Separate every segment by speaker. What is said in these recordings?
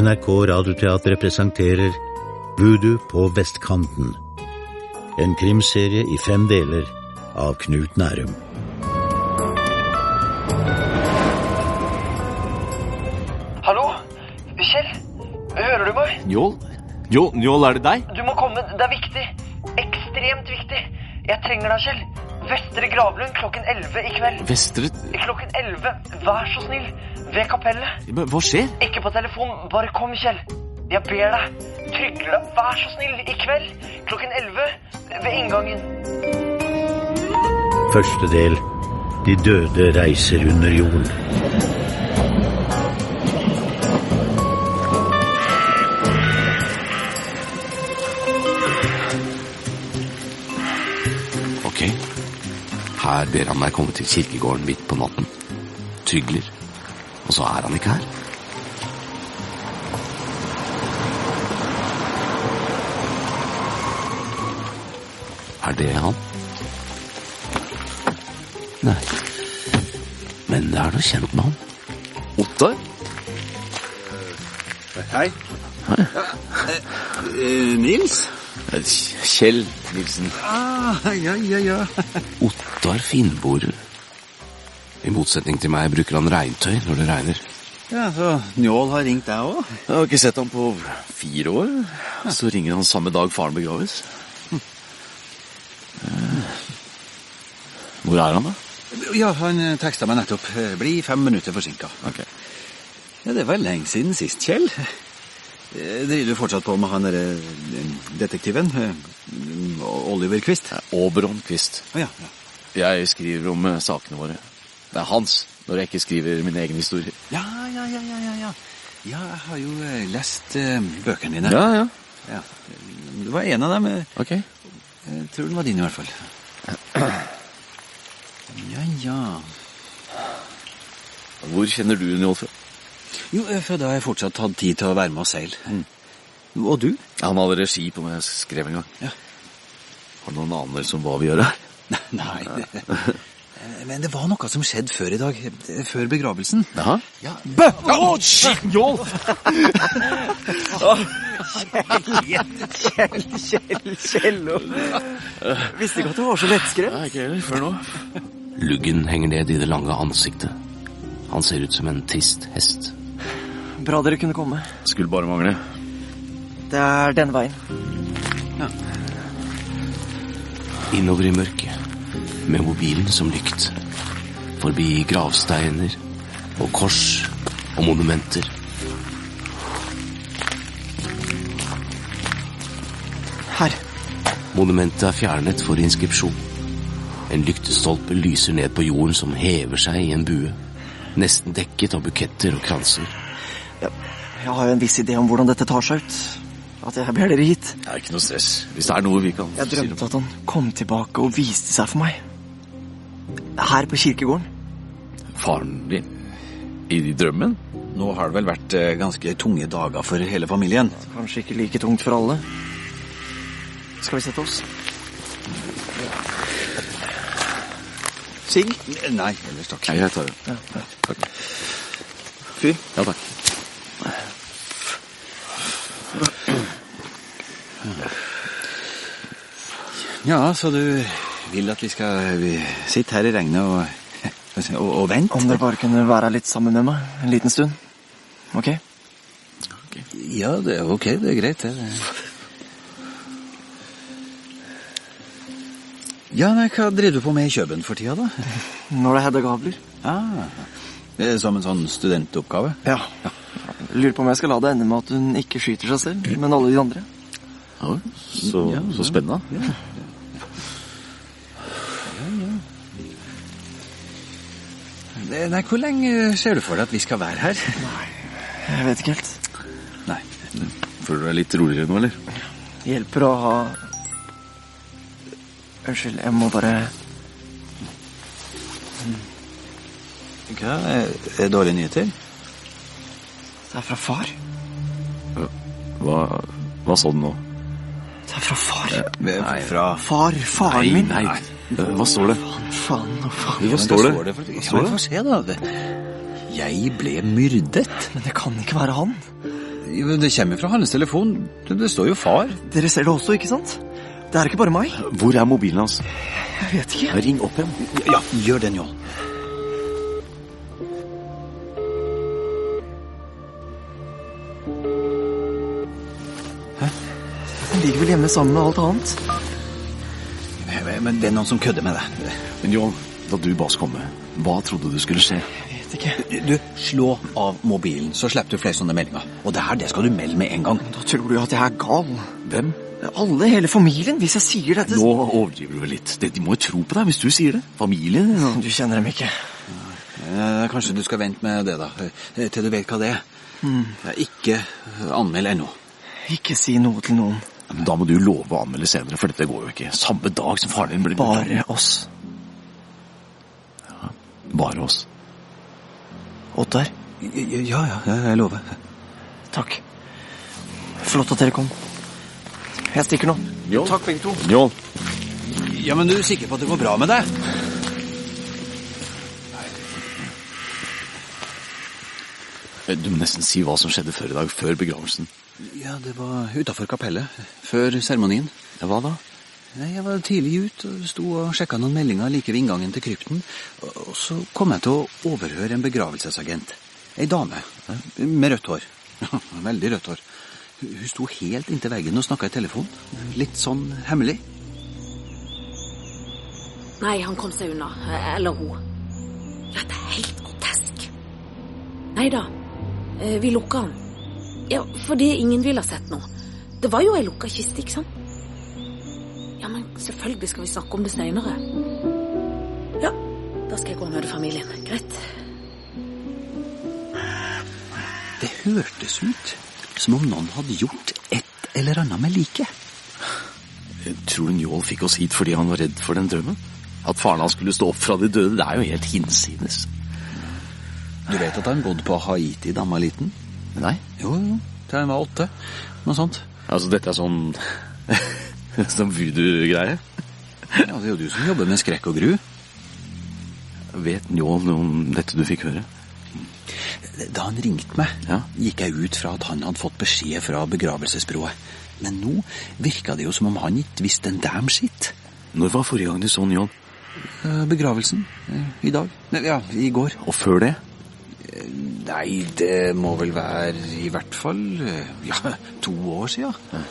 Speaker 1: NRK Radioteatret presenterer Voodoo på vestkanten. En krimserie i fem deler av Knut Nærum.
Speaker 2: Hallo? Kjell? Hører du meg?
Speaker 3: Njål? Njål, Njål, er det deg?
Speaker 2: Du må komme. Det er viktig. Ekstremt viktig. Jeg trenger deg, Kjell. Vestre Gravlund klokken 11 i kveld.
Speaker 3: Vestre
Speaker 2: Klokken 11. Vær så snill. Ved kapellet.
Speaker 3: Men Hva skjer?
Speaker 2: Ikke på telefon. Bare kom, Kjell. Jeg ber deg. Trygler deg. Vær så snill. I kveld klokken 11 ved inngangen.
Speaker 1: Første del De døde reiser under jorden.
Speaker 3: Ok. Her ber han meg komme til kirkegården midt på natten. Trygler. Og så er han ikke her. Er det han? Nei. Men det er noe kjent med han. Ottar?
Speaker 4: Hei. Eh, Nils?
Speaker 3: Eh, Kjell Nilsen.
Speaker 4: Ah, ja, ja, ja.
Speaker 3: Ottar Finnborer. I motsetning til meg bruker han regntøy når det regner.
Speaker 4: Ja, så Njål har ringt deg òg?
Speaker 3: Jeg har ikke sett ham på fire år. Så ringer han samme dag faren begraves. Eh, Hvor er han, da?
Speaker 4: Ja, han teksta meg nettopp. Bli Blir fem minutter forsinka.
Speaker 3: Okay.
Speaker 4: Ja, det var lenge siden sist, Kjell. Eh, Driver du fortsatt på med han derre eh, detektiven? Oliver Quist?
Speaker 3: Oberon Quist.
Speaker 4: ja, ja.
Speaker 3: Jeg skriver om sakene våre. Det er hans, når jeg ikke skriver min egen historie.
Speaker 4: Ja, ja, ja, ja, ja, ja. Jeg har jo eh, lest eh, bøkene dine.
Speaker 3: Ja, ja.
Speaker 4: Ja. Du var en av dem. eh,
Speaker 3: Ok.
Speaker 4: Jeg tror den var din i hvert fall. Ja, ja.
Speaker 3: Hvor kjenner du Njål fra?
Speaker 4: Jo, eh, for da har jeg fortsatt hatt tid til å være med og seile. Og du?
Speaker 3: Han hadde regi på når jeg skrev en gang.
Speaker 4: Ja.
Speaker 3: Har du noen anelse om hva vi gjør her?
Speaker 4: Nei. Eh, Men det var noe som skjedde før i dag. eh, Før begravelsen.
Speaker 3: Jaha?
Speaker 4: Ja,
Speaker 3: Bø! Å, shit, Njål!
Speaker 2: Kjell, Kjell, Kjell. Visste ikke at du var så lettskremt.
Speaker 3: Nei, ikke heller. Før nå. Luggen henger ned i det lange ansiktet. Han ser ut som en trist hest.
Speaker 2: Bra dere kunne komme.
Speaker 3: Skulle bare mangle.
Speaker 2: Det er den veien.
Speaker 3: Innover i mørket, med mobilen som lykt. Forbi gravsteiner og kors og monumenter.
Speaker 2: Her.
Speaker 3: Monumentet er fjernet for inskripsjon. En lyktestolpe lyser ned på jorden som hever seg i en bue. Nesten dekket av buketter og kranser.
Speaker 2: Jeg har jo en viss idé om hvordan dette tar seg ut. At jeg ber dere hit.
Speaker 3: Det er ikke noe stress. Hvis det er noe vi kan
Speaker 2: Jeg drømte at han kom tilbake og viste seg for meg. Her på kirkegården.
Speaker 3: Faren din? I drømmen?
Speaker 4: Nå har det vel vært eh, ganske tunge dager for hele familien.
Speaker 2: Kanskje ikke like tungt for alle. Skal vi sette oss? Sigg?
Speaker 4: Nei, ellers takk.
Speaker 3: Nei, jeg tar det. Takk.
Speaker 2: Fy.
Speaker 3: Ja, takk.
Speaker 4: Ja, så du vil at vi skal sitte her i regnet og, og, og vente?
Speaker 2: Om dere bare kunne være litt sammen med meg en liten stund. Ok?
Speaker 4: Ja, det er ok. Det er greit, det. Ja, nei, hva driver du på med i Kjøben for tida, da?
Speaker 2: Når det hedder gavler.
Speaker 4: Ah, er som en sånn studentoppgave?
Speaker 2: Ja. Lurer på om jeg skal la det ende med at hun ikke skyter seg selv, men alle de andre.
Speaker 3: Ja, så,
Speaker 4: Ja,
Speaker 3: så spennende.
Speaker 4: Ja. Nei, hvor lenge ser du for deg at vi skal være her?
Speaker 2: Nei, Jeg vet ikke helt.
Speaker 4: Nei.
Speaker 3: Føler du deg litt roligere nå, eller?
Speaker 2: Hjelper å ha Unnskyld, jeg må bare
Speaker 4: Hva? Er det dårlige nyheter?
Speaker 2: Det er fra far.
Speaker 3: Hva, hva sa du nå?
Speaker 2: Det er fra far.
Speaker 4: Nei. Fra
Speaker 2: Far. Faren min.
Speaker 3: Nei, nei. Hva står det?
Speaker 2: Faen faen, faen.
Speaker 3: Hva står det?
Speaker 4: Hva står det? Få se, da. Jeg ble myrdet.
Speaker 2: Men det kan ikke være han.
Speaker 4: Det kommer fra hans telefon. Det, står jo far.
Speaker 2: Dere ser det også, ikke sant? Det er ikke bare meg.
Speaker 3: Hvor er mobilen hans?
Speaker 2: Jeg vet ikke.
Speaker 3: Ring opp igjen.
Speaker 4: Ja, gjør den, Njål.
Speaker 2: Den ligger vel hjemme sammen med alt annet.
Speaker 4: Men det er noen som kødder med deg.
Speaker 3: Men John, da du ba oss komme, hva trodde du skulle skje?
Speaker 2: Jeg vet ikke.
Speaker 4: Du, slå av mobilen, så slipper du flere sånne meldinger. Og det her, det skal du melde med en gang.
Speaker 2: Da tror du at jeg er gal.
Speaker 3: Hvem?
Speaker 2: Alle, hele familien. Hvis jeg sier dette
Speaker 3: Nå overdriver du vel litt. De må jo tro på deg hvis du sier det. Familien ja.
Speaker 2: Du kjenner dem ikke.
Speaker 4: Eh, kanskje du skal vente med det, da. Til du vet hva det er. Mm. Ikke anmeld ennå.
Speaker 2: Ikke si noe til noen.
Speaker 3: Men Da må du love å anmelde senere, for dette går jo ikke. Samme dag som faren din blir
Speaker 2: Bare oss.
Speaker 3: Ja, Bare oss.
Speaker 2: Ottar,
Speaker 4: Ja, ja, jeg lover.
Speaker 2: takk. Flott at dere kom. Jeg stikker nå.
Speaker 3: Njål.
Speaker 2: Takk, begge to.
Speaker 3: Njål.
Speaker 4: Ja, men du er sikker på at det går bra med deg?
Speaker 3: Du må nesten si hva som skjedde før i dag, før begravelsen.
Speaker 4: Ja, det var utafor kapellet. Før seremonien.
Speaker 3: Hva da?
Speaker 4: Nei, Jeg var tidlig ute og sto og sjekka noen meldinger like ved inngangen til krypten. Og så kom jeg til å overhøre en begravelsesagent. Ei dame med rødt hår. Veldig rødt hår. Hun hun sto helt inntil veggen og snakka i telefon. Litt sånn hemmelig.
Speaker 5: Nei, han kom seg unna. Eller hun. Dette er helt grotesk. Nei da. Eh, Vi lukker han. Ja, fordi ingen ville ha sett noe. Det var jo ei lukka kiste, ikke sant? Ja, men selvfølgelig skal vi snakke om det seinere. Ja, da skal jeg gå og møte familien. Greit.
Speaker 4: Det hørtes ut som om noen hadde gjort et eller annet med liket.
Speaker 3: Tror du Njål fikk oss hit fordi han var redd for den drømmen? At faren hans skulle stå opp fra de døde, det er jo helt hinsides.
Speaker 4: Du vet at han bodde på Haiti da han var liten?
Speaker 3: Nei,
Speaker 4: Jo, jo. Til han var åtte. Noe sånt.
Speaker 3: altså dette er sånn Sånn voodoo-greie.
Speaker 4: Ja, Det er jo du som jobber med skrekk og gru.
Speaker 3: Vet noe om dette du fikk høre?
Speaker 4: Da han ringte meg,
Speaker 3: Ja.
Speaker 4: gikk jeg ut fra at han hadde fått beskjed fra begravelsesbyrået. Men nå virka det jo som om han ikke visste en damn shit.
Speaker 3: Når var forrige gang du så Njål?
Speaker 4: Eh, Begravelsen eh, i dag. Ja, i går.
Speaker 3: Og før det?
Speaker 4: Nei, det må vel være i hvert fall eh, ja, to år siden.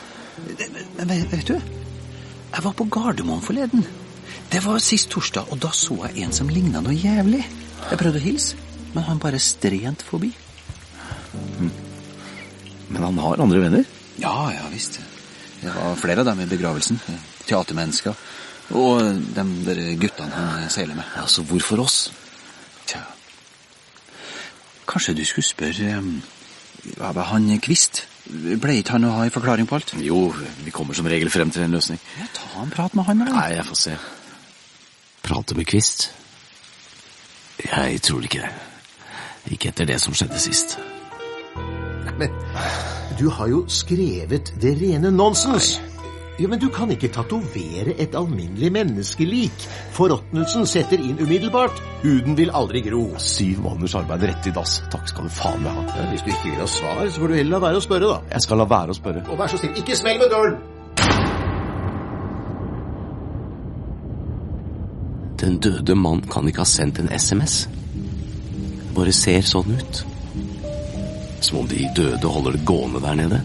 Speaker 4: Men men vet du, jeg var på Gardermoen forleden. Det var sist torsdag, og da så jeg en som ligna noe jævlig. Jeg prøvde å hilse, men han bare strent forbi.
Speaker 3: Men han har andre venner?
Speaker 4: Ja, ja visst. Det var flere av dem i begravelsen. Teatermennesker. Og de der guttene han seiler med.
Speaker 3: Ja, Så hvorfor oss?
Speaker 4: Kanskje du skulle spørre hva var han Kvist? Ble ikke han å ha en forklaring på alt?
Speaker 3: Jo, vi kommer som regel frem til en løsning.
Speaker 4: Ja, ta en prat med han, da.
Speaker 3: Nei, jeg får se. Prate med Kvist? Jeg tror ikke det. Ikke etter det som skjedde sist.
Speaker 6: Men du har jo skrevet det rene nonsens. Ja, Men du kan ikke tatovere et alminnelig menneskelik. Forråtnelsen setter inn umiddelbart. Huden vil aldri gro.
Speaker 3: Syv måneders arbeid rett i dass. Takk skal du faen meg ha.
Speaker 6: Ja, hvis du ikke vil ha svar, så får du heller la være å spørre, da.
Speaker 3: Jeg skal la være å spørre.
Speaker 6: Og vær så snill, ikke smell med døren!
Speaker 3: Den døde mann kan ikke ha sendt en SMS. Bare ser sånn ut. Som om de døde holder det gående der nede.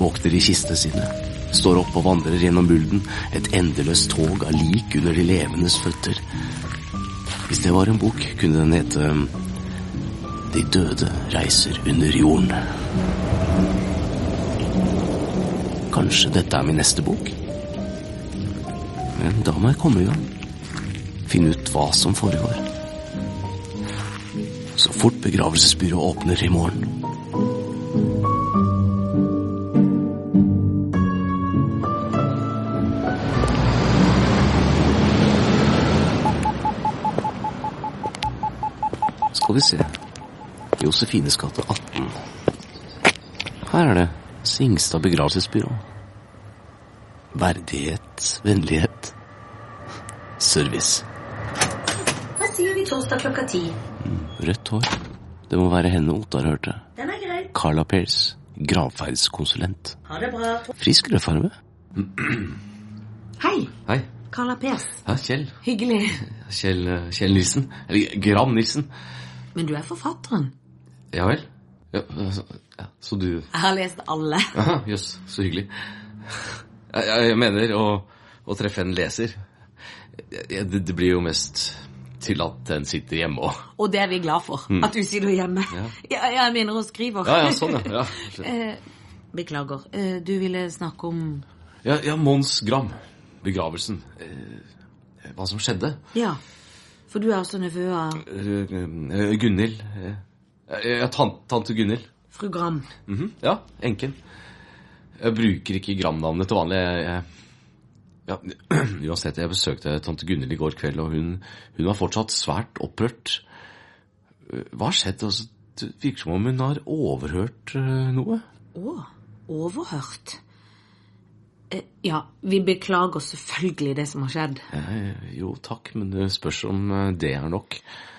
Speaker 3: Våkner i kistene sine. Står opp og vandrer gjennom mulden. Et endeløst tog av lik under de levendes føtter. Hvis det var en bok, kunne den hete De døde reiser under jorden. Kanskje dette er min neste bok? Men da må jeg komme i gang. Finne ut hva som foregår. Så fort begravelsesbyrået åpner i morgen. Skal vi se Josefines gate 18. Her er det Singstad begravelsesbyrå. Verdighet, vennlighet, service.
Speaker 5: Da sier vi torsdag klokka ti.
Speaker 3: Rødt hår. Det må være henne Ottar hørte.
Speaker 5: Den er grei.
Speaker 3: Carla Pairs, gravferdskonsulent.
Speaker 5: Ha det bra.
Speaker 3: Frisk rødfarge.
Speaker 5: Hei,
Speaker 3: Hei.
Speaker 5: Carla Pairs.
Speaker 3: Ja, Kjell.
Speaker 5: Hyggelig.
Speaker 3: Kjell, eh, Kjell Nilsen. Eller Gram Nilsen.
Speaker 5: Men du er forfatteren.
Speaker 3: Ja vel? Ja, så, ja, så du
Speaker 5: Jeg har lest alle.
Speaker 3: Jøss, så hyggelig. Jeg, jeg, mener å, å treffe en leser. Jeg, det, det blir jo mest til at den sitter hjemme og
Speaker 5: Og det er vi glad for. At du sitter hjemme.
Speaker 3: Ja.
Speaker 5: Jeg, jeg mener og skriver.
Speaker 3: Ja, ja, sånn, ja. Ja,
Speaker 5: Eh, beklager. Eh, du ville snakke om
Speaker 3: ja, ja Mons Gram. Begravelsen. Eh, hva som skjedde.
Speaker 5: Ja. For du er altså nevø av
Speaker 3: Eh, eh, Gunhild. eh, Ja, tan, tante Gunhild.
Speaker 5: fru Gram.
Speaker 3: Mhm, Ja, enken. Jeg bruker ikke Gram-navnet til vanlig. Jeg, ja, uansett, jeg besøkte tante Gunhild i går kveld, og hun, hun var fortsatt svært opprørt. Hva har skjedd? Altså, det virker som om hun har overhørt noe.
Speaker 5: Å, overhørt. Eh, ja, vi beklager selvfølgelig det som har skjedd.
Speaker 3: Eh, Jo, takk, men det spørs om eh, det er nok.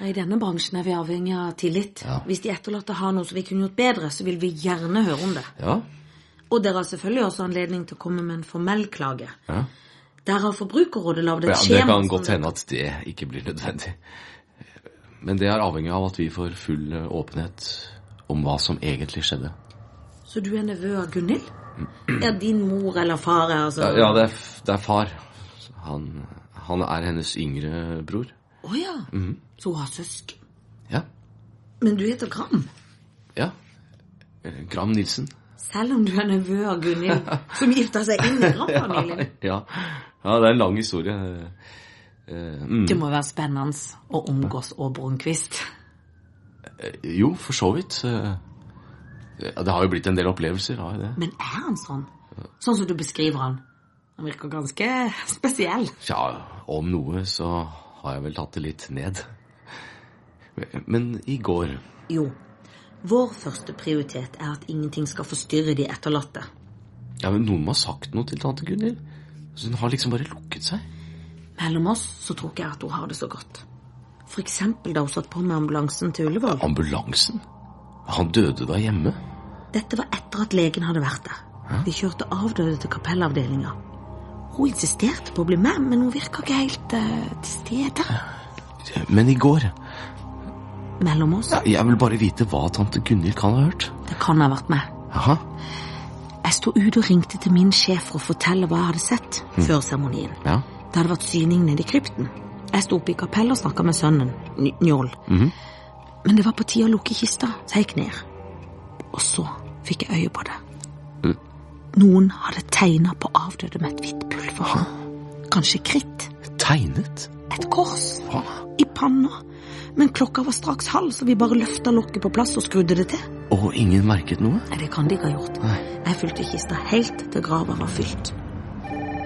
Speaker 5: I denne bransjen er vi avhengig av tillit.
Speaker 3: Ja.
Speaker 5: Hvis de etterlatte har noe som vi kunne gjort bedre, så vil vi gjerne høre om det.
Speaker 3: Ja,
Speaker 5: Og dere har selvfølgelig også anledning til å komme med en formell klage.
Speaker 3: ja.
Speaker 5: Der har Forbrukerrådet lagd et
Speaker 3: ja det kan godt hende at det ikke blir nødvendig. Men det er avhengig av at vi får full eh, åpenhet om hva som egentlig skjedde.
Speaker 5: Så du er nevø av Gunhild? Ja, din mor eller far er altså
Speaker 3: Ja, ja det, er, det er far. Han, han er hennes yngre bror.
Speaker 5: Å ja.
Speaker 3: Mhm.
Speaker 5: Så hun har søsken.
Speaker 3: Ja.
Speaker 5: Men du heter Gram?
Speaker 3: Ja. Eh, Gram Nilsen.
Speaker 5: Selv om du er nevø av Gunhild, som gifta seg inn i Gram-familien?
Speaker 3: Ja. ja, det er en lang historie. Eh, mm.
Speaker 5: Det må være spennende å omgås Åbrunquist.
Speaker 3: Eh, Jo, for så vidt. Ja, Det har jo blitt en del opplevelser. Har det.
Speaker 5: Men er han sånn? Sånn som du beskriver han? Han virker ganske spesiell.
Speaker 3: Tja, om noe så har jeg vel tatt det litt ned. Men- Men i går
Speaker 5: Jo, vår første prioritet er at ingenting skal forstyrre de etterlatte.
Speaker 3: Ja, men Noen må ha sagt noe til tante Gunhild. Så hun har liksom bare lukket seg.
Speaker 5: Mellom oss så tror ikke jeg at hun har det så godt. For eksempel da hun satt på med ambulansen til Ullevål.
Speaker 3: Ambulansen? Han døde da hjemme?
Speaker 5: Dette var etter at legen hadde vært der. De kjørte avdøde til kapellavdelinga. Hun insisterte på å bli med, men hun virka ikke helt uh, til stede.
Speaker 3: Men i går
Speaker 5: Mellom oss.
Speaker 3: ja, Jeg vil bare vite hva tante Gunhild kan ha hørt.
Speaker 5: Det kan ha vært med.
Speaker 3: Aha.
Speaker 5: Jeg sto ute og ringte til min sjef for å fortelle hva jeg hadde sett før seremonien.
Speaker 3: Ja.
Speaker 5: Det hadde vært syning nede i krypten. Jeg sto oppe i kapellet og snakka med sønnen, Njål. Mm -hmm. Men det var på tide å lukke kista, så jeg gikk ned. Og så fikk jeg øye på det.
Speaker 3: Mm.
Speaker 5: Noen hadde tegna på avdøde med et hvitt pulver. Kanskje kritt.
Speaker 3: Tegnet?
Speaker 5: Et kors.
Speaker 3: Hva?
Speaker 5: I panna. Men klokka var straks halv, så vi bare løfta lokket på plass og skrudde det til.
Speaker 3: Og ingen merket noe?
Speaker 5: Nei, det kan de ikke ha gjort.
Speaker 3: Nei.
Speaker 5: Jeg fylte kista helt til grava var fylt.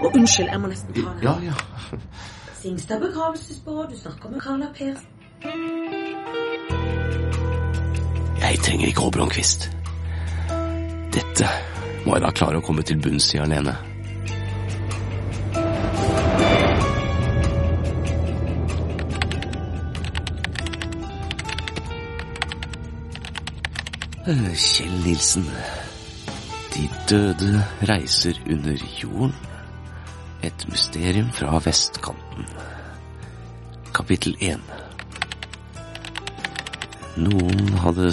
Speaker 5: Og unnskyld, jeg må nesten ta det.
Speaker 3: Ja, ja.
Speaker 5: Singstad begravelsesbyrå, du snakker med Carla Per.
Speaker 3: Jeg trenger ikke Åbrunquist. Dette må jeg da klare å komme til bunns i alene. Eh, Kjell Nilsen. De døde reiser under jorden. Et mysterium fra vestkanten. Kapittel 1. Noen hadde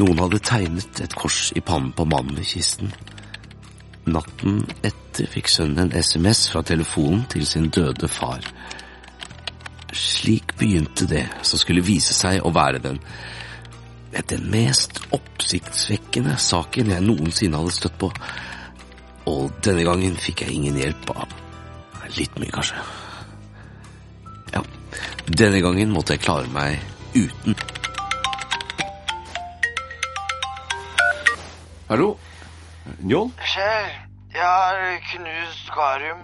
Speaker 3: noen hadde tegnet et kors i pannen på mannen i kisten. Natten etter fikk sønnen en SMS fra telefonen til sin døde far. Slik begynte det som skulle vise seg å være den den mest oppsiktsvekkende saken jeg noensinne hadde støtt på. Og denne gangen fikk jeg ingen hjelp av Litt mye, kanskje. Ja, denne gangen måtte jeg klare meg uten. Hallo? Njål?
Speaker 2: Kjell, jeg har knust Karium.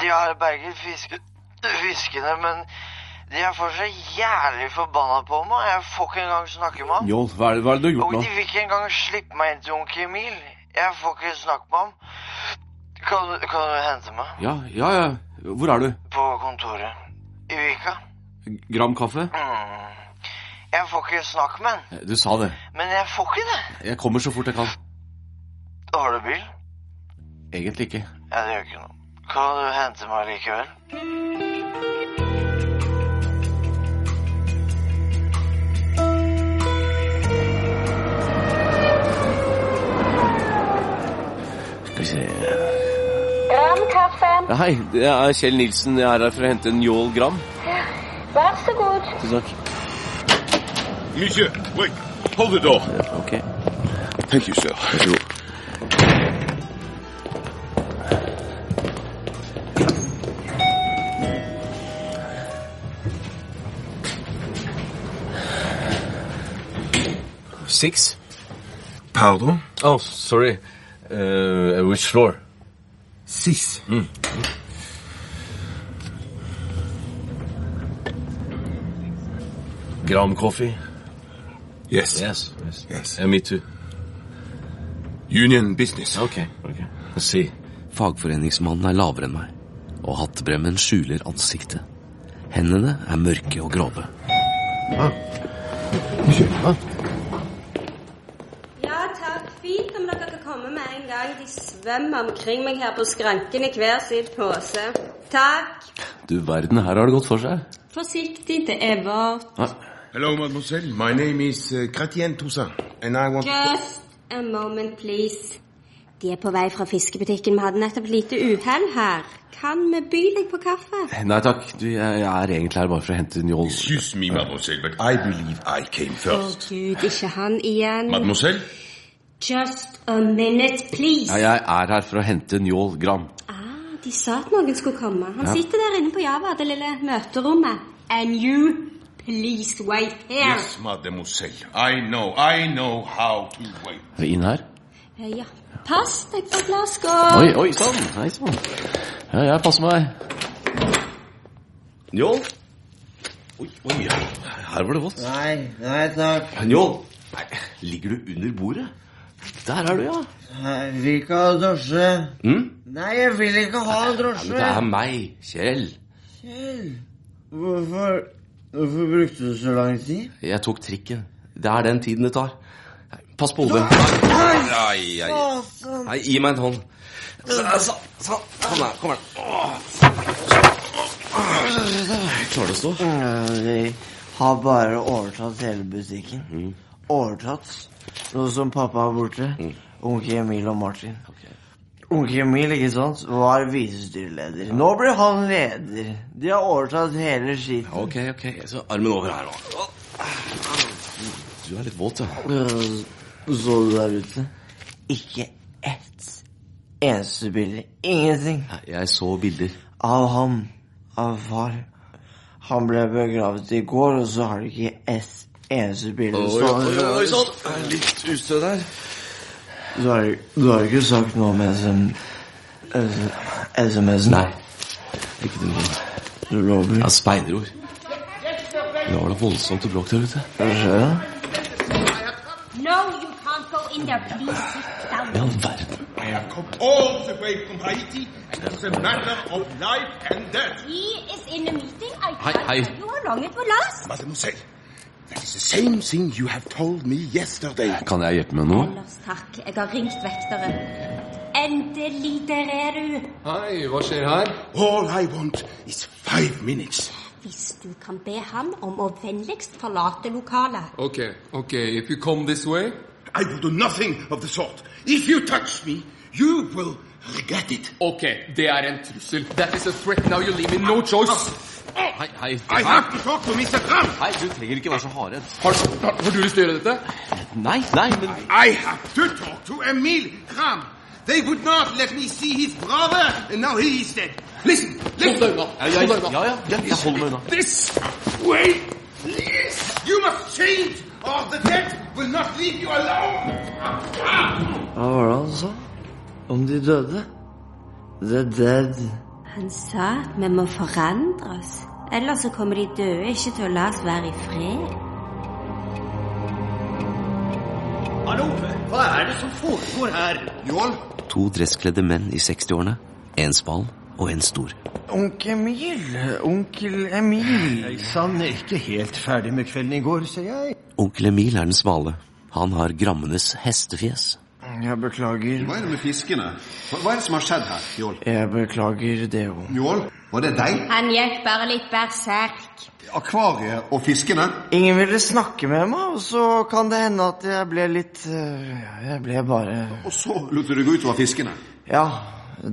Speaker 2: De har berget fiske, fiskene, men de er fortsatt jævlig forbanna på meg. Jeg får ikke engang snakke med ham.
Speaker 3: Njål, hva er, det, hva er det du har gjort nå?
Speaker 2: Og de vil ikke engang slippe meg inn til onkel Emil. Jeg får ikke snakke med ham. Kan, kan du hente meg
Speaker 3: Ja, ja, ja. Hvor er du?
Speaker 2: på kontoret i Vika?
Speaker 3: Gram kaffe?
Speaker 2: Mm. Jeg får ikke snakke med han.
Speaker 3: Du sa det.
Speaker 2: Men jeg får ikke det.
Speaker 3: Jeg kommer så fort jeg kan.
Speaker 2: Har du bil?
Speaker 3: Egentlig ikke.
Speaker 2: Ja, det gjør ikke noe. Kan du hente meg likevel?
Speaker 3: Skal vi se
Speaker 7: Gramkaffen.
Speaker 3: ja, Hei, det er Kjell Nilsen. Jeg er her for å hente en Njål Gram.
Speaker 7: Vær så god.
Speaker 3: Tusen takk.
Speaker 8: Monsieur, wait. Hold the door.
Speaker 3: Ok.
Speaker 8: Thank you, sir.
Speaker 3: Vær så god. Six?
Speaker 8: Pardon?
Speaker 3: Oh, sorry. Uh, which floor?
Speaker 8: Six.
Speaker 3: Gram coffee?
Speaker 8: Yes.
Speaker 3: Yes. yes.
Speaker 8: Yes.
Speaker 3: And me too.
Speaker 8: Union business.
Speaker 3: Ok, ok. Let's see. Fagforeningsmannen er lavere enn meg, og hattbremmen skjuler ansiktet. Hendene er mørke og grove.
Speaker 7: Ja takk, fint om dere kan komme med. De svømmer omkring meg her på skranken i hver sin pose. Takk.
Speaker 3: Du verden, her har det gått for seg.
Speaker 7: Forsiktig, det er vårt.
Speaker 3: Ah,
Speaker 8: Hello, mademoiselle. My name is uh, Gratien Toussaint, and I want...
Speaker 7: Just a moment, please. De er på vei fra fiskebutikken. Vi hadde nettopp et lite uhell her. Kan vi by deg på kaffe?
Speaker 3: Nei takk, du, jeg, jeg er egentlig her bare for å hente Njål.
Speaker 8: Excuse me, mademoiselle, but I believe I came first.
Speaker 7: Å
Speaker 8: oh,
Speaker 7: gud, ikke han igjen.
Speaker 8: Mademoiselle?
Speaker 7: Just a minute, please.
Speaker 3: Ja, jeg er her for å hente Njål Gram.
Speaker 7: Ah, de sa at noen skulle komme. Han
Speaker 3: Ja.
Speaker 7: sitter der inne på Java, det lille møterommet. And you, please wait here.
Speaker 8: Yes, mademoiselle. I know, I know how to wait.
Speaker 3: Er vi Inn her?
Speaker 7: Eh, Ja, pass deg for
Speaker 3: Oi, oi, sånn. Hei, sann. Ja, jeg passer meg. Njål? Oi, oi, her var det vått.
Speaker 2: Nei, nei takk.
Speaker 3: Njål, ligger du under bordet? Der er du, ja.
Speaker 2: Jeg vil ikke ha drosje.
Speaker 3: Mm?
Speaker 2: Nei, jeg vil ikke ha
Speaker 3: Ja, men
Speaker 2: drosje.
Speaker 3: det er meg, Kjell.
Speaker 2: Kjell, hvorfor, hvorfor brukte du så lang tid?
Speaker 3: Jeg tok trikken. Det er den tiden det tar. Pass på hodet. Nei, nei, nei, gi meg en hånd. Sånn, sånn. Kom her, kom her. Klarer du å stå?
Speaker 2: Vi har bare overtatt hele butikken. Overtatt. Noe som pappa er borte. Onkel Emil og Martin. Onkel Emil ikke sant, var visestyreleder. Nå blir han leder. De har overtatt hele skiten.
Speaker 3: Ok, ok. Så armen over her nå. Du er litt våt, ja.
Speaker 2: Øh, Så du der ute? Ikke ett eneste bilde. Ingenting.
Speaker 3: Jeg så bilder.
Speaker 2: Av ham. Av far. Han ble begravet i går, og så har du ikke ett eneste bilde. Så-
Speaker 3: sånn. Litt ustø der.
Speaker 2: Du har, du har ikke sagt noe om SM, SMS-en?
Speaker 3: Nei. Ikke det noe.
Speaker 2: Du lover?
Speaker 3: Ja, speiderord. Det var da voldsomt bråk der ute.
Speaker 2: Hva skjer da?
Speaker 7: No, you can't go in there. Please sit down.
Speaker 3: I all verden.
Speaker 8: I have come all the way from Haiti, and it's a matter of life and death.
Speaker 7: He is in a meeting. I
Speaker 3: Hei,
Speaker 7: can't
Speaker 3: hei.
Speaker 7: tell you how long it will last.
Speaker 8: Mademoiselle, that is the same thing you have told me yesterday.
Speaker 3: Kan jeg hjelpe med noe?
Speaker 7: Ellers takk. Jeg har ringt vekteren. Endelig, der er du.
Speaker 9: Hei, hva skjer her?
Speaker 8: All I want is five minutes.
Speaker 7: Hvis du kan be ham om å vennligst forlate lokalet.
Speaker 9: Ok, ok, if you come this way
Speaker 8: I will do nothing of the sort. If you touch me, you will regret it.
Speaker 9: Ok, det er en trussel. That is a threat. Now you leave me no choice.
Speaker 3: Hei, hei.
Speaker 8: I have to talk to Mr. Trump.
Speaker 3: Hei, du trenger ikke være så hardredd.
Speaker 9: Har, har, har du lyst til å gjøre dette?
Speaker 3: Nei, nei, men
Speaker 8: I have to talk to Emil Kram. They would not let me see his brother, and now he is dead. Listen,
Speaker 9: Hold
Speaker 8: listen.
Speaker 9: deg unna.
Speaker 3: Ja, ja,
Speaker 9: Hold deg
Speaker 3: ja,
Speaker 9: unna.
Speaker 3: ja, ja, jeg holder meg unna.
Speaker 8: This way, please. You must change, or the dead will not leave you alone.
Speaker 2: Hva var det han sa? Om de døde? The dead.
Speaker 7: Han sa vi må forandre oss. Ellers så kommer de døde ikke til å la oss være i fred.
Speaker 6: Hallo, hva er det som foregår her?
Speaker 8: Joel,
Speaker 3: To dresskledde menn i 60-årene. En smal og en stor.
Speaker 2: Onkel Emil. Onkel Emil.
Speaker 6: Jeg sann ikke helt ferdig med kvelden i går, ser jeg.
Speaker 3: Onkel Emil er den smale. Han har grammenes hestefjes.
Speaker 2: Jeg beklager.
Speaker 10: Hva er det med fiskene? Hva, hva er det som har skjedd her, Njål?
Speaker 2: Jeg beklager det òg.
Speaker 10: Njål, var det deg?
Speaker 7: Han gikk bare litt berserk.
Speaker 10: Akvariet og fiskene?
Speaker 2: Ingen ville snakke med meg, og så kan det hende at jeg ble litt øh, Jeg ble bare
Speaker 10: Og så lot du det gå utover fiskene?
Speaker 2: Ja,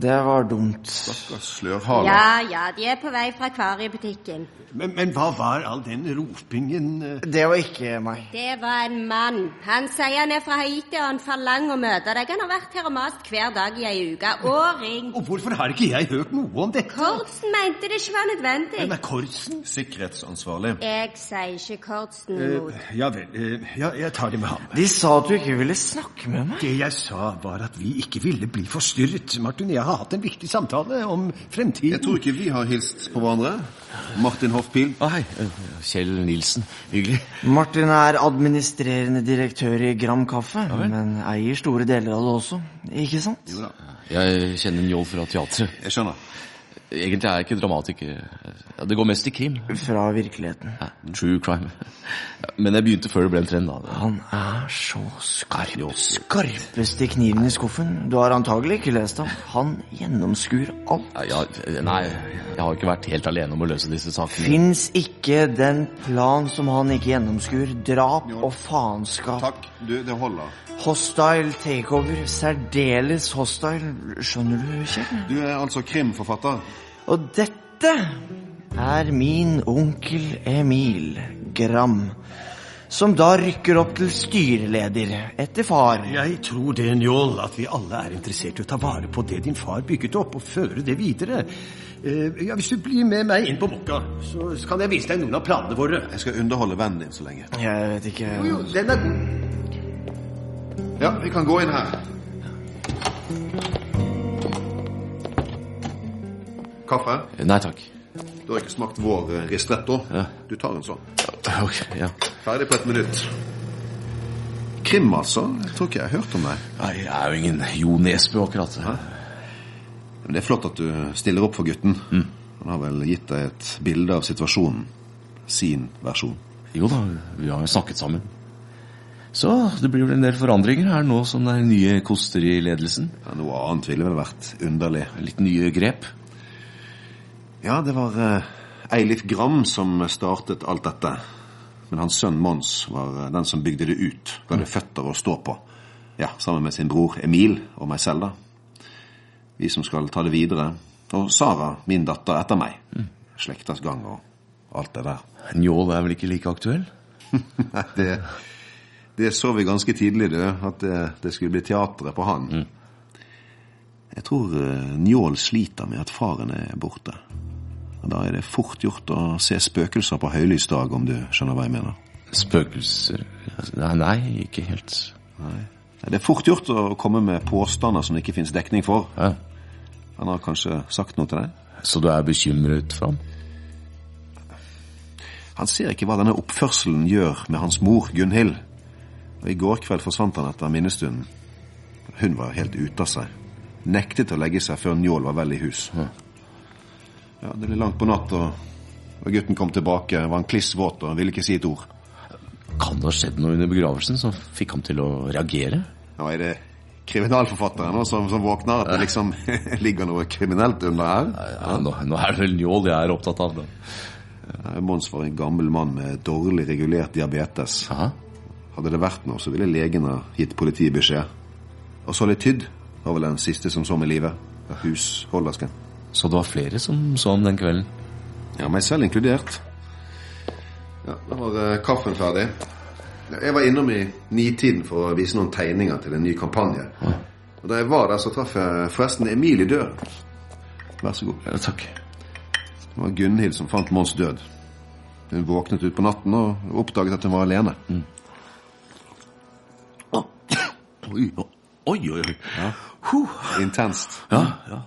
Speaker 2: det var dumt.
Speaker 10: Stakkars slørhale.
Speaker 7: Ja, ja, de er på vei fra akvariebutikken.
Speaker 6: Men, men hva var all den ropingen eh?
Speaker 2: Det var ikke meg.
Speaker 7: Det var en mann. Han sier han er fra Haiti, og han forlanger å møte deg. Han har vært her og mast hver dag i ei uke. Og ringt.
Speaker 6: Og hvorfor har ikke jeg hørt noe om dette?
Speaker 7: Kordsen mente det ikke var nødvendig.
Speaker 6: Hvem er Kordsen?
Speaker 10: Sikkerhetsansvarlig.
Speaker 7: Jeg sier ikke Kordsen imot.
Speaker 6: Uh, ja vel, Uh, ja, jeg tar det med ham.
Speaker 2: De sa at du ikke ville snakke med meg.
Speaker 6: Det jeg sa, var at vi ikke ville bli forstyrret. Martin, jeg har hatt en viktig samtale om fremtiden.
Speaker 10: Jeg tror ikke vi har hilst på hverandre. Martin Hoffpil.
Speaker 3: Å, hei. Kjell Nilsen. Hyggelig.
Speaker 2: Martin er administrerende direktør i Gram Kaffe, men eier store deler av det også. Ikke sant?
Speaker 3: Jeg kjenner Njål fra teatret.
Speaker 10: Jeg skjønner.
Speaker 3: Egentlig er jeg ikke dramatiker. Det går mest i krim.
Speaker 2: Fra virkeligheten.
Speaker 3: Ja, True crime. Men jeg begynte før det ble en trend. da.
Speaker 2: Han er så skarp. Skarpeste kniven i skuffen. Du har antagelig ikke lest ham. Han gjennomskuer alt.
Speaker 3: Ja, ja, nei, jeg har ikke vært helt alene om å løse disse sakene.
Speaker 2: Fins ikke den plan som han ikke gjennomskuer. Drap og faenskap.
Speaker 10: Takk. Du, det holder.
Speaker 2: Hostile takeover. Særdeles hostile. Skjønner du, Kjell?
Speaker 10: Du er altså krimforfatter.
Speaker 2: Og dette er min onkel Emil Gram. Som da rykker opp til styreleder etter far.
Speaker 6: Jeg tror det, Njål, at vi alle er interessert i å ta vare på det din far bygget opp, og føre det videre. Eh, ja, Hvis du blir med meg inn på Mokka, så kan jeg vise deg noen av planene våre.
Speaker 10: Jeg skal underholde vennen din så lenge.
Speaker 2: Jeg vet ikke
Speaker 6: Jo, jo, den er god.
Speaker 10: Ja, vi kan gå inn her. Kaffe?
Speaker 3: Nei takk.
Speaker 10: Du har ikke smakt vår ristretto?
Speaker 3: Ja.
Speaker 10: Du tar en sånn.
Speaker 3: Ok, ja.
Speaker 10: Ferdig på et minutt. Krim, altså? Jeg tror ikke jeg har hørt om deg.
Speaker 3: Nei, Jeg er jo ingen Jo Nesbø, akkurat.
Speaker 10: Men det er flott at du stiller opp for gutten. Han har vel gitt deg et bilde av situasjonen. Sin versjon.
Speaker 3: Jo da, vi har jo snakket sammen. Så det blir vel en del forandringer her nå som det er nye koster i ledelsen.
Speaker 10: Ja, noe annet ville vel vært underlig.
Speaker 3: Litt nye grep.
Speaker 10: Ja, det var eh, Eilif Gram som startet alt dette. Men hans sønn Mons var eh, den som bygde det ut. Ga det føtter å stå på. Ja, Sammen med sin bror Emil og meg selv, da. Vi som skal ta det videre. Og Sara, min datter, etter meg. Slektas gang og alt det der.
Speaker 3: Njål er vel ikke like aktuell?
Speaker 10: Nei, det, det så vi ganske tidlig, du. At det, det skulle bli teatret på han. Jeg tror uh, Njål sliter med at faren er borte. Og Da er det fort gjort å se spøkelser på høylys dag, om du skjønner hva jeg mener.
Speaker 3: Spøkelser Nei, nei ikke helt.
Speaker 10: Nei. Det er fort gjort å komme med påstander som det ikke fins dekning for.
Speaker 3: Ja.
Speaker 10: Han har kanskje sagt noe til deg?
Speaker 3: Så du er bekymret for ham?
Speaker 10: Han ser ikke hva denne oppførselen gjør med hans mor, Gunhild. Og I går kveld forsvant han etter minnestunden. Hun var helt ute av seg. Nektet å legge seg før Njål var vel i hus. Ja, Det ble langt på natt, og, og gutten kom tilbake. Var han kliss våt og ville ikke si et ord.
Speaker 3: Kan det ha skjedd noe under begravelsen som fikk ham til å reagere?
Speaker 10: Ja, er det kriminalforfatteren nå som, som våkner. At det liksom ligger noe kriminelt under her.
Speaker 3: Ja, nå, nå er det vel Njål jeg er opptatt av. Da.
Speaker 10: Ja, Mons var en gammel mann med dårlig regulert diabetes.
Speaker 3: Aha.
Speaker 10: Hadde det vært noe, så ville legen ha gitt politiet beskjed. Og litt Tydd var vel den siste som så med livet. Husholdersken.
Speaker 3: Så det var flere som så ham den kvelden?
Speaker 10: Ja, meg selv inkludert. Ja, Da var eh, kaffen ferdig. Jeg var innom i nitiden for å vise noen tegninger til en ny kampanje. Og Da jeg var der, så traff jeg forresten Emil i døren. Vær så god.
Speaker 3: Ja, takk.
Speaker 10: Det var Gunhild som fant Mons død. Hun våknet ut på natten og oppdaget at hun var alene.
Speaker 3: Oi, oi, oi. oi. Huh.
Speaker 10: Intenst.
Speaker 3: Ja, ja.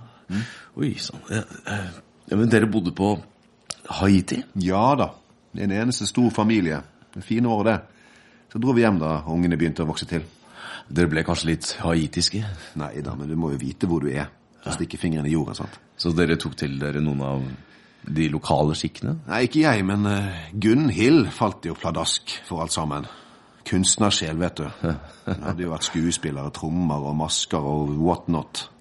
Speaker 3: Oi sann. Ja, eh, men dere bodde på Haiti?
Speaker 10: Ja da. En eneste stor familie. Det Fine år, det. Så dro vi hjem da ungene begynte å vokse til.
Speaker 3: Dere ble kanskje litt haitiske?
Speaker 10: Nei da, men du må jo vite hvor du er. Så stikke fingeren i jorden, sant?
Speaker 3: Så dere tok til dere noen av de lokale skikkene?
Speaker 10: Nei, ikke jeg, men uh, Gunhild falt jo pladask for alt sammen. kunstnersjel, vet du. Hun hadde jo vært skuespillere, trommer og masker og what not. Det er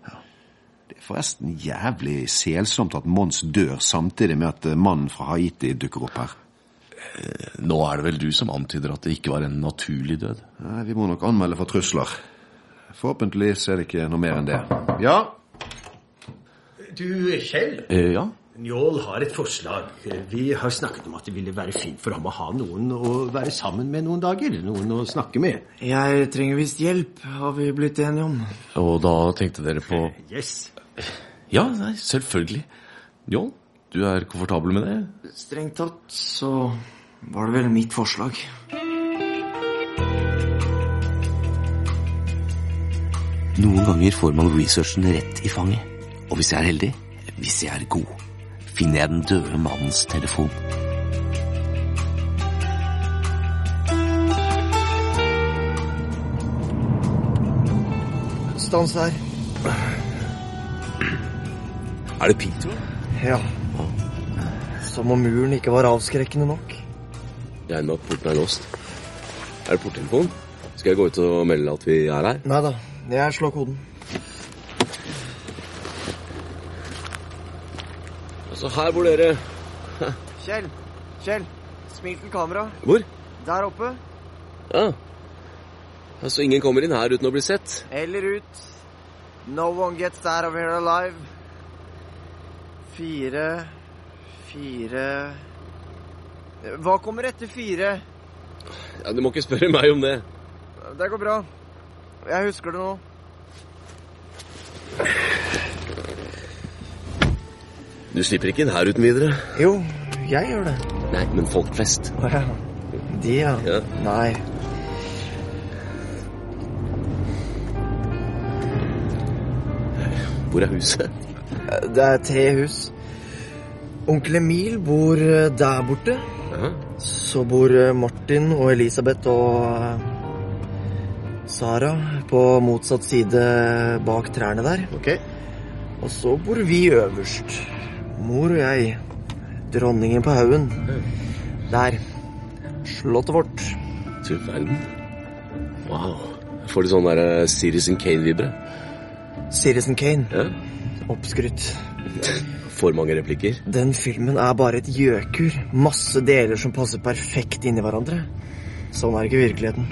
Speaker 10: forresten jævlig selsomt at Mons dør samtidig med at mannen fra Haiti dukker opp her.
Speaker 3: Nå er det vel du som antyder at det ikke var en naturlig død?
Speaker 10: Nei, Vi må nok anmelde for trusler. Forhåpentligvis er det ikke noe mer enn det. Ja?
Speaker 6: Du, Kjell.
Speaker 3: Eh, ja?
Speaker 6: Njål har et forslag. Vi har snakket om at det ville være fint for ham å ha noen å være sammen med noen dager. Noen å snakke med.
Speaker 2: Jeg trenger visst hjelp, har vi blitt enige om.
Speaker 3: Og da tenkte dere på
Speaker 6: Yes.
Speaker 3: Ja, nei, selvfølgelig. Njål, du er komfortabel med det?
Speaker 2: Strengt tatt så var det vel mitt forslag.
Speaker 3: Noen ganger får man researchen rett i fanget. Og hvis jeg er heldig, hvis jeg er god, finner jeg den døde mannens telefon.
Speaker 2: Stans her.
Speaker 3: Er det Peter?
Speaker 2: Ja. Som om muren ikke var avskrekkende nok.
Speaker 3: Jeg er med at porten er låst. Er det porttelefon? Skal jeg gå ut og melde at vi er her?
Speaker 2: Nei da, jeg slår koden.
Speaker 3: Altså, her bor dere.
Speaker 2: Kjell, Kjell, smil til kamera.
Speaker 3: Hvor?
Speaker 2: Der oppe.
Speaker 3: Ja. Altså, ingen kommer inn her uten å bli sett.
Speaker 2: Eller ut. No one gets out of here alive. Fire Fire Hva kommer etter fire?
Speaker 3: Ja, Du må ikke spørre meg om det.
Speaker 2: Det går bra. Jeg husker det nå.
Speaker 3: Du slipper ikke inn her uten videre.
Speaker 2: Jo, jeg gjør det.
Speaker 3: Nei, men folk flest.
Speaker 2: Å ja. De, ja.
Speaker 3: Ja.
Speaker 2: Nei.
Speaker 3: Hvor er huset?
Speaker 2: Det er tre hus. Onkel Emil bor eh, der borte.
Speaker 3: Ja.
Speaker 2: Så bor eh, Martin og Elisabeth og eh, Sara på motsatt side bak trærne der.
Speaker 6: Ok.
Speaker 2: Og så bor vi øverst. Mor og jeg. Dronningen på haugen. Der. Slottet vårt.
Speaker 3: Du verden. Wow. Jeg får litt sånn der Citizen Kane-vibre.
Speaker 2: Citizen Kane.
Speaker 3: Ja.
Speaker 2: Oppskrytt.
Speaker 3: For mange replikker.
Speaker 2: Den filmen er bare et gjøkur. Masse deler som passer perfekt inni hverandre. Sånn er ikke virkeligheten.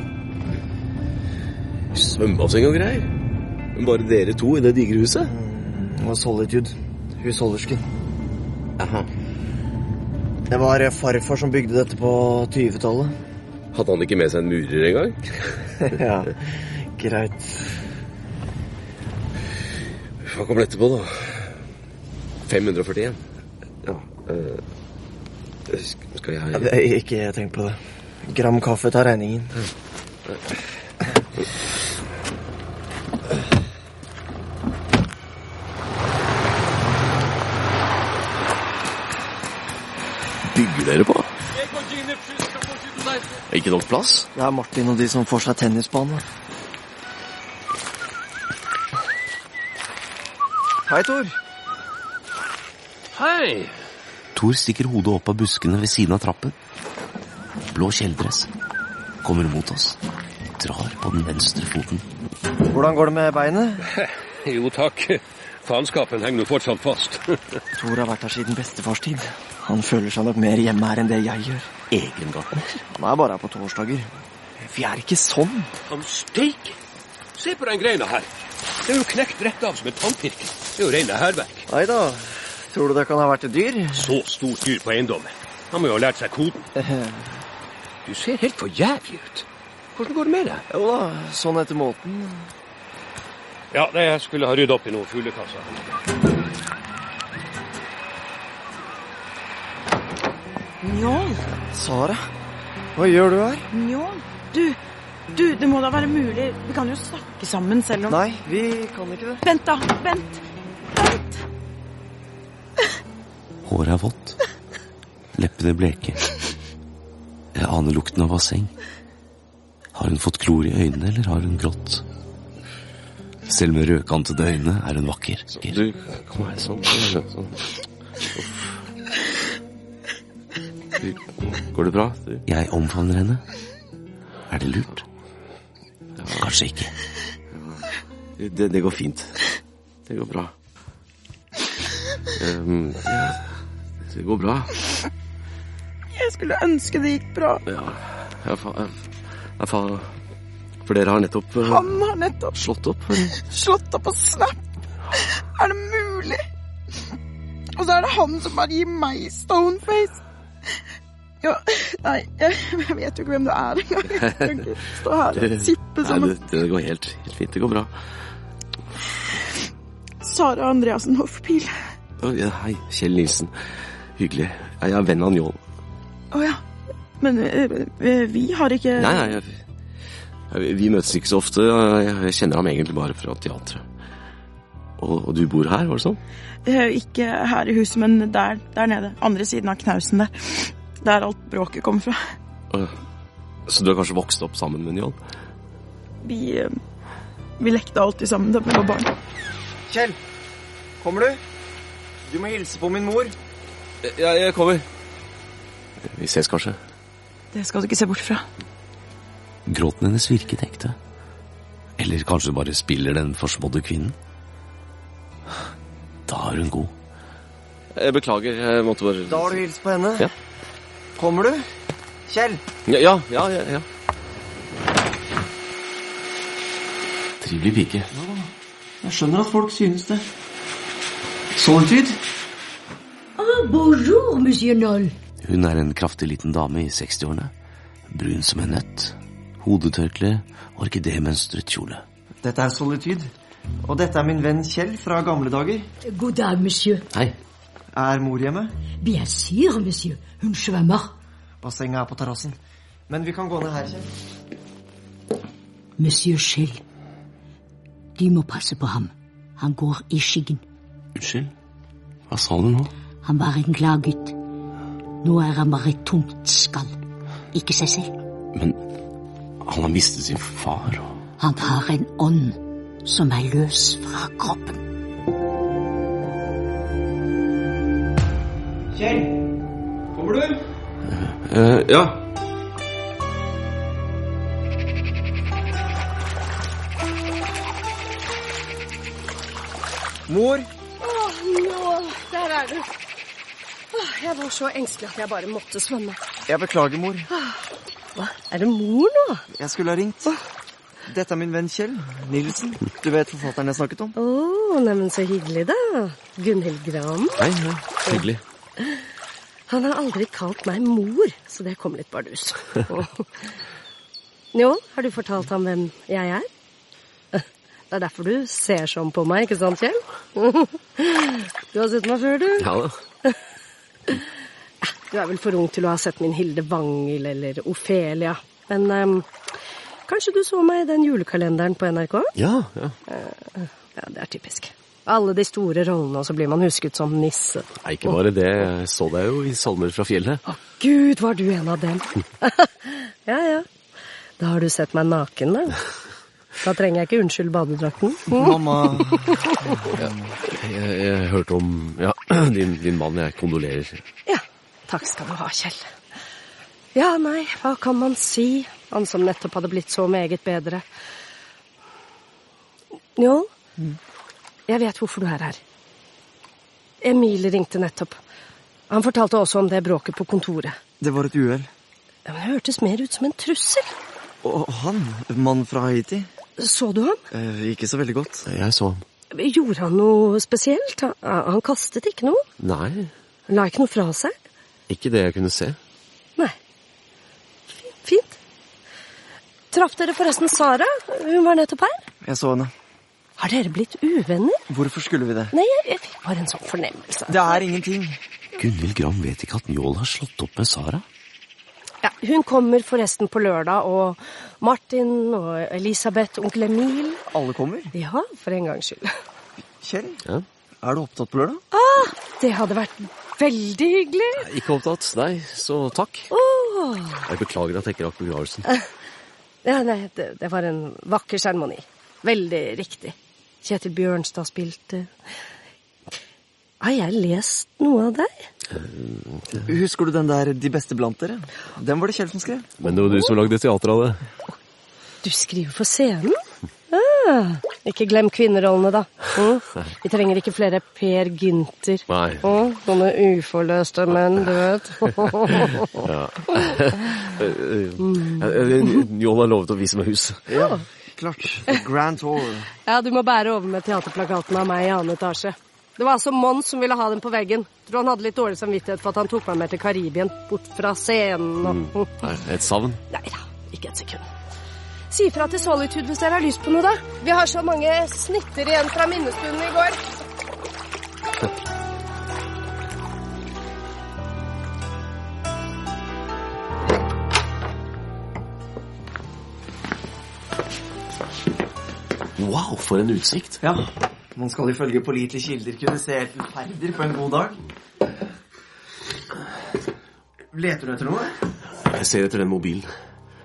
Speaker 3: Svømmebasseng og greier. Men bare dere to i det digre huset?
Speaker 2: Og Solitude. Husholdersken.
Speaker 3: Aha.
Speaker 2: Det var farfar som bygde dette på 20-tallet.
Speaker 3: Hadde han ikke med seg en murer engang?
Speaker 2: ja, greit.
Speaker 3: Hva kom dette etterpå, da? 541. Ja øh, sk- Skal
Speaker 2: Ja,
Speaker 3: jeg
Speaker 2: det, ikke tenk på det. Gram kaffe tar regningen.
Speaker 3: Bygger dere på? Ikke nok plass?
Speaker 2: Det er Martin og de som får seg tennisbane. Hei, Tor.
Speaker 3: Hei! Tor stikker hodet opp av buskene ved siden av trappen. Blå kjeledress. Kommer mot oss. Drar på den venstre foten.
Speaker 2: Hvordan går det med beinet?
Speaker 11: Jo takk. Faenskapen henger nå fortsatt fast.
Speaker 2: Tor har vært her siden bestefars tid. Han føler seg nok mer hjemme her enn det jeg gjør.
Speaker 3: Egengartner?
Speaker 2: Han er bare her på torsdager. Vi er ikke sånn.
Speaker 11: Han steik! Se på den greina her. Det er jo knekt rett av som et tannpirker. Det er jo rene hærverk.
Speaker 2: Nei da. Tror du det kan ha vært et dyr?
Speaker 11: Så stort dyr på eiendommen. Han må jo ha lært seg koden. Du ser helt for jævlig ut. Hvordan går det med deg?
Speaker 2: Jo da, sånn etter måten.
Speaker 11: Ja, det jeg skulle ha ryddet opp i noen fuglekasser.
Speaker 12: Njål,
Speaker 2: Sara, hva gjør du her?
Speaker 12: Njål. Du, du, det må da være mulig. Vi kan jo snakke sammen selv om
Speaker 2: Nei, vi kan ikke det.
Speaker 12: Vent, da. Vent. Vent.
Speaker 3: Håret er vått. Leppene bleke. Jeg aner lukten av basseng. Har hun fått klor i øynene, eller har hun grått? Selv med rødkantede øyne er hun vakker.
Speaker 11: Du, kom her, sånn. sånn.
Speaker 3: Går det bra? Jeg omfavner henne. Er det lurt? Kanskje ikke. Det, det går fint. Det går bra. Um, ja, det går bra.
Speaker 12: Jeg skulle ønske det gikk bra.
Speaker 3: Ja, jeg, jeg, jeg, For dere har nettopp uh,
Speaker 12: Han har nettopp
Speaker 3: slått opp?
Speaker 12: slått opp på Snap. Er det mulig? Og så er det han som bare gir meg stoneface. Ja, nei, jeg, jeg vet jo ikke hvem du er engang. Jeg kan ikke stå her og sippe sånn.
Speaker 3: Nei, det, det går helt, helt fint. Det går bra.
Speaker 12: Sara Andreassen Hoffpil.
Speaker 3: Oh, ja, hei, Kjell Nilsen. Hyggelig. Jeg er venn av Njål.
Speaker 12: Å ja. Men eh, eh, vi har ikke
Speaker 3: Nei, nei, jeg, jeg, vi møtes ikke så ofte. Jeg, jeg kjenner ham egentlig bare fra teatret. Og, og du bor her, var det sånn?
Speaker 12: Eh, Ikke her i huset, men der, der nede. Andre siden av knausen der. Der alt bråket kommer fra.
Speaker 3: Så du har kanskje vokst opp sammen med Njål?
Speaker 12: Vi, eh, vi lekte alltid sammen da vi var barn.
Speaker 2: Kjell, kommer du? Du må hilse på min mor.
Speaker 3: Ja, jeg kommer. Vi ses kanskje.
Speaker 12: Det skal du ikke se bort fra.
Speaker 3: Gråten hennes virket ekte. Eller kanskje hun bare spiller den forsmådde kvinnen? Da er hun god. Jeg beklager, jeg måtte bare
Speaker 2: Da har du hilst på henne.
Speaker 3: Ja.
Speaker 2: Kommer du? Kjell.
Speaker 3: Ja, ja, ja. ja, ja. Trivelig pike.
Speaker 2: Jeg skjønner at folk synes det. Solitude?
Speaker 13: Ah, bonjour, monsieur Noll.
Speaker 3: Hun er en kraftig liten dame i 60-årene. Brun som en nøtt. Hodetørkle, orkidémønstret kjole.
Speaker 2: Dette er Solitude. Og dette er min venn Kjell fra gamle dager.
Speaker 13: God dag, monsieur.
Speaker 3: Hei.
Speaker 2: Er mor hjemme?
Speaker 13: Bien sûr, monsieur. Hun svømmer.
Speaker 2: Bassenget er på terrassen. Men vi kan gå ned her, Kjell.
Speaker 13: Monsieur Schill. De må passe på ham. Han går i skyggen.
Speaker 3: Unnskyld? Hva sa du nå?
Speaker 13: Han var en glad gutt. Nå er han bare et tomt skall. Ikke seg selv.
Speaker 3: Men han har mistet sin far og
Speaker 13: Han har en ånd som er løs fra kroppen.
Speaker 2: Kjell, kommer du?
Speaker 3: Uh, Ja.
Speaker 2: Mor?
Speaker 14: Åh, nå, der er du. Åh, jeg var så engstelig at jeg bare måtte svømme.
Speaker 2: Jeg beklager, mor.
Speaker 14: Hva? Er det mor nå?
Speaker 2: Jeg skulle ha ringt. Dette er min venn Kjell Nilsen. Du vet forfatteren jeg snakket om?
Speaker 14: Å, neimen så hyggelig, da. Gunhild Gram.
Speaker 3: Hei, hei. Hyggelig.
Speaker 14: Han har aldri kalt meg mor, så det kom litt bardus. Jo, har du fortalt ham hvem jeg er? Det er derfor du ser sånn på meg, ikke sant, Kjell? Du har sett meg før, du.
Speaker 3: Ja da.
Speaker 14: Du er vel for ung til å ha sett min Hilde Wangel eller Ofelia. Men um, kanskje du så meg i den julekalenderen på NRK?
Speaker 3: Ja, ja.
Speaker 14: Eh, ja, det er typisk. Alle de store rollene, og så blir man husket som nisse.
Speaker 3: Nei, ikke bare det. Jeg så deg jo i Salmer fra fjellet.
Speaker 14: Gud, var du en av dem? ja, ja. Da har du sett meg naken, da. Da trenger jeg ikke unnskylde badedrakten.
Speaker 2: Mamma
Speaker 3: Jeg, jeg, jeg hørte om ja, din, din mann. Jeg kondolerer.
Speaker 14: Ja, takk skal du ha, Kjell. Ja, nei, hva kan man si? Han som nettopp hadde blitt så meget bedre. Njål, jeg vet hvorfor du er her. Emil ringte nettopp. Han fortalte også om det bråket på kontoret.
Speaker 2: Det var et uhell.
Speaker 14: Ja, men Det hørtes mer ut som en trussel.
Speaker 2: Og han, mannen fra Haiti?
Speaker 14: Så du ham?
Speaker 2: Eh, ikke så veldig godt.
Speaker 3: Jeg så ham.
Speaker 14: Gjorde han noe spesielt? Han, han kastet ikke noe?
Speaker 3: Nei,
Speaker 14: La ikke noe fra seg?
Speaker 3: ikke det jeg kunne se.
Speaker 14: Nei. Fint. Traff dere forresten Sara? Hun var nettopp her.
Speaker 2: Jeg så henne.
Speaker 14: Har dere blitt uvenner?
Speaker 2: Hvorfor skulle vi det?
Speaker 14: Nei, jeg, jeg fikk bare en sånn fornemmelse.
Speaker 2: Det er ingenting.
Speaker 3: Gunhild Gram vet ikke at Njål har slått opp med Sara.
Speaker 14: Ja, hun kommer forresten på lørdag, og Martin og Elisabeth, onkel Emil
Speaker 2: Alle kommer?
Speaker 14: Ja, for en gangs skyld.
Speaker 2: Kjell,
Speaker 3: Ja.
Speaker 2: er du opptatt på lørdag?
Speaker 14: Ah, det hadde vært veldig hyggelig.
Speaker 3: Ikke opptatt. Nei, så takk.
Speaker 14: Oh.
Speaker 3: Jeg beklager at jeg ikke rakk begravelsen.
Speaker 14: Ja, nei, det, det var en vakker seremoni. Veldig riktig. Kjetil Bjørnstad spilte. Har jeg lest noe av deg?
Speaker 2: Husker du den der De beste blant dere? Den var det Kjell som skrev.
Speaker 3: Men det var du som lagde teater av det.
Speaker 14: Du skriver for scenen? Ah, ikke glem kvinnerollene, da. Mm. Vi trenger ikke flere Per Gynter.
Speaker 3: Nei.
Speaker 14: Mm, sånne uforløste menn, du vet.
Speaker 3: Ja. Njål har lovet å vise meg huset.
Speaker 2: Ja, klart. Grand Tour.
Speaker 14: ja, du må bære over med teaterplakaten av meg i annen etasje. Det var altså Mons som ville ha den på veggen. Tror han hadde litt dårlig samvittighet for at han tok meg med til Karibien, bort fra scenen og
Speaker 3: Nei, Et savn.
Speaker 14: Nei da, ikke et sekund. Si ifra til Solitude hvis dere har lyst på noe, da. Vi har så mange snitter igjen fra minnestunden i går.
Speaker 3: Wow, for en utsikt.
Speaker 2: Ja, man skal ifølge pålitelige kilder kunne se helt ferdig på en god dag. Leter du etter noe?
Speaker 3: Jeg ser etter den mobilen.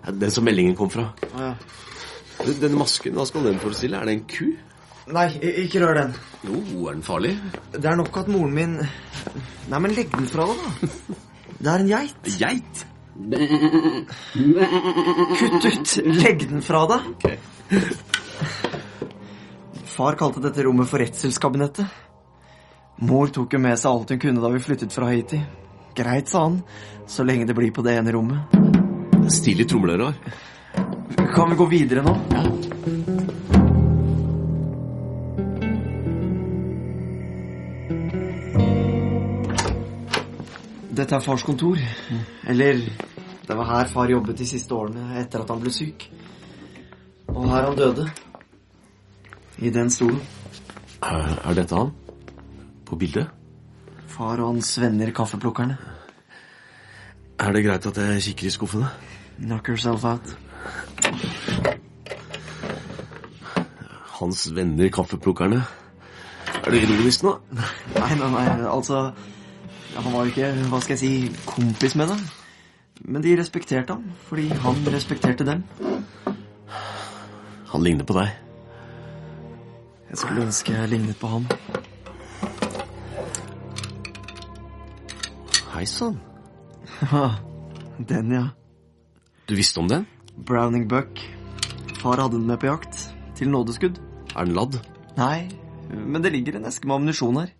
Speaker 3: Den som meldingen kom fra.
Speaker 2: Ah, ja.
Speaker 3: Den- masken, hva skal den forestille? Er det en ku?
Speaker 2: Nei, ikke rør den.
Speaker 3: Jo, er den farlig?
Speaker 2: Det er nok at moren min Nei, men legg den fra deg, da. Det er en geit.
Speaker 3: Geit?
Speaker 2: Kutt ut! Legg den fra deg. Far kalte dette rommet for redselskabinettet. Mor tok jo med seg alt hun kunne da vi flyttet fra Haiti. Greit, sa han, så lenge det blir på det ene rommet.
Speaker 3: Stilig trommelører.
Speaker 2: Kan vi gå videre nå? Dette er fars kontor. Eller det var her far jobbet de siste årene etter at han ble syk. Og her han døde. I den stolen.
Speaker 3: Er, er dette han? På bildet?
Speaker 2: Far og hans venner kaffeplukkerne.
Speaker 3: Er det greit at jeg kikker i skuffene?
Speaker 2: Knock yourself out.
Speaker 3: Hans venner, kaffeplukkerne. Er du ironisk nå?
Speaker 2: Nei, nei, nei, altså Han var jo ikke, hva skal jeg si, kompis med dem. Men de respekterte ham, fordi han respekterte dem.
Speaker 3: Han ligner på deg.
Speaker 2: Jeg skulle ønske jeg lignet på han.
Speaker 3: Hei sann.
Speaker 2: den, ja.
Speaker 3: Du visste om den?
Speaker 2: Browning Buck. Far hadde den med på jakt. Til nådeskudd.
Speaker 3: Er den ladd?
Speaker 2: Nei, men det ligger en eske med ammunisjon her.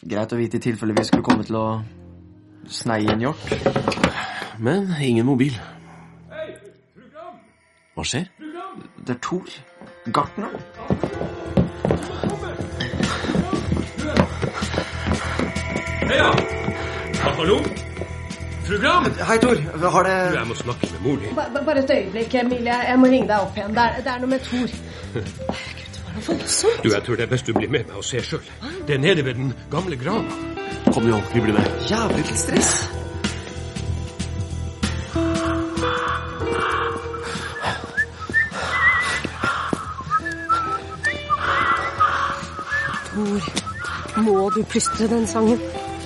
Speaker 2: Greit å vite i tilfelle vi skulle komme til å sneie en hjort.
Speaker 3: Men ingen mobil. Hva skjer?
Speaker 2: Det er Thor. Gartneren.
Speaker 11: Heia! Hallo? Fru Gram?
Speaker 2: Hei, Tor. Har det
Speaker 11: Du, jeg må snakke med mor di.
Speaker 14: Ba- Bare et øyeblikk, Emilie. Jeg må ringe deg opp igjen. Det er, det er noe med Thor.
Speaker 11: Du, jeg tror det er best du blir med meg og ser sjøl. Det er nede ved den gamle grava.
Speaker 3: Kom igjen, vi blir med.
Speaker 2: Jævlig til stress.
Speaker 14: Thor, må du plystre den sangen?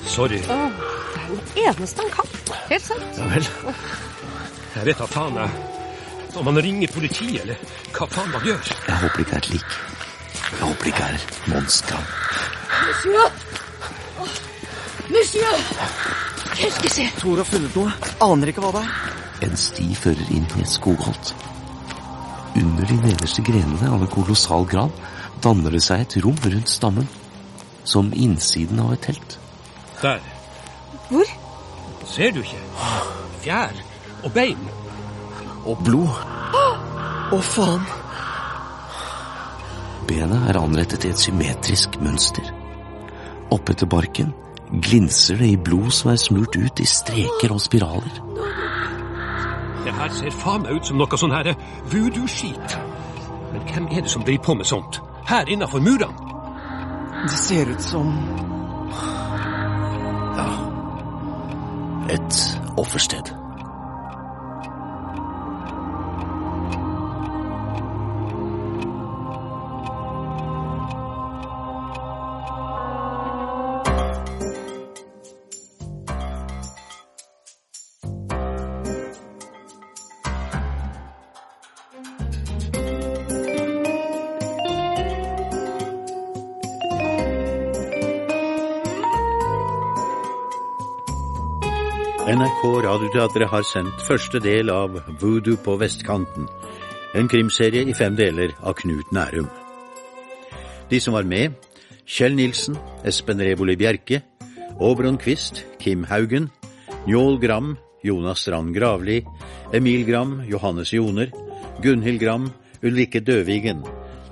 Speaker 11: Sorry.
Speaker 14: Åh, det er den eneste han kan. Helt sant.
Speaker 11: Ja vel. Jeg vet da faen jeg om han ringer politiet, eller hva faen man gjør.
Speaker 3: Jeg håper det ikke er et lik. Jeg håper det ikke er Mons
Speaker 14: Monsieur! Monsieur! Qu'est-ce que c'est?
Speaker 2: Tor har funnet noe. Aner ikke hva det er.
Speaker 3: En sti fører inn i et skogholt. Under de nederste grenene av en kolossal gran danner det seg et rom rundt stammen. Som innsiden av et telt.
Speaker 11: Der.
Speaker 14: Hvor?
Speaker 11: Ser du ikke? Fjær og bein.
Speaker 3: Og blod.
Speaker 2: Å, faen.
Speaker 3: Benet er anrettet i et symmetrisk mønster. Oppetter barken glinser det i blod som er smurt ut i streker og spiraler.
Speaker 11: Det her ser faen meg ut som noe sånn her voodoo-skit. Men hvem er det som driver på med sånt? Her innafor murene?
Speaker 2: Det ser ut som Ja.
Speaker 3: Et offersted.
Speaker 1: NRK dere har sendt første del av Voodoo på vestkanten. En krimserie i fem deler av Knut Nærum. De som var med, Kjell Nilsen, Espen Reboli Bjerke, Oberon Quist, Kim Haugen, Njål Gram, Jonas Strand Gravli, Emil Gram, Johannes Joner, Gunhild Gram, Ulrikke Døvigen,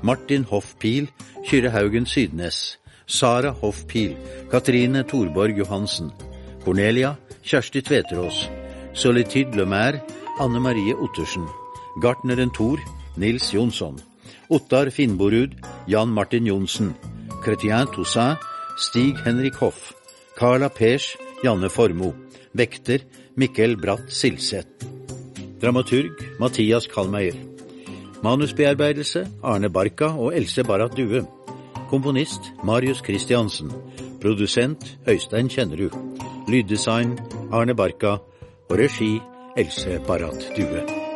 Speaker 1: Martin Hoff Pil, Kyrre Haugen Sydnes, Sara Hoff Pil, Katrine Thorborg Johansen, Cornelia, Kjersti Tveterås, Solitude Lemaire, Anne Marie Ottersen, gartneren Thor, Nils Jonsson, Ottar Finnborud, Jan Martin Johnsen, Chrétien Toussaint, Stig Henrik Hoff, Carla Pers, Janne Formoe, vekter Mikkel Bratt Silseth, dramaturg Mathias Kalmeier. manusbearbeidelse Arne Barka og Else Barrat Due, komponist Marius Christiansen, produsent Øystein Kjennerud, lyddesign Arne Barka og regi Else Barrat Due.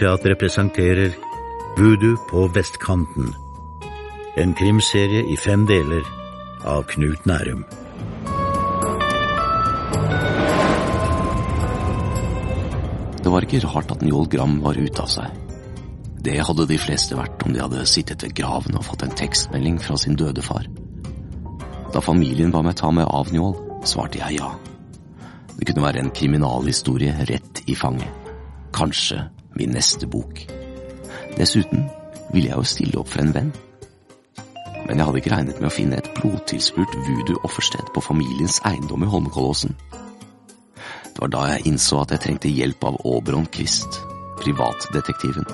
Speaker 1: Radioteatret presenterer Voodoo på vestkanten. En krimserie i fem deler av Knut Nærum.
Speaker 3: Det var ikke rart at Njål Gram var ute av seg. Det hadde de fleste vært om de hadde sittet ved graven og fått en tekstmelding fra sin døde far. Da familien ba meg ta meg av Njål, svarte jeg ja. Det kunne være en kriminalhistorie rett i fanget. Kanskje min neste bok. Dessuten ville jeg jo stille opp for en venn. Men jeg hadde ikke regnet med å finne et blodtilspurt voodoo-offersted på familiens eiendom i Holmenkollåsen. Det var da jeg innså at jeg trengte hjelp av Oberon Quist, privatdetektiven.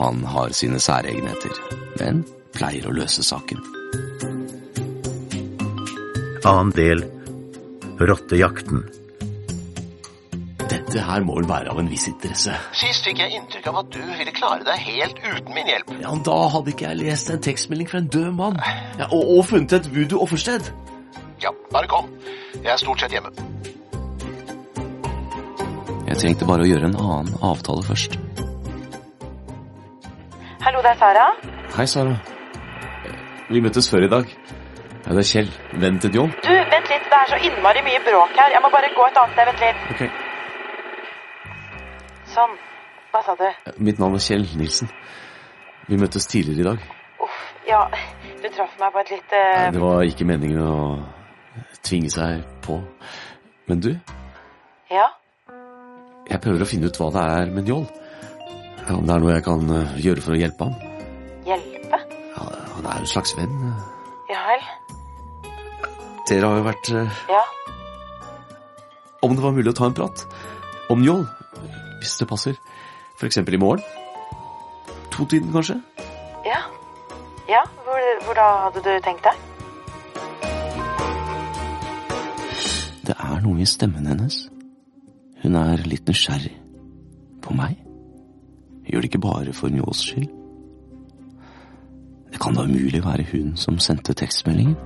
Speaker 3: Han har sine særegenheter, men pleier å løse saken.
Speaker 1: Annen del Rottejakten.
Speaker 3: Dette her må vel være av en viss interesse.
Speaker 6: Sist fikk jeg inntrykk av at du ville klare deg helt uten min hjelp.
Speaker 3: Ja, Da hadde ikke jeg lest en tekstmelding fra en død mann. Ja, og, og funnet et voodoo-offersted.
Speaker 6: Ja, bare kom. Jeg er stort sett hjemme.
Speaker 3: Jeg trengte bare å gjøre en annen avtale først.
Speaker 15: Hallo, det er Sara.
Speaker 3: Hei, Sara. Vi møttes før i dag. Ja, det er Kjell, vennen til John.
Speaker 15: Du, vent litt, det er så innmari mye bråk her. Jeg må bare gå et annet sted, vent litt.
Speaker 3: Ok.
Speaker 15: Sånn. Hva sa du?
Speaker 3: Mitt navn er Kjell Nilsen. Vi møttes tidligere i dag.
Speaker 15: Uff, ja, du traff meg på et litt Nei,
Speaker 3: Det var ikke meningen å tvinge seg på. Men du,
Speaker 15: Ja?
Speaker 3: jeg prøver å finne ut hva det er med Njål. Om det er noe jeg kan eh, gjøre for å hjelpe ham.
Speaker 15: Hjelpe?
Speaker 3: Ja, han er en slags venn.
Speaker 15: Ja vel?
Speaker 3: Dere har jo vært eh,
Speaker 15: Ja.
Speaker 3: Om det var mulig å ta en prat om Njål, hvis det passer. Eksempel i morgen. To-tiden, kanskje?
Speaker 15: Ja. Ja, hvor, hvor da hadde du tenkt deg?
Speaker 3: Det er noe i stemmen hennes. Hun er litt nysgjerrig. På meg? Gjør det ikke bare for Njåls skyld? Det kan da umulig være hun som sendte tekstmeldingen?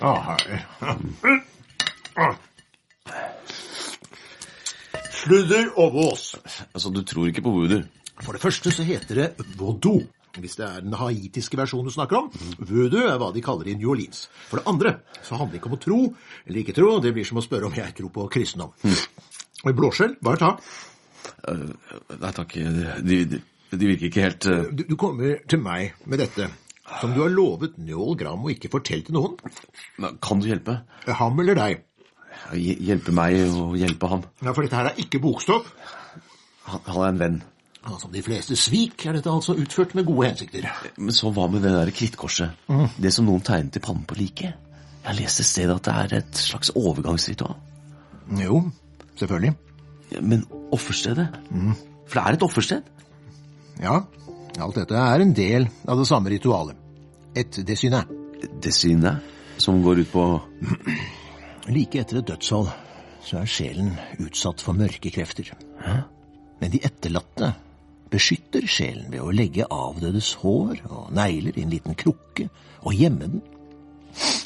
Speaker 6: Ah, hei. Sludder og vås.
Speaker 3: Altså, du tror ikke på voodoo?
Speaker 6: For det første så heter det voodoo. Hvis det er den haitiske versjonen du snakker om. Voodoo er hva de kaller i New Orleans. For det andre så handler det ikke om å tro eller ikke tro. Det blir som å spørre om jeg tror på kristendom. Og Blåskjell, bare ta.
Speaker 3: Nei takk, de, de, de virker ikke helt uh...
Speaker 6: Du, du kommer til meg med dette. Som du har lovet Njål Gram å ikke fortelle til noen.
Speaker 3: Kan du hjelpe?
Speaker 6: Ham eller deg?
Speaker 3: Hjelpe meg og hjelpe ham.
Speaker 6: Ja, For dette her er ikke bokstopp.
Speaker 3: Han, han er en venn.
Speaker 6: Ja, Som de fleste svik er dette altså utført med gode hensikter.
Speaker 3: Men så hva med det der krittkorset?
Speaker 6: Mm.
Speaker 3: Det som noen tegnet i pannen på liket? Jeg leste et sted at det er et slags overgangsritual.
Speaker 6: Jo, selvfølgelig.
Speaker 3: Men offerstedet?
Speaker 6: Mm.
Speaker 3: For det er et offersted?
Speaker 6: Ja, alt dette er en del av det samme ritualet. Et desyne.
Speaker 3: Desyne? Som går ut på
Speaker 6: Like etter et dødsfall så er sjelen utsatt for mørke krefter. Men de etterlatte beskytter sjelen ved å legge avdødes hår og negler i en liten krukke og gjemme den.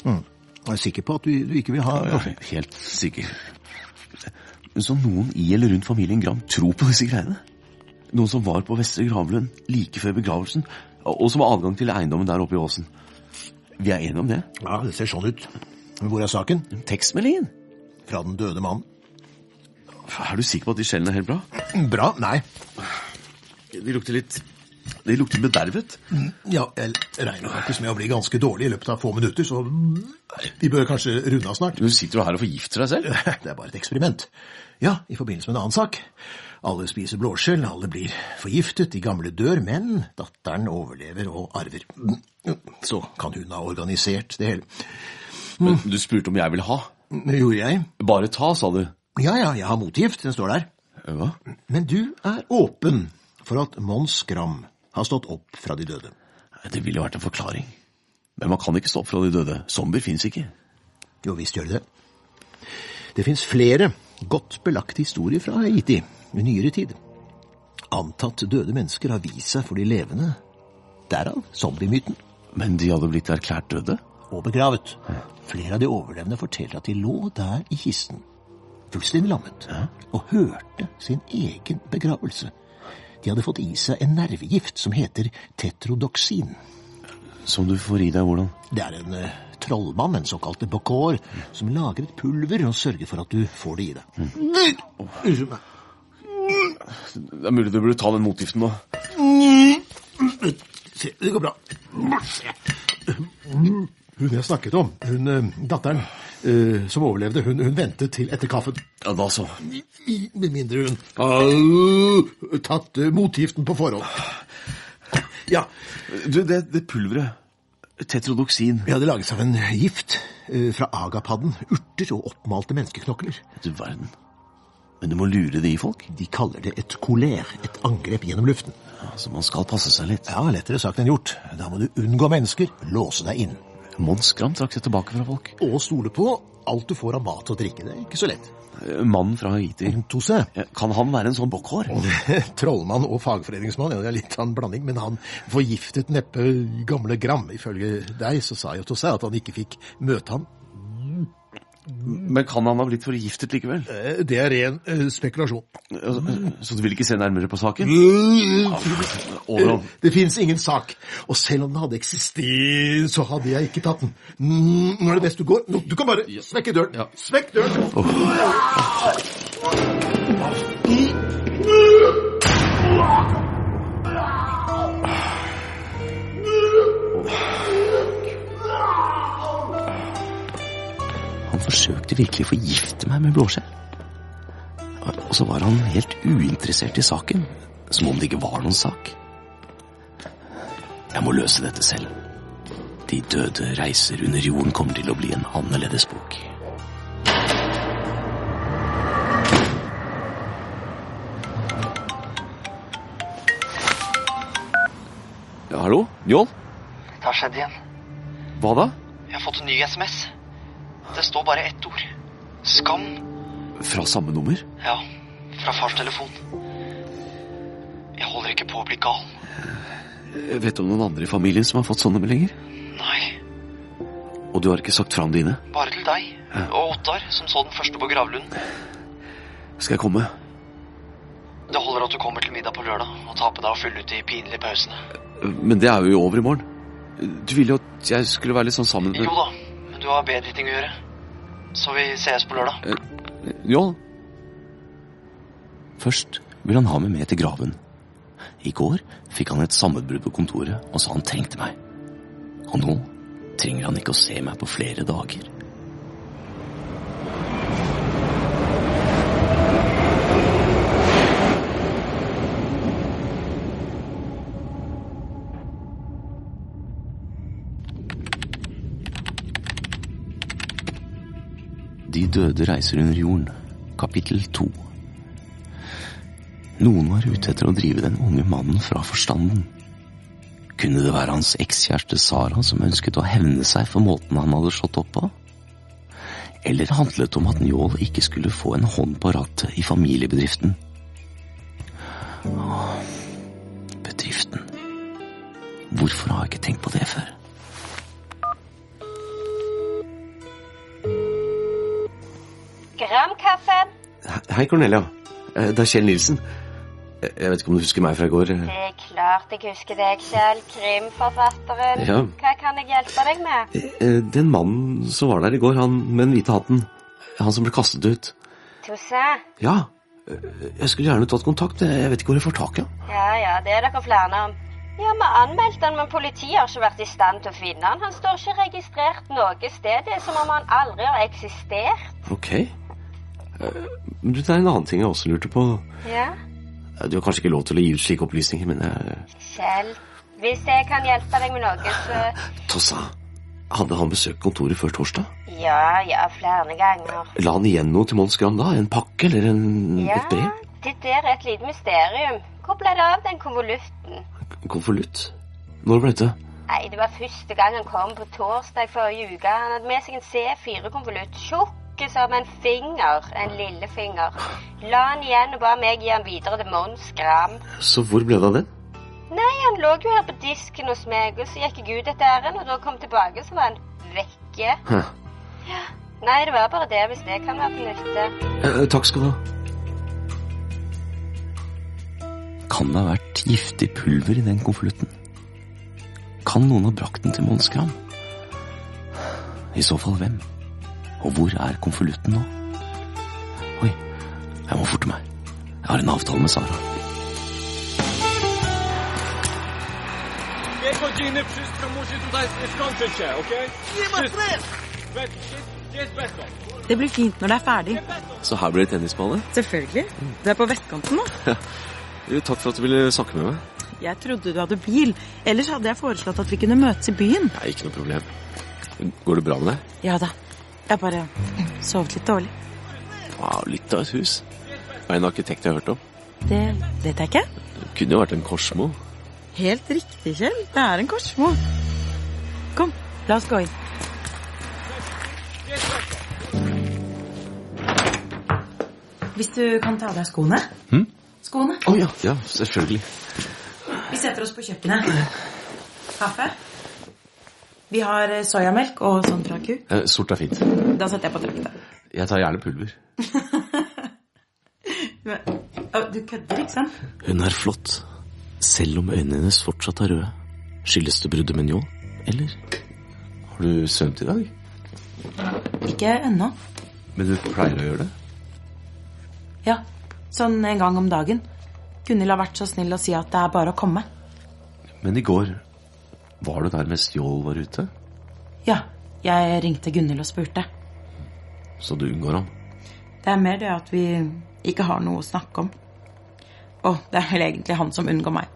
Speaker 6: Mm. Jeg er sikker på at du, du ikke vil ha
Speaker 3: Ja, Helt sikker. Så noen i eller rundt familien Gram tror på disse greiene? Noen som var på Vestre Gravlund like før begravelsen, og som har adgang til eiendommen der oppe i åsen. Vi er enige om det?
Speaker 6: Ja, det ser sånn ut. Men hvor er saken?
Speaker 3: Tekstmeldingen.
Speaker 6: Fra den døde mannen.
Speaker 3: Er du sikker på at de skjellene er helt bra?
Speaker 6: Bra? Nei.
Speaker 3: De lukter litt De lukter bedervet.
Speaker 6: Mm, Ja, jeg regner faktisk med å bli ganske dårlig i løpet av få minutter, så vi bør kanskje runde av snart.
Speaker 3: Du sitter jo her og forgifter deg selv.
Speaker 6: Det er bare et eksperiment. Ja, i forbindelse med en annen sak. Alle spiser blåskjell, alle blir forgiftet, de gamle dør, men datteren overlever og arver. Så kan hun ha organisert det hele.
Speaker 3: Men du spurte om jeg ville ha.
Speaker 6: Gjorde jeg.
Speaker 3: Bare ta, sa du.
Speaker 6: Ja, ja, jeg har motgift, den står der.
Speaker 3: Hva?
Speaker 6: Men du er åpen for at Mons Gram har stått opp fra de døde.
Speaker 3: Det ville jo vært en forklaring. Men man kan ikke stå opp fra de døde. Zombier fins ikke.
Speaker 6: Jo visst gjør det det. Det fins flere godt belagte historier fra Haiti i nyere tid. Antatt døde mennesker har vist seg for de levende. Derav zombiemyten.
Speaker 3: Men de hadde blitt erklært døde?
Speaker 6: Og begravet. Flere av de overlevende forteller at de lå der i kisten, fullstendig lammet, og hørte sin egen begravelse. De hadde fått i seg en nervegift som heter tetrodoksin.
Speaker 3: Som du får i deg hvordan?
Speaker 6: Det er en uh, trollmann, en såkalt bokor, som lager et pulver og sørger for at du får det i deg. Unnskyld meg.
Speaker 3: Det er mulig du burde ta den motgiften nå.
Speaker 6: Se, det går bra. Hun jeg snakket om, hun eh, datteren eh, som overlevde, hun, hun ventet til etter kaffen.
Speaker 3: Ja, da så.
Speaker 6: Med mindre hun har tatt eh, motgiften på forhånd. Ja,
Speaker 3: Du, det, det pulveret Tetrodoksin.
Speaker 6: ja, det lages av en gift eh, fra agapadden, urter og oppmalte menneskeknokler.
Speaker 3: Du verden. Men du må lure det i folk.
Speaker 6: De kaller det et koler, et angrep gjennom luften.
Speaker 3: Ja, så man skal passe seg litt.
Speaker 6: Ja, lettere sagt enn gjort. Da må du unngå mennesker, låse deg inn.
Speaker 3: Mons trakk seg tilbake fra folk.
Speaker 6: Og stole på alt du får av mat og drikke. Det er ikke så lett.
Speaker 3: Mannen fra Haiti.
Speaker 6: Tose.
Speaker 3: Kan han være en sånn bokkhår?
Speaker 6: Trollmann og fagforeningsmann, ja, det er litt av en blanding, men han forgiftet neppe gamle Gram. Ifølge deg så sa jo Tose at han ikke fikk møte ham.
Speaker 3: Men kan han ha blitt forgiftet likevel?
Speaker 6: Eh, Det er ren eh, spekulasjon.
Speaker 3: Så du vil ikke se nærmere på saken?
Speaker 6: Eh, Det fins ingen sak. Og selv om den hadde eksistert, så hadde jeg ikke tatt den. Mm, Nå er det best du går. Nå, Du kan bare smekke døren. Smekk døren!
Speaker 3: Han forsøkte virkelig å forgifte meg med blåskjell. Og så var han helt uinteressert i saken. Som om det ikke var noen sak. Jeg må løse dette selv. De døde reiser under jorden kommer til å bli en annerledes bok. Ja, hallo? Njål?
Speaker 16: Det har skjedd igjen.
Speaker 3: Hva da?
Speaker 16: Jeg har fått en ny SMS. Det står bare ett ord. Skam.
Speaker 3: Fra samme nummer?
Speaker 16: Ja, fra fars telefon. Jeg holder ikke på å bli gal.
Speaker 3: Vet du om noen andre i familien som har fått sånne meldinger?
Speaker 16: Nei,
Speaker 3: Og du har ikke sagt fra om dine?
Speaker 16: bare til deg. Og Ottar, som så den første på gravlunden.
Speaker 3: Skal jeg komme?
Speaker 16: Det holder at du kommer til middag på lørdag og tar på deg og fyller ut de pinlige pausene.
Speaker 3: Men det er jo over i morgen. Du ville jo at jeg skulle være litt sånn sammen
Speaker 16: Jo da, du har bedre ting å gjøre. Så vi ses på lørdag.
Speaker 3: Njål? Først vil han ha meg med til graven. I går fikk han et sammenbrudd på kontoret og sa han trengte meg. Og nå trenger han ikke å se meg på flere dager. Døde reiser under jorden, kapittel to. Noen var ute etter å drive den unge mannen fra forstanden. Kunne det være hans ekskjæreste Sara som ønsket å hevne seg for måten han hadde slått opp på? Eller handlet det om at Njål ikke skulle få en hånd på rattet i familiebedriften? Bedriften. Hvorfor har jeg ikke tenkt på det før?
Speaker 7: Gramkaffen.
Speaker 3: Hei, Cornelia. Eh, Det er Kjell Nilsen. Eh, Jeg vet ikke om du husker meg fra i går?
Speaker 7: Det er klart jeg husker deg selv, krimforfatteren.
Speaker 3: Ja.
Speaker 7: Hva kan jeg hjelpe deg med?
Speaker 3: Eh, Den mannen som var der i går, han med den hvite hatten. Han som ble kastet ut.
Speaker 7: Toussaint?
Speaker 3: Ja. eh, Jeg skulle gjerne tatt kontakt. Jeg vet ikke hvor jeg får tak i ham.
Speaker 7: Ja, ja, det er dere flere om. Ja, Vi anmeldte han, men politiet har ikke vært i stand til å finne han. Han står ikke registrert noe sted. Det er som om han aldri har eksistert.
Speaker 3: Ok. Eh, du, det er en annen ting jeg også lurte på.
Speaker 7: Ja,
Speaker 3: Eh, Du har kanskje ikke lov til å gi ut slike opplysninger, men jeg...
Speaker 7: Kjell. Hvis jeg kan hjelpe deg med noe, så
Speaker 3: Tossa, hadde han besøkt kontoret før torsdag?
Speaker 7: Ja, ja, flere ganger.
Speaker 3: La han igjen noe til Mons Gram da? En pakke eller en,
Speaker 7: Ja,
Speaker 3: et brev?
Speaker 7: det der er et lite mysterium. Hvor ble det av den konvolutten?
Speaker 3: Konvolutt? Når ble dette?
Speaker 7: Nei, det var første gang han kom på torsdag forrige uke. Han hadde med seg en C4-konvolutt. Tjukk som en finger. En lillefinger. La han igjen og ba meg gi han videre til Mons Gram.
Speaker 3: Så hvor ble det av den?
Speaker 7: Nei, han lå jo her på disken hos meg, og så gikk jeg ut etter ærend, og da kom tilbake, så var han vekke.
Speaker 3: Hæ.
Speaker 7: Nei, det var bare det, hvis det kan være til nytte.
Speaker 3: Eh, takk skal du ha. Kan det ha vært giftig pulver i den konvolutten? Kan noen ha brakt den til Mons Gram? I så fall hvem? Og hvor er konvolutten nå? Oi, jeg må forte meg. Jeg har en avtale med Sara.
Speaker 12: Det blir fint når det er ferdig.
Speaker 3: Så her blir det tennisbane?
Speaker 12: Selvfølgelig. Du er på vestkanten nå.
Speaker 3: Ja. Takk for at du ville snakke med meg.
Speaker 12: Jeg trodde du hadde bil. Ellers hadde jeg foreslått at vi kunne møtes i byen.
Speaker 3: Ja, ikke noe problem. Går det bra med deg?
Speaker 12: Ja da. Jeg bare sovet litt dårlig.
Speaker 3: Wow, litt av et hus. Er en arkitekt jeg har hørt om.
Speaker 12: Det vet jeg ikke.
Speaker 3: Det kunne jo vært en Korsmo.
Speaker 12: Helt riktig, Kjell. Det er en Korsmo. Kom, la oss gå inn. Hvis du kan ta av deg skoene.
Speaker 3: Hm?
Speaker 12: Skoene.
Speaker 3: Å ja, ja, selvfølgelig.
Speaker 12: Vi setter oss på kjøkkenet. Kaffe. Vi har eh, soyamelk og sånn fra ku.
Speaker 3: Eh, Sort er fint.
Speaker 12: Da setter jeg på traktet.
Speaker 3: Jeg tar gjerne pulver.
Speaker 12: Du kødder, ikke sant?
Speaker 3: Hun er flott. Selv om øynene hennes fortsatt er røde. Skyldes det bruddet med Njål? Eller har du svømt i dag?
Speaker 12: Ikke ennå.
Speaker 3: Men du pleier å gjøre det?
Speaker 12: Ja, sånn en gang om dagen. Gunhild har vært så snill å si at det er bare å komme.
Speaker 3: Men i går var du der mens Stjål var ute?
Speaker 12: Ja, jeg ringte Gunhild og spurte.
Speaker 3: Så du unngår ham?
Speaker 12: Det er mer det at vi ikke har noe å snakke om. Og det er vel egentlig han som unngår meg.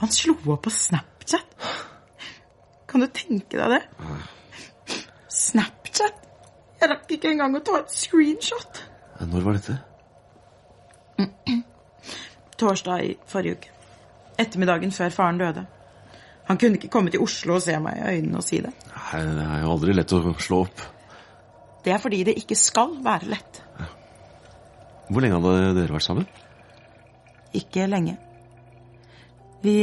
Speaker 12: Han slo opp på Snapchat. Kan du tenke deg det? Snapchat? Jeg rakk ikke engang å ta et screenshot.
Speaker 3: Når var dette?
Speaker 12: Torsdag i forrige uke. Ettermiddagen før faren døde. Han kunne ikke komme til Oslo og se meg i øynene og si det.
Speaker 3: Nei, Det er jo aldri lett å slå opp.
Speaker 12: Det er fordi det ikke skal være lett.
Speaker 3: Hvor lenge hadde dere vært sammen?
Speaker 12: Ikke lenge. Vi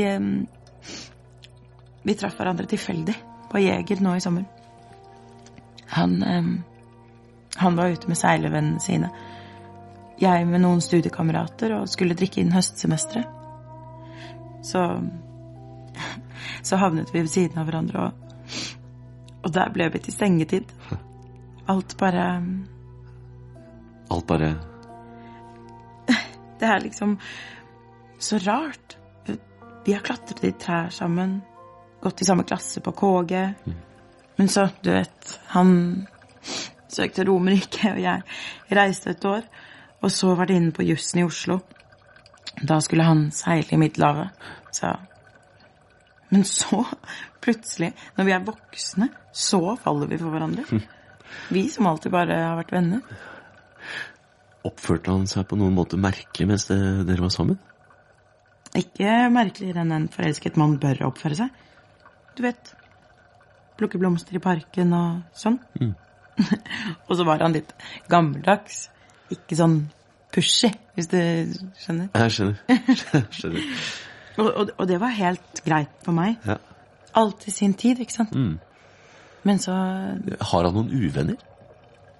Speaker 12: Vi traff hverandre tilfeldig på Jeger nå i sommer. Han Han var ute med seilevennene sine. Jeg med noen studiekamerater og skulle drikke inn høstsemesteret. Så Så havnet vi ved siden av hverandre, og, og der ble vi til sengetid. Alt bare
Speaker 3: Alt bare
Speaker 12: Det er liksom så rart. Vi har klatret i trær sammen, gått i samme klasse på KG. Men så, du vet, han søkte Romerike, og jeg reiste et år. Og så var det inne på jussen i Oslo. Da skulle han seile i Middelhavet. sa Men så, plutselig, når vi er voksne, så faller vi for hverandre. Vi som alltid bare har vært venner.
Speaker 3: Oppførte han seg på noen måte merkelig mens det, dere var sammen?
Speaker 12: Ikke merkeligere enn en forelsket mann bør oppføre seg. Du vet, plukke blomster i parken og sånn.
Speaker 3: Mm.
Speaker 12: og så var han litt gammeldags. Ikke sånn pushy, hvis du skjønner.
Speaker 3: Jeg skjønner. skjønner.
Speaker 12: Og, og, og det var helt greit for meg.
Speaker 3: Ja.
Speaker 12: Alt i sin tid, ikke sant.
Speaker 3: Mm.
Speaker 12: Men så
Speaker 3: Har han noen uvenner?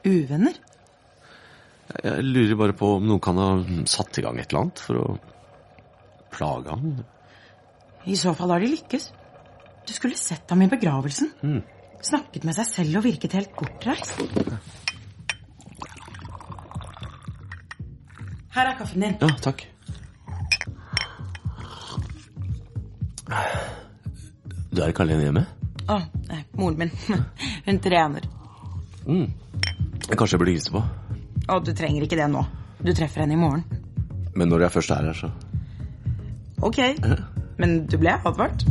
Speaker 12: uvenner.
Speaker 3: Jeg lurer bare på om noen kan ha satt i gang et eller annet for å plage ham.
Speaker 12: I så fall har de lykkes. Du skulle sett ham i begravelsen.
Speaker 3: Mm.
Speaker 12: Snakket med seg selv og virket helt bortreist. Her er kaffen din.
Speaker 3: Ja, takk. Du er ikke alene hjemme?
Speaker 12: Å, nei, moren min. Hun trener.
Speaker 3: Mm. Kanskje jeg burde hilse på.
Speaker 12: Oh, du trenger ikke det nå. Du treffer henne i morgen.
Speaker 3: Men når jeg først er her, så
Speaker 12: Ok, men du ble advart.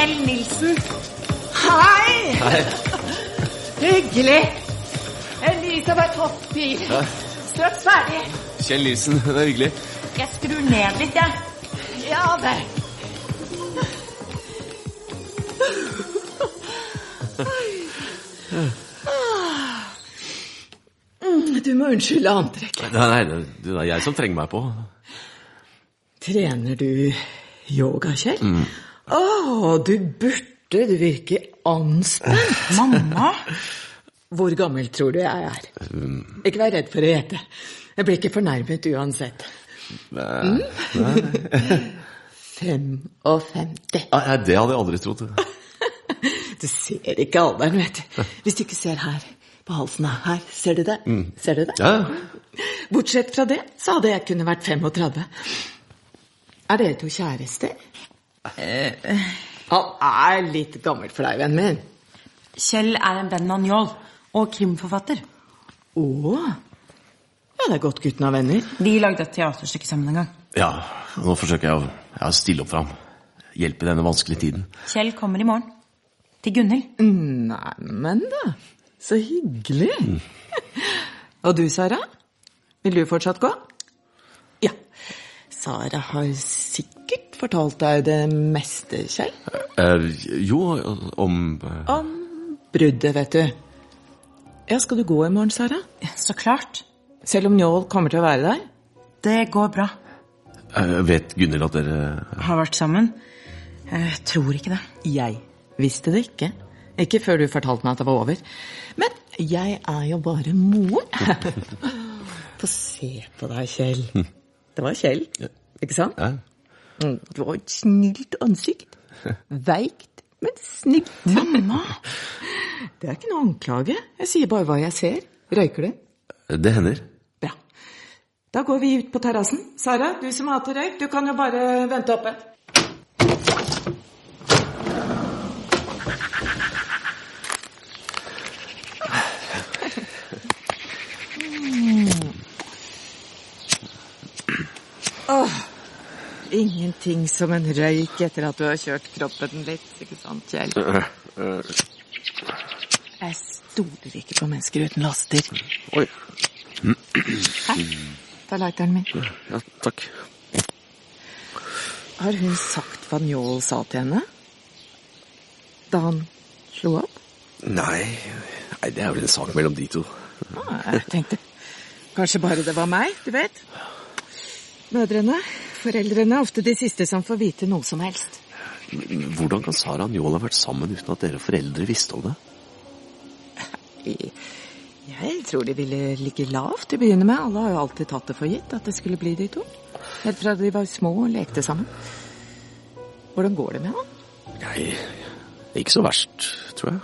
Speaker 17: Kjell Nilsen.
Speaker 18: Hei!
Speaker 3: Hei.
Speaker 18: Hyggelig. Elisabeth Hoffpil.
Speaker 3: Ja.
Speaker 18: Straks ferdig.
Speaker 3: Kjell Nilsen, det er hyggelig.
Speaker 17: Jeg skrur ned litt, jeg.
Speaker 18: Ja vel. Mm, Du må unnskylde antrekket.
Speaker 3: Nei, nei, det det er jeg som trenger meg på.
Speaker 18: Trener du yoga, Kjell?
Speaker 3: Mm.
Speaker 18: Å, du burde. Du virker anspent.
Speaker 12: Mamma?
Speaker 18: Hvor gammel tror du jeg er?
Speaker 3: Um,
Speaker 18: Ikke vær redd for å gjette. Jeg blir ikke fornærmet uansett.
Speaker 3: nei.
Speaker 18: 55.
Speaker 3: Nei, det hadde jeg aldri trodd.
Speaker 18: Du ser ikke alderen, vet du. Hvis du ikke ser her, på halsen her. Ser du det?
Speaker 3: Mm.
Speaker 18: Ser du det?
Speaker 3: Ja.
Speaker 18: Bortsett fra det, så hadde jeg kunnet vært 35. Er dere to kjærester?
Speaker 12: Eh,
Speaker 18: Han er litt gammel for deg, vennen min.
Speaker 12: Kjell er en Ben og krimforfatter.
Speaker 18: Å? Ja, det er godt gutten har venner.
Speaker 12: De lagde et teaterstykke sammen en gang.
Speaker 3: Ja, nå forsøker jeg å ja, stille opp for ham. Hjelpe i denne vanskelige tiden.
Speaker 12: Kjell kommer i morgen. Til Gunhild.
Speaker 18: Neimen da, så hyggelig. Og du, Sara? Vil du fortsatt gå? Ja. Sara har sikkert fortalt deg det meste, Kjell.
Speaker 3: Eh, jo, om eh,
Speaker 18: Om bruddet, vet du. Ja, skal du gå i morgen, Sara?
Speaker 12: Så klart.
Speaker 18: Selv om Njål kommer til å være der?
Speaker 12: Det går bra.
Speaker 3: eh, Vet Gunhild at dere
Speaker 12: Har vært sammen. Jeg tror ikke det.
Speaker 18: Jeg visste det ikke. Ikke før du fortalte meg at det var over. Men jeg er jo bare moren. Få se på deg, Kjell. Det var Kjell, ikke sant?
Speaker 3: Ja.
Speaker 18: Mm, Du har et snilt ansikt. Veikt, men snilt.
Speaker 12: Mamma!
Speaker 18: Det er ikke noe anklage. Jeg sier bare hva jeg ser. Røyker du?
Speaker 3: Det hender.
Speaker 18: Da går vi ut på terrassen. Sara, du som hater røyk, du kan jo bare vente oppe. Åh, ingenting som en røyk etter at du har kjørt kroppen litt, ikke sant, Kjell? Jeg stoler ikke på mennesker uten laster.
Speaker 3: Oi.
Speaker 18: Her, ta lighteren min.
Speaker 3: Ja, takk.
Speaker 18: Har hun sagt hva Njål sa til henne? Da han slo opp?
Speaker 3: Nei, nei, det er vel en sak mellom de to.
Speaker 18: Ah, jeg tenkte kanskje bare det var meg, du vet. Mødrene, foreldrene, er ofte de siste som får vite noe som helst.
Speaker 3: Hvordan kan Sara og Njål ha vært sammen uten at dere foreldre visste om det?
Speaker 18: Jeg tror de ville ligge lavt til å begynne med. Alle har jo alltid tatt det for gitt at det skulle bli de to. Helt fra de var små og lekte sammen. Hvordan går det med ham?
Speaker 3: Nei, ikke så verst, tror jeg.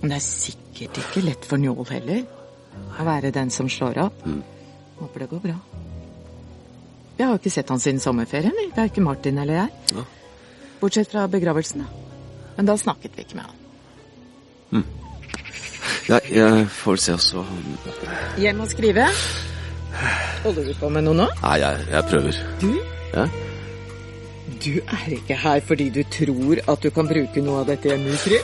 Speaker 18: Men det er sikkert ikke lett for Njål heller. Å være den som slår opp.
Speaker 3: Mm.
Speaker 18: Håper det går bra. Jeg har ikke sett han siden sommerferien. vi. Verken Martin eller jeg.
Speaker 3: Ja.
Speaker 18: Bortsett fra begravelsen, da. Men da snakket vi ikke med han.
Speaker 3: Ja, jeg får se også.
Speaker 18: Hjem og skrive. Holder du på med noe nå?
Speaker 3: Nei, jeg, jeg prøver.
Speaker 18: Du?
Speaker 3: Ja?
Speaker 19: Du er ikke her fordi du tror at du kan bruke noe av dette hjemme, Fri?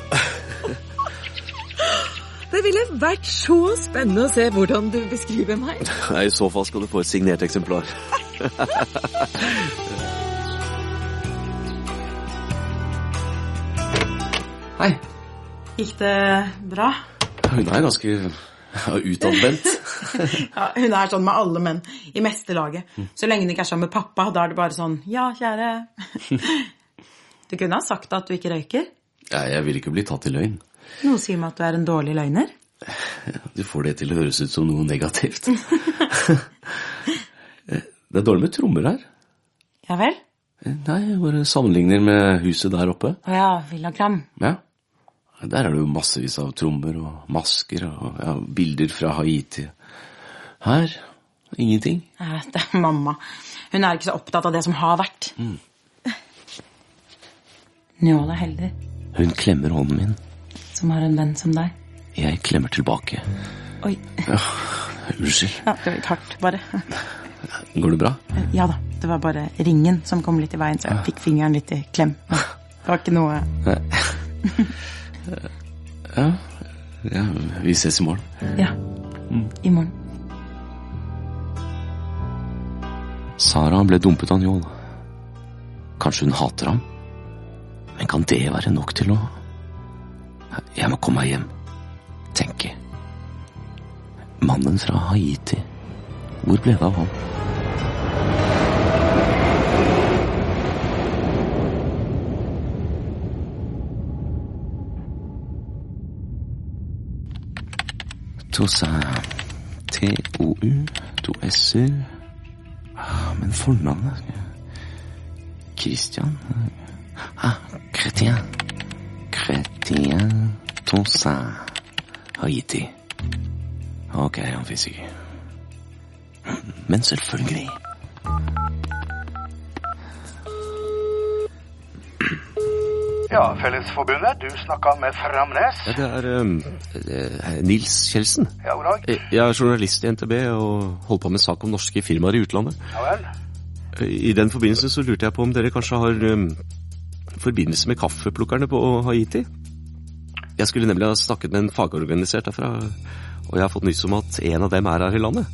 Speaker 19: Det ville vært så spennende å se hvordan du beskriver meg.
Speaker 3: I så fall skal du få et signert eksemplar. Hei.
Speaker 12: Gikk det bra?
Speaker 3: Hun er ganske ja, utadvendt.
Speaker 12: Ja, hun er sånn med alle menn i mesterlaget. Så lenge hun ikke er sammen med pappa, da er det bare sånn Ja, kjære. Du kunne ha sagt at du ikke røyker.
Speaker 3: Ja, jeg vil ikke bli tatt i løgn.
Speaker 12: Noe sier meg at du er en dårlig løgner.
Speaker 3: Du får det til å høres ut som noe negativt. Det er dårlig med trommer her.
Speaker 12: Ja vel?
Speaker 3: Nei, jeg bare sammenligner med huset der oppe.
Speaker 12: Å ja, Villa Kram.
Speaker 3: Ja. Der er det jo massevis av trommer og masker og ja, bilder fra Haiti. Her ingenting.
Speaker 12: Nei, Det er mamma. Hun er ikke så opptatt av det som har vært.
Speaker 3: Mm.
Speaker 12: Njål er heldig
Speaker 3: Hun klemmer hånden min.
Speaker 12: som har en venn som deg.
Speaker 3: Jeg klemmer tilbake.
Speaker 12: Oi.
Speaker 3: Ja, unnskyld.
Speaker 12: Ja, det var litt hardt, bare.
Speaker 3: Går det bra?
Speaker 12: Ja da, det var bare ringen som kom litt i veien, så jeg fikk fingeren litt i klem. Det var ikke noe
Speaker 3: Ja, ja vi ses i morgen.
Speaker 12: Ja. I morgen.
Speaker 3: Sara ble dumpet av Njål. Kanskje hun hater ham? Men kan det være nok til å Jeg må komme meg hjem. Tenke. Mannen fra Haiti. Hvor ble det av ham? Toussaint. T-O-U. To S-er. Ah, Men fornavnet Christian? Ah, Chrétien. Chrétien Toussaint. Haiti. Ok, han fins ikke. Men selvfølgelig.
Speaker 20: Ja, Fellesforbundet, du snakka med Framnes.
Speaker 3: Ja, det er um, eh, Nils Kjeldsen.
Speaker 20: Ja, god dag.
Speaker 3: Eh, Jeg er journalist i NTB og holder på med sak om norske firmaer i utlandet.
Speaker 20: Ja vel.
Speaker 3: I den forbindelse så lurte jeg på om dere kanskje har um, forbindelse med kaffeplukkerne på Haiti? Jeg skulle nemlig ha snakket med en fagorganisert derfra, og jeg har fått nyss om at en av dem er her i landet.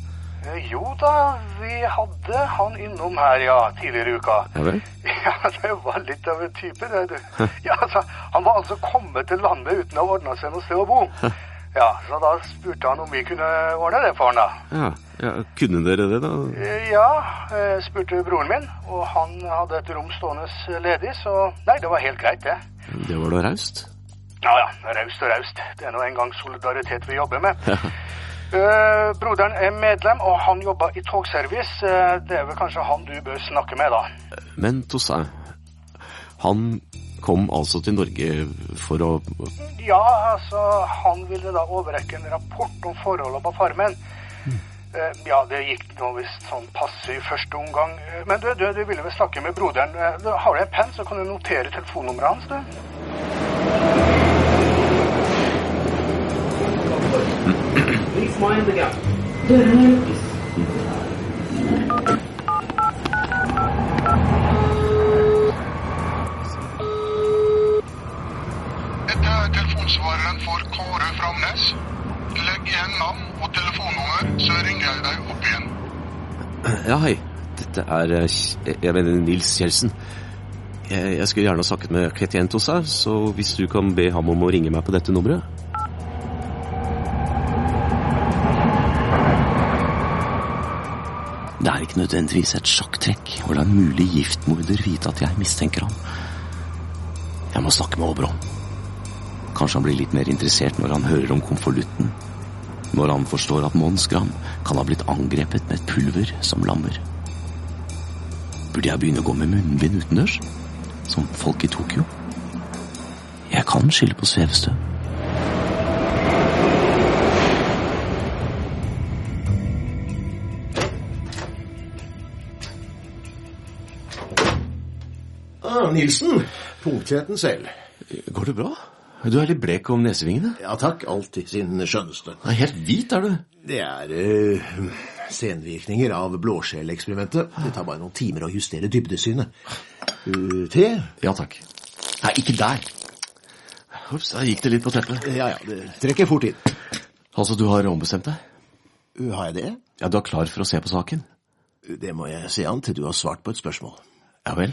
Speaker 20: Eh, Jo da, vi hadde han innom her, ja, tidligere i uka.
Speaker 3: Ja vel?
Speaker 20: Ja, det var litt av en type, det, du. Ja, altså, han var altså kommet til landet uten å ha ordna seg noe sted å bo. Ja, så da spurte han om vi kunne ordne det for han, da.
Speaker 3: Ja, ja, Kunne dere det, da?
Speaker 20: Eh, Ja, eh, spurte broren min, og han hadde et rom stående ledig, så nei, det var helt greit, det.
Speaker 3: Det var da raust.
Speaker 20: Ja ja, raust og raust. Det er nå engang solidaritet vi jobber med. Eh, broderen er medlem, og han jobber i togservice. Eh, det er vel kanskje han du bør snakke med, da.
Speaker 3: Men Toussaint, han kom altså til Norge for å
Speaker 20: Ja, altså, han ville da overrekke en rapport om forholdene på farmen. Eh, ja, det gikk nå visst sånn passe i første omgang. Men du, du, du ville vel snakke med broderen. Du, Har du en penn, så kan du notere telefonnummeret hans, du.
Speaker 21: Mind the gap.
Speaker 22: Dette er telefonsvareren for Kåre Framnes. Legg igjen navn og telefonnummer, så ringer jeg deg opp igjen.
Speaker 3: Ja, hei. Dette er eh, Jeg mener Nils Kjeldsen. Jeg, jeg skulle gjerne ha snakket med Chrétien her, så hvis du kan be ham om å ringe meg på dette nummeret Det er ikke nødvendigvis et sjakktrekk å la en mulig giftmorder vite at jeg mistenker ham. Jeg må snakke med Oberon. Kanskje han blir litt mer interessert når han hører om konvolutten. Når han forstår at Mons Gram kan ha blitt angrepet med et pulver som lammer. Burde jeg begynne å gå med munnbind utendørs? Som folk i Tokyo? Jeg kan skille på svevestøv.
Speaker 6: Nilsen. Punktheten selv.
Speaker 3: Går det bra? Du er litt blek om nesevingene.
Speaker 6: Ja takk, alltid sin skjønneste.
Speaker 3: Helt hvit er du.
Speaker 6: Det er uh,
Speaker 23: senvirkninger av blåskjelleksperimentet. Det tar bare noen timer å justere dybdesynet. Uh, te?
Speaker 3: Ja takk. Nei, ikke der. Ups, der gikk det litt på teppet.
Speaker 23: Ja, ja, det trekker fort inn.
Speaker 3: Altså, du har ombestemt deg?
Speaker 23: Uh, har jeg det?
Speaker 3: Ja, Du er klar for å se på saken?
Speaker 23: Det må jeg se an til du har svart på et spørsmål.
Speaker 3: Ja vel?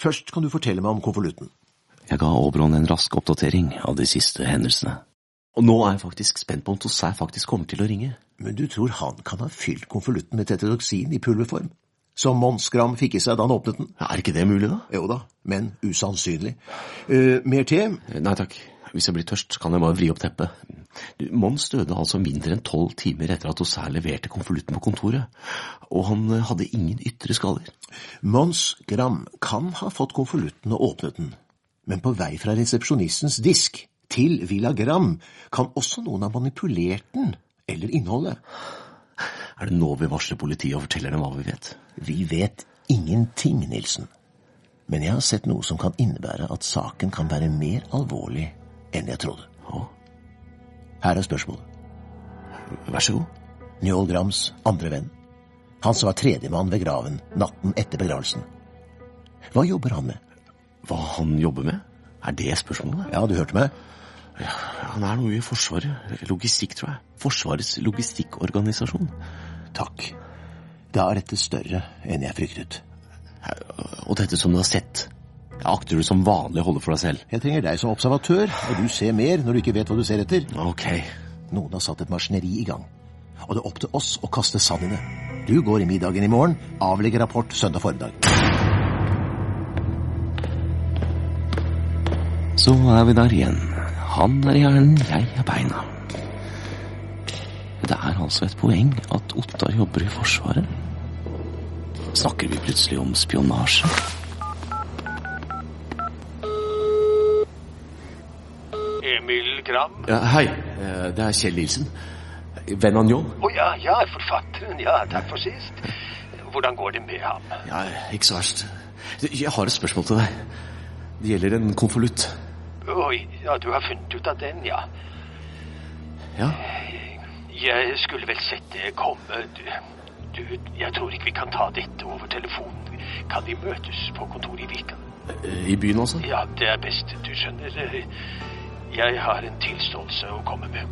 Speaker 23: Først kan du fortelle meg om konvolutten.
Speaker 3: Jeg ga Oberon en rask oppdatering av de siste hendelsene. Og nå er jeg faktisk spent på om Tosser faktisk kommer til å ringe.
Speaker 23: Men du tror han kan ha fylt konvolutten med tetrodoxin i pulverform? Som Mons Gram fikk i seg da han åpnet den?
Speaker 3: Er ikke det mulig, da?
Speaker 23: Jo da, men usannsynlig. Uh, mer te?
Speaker 3: Nei takk. Hvis jeg blir tørst, kan jeg bare vri opp teppet. Mons døde altså mindre enn tolv timer etter at Tossær leverte konvolutten på kontoret. Og han eh, hadde ingen ytre skaller.
Speaker 23: Mons Gram kan ha fått konvolutten og åpnet den. Men på vei fra resepsjonistens disk til Villa Gram kan også noen ha manipulert den, eller innholdet.
Speaker 3: Er det nå vi varsler politiet og forteller dem hva vi vet?
Speaker 23: Vi vet ingenting, Nilsen. Men jeg har sett noe som kan innebære at saken kan være mer alvorlig enn jeg trodde. Her er spørsmålet.
Speaker 3: Vær så god.
Speaker 23: Njål Grams andre venn. Han som var tredjemann ved graven natten etter begravelsen. Hva jobber han med?
Speaker 3: Hva han jobber med? Er det spørsmålet?
Speaker 23: Ja, du hørte meg.
Speaker 3: Ja, han er noe i Forsvaret. Logistikk, tror jeg. Forsvarets logistikkorganisasjon.
Speaker 23: Takk. Da er dette større enn jeg fryktet.
Speaker 3: Og dette som du har sett, akter du som vanlig å holde for deg selv?
Speaker 23: Jeg trenger deg som observatør, og du ser mer når du ikke vet hva du ser etter.
Speaker 3: Ok.
Speaker 23: Noen har satt et maskineri i gang, og det er opp til oss å kaste sand i det. Du går i middagen i morgen, avlegger rapport søndag formiddag.
Speaker 3: Så er vi der igjen. Han er hjernen, jeg er beina. Det er altså et poeng at Ottar jobber i Forsvaret. Snakker vi plutselig om spionasje?
Speaker 24: Emil Gram?
Speaker 3: Ja, hei, eh, det er Kjell Nilsen. Venn av Njål.
Speaker 24: Å ja, ja, forfatteren. Ja, takk for sist. Hvordan går det med ham?
Speaker 3: Ja, ikke så verst. Jeg har et spørsmål til deg. Det gjelder en konvolutt.
Speaker 24: Oi, ja, du har funnet ut av den, ja.
Speaker 3: Ja?
Speaker 24: Jeg skulle vel sett det komme. Du, du, jeg tror ikke vi kan ta dette over telefonen. Kan vi møtes på kontoret i Vika?
Speaker 3: Eh, I byen også?
Speaker 24: Ja, det er best. Du skjønner, jeg har en tilståelse å komme med.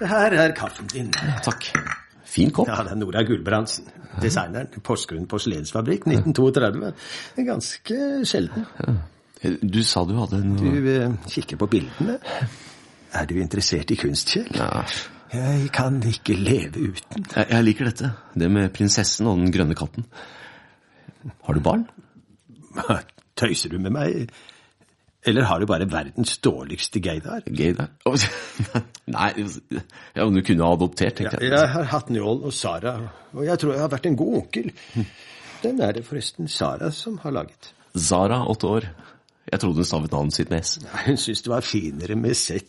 Speaker 6: Se her er kaffen din.
Speaker 3: Takk. Fin kopp.
Speaker 6: Ja, det er Nora Gulbrandsen. Designeren. Porsgrunn porselensfabrikk, 1932. Ganske sjelden.
Speaker 3: Du sa du hadde en
Speaker 6: Du eh, kikker på bildene. Er du interessert i kunst, Kjell?
Speaker 3: Ja.
Speaker 6: Jeg kan ikke leve uten.
Speaker 3: Jeg, jeg liker dette. Det med prinsessen og den grønne katten. Har du barn?
Speaker 6: Tøyser du med meg? Eller har du bare verdens dårligste Geidar?
Speaker 3: Geidar? Oh, Nei, ja, om du kunne ha adoptert, tenkte
Speaker 6: jeg. Ja, jeg har hatt Njål og Sara, og jeg tror jeg har vært en god onkel. Den er det forresten Sara som har laget.
Speaker 3: Sara, åtte år. Jeg trodde hun stavet navnet sitt med S.
Speaker 6: Hun syntes det var finere med Z.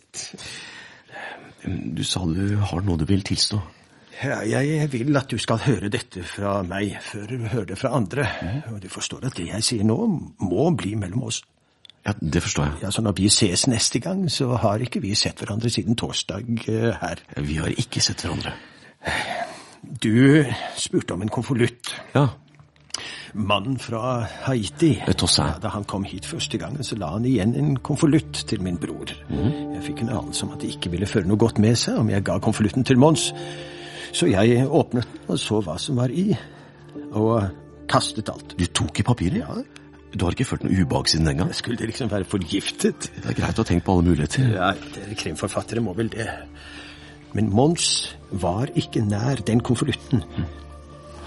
Speaker 3: Du sa du har noe du vil tilstå.
Speaker 6: Ja, jeg vil at du skal høre dette fra meg før du hører det fra andre. Og du forstår at det jeg sier nå, må bli mellom oss.
Speaker 3: Ja, Det forstår jeg.
Speaker 6: Ja, Så når vi ses neste gang, så har ikke vi sett hverandre siden torsdag uh, her.
Speaker 3: Vi har ikke sett hverandre.
Speaker 6: Du spurte om en konvolutt.
Speaker 3: Ja.
Speaker 6: Mannen fra Haiti.
Speaker 3: Tossa.
Speaker 6: Ja, da han kom hit første gangen, så la han igjen en konvolutt til min bror.
Speaker 3: Mm.
Speaker 6: Jeg fikk en anelse om at det ikke ville føre noe godt med seg om jeg ga konvolutten til Mons. Så jeg åpnet den og så hva som var i, og kastet alt.
Speaker 3: Du tok i papiret?
Speaker 6: Ja.
Speaker 3: Du har ikke følt noe ubehag siden den gang?
Speaker 6: Skulle det liksom være forgiftet?
Speaker 3: Det er greit å tenke på alle muligheter.
Speaker 6: Ja, dere krimforfattere må vel det. Men Mons var ikke nær den konvolutten.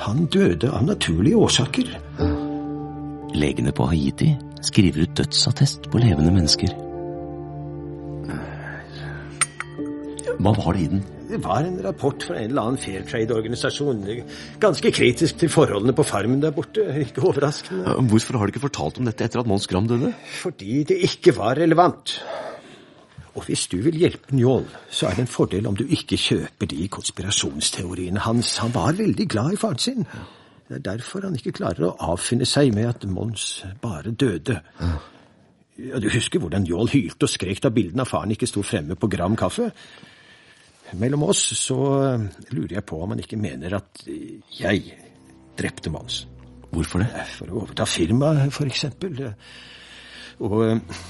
Speaker 6: Han døde av naturlige årsaker.
Speaker 3: Legene på Haiti skriver ut dødsattest på levende mennesker. Hva var det i den?
Speaker 6: Det var en rapport fra en eller annen fair trade-organisasjon. Ganske kritisk til forholdene på farmen der borte. Ikke overraskende.
Speaker 3: Hvorfor har du ikke fortalt om dette etter at Mons Gram døde?
Speaker 6: Fordi det ikke var relevant. Og hvis du vil hjelpe Njål, så er det en fordel om du ikke kjøper de konspirasjonsteoriene hans. Han var veldig glad i faren sin. Det er derfor han ikke klarer å avfinne seg med at Mons bare døde. Ja, du husker hvordan Njål hylte og skrek da bildene av faren ikke sto fremme på Gram kaffe? Mellom oss så eh, lurer jeg på om han ikke mener at eh, jeg drepte Mons.
Speaker 3: Hvorfor det?
Speaker 6: For å overta firmaet, for eksempel. Og eh,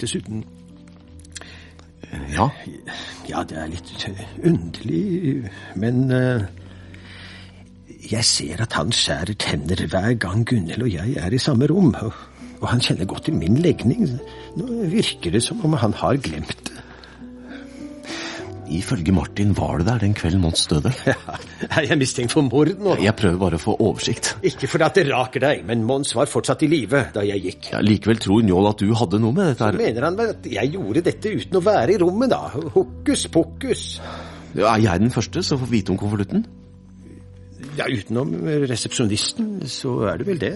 Speaker 6: dessuten
Speaker 3: Ja?
Speaker 6: Ja, det er litt underlig, men eh, jeg ser at han skjærer tenner hver gang Gunhild og jeg er i samme rom. Og, og han kjenner godt til min legning. Nå virker det som om han har glemt det.
Speaker 3: Ifølge Martin var du der den kvelden Mons døde.
Speaker 6: Ja, er jeg mistenkt for mord nå?
Speaker 3: Jeg prøver bare å få oversikt.
Speaker 6: Ikke fordi at det raker deg, men Mons var fortsatt i live da jeg gikk.
Speaker 3: Ja, likevel tror Njål at du hadde noe med dette her.
Speaker 6: Mener han vel at jeg gjorde dette uten å være i rommet, da? Hokus pokus.
Speaker 3: Ja, Er jeg den første som får vite om konvolutten?
Speaker 6: Ja, utenom resepsjonisten, så er det vel det.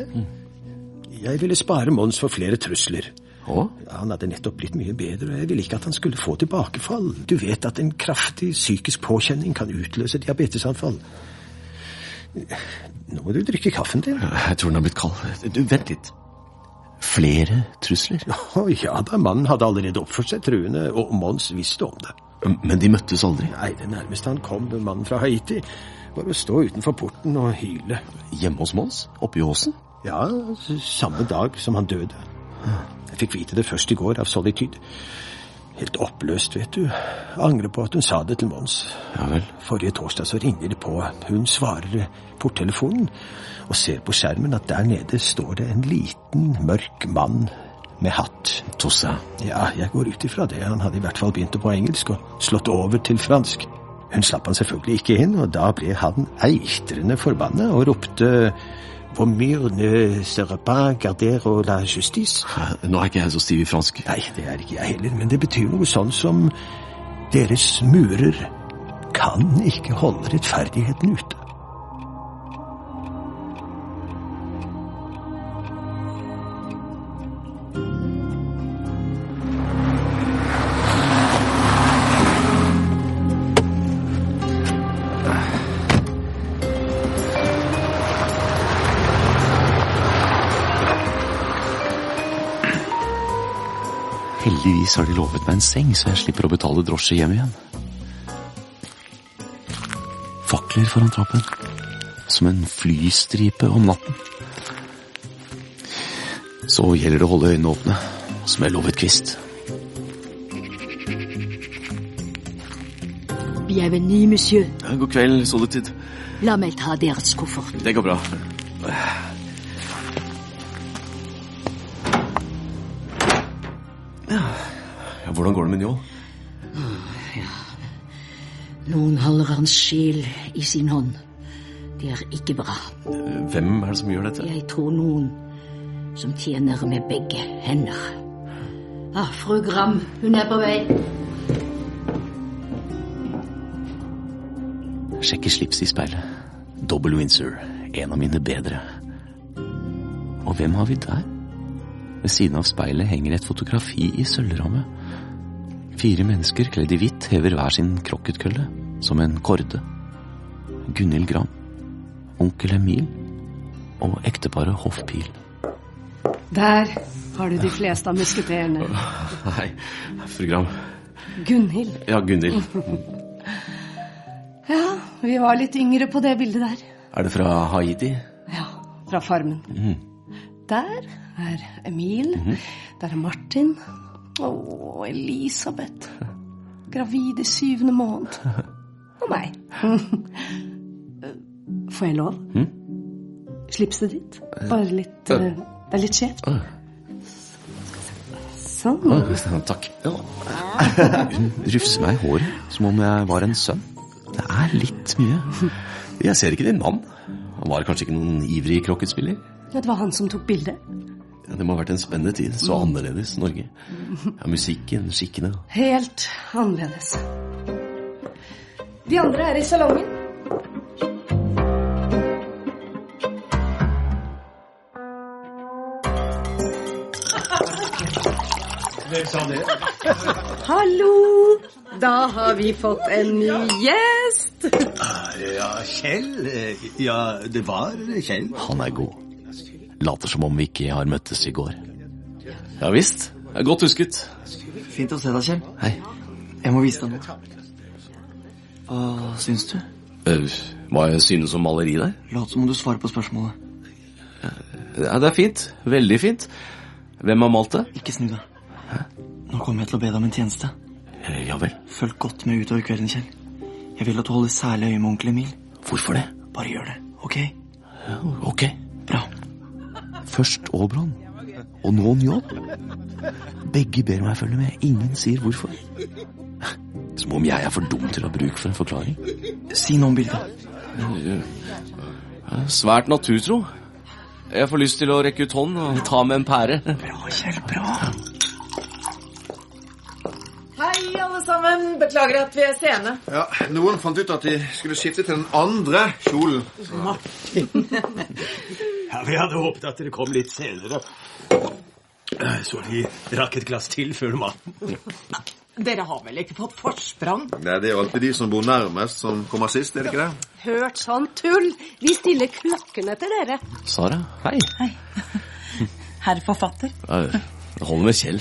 Speaker 6: Jeg ville spare Mons for flere trusler.
Speaker 3: Ja,
Speaker 6: Han hadde nettopp blitt mye bedre, og jeg ville ikke at han skulle få tilbakefall. Du vet at en kraftig psykisk påkjenning kan utløse diabetesanfall. Nå må du drikke kaffen din.
Speaker 3: Jeg tror den har blitt kald. Du, vent litt. Flere trusler?
Speaker 6: Å ja da, mannen hadde allerede oppført seg truende, og Mons visste om det.
Speaker 3: Men de møttes aldri?
Speaker 6: Nei, det nærmeste han kom, mannen fra Haiti, var å stå utenfor porten og hyle.
Speaker 3: Hjemme hos Mons? Oppe i åsen?
Speaker 6: Ja, samme dag som han døde. Jeg fikk vite det først i går av Solitude. Helt oppløst, vet du. Angrer på at hun sa det til Mons.
Speaker 3: Ja vel.
Speaker 6: Forrige torsdag så ringer det på. Hun svarer porttelefonen og ser på skjermen at der nede står det en liten, mørk mann med hatt.
Speaker 3: Tossa.
Speaker 6: Ja, jeg går ut ifra det. Han hadde i hvert fall begynt på engelsk og slått over til fransk. Hun slapp han selvfølgelig ikke inn, og da ble han eitrende forbanna og ropte Vos mur Serapin, sera pas la justice.
Speaker 3: Nå er ikke jeg så stiv i fransk.
Speaker 6: Nei, det er ikke jeg heller, men det betyr noe sånn som Deres murer kan ikke holde rettferdigheten ute.
Speaker 3: Heldigvis har de lovet meg en seng, så jeg slipper å betale drosje hjem igjen. Fakler foran trappen. Som en flystripe om natten. Så gjelder det å holde øynene åpne, som jeg lovet Kvist.
Speaker 13: Bienvenue, monsieur.
Speaker 3: God kveld, Solitude.
Speaker 13: La meg ta deres koffert.
Speaker 3: Det går bra. Ja, hvordan går det med Njål?
Speaker 13: Noen holder hans sjel i sin hånd. Det er ikke bra.
Speaker 3: Hvem er det som gjør dette?
Speaker 13: Jeg tror noen som tjener med begge hender. Ah, fru Gram, hun er på vei.
Speaker 3: Sjekker slipset i speilet. Double Windsor. En av mine bedre. Og hvem har vi der? Ved siden av speilet henger et fotografi i sølvramme. Fire mennesker kledd i hvitt hever hver sin krokketkølle, som en korde. Gunhild Gram, onkel Emil og ekteparet Hoffpil.
Speaker 14: Der har du de fleste av musketerene.
Speaker 3: Hei, fru Gram.
Speaker 14: Gunhild.
Speaker 3: Ja, Gunhild.
Speaker 14: Ja, vi var litt yngre på det bildet der.
Speaker 3: Er det fra Haiti?
Speaker 14: Ja, fra Farmen.
Speaker 3: Mm.
Speaker 14: Der er Emil. Der er Martin. Og Elisabeth. Gravid i syvende måned. Og meg. Får jeg lov?
Speaker 3: Mm?
Speaker 14: Slipset ditt? Bare litt
Speaker 3: uh,
Speaker 14: eh, Det er litt skjevt.
Speaker 3: Uh.
Speaker 14: Sånn.
Speaker 3: Uh, takk. Hun rufser meg i håret som om jeg var en sønn. Det er litt mye. Jeg ser ikke din mann. Han var kanskje ikke noen ivrig krokketspiller?
Speaker 14: Ja, det var han som tok bildet.
Speaker 3: Ja, det må ha vært en spennende tid. Så annerledes Norge. Ja, musikken, skikkene.
Speaker 14: Helt annerledes. De andre er i salongen.
Speaker 6: sa det.
Speaker 14: Hallo! Da har vi fått en ny gjest.
Speaker 6: Ja, Kjell. Ja, det var Kjell.
Speaker 3: Han er god. Later som om vi ikke har møttes i går. Ja visst. Godt husket.
Speaker 25: Fint å se deg, Kjell.
Speaker 3: Hei.
Speaker 25: Jeg må vise deg noe. Hva syns du?
Speaker 3: Eh, Hva jeg synes om maleri der?
Speaker 25: Lat som om du svarer på spørsmålet.
Speaker 3: Ja, det er fint. Veldig fint. Hvem har malt det?
Speaker 25: Ikke snu deg. Nå kommer jeg til å be deg om en tjeneste.
Speaker 3: Eh, Ja vel.
Speaker 25: Følg godt med utover kvelden, Kjell. Jeg vil at du holder særlig øye med onkel Emil.
Speaker 3: Hvorfor det?
Speaker 25: Bare gjør det, ok?
Speaker 3: Ok.
Speaker 25: Bra.
Speaker 3: Først Aabron, og nå Njål. Begge ber meg følge med. Ingen sier hvorfor. Som om jeg er for dum til å ha bruk for en forklaring.
Speaker 25: Si noe om bildet.
Speaker 3: Svært naturtro. Jeg får lyst til å rekke ut hånden og ta med en pære.
Speaker 25: Bra, Kjell. Bra.
Speaker 18: Hei, alle sammen. Beklager at vi er sene.
Speaker 10: Ja, Noen fant ut at de skulle skifte til den andre kjolen.
Speaker 6: Ja, Vi hadde håpet at dere kom litt senere. Så vi rakk et glass til før maten.
Speaker 18: Dere har vel ikke fått forsprang?
Speaker 10: Nei, Det er jo alltid de som bor nærmest, som kommer sist, er det ikke det?
Speaker 14: Hørt sånn tull. Vi stiller klokkene til dere.
Speaker 3: Sara, hei.
Speaker 12: Herr forfatter.
Speaker 3: Det holder med Kjell.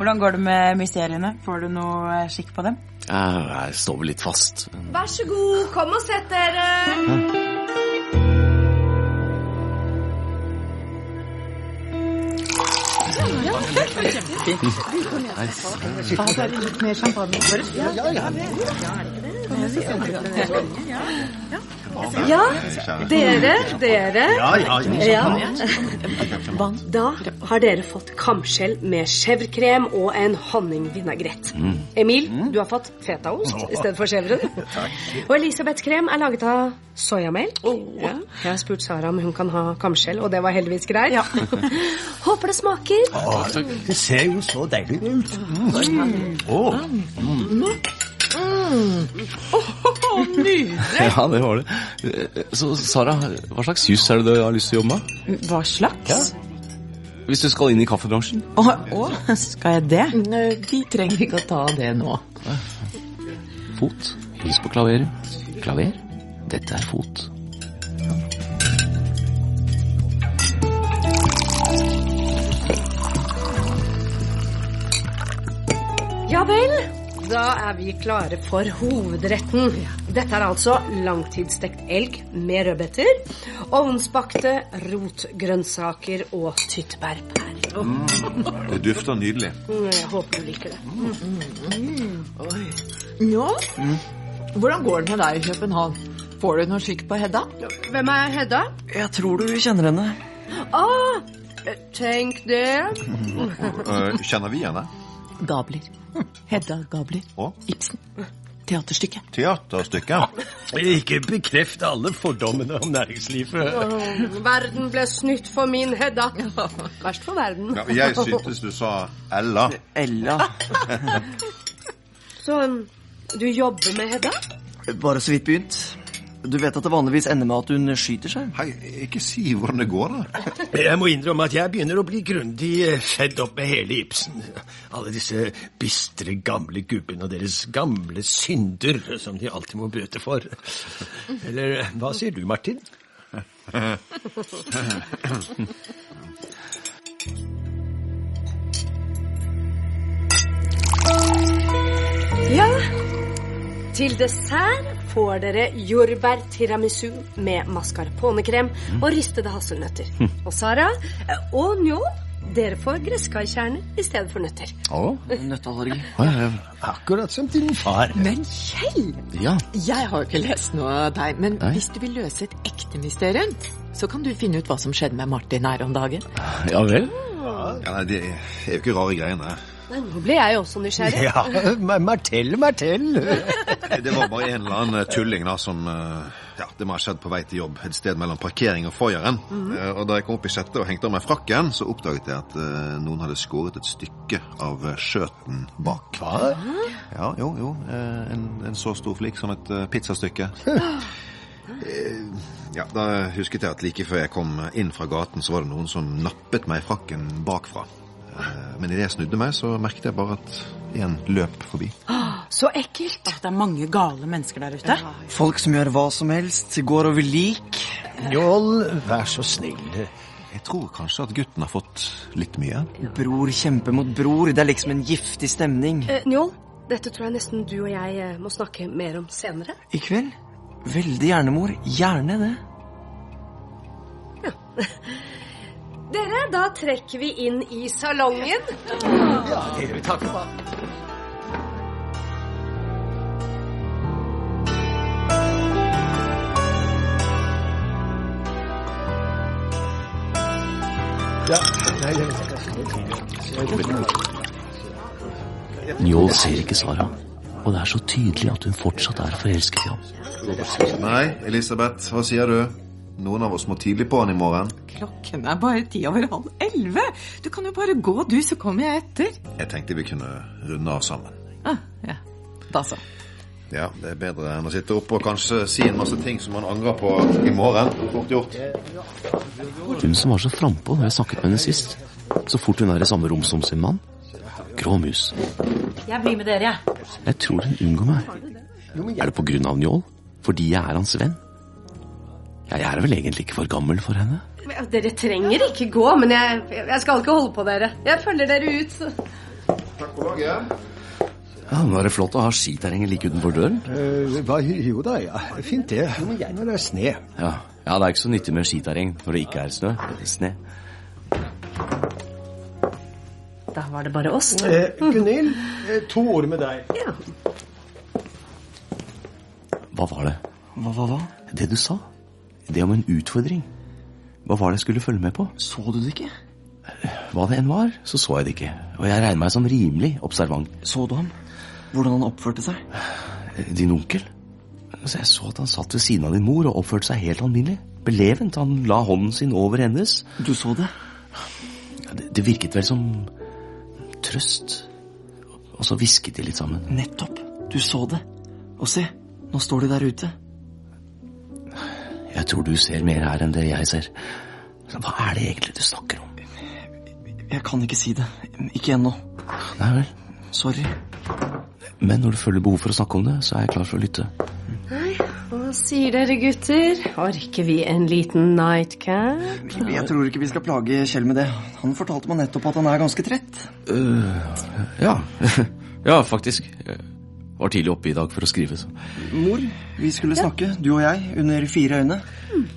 Speaker 12: Hvordan går det med mysteriene? Får du noe eh, skikk på dem?
Speaker 3: Jeg, jeg står vel litt fast.
Speaker 14: Vær så god, kom og sett dere.
Speaker 18: Ta dere litt mer champagne. Ja, ja, ja.
Speaker 14: Ja, dere, dere.
Speaker 6: Ja. Ja.
Speaker 14: Da har dere fått kamskjell med chèvrekrem og en honningvinagrett. Emil, du har fått fetaost i stedet for chèvren. Og Elisabeths krem er laget av soyamelk. Ja. Jeg har spurt Sara om hun kan ha kamskjell, og det var heldigvis greit. Håper det smaker.
Speaker 6: Å, det ser jo så deilig ut. Mm. Å.
Speaker 18: Nydelig.
Speaker 3: Ja, det var det. Så Sara, hva slags juss er det du har lyst til å jobbe med?
Speaker 18: Hva slags?
Speaker 3: Hvis du skal inn i kaffebransjen?
Speaker 12: Å, å, skal jeg det?
Speaker 18: Vi trenger ikke å ta det nå.
Speaker 3: Fot. Hils på klaveret. Klaver. Dette er fot.
Speaker 14: Ja vel. Da er vi klare for hovedretten. Dette er altså langtidsstekt elg med rødbeter, ovnsbakte rotgrønnsaker og tyttebærpærer.
Speaker 10: Det dufter nydelig.
Speaker 14: Mm, Jeg håper du liker det.
Speaker 18: Ja? Hvordan går det med deg i København? Får du noe skikk på Hedda?
Speaker 14: Hvem er Hedda?
Speaker 25: Jeg tror du kjenner henne.
Speaker 14: Ah, tenk det.
Speaker 10: Eh, Kjenner vi henne?
Speaker 18: Gabler. Hedda Gabler.
Speaker 10: Og?
Speaker 18: Ibsen. Teaterstykket.
Speaker 10: Teaterstykket?
Speaker 6: Ikke bekreft alle fordommene om næringslivet.
Speaker 14: Oh, Verden ble snytt for min Hedda. Verst for verden.
Speaker 10: Ja, jeg syntes du sa Ella.
Speaker 25: Ella.
Speaker 14: Så um, du jobber med Hedda?
Speaker 25: Bare så vidt begynt. Du vet at det vanligvis ender med at hun skyter seg?
Speaker 10: Hei, ikke si hvordan det går, da.
Speaker 6: Jeg må innrømme at jeg begynner å bli grundig fedd opp med hele Ibsen. Alle disse bistre, gamle gubbene og deres gamle synder som de alltid må bøte for. Eller hva sier du, Martin?
Speaker 14: Ja. Til dessert får dere jordbær tiramisu med mascarponekrem og ristede hasselnøtter. Og Sara eh, og Njål, dere får gresskarkjerner i stedet for nøtter.
Speaker 3: Å?
Speaker 25: Nøtteallergi.
Speaker 6: Akkurat som din far.
Speaker 18: Men Kjell!
Speaker 3: Ja.
Speaker 18: Jeg har jo ikke lest noe av deg, men
Speaker 3: Nei.
Speaker 18: hvis du vil løse et ekte mysterium, så kan du finne ut hva som skjedde med Martin her om dagen.
Speaker 3: Ja vel?
Speaker 10: Ja, Det er jo ikke rare greiene.
Speaker 14: Nå ble jeg også nysgjerrig.
Speaker 6: Ja, Ma- Martell, Martell.
Speaker 10: Det var bare en eller annen tulling da som eh, Ja, det må ha skjedd på vei til jobb et sted mellom parkering og foajeren. Eh, Og da jeg kom opp i sjette og hengte av meg frakken, så oppdaget jeg at uh, noen hadde skåret et stykke av eh, skjøten bak.
Speaker 6: Hva?
Speaker 10: Ja, jo, jo. eh, En, en så stor flik som et uh, pizzastykke. Eh, Ja, Da husket jeg at like før jeg kom inn fra gaten, så var det noen som nappet meg i frakken bakfra. Eh, Men idet jeg snudde meg, så merket jeg bare at en løp forbi.
Speaker 26: Så ekkelt. det er mange gale mennesker der ute.
Speaker 27: Folk som gjør hva som helst, går over lik.
Speaker 28: Njål, vær så snill.
Speaker 10: Jeg tror kanskje at gutten har fått litt mye.
Speaker 27: Bror kjemper mot bror. Det er liksom en giftig stemning.
Speaker 14: Eh, Njål, dette tror jeg nesten du og jeg eh, må snakke mer om senere.
Speaker 27: I kveld? Veldig gjerne, mor. Gjerne det.
Speaker 14: Dere, da trekker vi inn i salongen.
Speaker 28: Ja, det vil vi for. Ja, nei,
Speaker 3: Njål ser ikke Sara, og det er så tydelig at hun fortsatt er forelsket i ham.
Speaker 10: Nei, Elisabeth, hva sier du? Noen av oss må tidlig på han i morgen.
Speaker 19: Klokken er bare ti over halv elleve. Du kan jo bare gå, du, så kommer jeg etter.
Speaker 10: Jeg tenkte vi kunne runde av sammen.
Speaker 19: Ah, ja. Da så.
Speaker 10: Ja, det er bedre enn å sitte oppe og kanskje si en masse ting som man angrer på i morgen. Fort gjort.
Speaker 3: Hun som var så frampå da jeg snakket med henne sist. Så fort hun er i samme rom som sin mann. Grå mus.
Speaker 26: Jeg blir med dere, jeg.
Speaker 3: Jeg tror hun unngår meg. Er det på grunn av Njål? Fordi jeg er hans venn? Ja, jeg er vel egentlig ikke for gammel for henne?
Speaker 14: Dere trenger ikke gå, men jeg, jeg skal ikke holde på dere. Jeg følger dere ut. så-
Speaker 10: Takk for laget.
Speaker 3: Ja, Nå er det flott å ha skiterrenget like utenfor døren.
Speaker 28: Eh, hva, jo da, ja. Fint det. Når det er sne.
Speaker 3: Ja, ja, det er ikke så nyttig med skiterreng når det ikke er snø. Sne.
Speaker 14: Da var det bare oss.
Speaker 28: Eh, Gunhild, eh, to ord med deg. Ja.
Speaker 3: Hva var det?
Speaker 27: Hva, hva, hva?
Speaker 3: Det du sa. Det om en utfordring. Hva var det jeg skulle følge med på?
Speaker 27: Så du det ikke?
Speaker 3: Hva det enn var, så så jeg det ikke. Og jeg regner meg som rimelig observant.
Speaker 27: Så du ham? Hvordan han oppførte seg?
Speaker 3: Din onkel? Så jeg så at han satt ved siden av din mor og oppførte seg helt alminnelig. Belevent. Han la hånden sin over hennes.
Speaker 27: Du så det?
Speaker 3: Det, det virket vel som trøst. Og så hvisket de litt sammen.
Speaker 27: Nettopp. Du så det. Og se, nå står de der ute.
Speaker 3: Jeg tror du ser mer her enn det jeg ser. Hva er det egentlig du snakker om?
Speaker 27: Jeg kan ikke si det. Ikke ennå.
Speaker 3: Nei vel.
Speaker 27: Sorry.
Speaker 3: Men når du føler behov for å snakke om det, så er jeg klar for å lytte.
Speaker 14: Nei, hva sier dere gutter? Orker vi en liten nightcap?
Speaker 27: Jeg tror ikke vi skal plage Kjell med det. Han fortalte meg nettopp at han er ganske trett.
Speaker 3: Uh, ja. ja, faktisk. Var tidlig oppe i dag for å skrive. Så.
Speaker 27: Mor, vi skulle snakke, du og jeg, under fire øyne.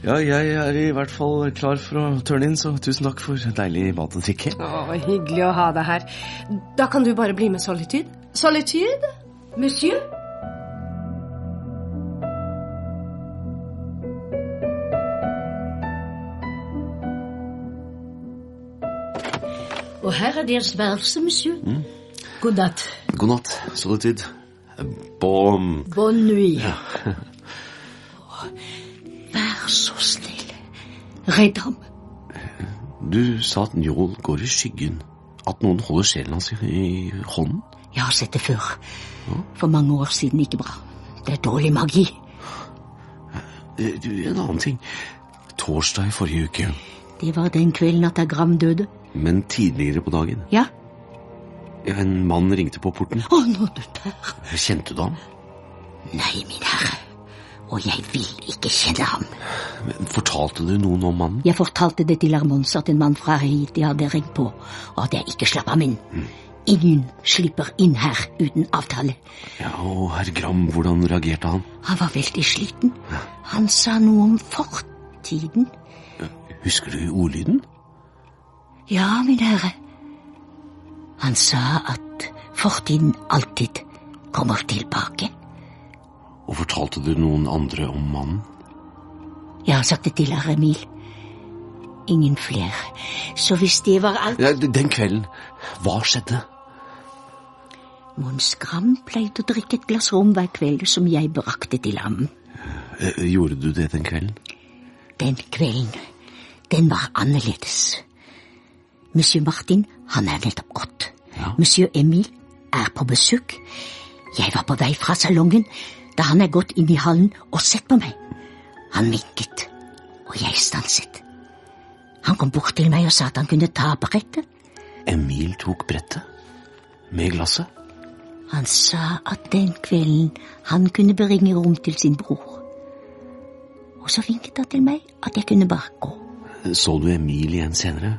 Speaker 3: Ja, jeg er i hvert fall klar for å turne inn, så tusen takk for deilig mat og drikke.
Speaker 14: Å, hyggelig å ha deg her. Da kan du bare bli med Solitude. Solitude? Monsieur?
Speaker 13: Og her er deres værelse, monsieur. God natt.
Speaker 3: God natt, Solitude. Bom.
Speaker 13: Bonne nuit.
Speaker 3: Ja.
Speaker 13: Vær så snill. Redd ham.
Speaker 3: Du sa at Njål går i skyggen. At noen holder sjelen hans i, hånden.
Speaker 13: Jeg har sett det før. For mange år siden. Ikke bra. Det er dårlig magi.
Speaker 3: Eh, Du, en annen ting. Torsdag i forrige uke,
Speaker 13: Det var den kvelden at Gram døde.
Speaker 3: men tidligere på dagen.
Speaker 13: Ja.
Speaker 3: Ja, En mann ringte på porten.
Speaker 13: Å, nå du tør.
Speaker 3: Kjente du ham?
Speaker 13: Nei, min herre. Og jeg vil ikke kjenne ham.
Speaker 3: Men Fortalte du noen om mannen?
Speaker 13: Jeg fortalte det til Armons at en mann fra Haiti hadde ringt på, og at jeg ikke slapp ham inn. Ingen slipper inn her uten avtale.
Speaker 3: Ja, og herr Gram, hvordan reagerte han?
Speaker 13: Han var veldig sliten. Han sa noe om fortiden.
Speaker 3: Husker du ordlyden?
Speaker 13: Ja, min herre. Han sa at fortiden alltid kommer tilbake.
Speaker 3: Og fortalte du noen andre om mannen?
Speaker 13: Jeg har sagt det til herr Emil. Ingen flere. Så hvis det var alt
Speaker 3: Ja, den kvelden, hva skjedde?
Speaker 13: Mons Gram pleide å drikke et glass rom hver kveld som jeg brakte til ham.
Speaker 3: Eh, Gjorde du det den kvelden?
Speaker 13: Den kvelden, den var annerledes. Monsieur Martin, han er nettopp gått. Monsieur Emil er på besøk. Jeg var på vei fra salongen da han er gått inn i hallen og sett på meg. Han vinket, og jeg stanset. Han kom bort til meg og sa at han kunne ta brettet.
Speaker 3: Emil tok brettet? Med glasset?
Speaker 13: Han sa at den kvelden han kunne bringe rom til sin bror. Og så vinket han til meg at jeg kunne bare gå.
Speaker 3: Så du Emil igjen senere?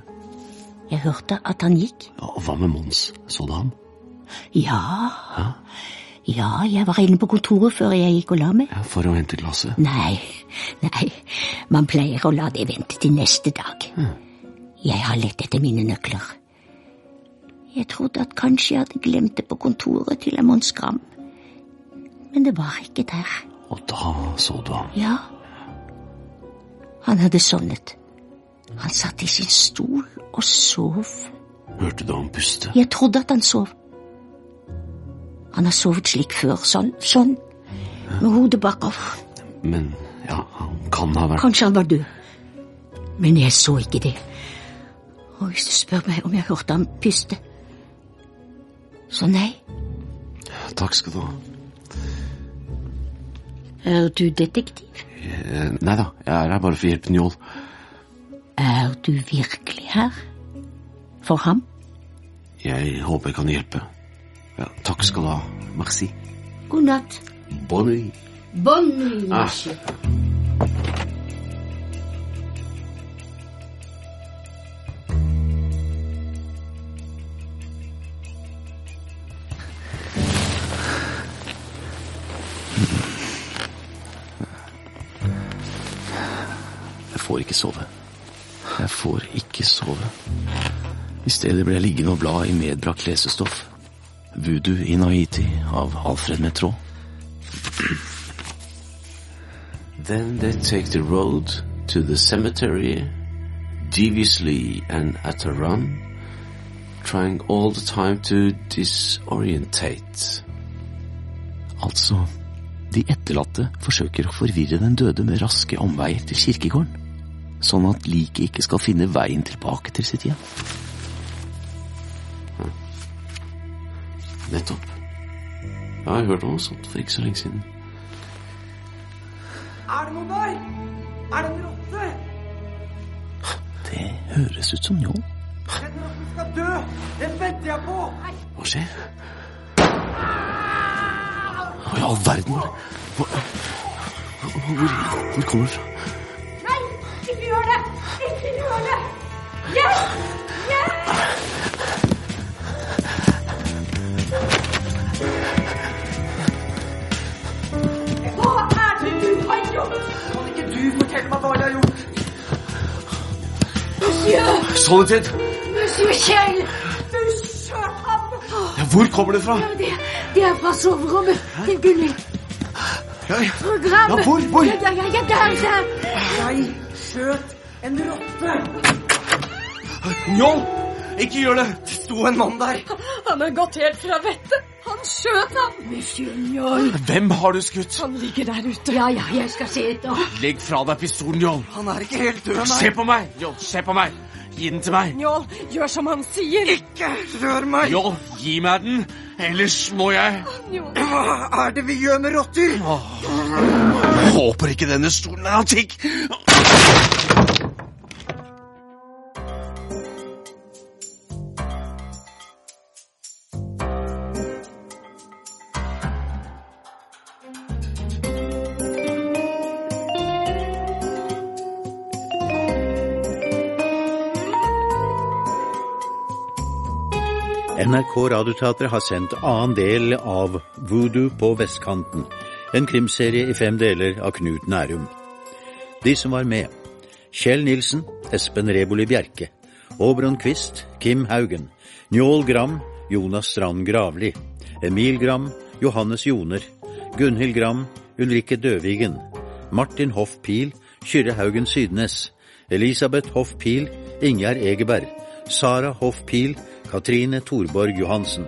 Speaker 13: Jeg hørte at han gikk.
Speaker 3: Ja, og hva med Mons? Så du ham?
Speaker 13: Ja, ja, jeg var inne på kontoret før jeg gikk og la meg.
Speaker 3: Ja, for å hente glasset?
Speaker 13: Nei, nei, man pleier å la det vente til neste dag. Jeg har lett etter mine nøkler. Jeg trodde at kanskje jeg hadde glemt det på kontoret til Mons Gram. Men det var ikke der.
Speaker 3: Og da så du ham?
Speaker 13: Ja. Han hadde sovnet. Han satt i sin stol og sov.
Speaker 3: Hørte du han puste?
Speaker 13: Jeg trodde at han sov. Han har sovet slik før, sånn, sånn, med hodet bakover.
Speaker 3: Men ja, han kan ha vært
Speaker 13: Kanskje han var død. Men jeg så ikke det. Og hvis du spør meg om jeg hørte ham puste Så nei.
Speaker 3: Takk skal du ha.
Speaker 13: Er du detektiv?
Speaker 3: Eh, Nei da, jeg er her bare for å hjelpe Njål.
Speaker 13: Er du virkelig her? For ham?
Speaker 3: Jeg håper jeg kan hjelpe. Ja, takk skal du ha. Merci.
Speaker 13: God natt.
Speaker 3: Bonne nuit.
Speaker 13: Bonne nuit,
Speaker 3: Ah. Jeg får ikke sove. Jeg får ikke sove. I stedet ble jeg liggende og bla i medbrakt lesestoff. Voodoo in Haiti av Alfred Metrå. Then they take the road to the cemetery, deviously and at a run, trying all the time to disorientate. Altså, de etterlatte forsøker å forvirre den døde med raske omveier til kirkegården, sånn at liket ikke skal finne veien tilbake til sitt hjem. Ja. Nettopp. Jeg hørte noe sånt for ikke så lenge siden.
Speaker 12: Er det noe der? Er det en rotte?
Speaker 3: Det høres ut som Njål.
Speaker 12: Den rotten skal dø! Den venter jeg på!
Speaker 3: Hva skjer? Hva i all verden? Hvor, hvor, hvor kommer det fra?
Speaker 12: Hjelp! Hjelp! Hva er det du har gjort? Kan ikke du fortelle meg hva jeg har gjort? Monsieur!
Speaker 3: Solitude!
Speaker 12: Monsieur Kjell!
Speaker 3: Ja, hvor kommer det fra?
Speaker 12: Det, det er fra soverommet til Gunhild.
Speaker 3: Ja,
Speaker 12: Program!
Speaker 3: Ja, hvor? Hvor?
Speaker 12: Ja, ja, ja, ja, der, der! Jeg skjøt en rotte.
Speaker 3: Njål! Ikke gjør det!
Speaker 12: Det sto en mann der. Han er gått helt fra vettet. Han skjøt ham. Monsieur Njål.
Speaker 3: Hvem har du skutt?
Speaker 12: Han ligger der ute. Ja, ja, jeg skal se etter.
Speaker 3: Legg fra deg pistolen, Njål.
Speaker 12: Han er ikke helt død,
Speaker 3: Se på meg! Njål, se på meg! Gi den til meg.
Speaker 12: Njål, gjør som han sier. Ikke rør meg.
Speaker 3: Njål, gi meg den, ellers må jeg Njål.
Speaker 12: Hva er det vi gjør med rotter?
Speaker 3: Håper ikke denne stolen er antikk.
Speaker 1: NRK Radioteatret har sendt annen del av Voodoo på vestkanten, en krimserie i fem deler av Knut Nærum. De som var med. Kjell Nilsen, Espen Reboli Bjerke, Åbron Quist, Kim Haugen, Njål Gram, Jonas Strand Gravli, Emil Gram, Johannes Joner, Gunhild Gram, Ulrikke Døvigen, Martin Hoff Pil, Kyrre Haugen Sydnes, Elisabeth Hoff Pil, Ingjerd Egeberg, Sara Hoff Pil, Katrine Thorborg Johansen,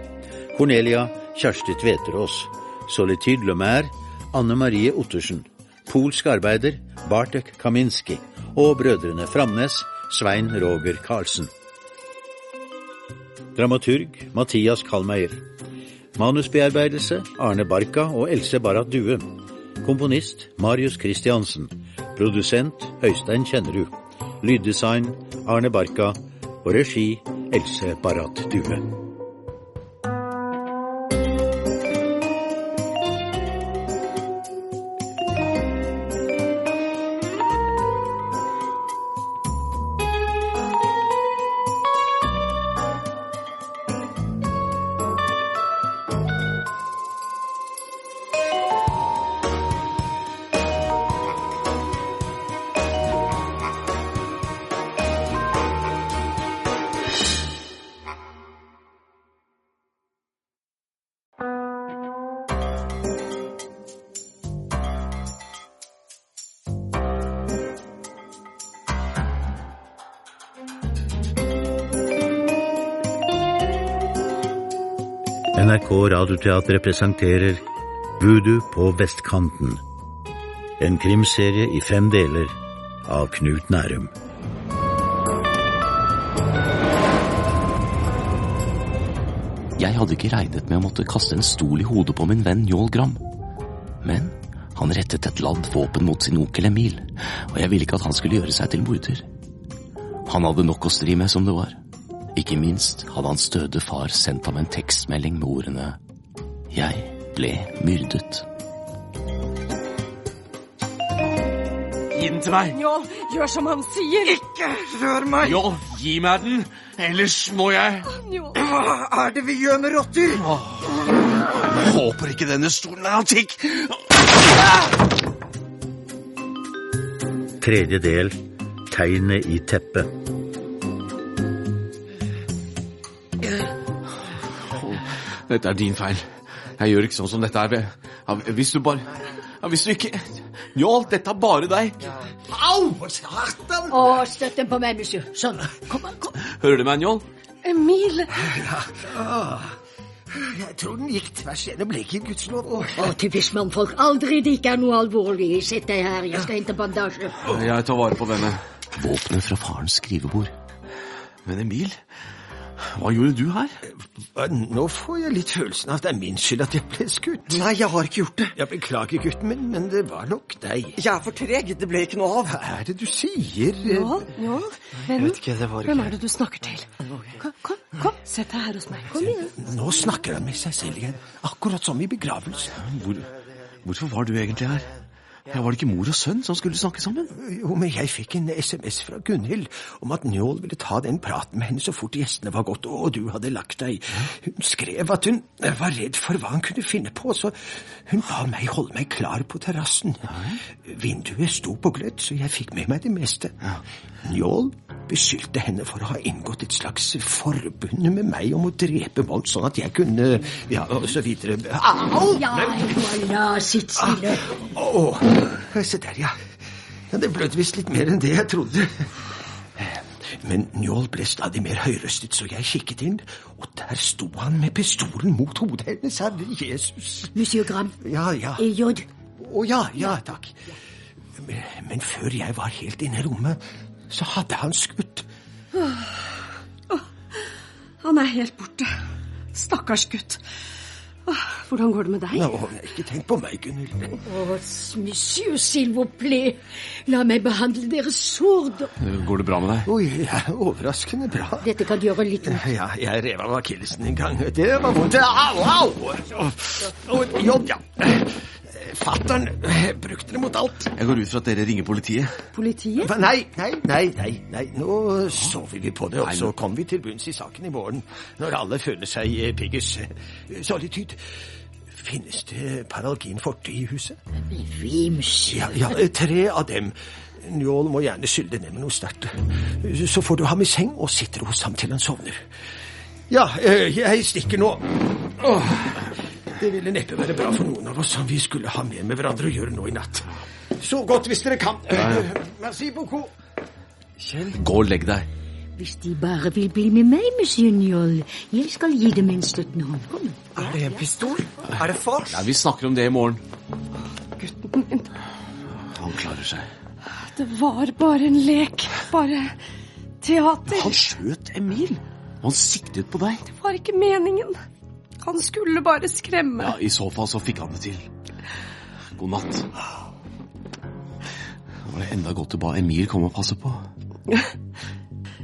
Speaker 1: Cornelia Kjersti Tveterås, Solitude Lemaire, Anne Marie Ottersen, polsk arbeider Bartek Kaminski og brødrene Framnes, Svein Roger Karlsen. Dramaturg Mathias Kallmeier. Manusbearbeidelse Arne Barka og Else Barrat Due. Komponist Marius Christiansen. Produsent Øystein Kjennerud. Lyddesign Arne Barka. Og regi Else Barrat Due. NRK representerer Voodoo på vestkanten. En krimserie i fem deler av Knut Nærum.
Speaker 3: Jeg hadde ikke regnet med å måtte kaste en stol i hodet på min venn Njål Gram. Men han rettet et ladd våpen mot sin onkel Emil, og jeg ville ikke at han skulle gjøre seg til morder. Han hadde nok å stri med som det var. Ikke minst hadde hans døde far sendt ham en tekstmelding med ordene Jeg ble myrdet.
Speaker 29: Gi den til meg.
Speaker 14: Njål, gjør som han sier.
Speaker 29: Ikke rør meg. Njål, gi meg den. Ellers må jeg
Speaker 30: Hva er det vi gjør med rotter?
Speaker 29: Jeg håper ikke denne stolen er antikk.
Speaker 1: Tredje del Tegnet i teppet.
Speaker 3: Dette er din feil. Jeg gjør ikke sånn som dette er. Ja, Hvis du bare ja, Hvis du ikke Njål, dette er bare deg.
Speaker 30: Au! Satan!
Speaker 13: Å, støtt den på meg, monsieur. Sånn. Kom an, kom.
Speaker 3: Hører du meg, Njål?
Speaker 14: Emil!
Speaker 30: Ja. Jeg tror den gikk tvers gjennom leken, gudskjelov.
Speaker 13: Å, typisk mannfolk. Aldri det ikke er noe alvorlig. Sett deg her, jeg skal hente bandasje.
Speaker 3: Jeg tar vare på denne. Våpenet fra farens skrivebord. Men Emil, hva gjorde du her?
Speaker 6: Nå får jeg litt følelsen av at det er min skyld at jeg ble skutt.
Speaker 27: Nei, jeg har ikke gjort det.
Speaker 6: Jeg beklager, gutten min, men det var nok deg.
Speaker 27: Jeg er for treg. Det ble ikke noe av.
Speaker 6: Hva er det du sier?
Speaker 14: Njål, Njål,
Speaker 27: Jeg ikke,
Speaker 14: Hvem er det du snakker til? Kom, kom, kom. Sett deg her hos meg. Kom igjen.
Speaker 6: Nå snakker han med seg selv igjen, akkurat som i begravelsen.
Speaker 3: Hvor, hvorfor var du egentlig her? Ja, var det ikke mor og sønn som skulle snakke sammen?
Speaker 6: Jo, men jeg fikk en SMS fra Gunhild om at Njål ville ta den praten med henne så fort gjestene var gått, og du hadde lagt deg. Hun skrev at hun var redd for hva han kunne finne på, så hun ba meg holde meg klar på terrassen. Vinduet sto på gløtt, så jeg fikk med meg det meste. Njål beskyldte henne for å ha inngått et slags forbund med meg om å drepe Mons, sånn at jeg kunne Ja, og så videre. Au!
Speaker 13: Ja, voilà, sitt stille.
Speaker 6: Å, se der, ja. ja. Det blødde visst litt mer enn det jeg trodde. Men Njål ble stadig mer høyrøstet, så jeg kikket inn, og der sto han med pistolen mot hodet hennes, herre Jesus.
Speaker 13: Monsieur Gram.
Speaker 6: Ja, ja.
Speaker 13: EJ.
Speaker 6: Å ja, ja, takk. Men, men før jeg var helt inne i rommet, så hadde han skutt.
Speaker 14: Han er helt borte. Stakkars gutt. Oh, Hvordan går det med deg?
Speaker 6: Nå, ikke tenk på meg, Gunhild.
Speaker 13: Å, monsieur, s'il vous plaît. La meg behandle deres sord.
Speaker 3: Går det bra med deg?
Speaker 6: Oi, ja, overraskende bra.
Speaker 13: Dette kan gjøre litt vondt.
Speaker 6: Ja, jeg rev av akillesen en gang. Det var vondt. Au, au! Og jobb, ja. Fattern brukte det mot alt.
Speaker 3: Jeg går ut fra at dere ringer politiet.
Speaker 14: Politiet?
Speaker 6: Nei, nei, nei, nei, nei. Nå sover vi på det, og så kommer vi til bunns i saken i morgen. Når alle føler seg piggers. piggis. Solitude. Finnes det paralginforte i huset?
Speaker 13: Vims.
Speaker 6: Ja, ja, tre av dem. Njål må gjerne skylde ned med noe sterkt. Så får du ham i seng og sitter hos ham til han sovner. Ja, eh, jeg stikker nå. Åh, det ville neppe være bra for noen av oss om vi skulle ha mer med hverandre å gjøre nå i natt. Så godt hvis dere kan. Merci beaucoup.
Speaker 3: Kjell, gå og legg deg.
Speaker 13: Hvis de bare vil bli med meg, monsieur Njål, jeg skal gi dem en støttende hånd. Kom.
Speaker 27: Er det en pistol? Er det fars?
Speaker 3: Ja, vi snakker om det i morgen.
Speaker 14: Gutten min.
Speaker 3: Han klarer seg.
Speaker 14: Det var bare en lek. Bare teater.
Speaker 3: Han skjøt Emil. Han siktet på deg.
Speaker 14: Det var ikke meningen. Han skulle bare skremme.
Speaker 3: Ja, I så fall så fikk han det til. God natt. Det var enda godt du ba Emil komme og passe på.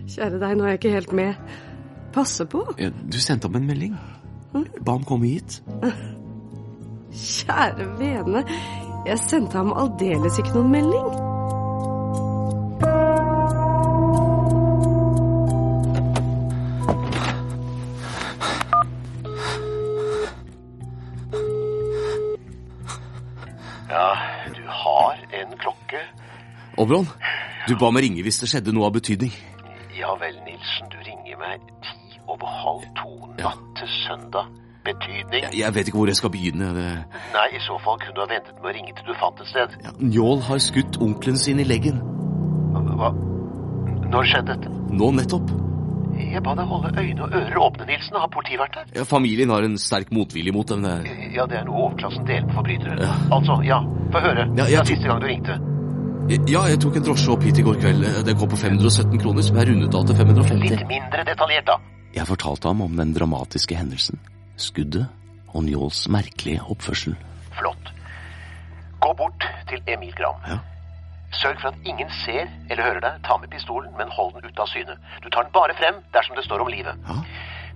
Speaker 14: Kjære deg, nå er jeg ikke helt med. passe på?
Speaker 3: Ja, du sendte ham en melding. Ba ham komme hit.
Speaker 14: Kjære vene, jeg sendte ham aldeles ikke noen melding.
Speaker 3: Oberon, du ba meg ringe hvis det skjedde noe av betydning.
Speaker 23: Ja vel, Nilsen, du ringer meg ti over halv to natt til søndag. Betydning?
Speaker 3: Jeg, jeg vet ikke hvor jeg skal begynne. Det...
Speaker 23: Nei, i så fall kunne du ha ventet med å ringe til du fant et sted.
Speaker 3: Njål har skutt onkelen sin i leggen.
Speaker 23: Hva? Når skjedde dette?
Speaker 3: Nå nettopp.
Speaker 23: Jeg ba deg holde øyne og ører åpne, Nilsen. Har politiet vært der?
Speaker 3: Ja, familien har en sterk motvilje mot dem. Det...
Speaker 23: Ja, det er noe overklassen deler på forbrytere. Altså, ja, få høre.
Speaker 3: Ja, jeg
Speaker 23: er siste gang du ringte.
Speaker 3: Ja, jeg tok en drosje opp hit i går kveld. Det kom på 517 kroner, som er rundet av til 550.
Speaker 23: Litt mindre detaljert, da.
Speaker 3: Jeg fortalte ham om den dramatiske hendelsen. Skuddet og Njåls merkelige oppførsel.
Speaker 23: Flott. Gå bort til Emil Gram. Ja. Sørg for at ingen ser eller hører deg. Ta med pistolen, men hold den ute av syne. Du tar den bare frem dersom det står om livet. Ja.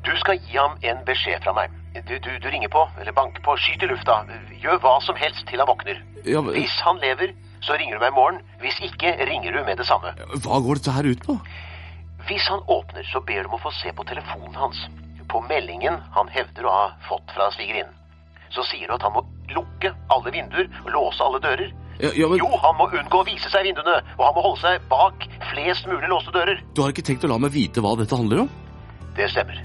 Speaker 23: Du skal gi ham en beskjed fra meg. Du, du, du ringer på, eller banker på, skyt i lufta. Gjør hva som helst til han våkner.
Speaker 3: Ja, men-
Speaker 23: Hvis han lever, så ringer du meg i morgen. Hvis ikke, ringer du med det samme.
Speaker 3: Hva går dette her ut på?
Speaker 23: Hvis han åpner, så ber du om å få se på telefonen hans. På meldingen han hevder å ha fått fra svigerinnen. Så sier du at han må lukke alle vinduer og låse alle dører.
Speaker 3: Ja, ja, men
Speaker 23: Jo, han må unngå å vise seg i vinduene, og han må holde seg bak flest mulig låste dører.
Speaker 3: Du har ikke tenkt å la meg vite hva dette handler om?
Speaker 23: Det stemmer.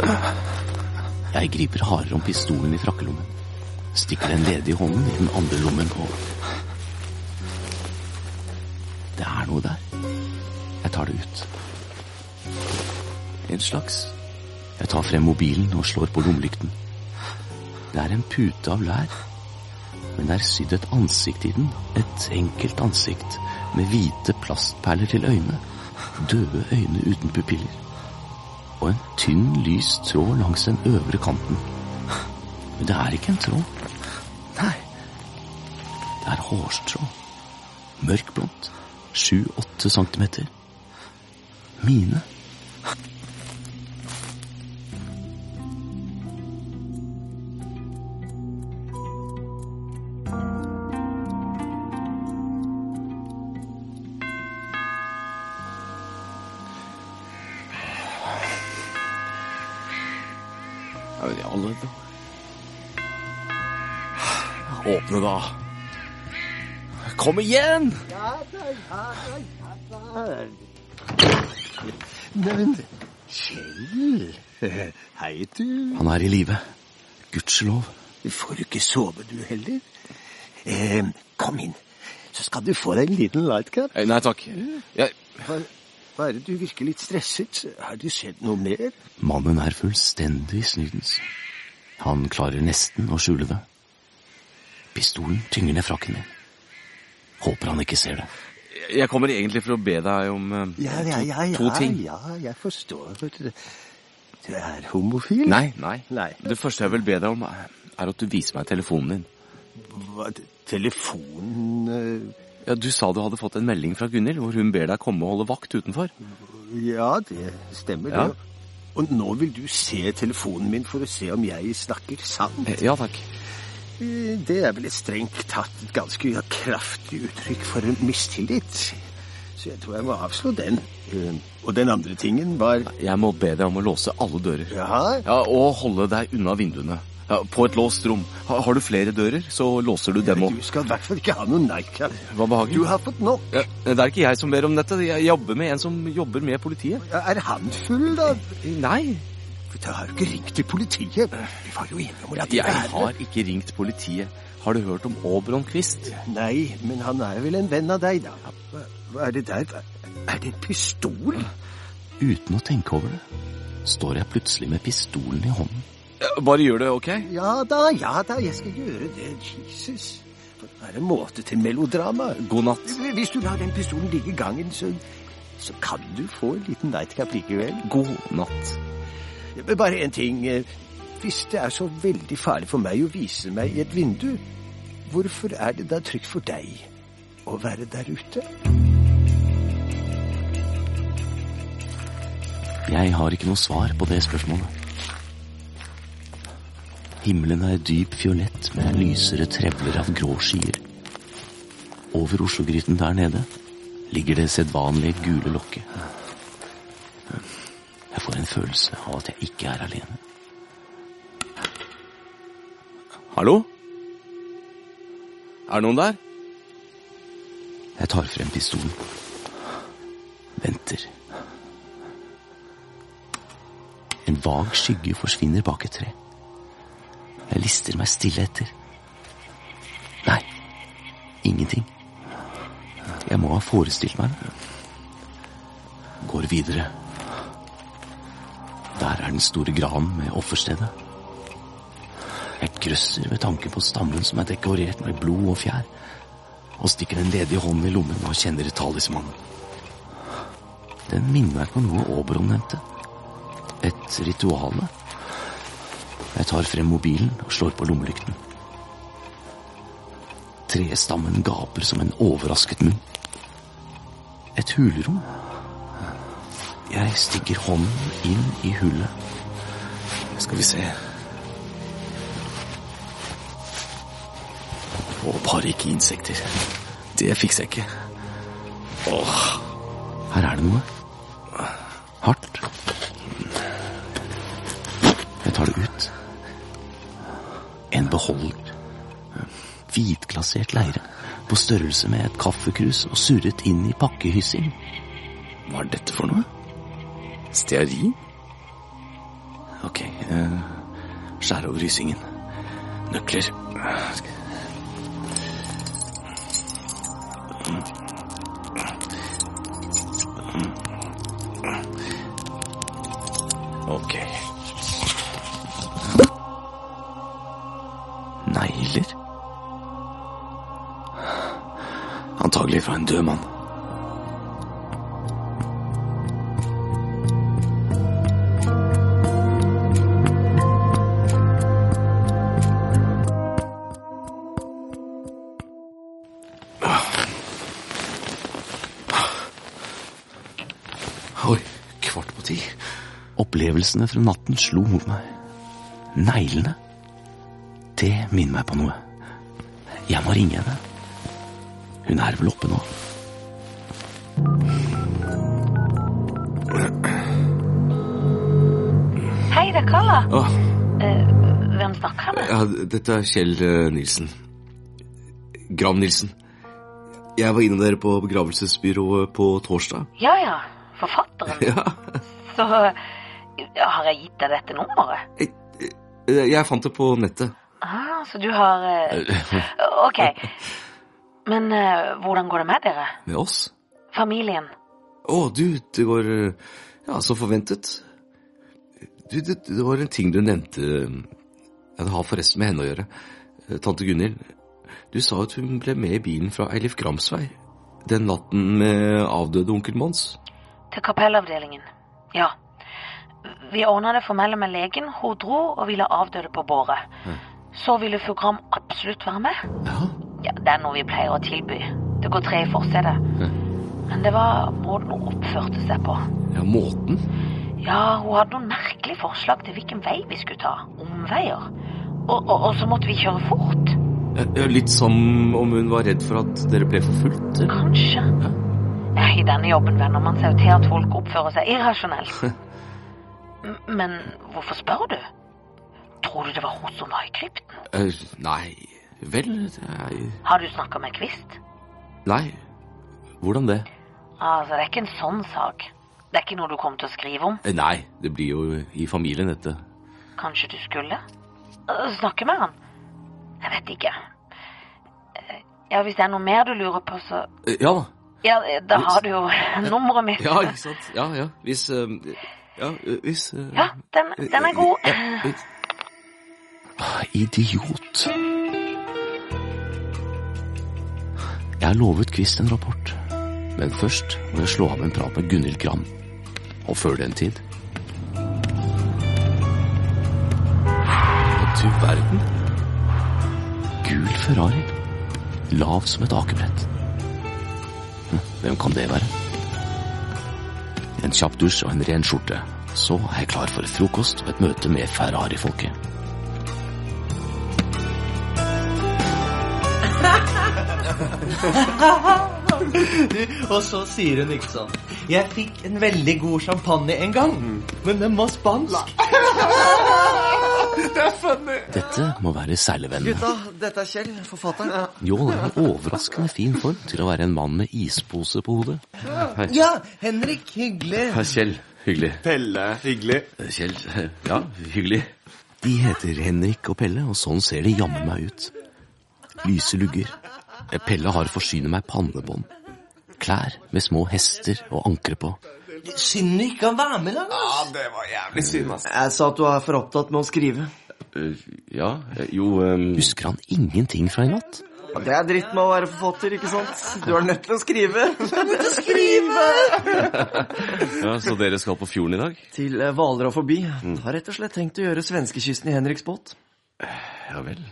Speaker 3: Jeg griper hardere om pistolen i frakkelommen. Stikker den ledige hånden i den andre lommen og Det er noe der. Jeg tar det ut. En slags Jeg tar frem mobilen og slår på lommelykten. Det er en pute av lær, men det er sydd et ansikt i den. Et enkelt ansikt med hvite plastperler til øyne. Døde øyne uten pupiller og en tynn, lys tråd langs den øvre kanten. Men det er ikke en tråd. Nei. Det er hårstrå. Mørkblondt. Sju-åtte centimeter. Mine. Åpne, da. Kom igjen!
Speaker 6: Ja da, ja da, ja da. Neimen, Kjell. Hei, du.
Speaker 3: Han er i live. Gudskjelov.
Speaker 6: Får du ikke sove, du heller? Eh, kom inn, så skal du få deg en liten lightcap.
Speaker 3: cap Nei takk. Jeg...
Speaker 6: Er det du virker litt stresset? Har du sett noe mer?
Speaker 3: Mannen er fullstendig snydens. Han klarer nesten å skjule det. Pistolen tynger ned frakken min. Håper han ikke ser det.
Speaker 31: Jeg kommer egentlig for å be deg om uh,
Speaker 6: Ja, ja, ja,
Speaker 31: to, to ting.
Speaker 6: ja, jeg forstår. Du er homofil?
Speaker 31: Nei, nei,
Speaker 6: Nei.
Speaker 31: Det første jeg vil be deg om, er at du viser meg telefonen din.
Speaker 6: Hva, telefonen eh,
Speaker 31: Ja, Du sa du hadde fått en melding fra Gunhild hvor hun ber deg komme og holde vakt utenfor.
Speaker 6: Ja, det stemmer
Speaker 31: Ja.
Speaker 6: det. Og nå vil du se telefonen min for å se om jeg snakker sant?
Speaker 31: Eh, Ja takk.
Speaker 6: Eh, Det er vel et strengt tatt et ganske kraftig uttrykk for mistillit. Så jeg tror jeg må avslå den. Eh, Og den andre tingen var
Speaker 31: Jeg må be deg om å låse alle dører.
Speaker 6: Ja?
Speaker 31: Ja, Og holde deg unna vinduene. Ja, På et låst rom. Har, har du flere dører, så låser du dem òg.
Speaker 6: Du skal i hvert fall ikke ha noen nightcap.
Speaker 31: Hva.
Speaker 6: Du har fått nok.
Speaker 31: Ja, det er ikke jeg som ber om dette. Jeg jobber med en som jobber med politiet.
Speaker 6: Er han full, da?
Speaker 31: Nei.
Speaker 6: For du har jo ikke ringt til politiet. Vi var jo enige om å la det
Speaker 31: Jeg
Speaker 6: være.
Speaker 31: har ikke ringt politiet. Har du hørt om Oberon Quist?
Speaker 6: Nei, men han er vel en venn av deg, da. Hva, hva er det der? Er det en pistol?
Speaker 3: Uten å tenke over det, står jeg plutselig med pistolen i hånden.
Speaker 31: Bare gjør det, OK?
Speaker 6: Ja da, ja da, jeg skal gjøre det. Jesus. For det er en måte til melodrama.
Speaker 31: God natt.
Speaker 6: Hvis du lar den pistolen ligge i gangen, så, så kan du få en liten nightcap likevel.
Speaker 31: God natt.
Speaker 6: Bare en ting. eh, Hvis det er så veldig farlig for meg å vise meg i et vindu, hvorfor er det da trygt for deg å være der ute?
Speaker 3: Jeg har ikke noe svar på det spørsmålet. Himmelen er dyp fiolett med lysere trevler av grå skyer. Over Oslo-gryten der nede ligger det sedvanlige gule lokket. Jeg får en følelse av at jeg ikke er alene.
Speaker 32: Hallo? Er det noen der?
Speaker 3: Jeg tar frem pistolen. Venter. En vag skygge forsvinner bak et tre. Jeg lister meg stille etter. Nei, ingenting. Jeg må ha forestilt meg det. Går videre. Der er den store granen med offerstedet. Jeg grøsser ved tanken på stammen som er dekorert med blod og fjær, og stikker den ledige hånden i lommen og kjenner talismanen. Den minner meg på noe Oberon nevnte. Et rituale. Jeg tar frem mobilen og slår på lommelykten. Trestammen gaper som en overrasket munn. Et hulrom. Jeg stikker hånden inn i hullet.
Speaker 32: Skal vi se
Speaker 3: Og bare ikke insekter.
Speaker 32: Det fikser jeg ikke.
Speaker 3: Åh, her er det noe. Hardt. Jeg tar det ut. En beholder. Hvitglasert leire på størrelse med et kaffekrus og surret inn i pakkehyssing.
Speaker 32: Hva er dette for noe? Stearin?
Speaker 3: Ok, Skjære skjær over rysingen. Nøkler.
Speaker 32: Ok.
Speaker 3: Negler? Antagelig fra en død mann. Opplevelsene fra natten slo mot meg. Neglene. Det minner meg på noe. Jeg må ringe henne. Hun er vel oppe nå.
Speaker 33: Hei, det er Kalla.
Speaker 32: Åh,
Speaker 33: Eh, hvem snakker jeg med?
Speaker 32: ja, dette er Kjell eh, Nilsen. Gram Nilsen. Jeg var innom dere på begravelsesbyrået på torsdag.
Speaker 33: Ja, ja. Forfatteren.
Speaker 32: Ja,
Speaker 33: Så ja, har jeg gitt deg dette nummeret?
Speaker 32: Jeg, jeg fant det på nettet.
Speaker 33: Ah, så du har eh, Ok. Men eh, hvordan går det med dere?
Speaker 32: Med oss?
Speaker 33: Familien?
Speaker 32: Å, du, det går eh, ja, som forventet. Du, det, det var en ting du nevnte Ja, det har forresten med henne å gjøre. Tante Gunhild. Du sa at hun ble med i bilen fra Eilif Grams vei. Den natten med avdøde onkel Mons.
Speaker 33: Til kapellavdelingen. Ja. Vi ordna det formelle med legen. Hun dro og ville avdøde på båret. Så ville fru Gram absolutt være med. Ja, Det er noe vi pleier å tilby. Det går tre i forsetet. Men det var måten hun oppførte seg på.
Speaker 32: Ja, måten?
Speaker 33: Ja, hun hadde noen merkelige forslag til hvilken vei vi skulle ta. Omveier. Og, og, og så måtte vi kjøre fort.
Speaker 32: Litt som om hun var redd for at dere ble forfulgt?
Speaker 33: Kanskje. Ja, I denne jobben venner man seg jo til at folk oppfører seg irrasjonelt. Men hvorfor spør du? Tror du det var hun som var i krypten?
Speaker 32: Uh, nei Vel, er
Speaker 33: Har du snakka med Kvist?
Speaker 32: Nei. Hvordan det?
Speaker 33: Altså, det er ikke en sånn sak. Det er ikke noe du kommer til å skrive om.
Speaker 32: Uh, Nei, det blir jo i familien, dette.
Speaker 33: Kanskje du skulle? Uh, Snakke med han? Jeg vet ikke. Ja, hvis det er noe mer du lurer på, så
Speaker 32: Ja da.
Speaker 33: Ja, da har du jo nummeret mitt.
Speaker 32: Ja, ikke sant? Ja, ja. Hvis ja, hvis
Speaker 33: Ja, den, den er god.
Speaker 32: Ja, ah,
Speaker 3: Idiot. Jeg har lovet Kvist en rapport, men først må jeg slå av en prat med Gunhild Gram. Og før den tid Du verden. Gul Ferrari. Lav som et akebrett. Hm, hvem kan det være? En kjapp dusj og en ren skjorte. Så er jeg klar for frokost og et møte med Ferrari-folket.
Speaker 34: og så sier hun ikke sånn Jeg fikk en veldig god champagne en gang, men den var spansk.
Speaker 20: Det er funny!
Speaker 3: Dette må være seilevennene.
Speaker 27: Gutta, dette er Kjell, forfatteren.
Speaker 3: Njål er en overraskende fin form til å være en mann med ispose på hodet. Hei.
Speaker 34: Ja, Henrik, hyggelig.
Speaker 3: Ja, Kjell. Hyggelig.
Speaker 31: Pelle, hyggelig.
Speaker 3: Kjell, ja, hyggelig. De heter Henrik og Pelle, og sånn ser de jammen meg ut. Lyse lugger. Pelle har forsynet meg pannebånd. Klær med små hester og ankre på.
Speaker 34: Synd du ikke kan være med, lenger.
Speaker 31: Ja, det var jævlig synd, ass.
Speaker 27: Jeg sa at du er for opptatt med å skrive.
Speaker 3: Uh, ja, jo Husker han ingenting fra i natt?
Speaker 27: Ja, det er dritt med å være forfatter, ikke sant? Du er nødt til å skrive. Du er nødt til å skrive!
Speaker 3: Ja, Så dere skal på fjorden i dag?
Speaker 27: Til eh, Hvaler og forbi. Har rett og slett tenkt å gjøre svenskekysten i Henriks båt.
Speaker 3: Ja vel.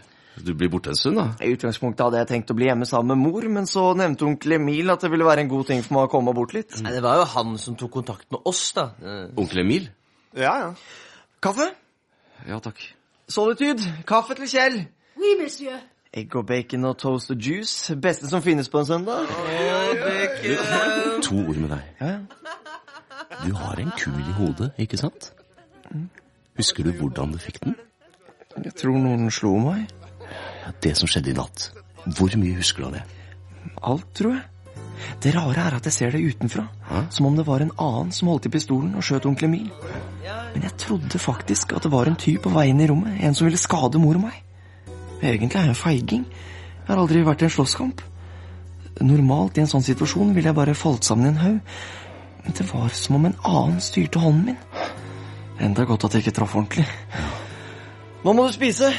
Speaker 3: Du blir borte en stund, da?
Speaker 27: I utgangspunktet hadde jeg tenkt å bli hjemme sammen med mor, men så nevnte onkel Emil at det ville være en god ting for meg å komme bort litt.
Speaker 34: Nei, det var jo han som tok kontakt med oss, da.
Speaker 3: Onkel Emil?
Speaker 27: Ja, ja. Kaffe?
Speaker 3: Ja, takk.
Speaker 27: Solitude. Kaffe til Kjell.
Speaker 14: Oui, monsieur.
Speaker 27: Egg og bacon og toast og juice. Beste som finnes på en søndag.
Speaker 3: To ord med deg. Du har en kul i hodet, ikke sant? Husker du hvordan du fikk den?
Speaker 27: Jeg tror noen slo meg.
Speaker 3: Det som skjedde i natt. Hvor mye husker du av det?
Speaker 27: Alt, tror jeg. Det rare er at jeg ser det utenfra. Som om det var en annen som holdt i pistolen og skjøt onkel Emil. Men jeg trodde faktisk at det var en tyv på vei inn i rommet. En som ville skade mor og meg. Egentlig er jeg en feiging. Jeg har aldri vært i en slåsskamp. Normalt i en sånn situasjon ville jeg bare falt sammen i en haug. Men det var som om en annen styrte hånden min. Enda godt at jeg ikke traff ordentlig. Nå må du spise.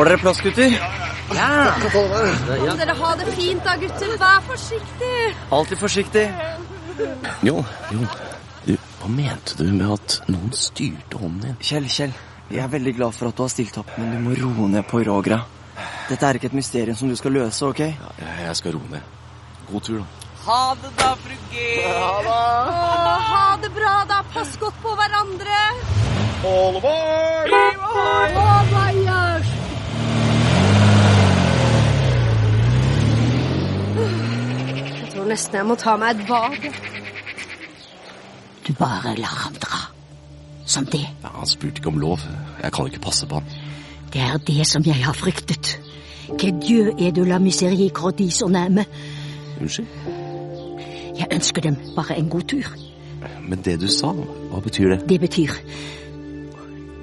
Speaker 27: Får dere plass, gutter?
Speaker 14: Ja. Må dere ha det fint da, gutter. Vær forsiktig.
Speaker 27: Alltid forsiktig.
Speaker 3: Jo, jo. Du, hva mente du med at noen styrte hånden din?
Speaker 27: Kjell, Kjell. Jeg er veldig glad for at du har stilt opp, men du må roe ned på Rogra. Dette er ikke et mysterium som du skal løse, ok?
Speaker 3: Ja, jeg skal roe ned. God tur, da.
Speaker 34: Ha det da, fru G. Ha
Speaker 14: Å, ha det bra, da. Pass godt på hverandre.
Speaker 34: All aboard!
Speaker 14: All Bayers. Jeg tror nesten jeg må ta meg et bad.
Speaker 13: Du bare lar ham dra. Som det.
Speaker 3: Ja, han spurte ikke om lov. Jeg kan ikke passe på han.
Speaker 13: Det er det som jeg har fryktet. Que Dieu est de la miséricorde de son nærme
Speaker 3: Unnskyld?
Speaker 13: Jeg ønsker dem bare en god tur.
Speaker 3: Men det du sa, hva betyr det?
Speaker 13: Det betyr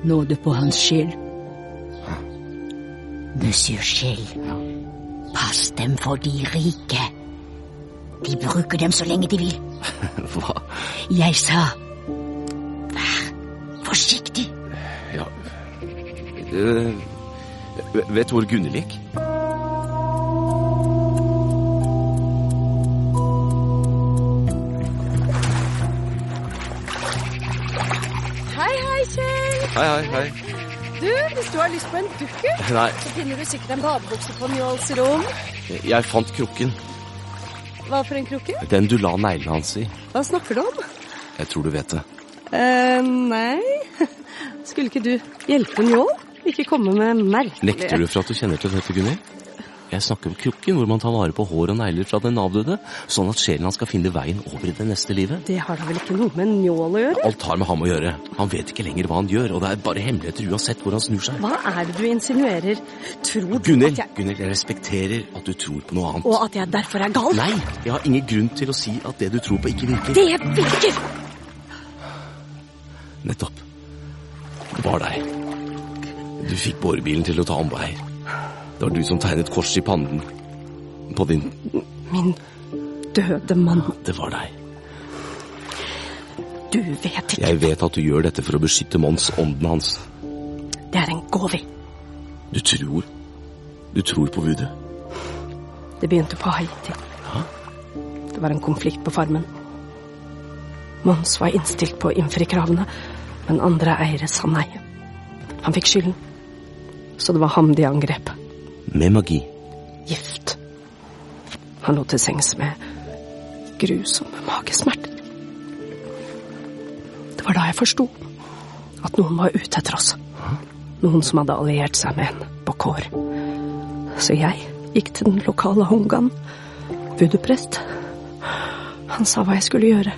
Speaker 13: nåde på hans sjel. Monsieur Schell, pass dem for de rike. De bruker dem så lenge de vil.
Speaker 3: Hva?
Speaker 13: Jeg sa vær forsiktig.
Speaker 3: Ja Eh, Vet du hvor Gunnhild gikk?
Speaker 14: Hei, hei, Kjell.
Speaker 3: Hei, hei, hei.
Speaker 14: Du, hvis du har lyst på en dukkert, så finner du sikkert en badebukse på Njåls rom.
Speaker 3: Jeg fant krukken.
Speaker 14: Hva for en krukke?
Speaker 3: Den du la neglene hans i.
Speaker 14: Hva snakker du om?
Speaker 3: Jeg tror du vet det.
Speaker 14: eh nei. Skulle ikke du hjelpe Njål? Ikke komme med merkelige
Speaker 3: Nekter du for at du kjenner til dette, Gunhild? Jeg snakker om krukken, hvor man tar vare på hår og negler fra den avdøde, sånn at sjelen hans skal finne veien over i det neste livet.
Speaker 14: Det har da vel ikke noe med Njål å gjøre?
Speaker 3: Alt har med ham å gjøre. Han vet ikke lenger hva han gjør, og det er bare hemmeligheter uansett hvor han snur seg.
Speaker 14: Hva er det du insinuerer? Tror du
Speaker 3: Gunnel,
Speaker 14: at jeg
Speaker 3: Gunhild, jeg respekterer at du tror på noe annet.
Speaker 14: Og at jeg derfor er gal?
Speaker 3: Nei, jeg har ingen grunn til å si at det du tror på, ikke virker.
Speaker 14: Det virker!
Speaker 3: Nettopp. Det var deg. Du fikk borebilen til å ta omveier. Det var du som tegnet kors i pannen på din
Speaker 14: Min døde mann.
Speaker 3: Det var deg.
Speaker 14: Du vet ikke.
Speaker 3: Jeg vet at du gjør dette for å beskytte Mons, ånden hans.
Speaker 14: Det er en gåve.
Speaker 3: Du tror Du tror på voodoo.
Speaker 14: Det begynte på Haiti. Det var en konflikt på farmen. Mons var innstilt på å innfri kravene, men andre eiere sa nei. Han fikk skylden. Så det var ham de angrep.
Speaker 3: Med magi.
Speaker 14: Gift. Han lå til sengs med grusomme magesmerter. Det var da jeg forsto at noen var ute etter oss. Noen som hadde alliert seg med en bokår. Så jeg gikk til den lokale hongaen, voodoo-prest. Han sa hva jeg skulle gjøre.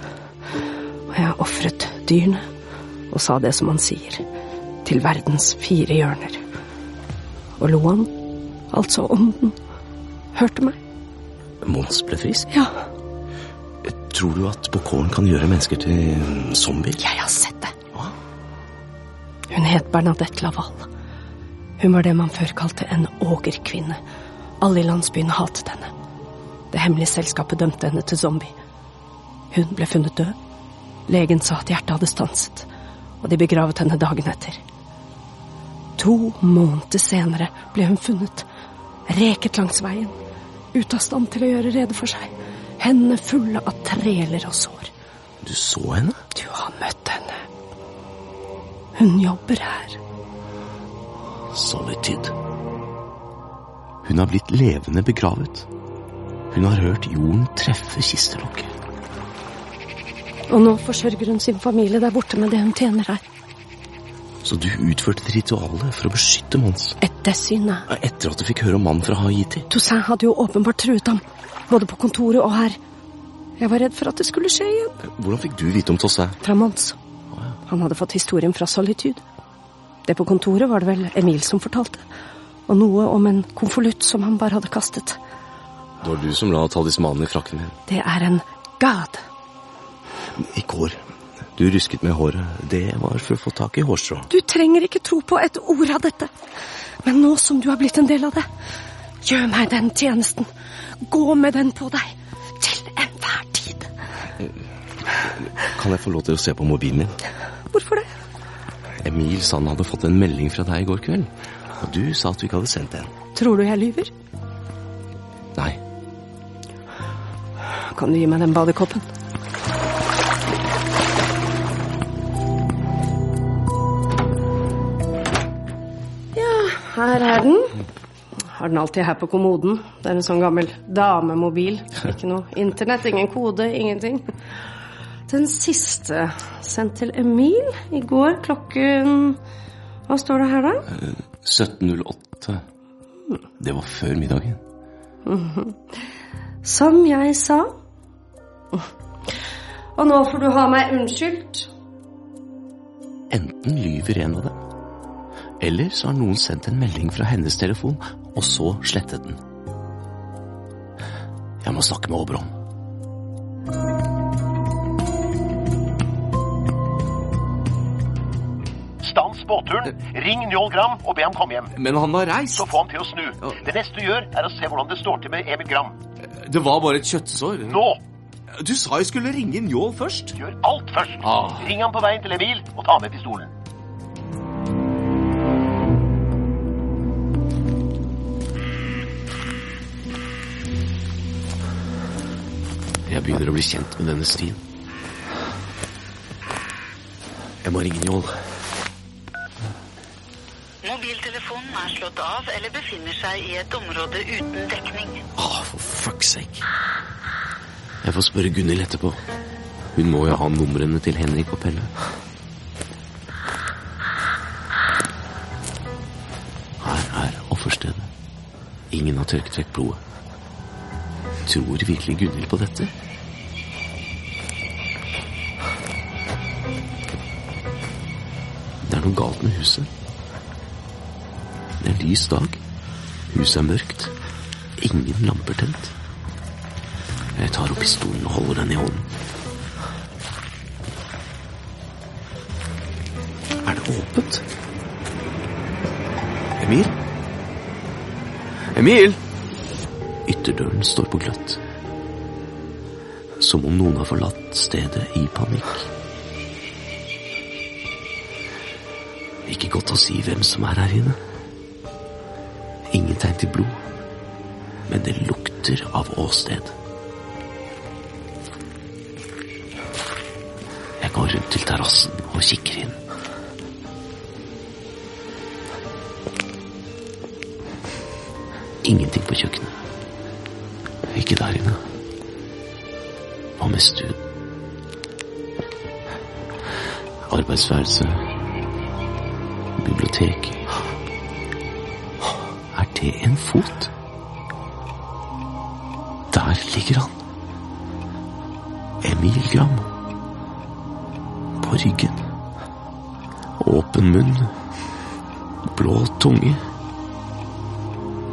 Speaker 14: Og jeg ofret dyrene og sa det som han sier, til verdens fire hjørner. Og Loan, altså ånden, hørte meg.
Speaker 3: Mons ble frisk?
Speaker 14: Ja.
Speaker 3: Tror du at Bokoren kan gjøre mennesker til zombier?
Speaker 14: Jeg har sett det. Hun het Bernadette Laval. Hun var det man før kalte en ågerkvinne. Alle i landsbyen hatet henne. Det hemmelige selskapet dømte henne til zombie. Hun ble funnet død. Legen sa at hjertet hadde stanset, og de begravet henne dagen etter. To måneder senere ble hun funnet, reket langs veien, ute av stand til å gjøre rede for seg, hendene fulle av treler og sår.
Speaker 3: Du så henne?
Speaker 14: Du har møtt henne. Hun jobber her.
Speaker 3: Solitude. Hun har blitt levende begravet. Hun har hørt jorden treffe kistelokket.
Speaker 14: Og nå forsørger hun sin familie der borte med det hun tjener her.
Speaker 3: Så du utførte et ritual for å beskytte Mons?
Speaker 14: Etter synet.
Speaker 3: Etter at du fikk høre om mannen fra Haiti?
Speaker 14: Toussaint hadde jo åpenbart truet ham, både på kontoret og her. Jeg var redd for at det skulle skje igjen.
Speaker 3: Hvordan fikk du vite om Toussaint?
Speaker 14: Fra Mons. Han hadde fått historien fra Solitude. Det på kontoret var det vel Emil som fortalte. Og noe om en konvolutt som han bare hadde kastet.
Speaker 3: Det var du som la talismanen i frakken din.
Speaker 14: Det er en god.
Speaker 3: I går. Du rusket med håret. Det var for å få tak i hårstrå.
Speaker 14: Du trenger ikke tro på et ord av dette. Men nå som du har blitt en del av det, gjør meg den tjenesten. Gå med den på deg. Til enhver tid.
Speaker 3: Kan jeg få lov til å se på mobilen min?
Speaker 14: Hvorfor det?
Speaker 3: Emil sa han hadde fått en melding fra deg i går kveld. Og du sa at du ikke hadde sendt en.
Speaker 14: Tror du jeg lyver?
Speaker 3: Nei.
Speaker 14: Kan du gi meg den badekoppen? Her er den. Har den alltid her på kommoden. Det er en sånn gammel damemobil. Ikke noe internett, ingen kode, ingenting. Den siste sendt til Emil i går klokken Hva står det her, da?
Speaker 3: 1708. Det var før middagen.
Speaker 14: Som jeg sa. Og nå får du ha meg unnskyldt.
Speaker 3: Enten lyver en av dem, eller så har noen sendt en melding fra hennes telefon, og så slettet den. Jeg må snakke med Oberon.
Speaker 23: Stans båtturen, ring Njål Gram og be ham komme hjem.
Speaker 31: Men han har reist.
Speaker 23: Så få ham til å snu. Det neste du gjør, er å se hvordan det står til med Emil Gram.
Speaker 31: Det var bare et kjøttsår.
Speaker 23: Nå!
Speaker 31: Du sa jeg skulle ringe Njål først.
Speaker 23: Gjør alt først.
Speaker 31: Ah.
Speaker 23: Ring ham på veien til Emil, og ta med pistolen.
Speaker 3: Jeg begynner å bli kjent med denne stien. Jeg må ringe Njål.
Speaker 35: Mobiltelefonen er slått av eller befinner seg i et område uten dekning.
Speaker 3: Ah, for fuck's sake. Jeg får spørre Gunhild etterpå. Hun må jo ha numrene til Henrik og Pelle. Her er offerstedet. Ingen har tørket vekk blodet. Tror virkelig Gunhild på dette? Det er noe galt med huset. Det er lys dag. Huset er mørkt. Ingen lamper tent. Jeg tar opp pistolen og holder den i hånden. Er det åpent? Emil? Emil! Ytterdøren står på gløtt. Som om noen har forlatt stedet i panikk. Ikke godt å si hvem som er her inne. Ingen tegn til blod. Men det lukter av åsted. Jeg går rundt til terrassen og kikker inn. ingenting på kjøkkenet. Ikke der inne. Hva med stuen? Arbeidsværelse. Bibliotek. Er det en fot? Der ligger han. Emil Gram. På ryggen. Åpen munn. Blå tunge.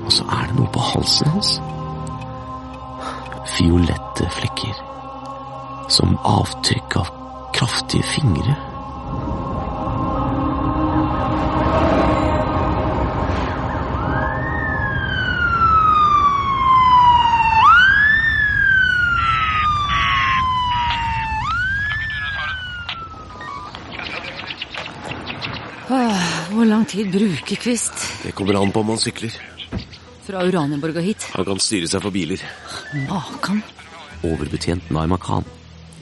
Speaker 3: Og så er det noe på halsen hans. Fiolette flekker. Som avtrykk av kraftige fingre.
Speaker 36: Hvor lang tid bruker Kvist?
Speaker 3: Det kommer an på om han sykler.
Speaker 36: Fra Uranienborg og hit.
Speaker 3: Han kan styre seg for biler.
Speaker 36: Makan.
Speaker 3: Overbetjent Naima Khan.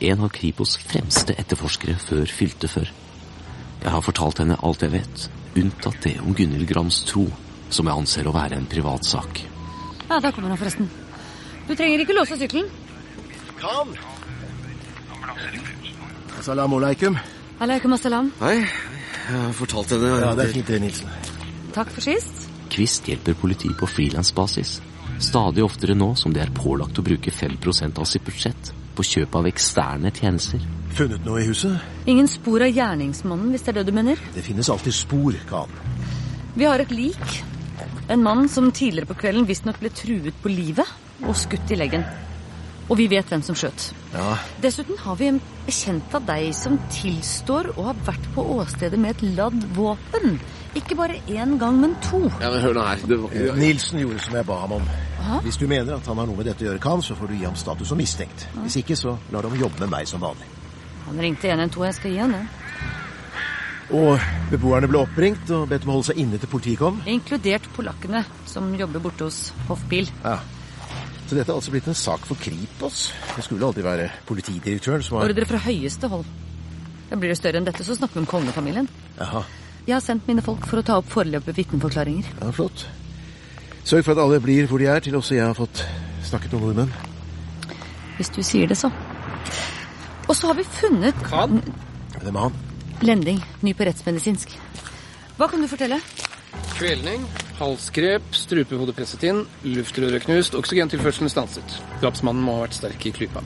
Speaker 3: En av Kripos fremste etterforskere før fylte før. Jeg har fortalt henne alt jeg vet, unntatt det om Gunhild Grams tro, som jeg anser å være en privatsak.
Speaker 36: Ja, der kommer han forresten. Du trenger ikke låse sykkelen.
Speaker 6: Khan! Assalamu alaikum.
Speaker 36: Aleikum assalam.
Speaker 3: Hei, jeg har fortalt henne
Speaker 6: Ja, det er fint det, Nilsen.
Speaker 36: Takk for sist.
Speaker 3: Kvist hjelper politiet på frilansbasis. Stadig oftere nå som de er pålagt å bruke 5 av sitt budsjett på kjøp av eksterne tjenester.
Speaker 6: Funnet noe i huset?
Speaker 36: Ingen spor av gjerningsmannen, hvis det er det du mener.
Speaker 6: Det finnes alltid spor, Khan.
Speaker 36: Vi har et lik. En mann som tidligere på kvelden visstnok ble truet på livet og skutt i leggen. Og vi vet hvem som skjøt.
Speaker 6: Ja,
Speaker 36: Dessuten har vi en bekjent av deg som tilstår å ha vært på åstedet med et ladd våpen. Ikke bare én gang, men to.
Speaker 3: Ja, men Hør nå her. Det var...
Speaker 6: Nilsen gjorde som jeg ba ham om.
Speaker 36: Aha.
Speaker 6: Hvis du mener at han har noe med dette å gjøre, kan, så får du gi ham status som mistenkt. Hvis ikke, så lar de jobbe med meg som vanlig.
Speaker 36: Han ringte 112, jeg skal gi han det.
Speaker 6: Og beboerne ble oppringt og bedt om å holde seg inne til politiet kom.
Speaker 36: Inkludert polakkene som jobber borte hos Hoffbil.
Speaker 6: Ja. Så dette er altså blitt en sak for Kripos. Det skulle alltid være politidirektøren som har
Speaker 36: Ordre fra høyeste hold. Da blir det større enn dette, så snakker vi om kongefamilien.
Speaker 6: Jaha,
Speaker 36: Jeg har sendt mine folk for å ta opp foreløpige vitneforklaringer.
Speaker 6: ja, flott. Sørg for at alle blir hvor de er, til også jeg har fått snakket med nordmenn.
Speaker 36: Hvis du sier det, så. Og så har vi funnet
Speaker 6: Hvem er han?
Speaker 36: Lending, ny på rettsmedisinsk. Hva kan du fortelle?
Speaker 37: Kvelning, halsgrep, strupehodet presset inn, luftrøret knust, oksygentilførselen stanset. Drapsmannen må ha vært sterk i klypa.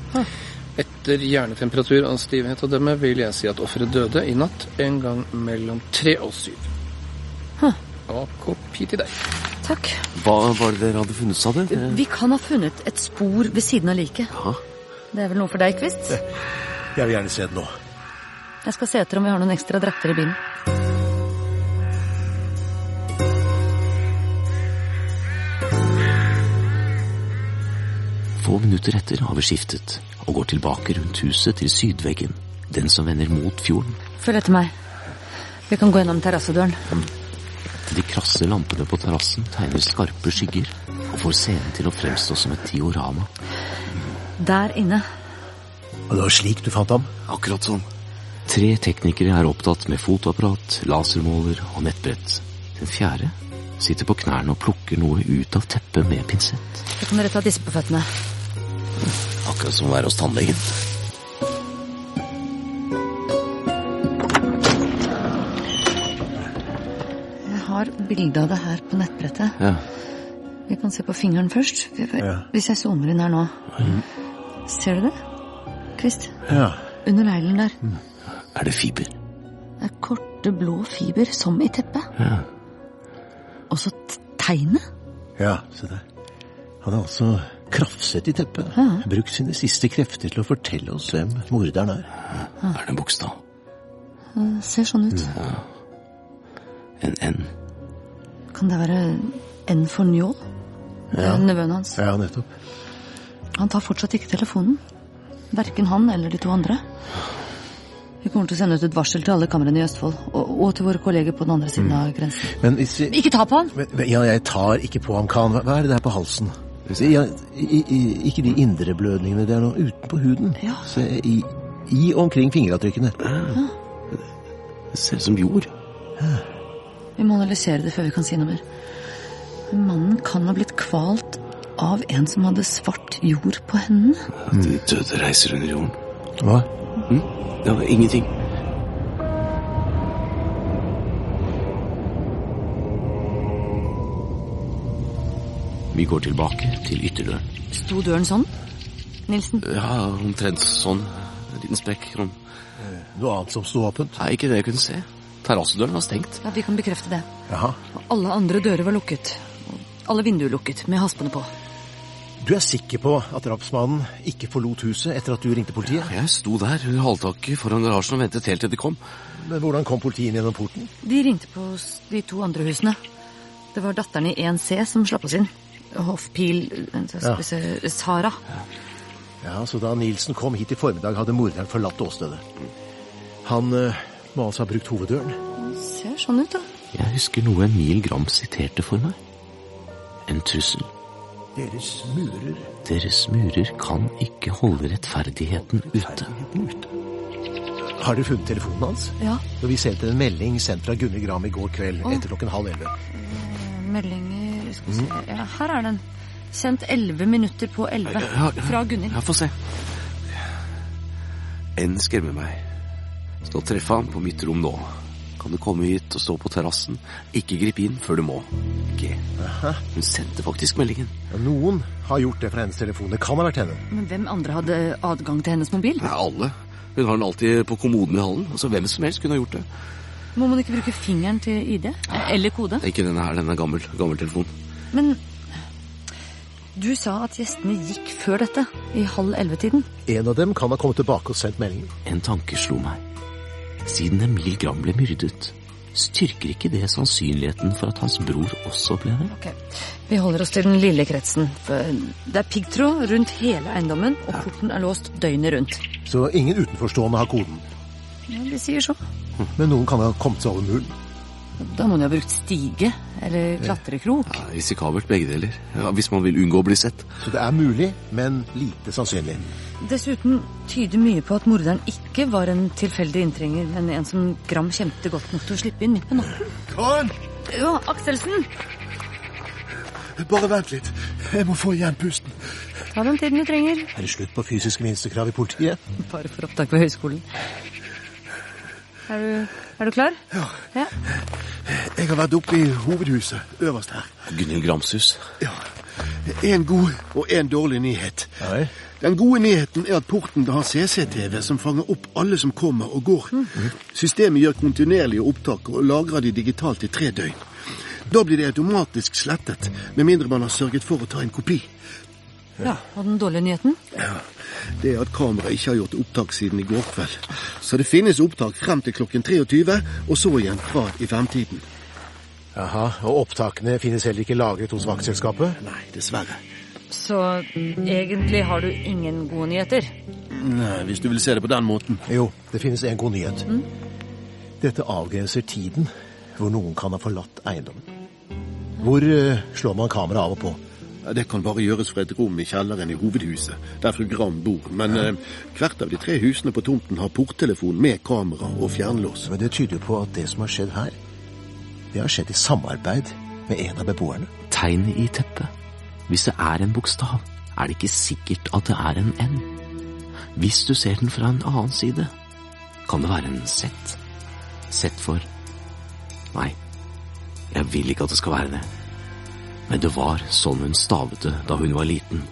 Speaker 37: Etter hjernetemperatur og stivhet å dømme vil jeg si at offeret døde i natt en gang mellom tre og syv. Og kopi til deg.
Speaker 36: Takk.
Speaker 3: Hva var det dere hadde funnet, sa du?
Speaker 36: Vi kan ha funnet et spor ved siden av liket. Det er vel noe for deg, Kvist?
Speaker 6: Jeg vil gjerne se det nå.
Speaker 36: Jeg skal se etter om vi har noen ekstra drakter i bilen.
Speaker 3: Få minutter etter har vi skiftet og går tilbake rundt huset til sydveggen, den som vender mot fjorden.
Speaker 36: Følg etter meg. Vi kan gå gjennom terrassedøren.
Speaker 3: De krasse lampene på terrassen tegner skarpe skygger og får scenen til å fremstå som et diorama.
Speaker 36: Der inne.
Speaker 6: Og det var slik du fant ham?
Speaker 3: Akkurat sånn. Tre teknikere er opptatt med fotoapparat, lasermåler og nettbrett. Den fjerde sitter på knærne og plukker noe ut av teppet med pinsett.
Speaker 36: Så kan dere ta disse på føttene.
Speaker 3: Akkurat som å være hos tannlegen.
Speaker 36: Har bilde av det her på nettbrettet.
Speaker 3: Ja.
Speaker 36: Vi kan se på fingeren først. Hvis jeg zoomer inn her nå. Ser du det? Kvist?
Speaker 6: Ja.
Speaker 36: Under neglen der.
Speaker 3: Er det fiber?
Speaker 36: Det er korte, blå fiber, som i teppet.
Speaker 3: Ja.
Speaker 36: Og så tegnet.
Speaker 6: Ja, se der. Han er altså krafset i teppet. Brukt sine siste krefter til å fortelle oss hvem morderen er.
Speaker 3: Er det en bokstav?
Speaker 36: Det ser sånn ut. Ja.
Speaker 3: En N?
Speaker 36: Kan det være N for Njål?
Speaker 6: Ja.
Speaker 36: nevøen hans.
Speaker 6: Ja, nettopp.
Speaker 36: Han tar fortsatt ikke telefonen. Verken han eller de to andre. Vi kommer til å sende ut et varsel til alle kamrene i Østfold, og, og til våre kolleger på den andre siden av grensen.
Speaker 6: Men hvis vi...
Speaker 36: Ikke ta på han!
Speaker 6: Men- men- Ja, jeg tar ikke på ham, Khan. Hva, hva er det der på halsen? Se, Ja, i, i, ikke de indre blødningene. Det er noe utenpå huden. Se, i I omkring fingeravtrykkene.
Speaker 3: Det ser ut som jord.
Speaker 36: Vi må analysere det før vi kan si noe mer. Mannen kan ha blitt kvalt av en som hadde svart jord på hendene.
Speaker 3: De døde reiser under jorden.
Speaker 6: Hva?
Speaker 3: Mm? Det var ingenting. Vi går tilbake til ytterdøren.
Speaker 36: Sto døren sånn? Nilsen?
Speaker 3: Ja, omtrent sånn. En liten sprekk. Sånn.
Speaker 6: Noe annet som sto åpent?
Speaker 3: Nei, ikke det jeg kunne se. Terrassedøren var stengt.
Speaker 36: Ja, Vi kan bekrefte det.
Speaker 6: Jaha.
Speaker 36: Og alle andre dører var lukket. Alle vinduer lukket, med haspene på.
Speaker 6: Du er sikker på at drapsmannen ikke forlot huset etter at du ringte politiet?
Speaker 3: Jeg sto der under halvtaket foran garasjen og ventet helt til de kom.
Speaker 6: Men hvordan kom politiet inn gjennom porten?
Speaker 36: De ringte på de to andre husene. Det var datteren i 1C som slapp oss inn. Hoffpil ja. Sara.
Speaker 6: Ja, Så da Nilsen kom hit i formiddag, hadde morderen forlatt åstedet. Han eh, må altså ha brukt hoveddøren.
Speaker 36: Det Ser sånn ut, da.
Speaker 3: Jeg husker noe Emil Gram siterte for meg. En trussel.
Speaker 6: Deres murer
Speaker 3: Deres murer kan ikke holde rettferdigheten ute.
Speaker 6: Har dere funnet telefonen hans?
Speaker 36: Ja.
Speaker 6: Når Vi sendte en melding sendt fra Gunnar Gram i går kveld
Speaker 36: Å.
Speaker 6: etter klokken halv elleve.
Speaker 36: Eh, Meldinger skal vi se. Ja, Her er den. Sendt 11 minutter på 11.
Speaker 3: Ja, ja.
Speaker 36: Fra Gunhild.
Speaker 3: Ja, få se. En skremmer meg. Skal treffe ham på mitt rom nå. Kan du komme hit og stå på terrassen? Ikke grip inn før du må. G. Hun sendte faktisk meldingen.
Speaker 6: Ja, noen har gjort det fra hennes telefon. Det kan ha vært henne.
Speaker 36: Men hvem andre hadde adgang til hennes mobil?
Speaker 3: Ja, alle. Hun har den alltid på kommoden i hallen. Altså, Hvem som helst kunne ha gjort det.
Speaker 36: Må man ikke bruke fingeren til ID? Eller kode?
Speaker 3: Ikke denne her, den er gammel. Gammel telefon.
Speaker 36: Men du sa at gjestene gikk før dette, i halv elleve-tiden.
Speaker 6: En av dem kan ha kommet tilbake og sendt meldingen.
Speaker 3: En tanke slo meg. Siden Emil Gram ble myrdet, styrker ikke det sannsynligheten for at hans bror også ble det?
Speaker 36: Ok, Vi holder oss til den lille kretsen. Det er piggtråd rundt hele eiendommen, og porten er låst døgnet rundt.
Speaker 6: Så ingen utenforstående har koden.
Speaker 36: Ja, De sier så.
Speaker 6: Men noen kan ha kommet seg over muren.
Speaker 36: Da må de ha brukt stige eller klatrekrok.
Speaker 3: Ja, risikabelt begge deler. Ja, hvis man vil unngå å bli sett.
Speaker 6: Så det er mulig, men lite sannsynlig.
Speaker 36: Dessuten tyder mye på at morderen ikke var en tilfeldig inntrenger, men en som Gram kjente godt nok til å slippe inn midt på natten.
Speaker 38: Karen!
Speaker 36: Ja, Akselsen!
Speaker 38: Bare vent litt. Jeg må få igjen pusten.
Speaker 36: Ta den tiden du trenger.
Speaker 6: Er det slutt på fysiske minstekrav i politiet?
Speaker 36: Bare for opptak ved høyskolen. Er du, er du klar?
Speaker 38: Ja.
Speaker 36: ja.
Speaker 38: Jeg har vært oppe i hovedhuset, øverst her.
Speaker 3: Gunhild Grams hus.
Speaker 38: Ja. En god og en dårlig nyhet. Nei. Den gode nyheten er at porten har CCTV som fanger opp alle som kommer og går. Systemet gjør kontinuerlige opptak og lagrer de digitalt i tre døgn. Da blir det automatisk slettet, med mindre man har sørget for å ta en kopi.
Speaker 36: ja. Og den dårlige nyheten?
Speaker 38: Det er at kameraet ikke har gjort opptak siden i går kveld. Så det finnes opptak frem til klokken 23, og så igjen fra i femtiden.
Speaker 6: Jaha, Og opptakene finnes heller ikke lagret hos vaktselskapet?
Speaker 38: Nei, dessverre.
Speaker 36: Så egentlig har du ingen gode nyheter?
Speaker 38: Nei, Hvis du vil se det på den måten.
Speaker 6: Jo, det finnes en god nyhet.
Speaker 36: Mm.
Speaker 6: Dette avgrenser tiden hvor noen kan ha forlatt eiendommen. Hvor eh, slår man kameraet av og på?
Speaker 38: Ja, Det kan bare gjøres fra et rom i kjelleren i hovedhuset, der fru Gram bor. Men eh, hvert av de tre husene på tomten har porttelefon med kamera og fjernlås.
Speaker 6: Men det tyder jo på at det som har skjedd her, det har skjedd i samarbeid med en av beboerne.
Speaker 3: Tegnet i teppet. Hvis det er en bokstav, er det ikke sikkert at det er en N. Hvis du ser den fra en annen side, kan det være en Z. Z for Nei, jeg vil ikke at det skal være det. Men det var sånn hun stavet det da hun var liten.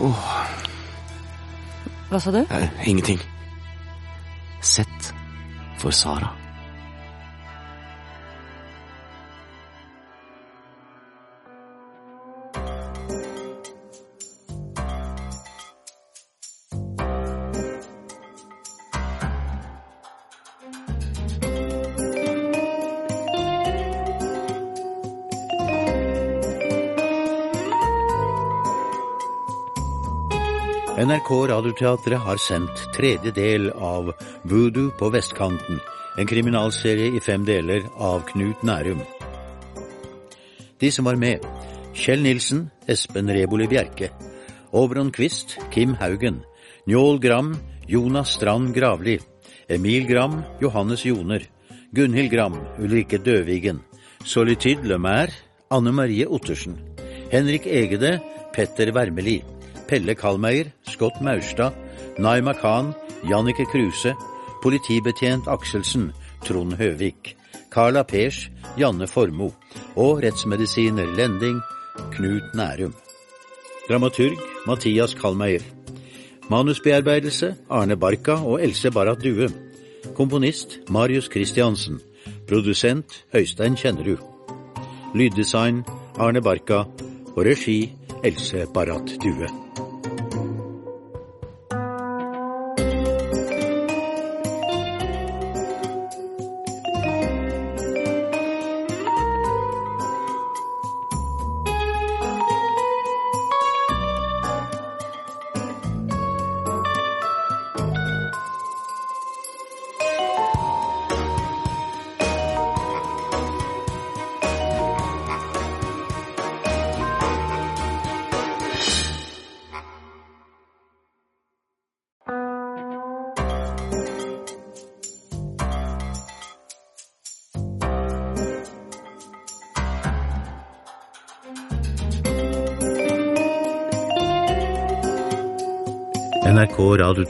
Speaker 3: Åh,
Speaker 36: Hva sa du?
Speaker 3: eh, ingenting. Sett for Sara.
Speaker 1: NRK Radioteatret har sendt tredje del av Voodoo på vestkanten, en kriminalserie i fem deler av Knut Nærum. De som var med, Kjell Nilsen, Espen Reboli Bjerke, Oberon Quist, Kim Haugen, Njål Gram, Jonas Strand Gravli, Emil Gram, Johannes Joner, Gunhild Gram, Ulrikke Døvigen, Solitude Lemaire, Anne Marie Ottersen, Henrik Egede, Petter Wermeli, Pelle Kalmeier, Scott Maurstad, Naima Khan, Jannike Kruse, politibetjent Akselsen, Trond Høvik, Carla Pers, Janne Formoe og rettsmedisiner Lending, Knut Nærum. Dramaturg Mathias Kalmeier. Manusbearbeidelse Arne Barka og Else Barrat Due. Komponist Marius Christiansen. Produsent Øystein Kjennerud. Lyddesign Arne Barka og regi Else Barrat Due.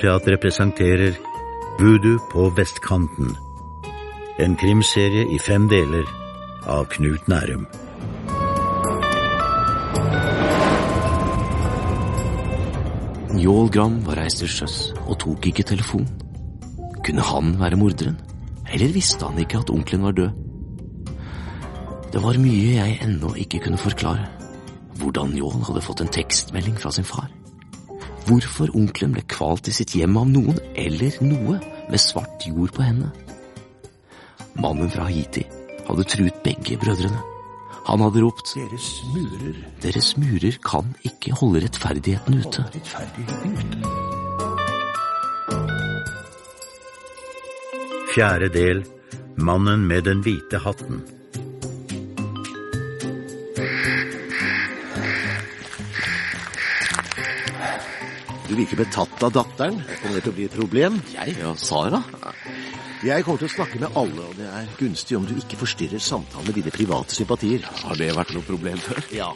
Speaker 1: Radioteatret presenterer Voodoo på vestkanten. En krimserie i fem deler av Knut Nærum.
Speaker 3: Njål Gram var reist til sjøs og tok ikke telefon. Kunne han være morderen? Eller visste han ikke at onkelen var død? Det var mye jeg ennå ikke kunne forklare. Hvordan Njål hadde fått en tekstmelding fra sin far. Hvorfor onkelen ble kvalt i sitt hjem av noen eller noe med svart jord på hendene. Mannen fra Haiti hadde truet begge brødrene. Han hadde ropt
Speaker 28: Deres murer
Speaker 3: Deres murer kan ikke holde rettferdigheten ute.
Speaker 1: Fjerde del Mannen med den hvite hatten.
Speaker 6: Du virker betatt av datteren. Kommer det til å bli et problem?
Speaker 3: Jeg? og Sara?
Speaker 6: Jeg kommer til å snakke med alle, og det er gunstig om du ikke forstyrrer samtalen med dine private sympatier.
Speaker 3: Har det vært noe problem før?
Speaker 6: Ja.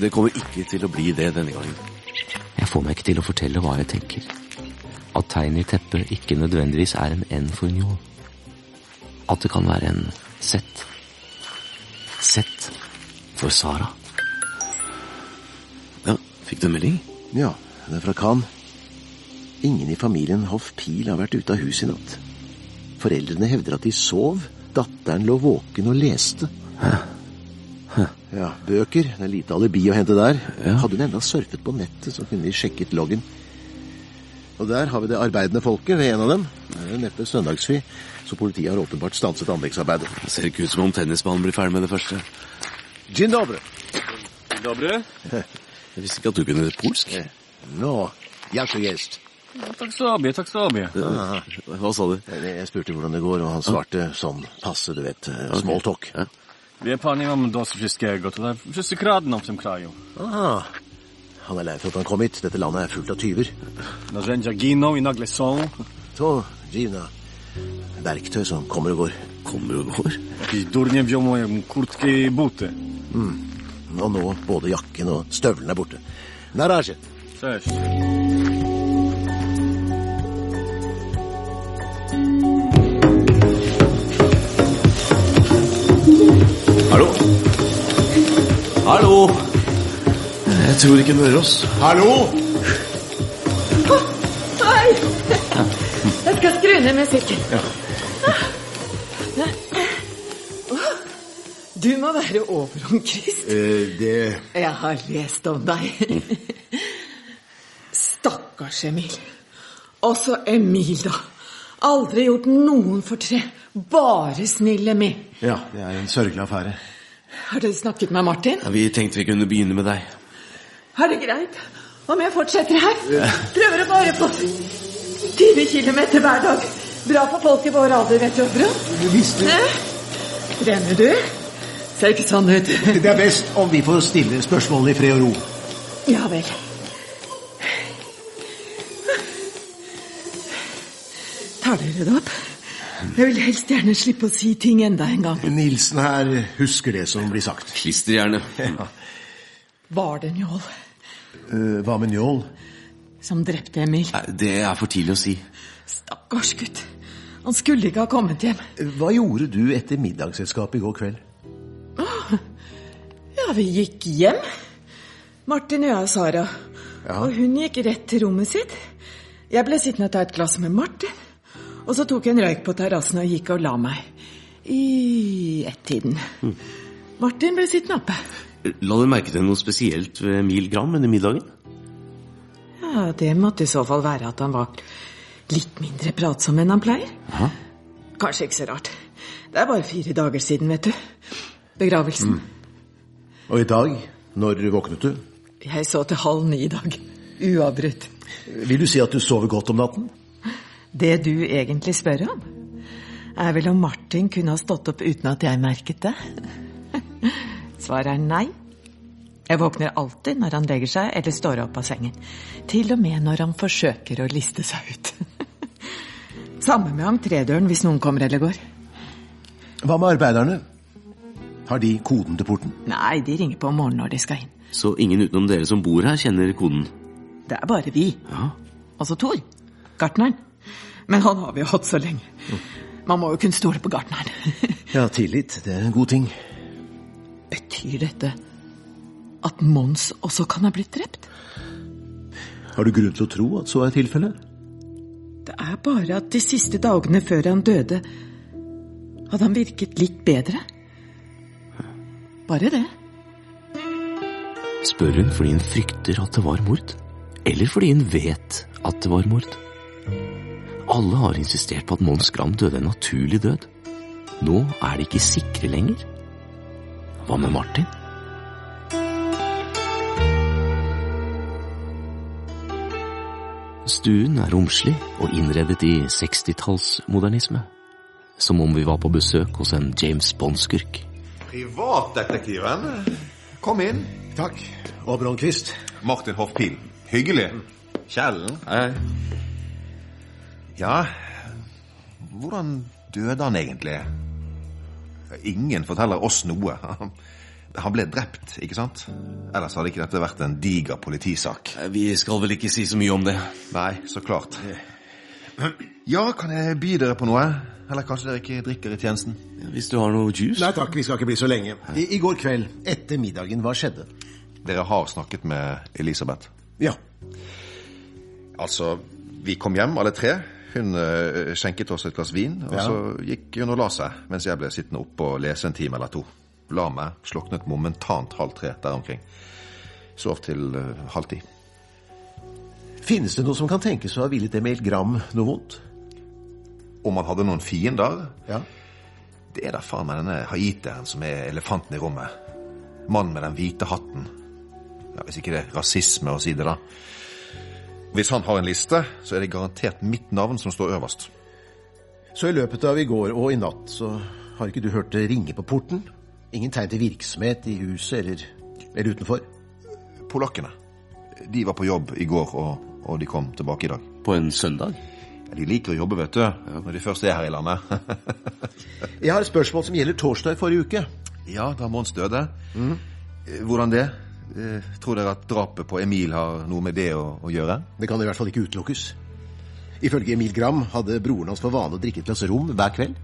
Speaker 3: Det kommer ikke til å bli det denne gangen. Jeg får meg ikke til å fortelle hva jeg tenker. At tegnet i teppet ikke nødvendigvis er en N for njå. At det kan være en Z. Z for Sara. Ja, fikk du en melding?
Speaker 6: Ja, det er fra Khan. Ingen i familien Hoff Pil har vært ute av huset i natt. Foreldrene hevder at de sov. Datteren lå våken og leste. Hæ? Hæ? Ja, bøker. Det er lite alibi å hente der. Hadde hun enda surfet på nettet, så kunne de sjekket loggen. Og der har vi det arbeidende folket ved en av dem. Det er neppe søndagsfri, så politiet har åpenbart stanset anleggsarbeidet.
Speaker 3: Det ser ikke ut som om tennisbanen blir ferdig med det første.
Speaker 6: Gin dobre.
Speaker 3: Gin Dobre? Jeg visste ikke at du kunne polsk.
Speaker 6: Nå, jeg så gjest.
Speaker 39: Takk sobie, takk sobie.
Speaker 6: Ja,
Speaker 3: Hva sa du?
Speaker 6: Jeg spurte hvordan det går, og han svarte sånn passe, du vet. Small talk.
Speaker 39: Wie pani mam dosyć wszystkiego, tutaj wszyscy kradną w tym kraju.
Speaker 6: Aha. Han er lei for at han kom hit. Dette landet er fullt av tyver.
Speaker 39: Narzędzia giną i nagle są.
Speaker 6: To dziwna verktøy som kommer og går.
Speaker 3: Kommer og går?
Speaker 39: Jakiś durnie wziął moją kurtkę i buty.
Speaker 6: Mm. Og nå både jakken og støvlene er borte. Naraje.
Speaker 39: Cześć.
Speaker 3: Hallo? Hallo? Jeg tror ikke hun hører oss.
Speaker 6: Hallo?
Speaker 18: Hei! Jeg skal skru ned musikken. Du må være overomkrist.
Speaker 6: Eh, det
Speaker 18: Jeg har lest om deg. Stakkars Emil. Også Emil, da. Aldri gjort noen fortre. Bare snill Emil.
Speaker 6: Ja, det er en sørgelig affære.
Speaker 18: Har dere snakket med Martin?
Speaker 3: Ja, vi tenkte vi kunne begynne med deg.
Speaker 18: Er det greit om jeg fortsetter her? Prøver å bare få 20 kilometer hver dag. Bra for folk i vår alder, vet du, Bro.
Speaker 6: Visst
Speaker 18: Trener du? Ser ikke sånn ut.
Speaker 6: Det er best om vi får stille spørsmålene i fred og ro.
Speaker 18: Ja vel. Tar dere det opp? Jeg vil helst gjerne slippe å si ting enda en gang.
Speaker 6: Nilsen her husker det som blir sagt.
Speaker 3: Klisterhjerne.
Speaker 6: Ja.
Speaker 18: Var det Njål
Speaker 6: Uh, hva med Njål?
Speaker 18: som drepte Emil?
Speaker 3: Det er for tidlig å si.
Speaker 18: Stakkars gutt. Han skulle ikke ha kommet hjem.
Speaker 6: Hva gjorde du etter middagsselskapet i går kveld?
Speaker 18: Ja, vi gikk hjem. Martin og jeg og Sara. Og hun gikk rett til rommet sitt. Jeg ble sittende og ta et glass med Martin. Og så tok jeg en røyk på terrassen og gikk og la meg. I ett-tiden. Martin ble sittende oppe.
Speaker 3: La du merke til noe spesielt ved Mil Gram under middagen?
Speaker 18: Ja, Det måtte i så fall være at han var litt mindre pratsom enn han pleier. Kanskje ikke så rart. Det er bare fire dager siden, vet du. Begravelsen.
Speaker 6: Og i dag, når våknet du?
Speaker 18: Jeg så til halv ni i dag. Uavbrutt.
Speaker 6: Vil du si at du sover godt om natten?
Speaker 18: Det du egentlig spør om, er vel om Martin kunne ha stått opp uten at jeg merket det. Svaret er nei. Jeg våkner alltid når han legger seg eller står opp av sengen. Til og med når han forsøker å liste seg ut. Samme med entredøren hvis noen kommer eller går.
Speaker 6: Hva med arbeiderne? Har de koden til porten?
Speaker 18: Nei, de ringer på om morgenen når de skal inn.
Speaker 3: Så ingen utenom dere som bor her, kjenner koden?
Speaker 18: Det er bare vi. Altså Thor. Gartneren. Men han har vi jo hatt så lenge. Man må jo kunne stole på gartneren.
Speaker 6: Ja, tillit. Det er en god ting.
Speaker 18: Betyr dette at Mons også kan ha blitt drept?
Speaker 6: Har du grunn til å tro at så er tilfellet?
Speaker 18: Det er bare at de siste dagene før han døde, hadde han virket litt bedre. Bare det.
Speaker 3: Spør hun fordi hun frykter at det var mord? Eller fordi hun vet at det var mord? Alle har insistert på at Mons Gram døde en naturlig død. Nå er de ikke sikre lenger. Hva med Martin? Stuen er romslig og innredet i 60-tallsmodernisme. Som om vi var på besøk hos en James Bond-skurk.
Speaker 10: Privatdetektiven. Kom inn.
Speaker 6: Takk. Og Bronnquist.
Speaker 10: Martin Hoffpil. Hyggelig. Kjellen. Ja, hvordan døde han egentlig? Ingen forteller oss noe. Han ble drept, ikke sant? Ellers hadde ikke dette vært en diger politisak.
Speaker 3: Vi skal vel ikke si så mye om det.
Speaker 10: Nei, så klart. Ja, kan jeg by dere på noe? Eller kanskje dere ikke drikker i tjenesten?
Speaker 3: Hvis du har noe juice?
Speaker 6: Nei takk, vi skal ikke bli så lenge. I, I går kveld, etter middagen, hva skjedde?
Speaker 10: Dere har snakket med Elisabeth?
Speaker 6: Ja.
Speaker 10: Altså, vi kom hjem alle tre. Hun eh, skjenket oss et glass vin, og
Speaker 6: Ja.
Speaker 10: så gikk hun og la seg, mens jeg ble sittende oppe og lese en time eller to. La meg, sloknet momentant halv tre der omkring. Sov til uh, halv ti.
Speaker 6: Finnes det noe som kan tenkes å ha villet Emil Gram noe vondt?
Speaker 10: Om han hadde noen fiender?
Speaker 6: Ja.
Speaker 10: Det er da faen meg denne haiteren som er elefanten i rommet. Mannen med den hvite hatten. Ja, Hvis ikke det er rasisme å si det, da. Hvis han har en liste, så er det garantert mitt navn som står øverst.
Speaker 6: Så i løpet av i går og i natt så har ikke du hørt det ringe på porten? Ingen tegn til virksomhet i huset eller, eller utenfor?
Speaker 10: Polakkene. De var på jobb i går, og, og de kom tilbake i dag.
Speaker 3: På en søndag?
Speaker 10: De liker å jobbe, vet du, når de først er her i landet.
Speaker 6: Jeg har et spørsmål som gjelder torsdag i forrige uke.
Speaker 10: ja, da Mons døde. Mm. Hvordan det? Eh, Tror dere at drapet på Emil har noe med det å, å gjøre?
Speaker 6: Det kan i hvert fall ikke utelukkes. Ifølge Emil Gram hadde broren hans for vane å drikke et glass rom hver kveld.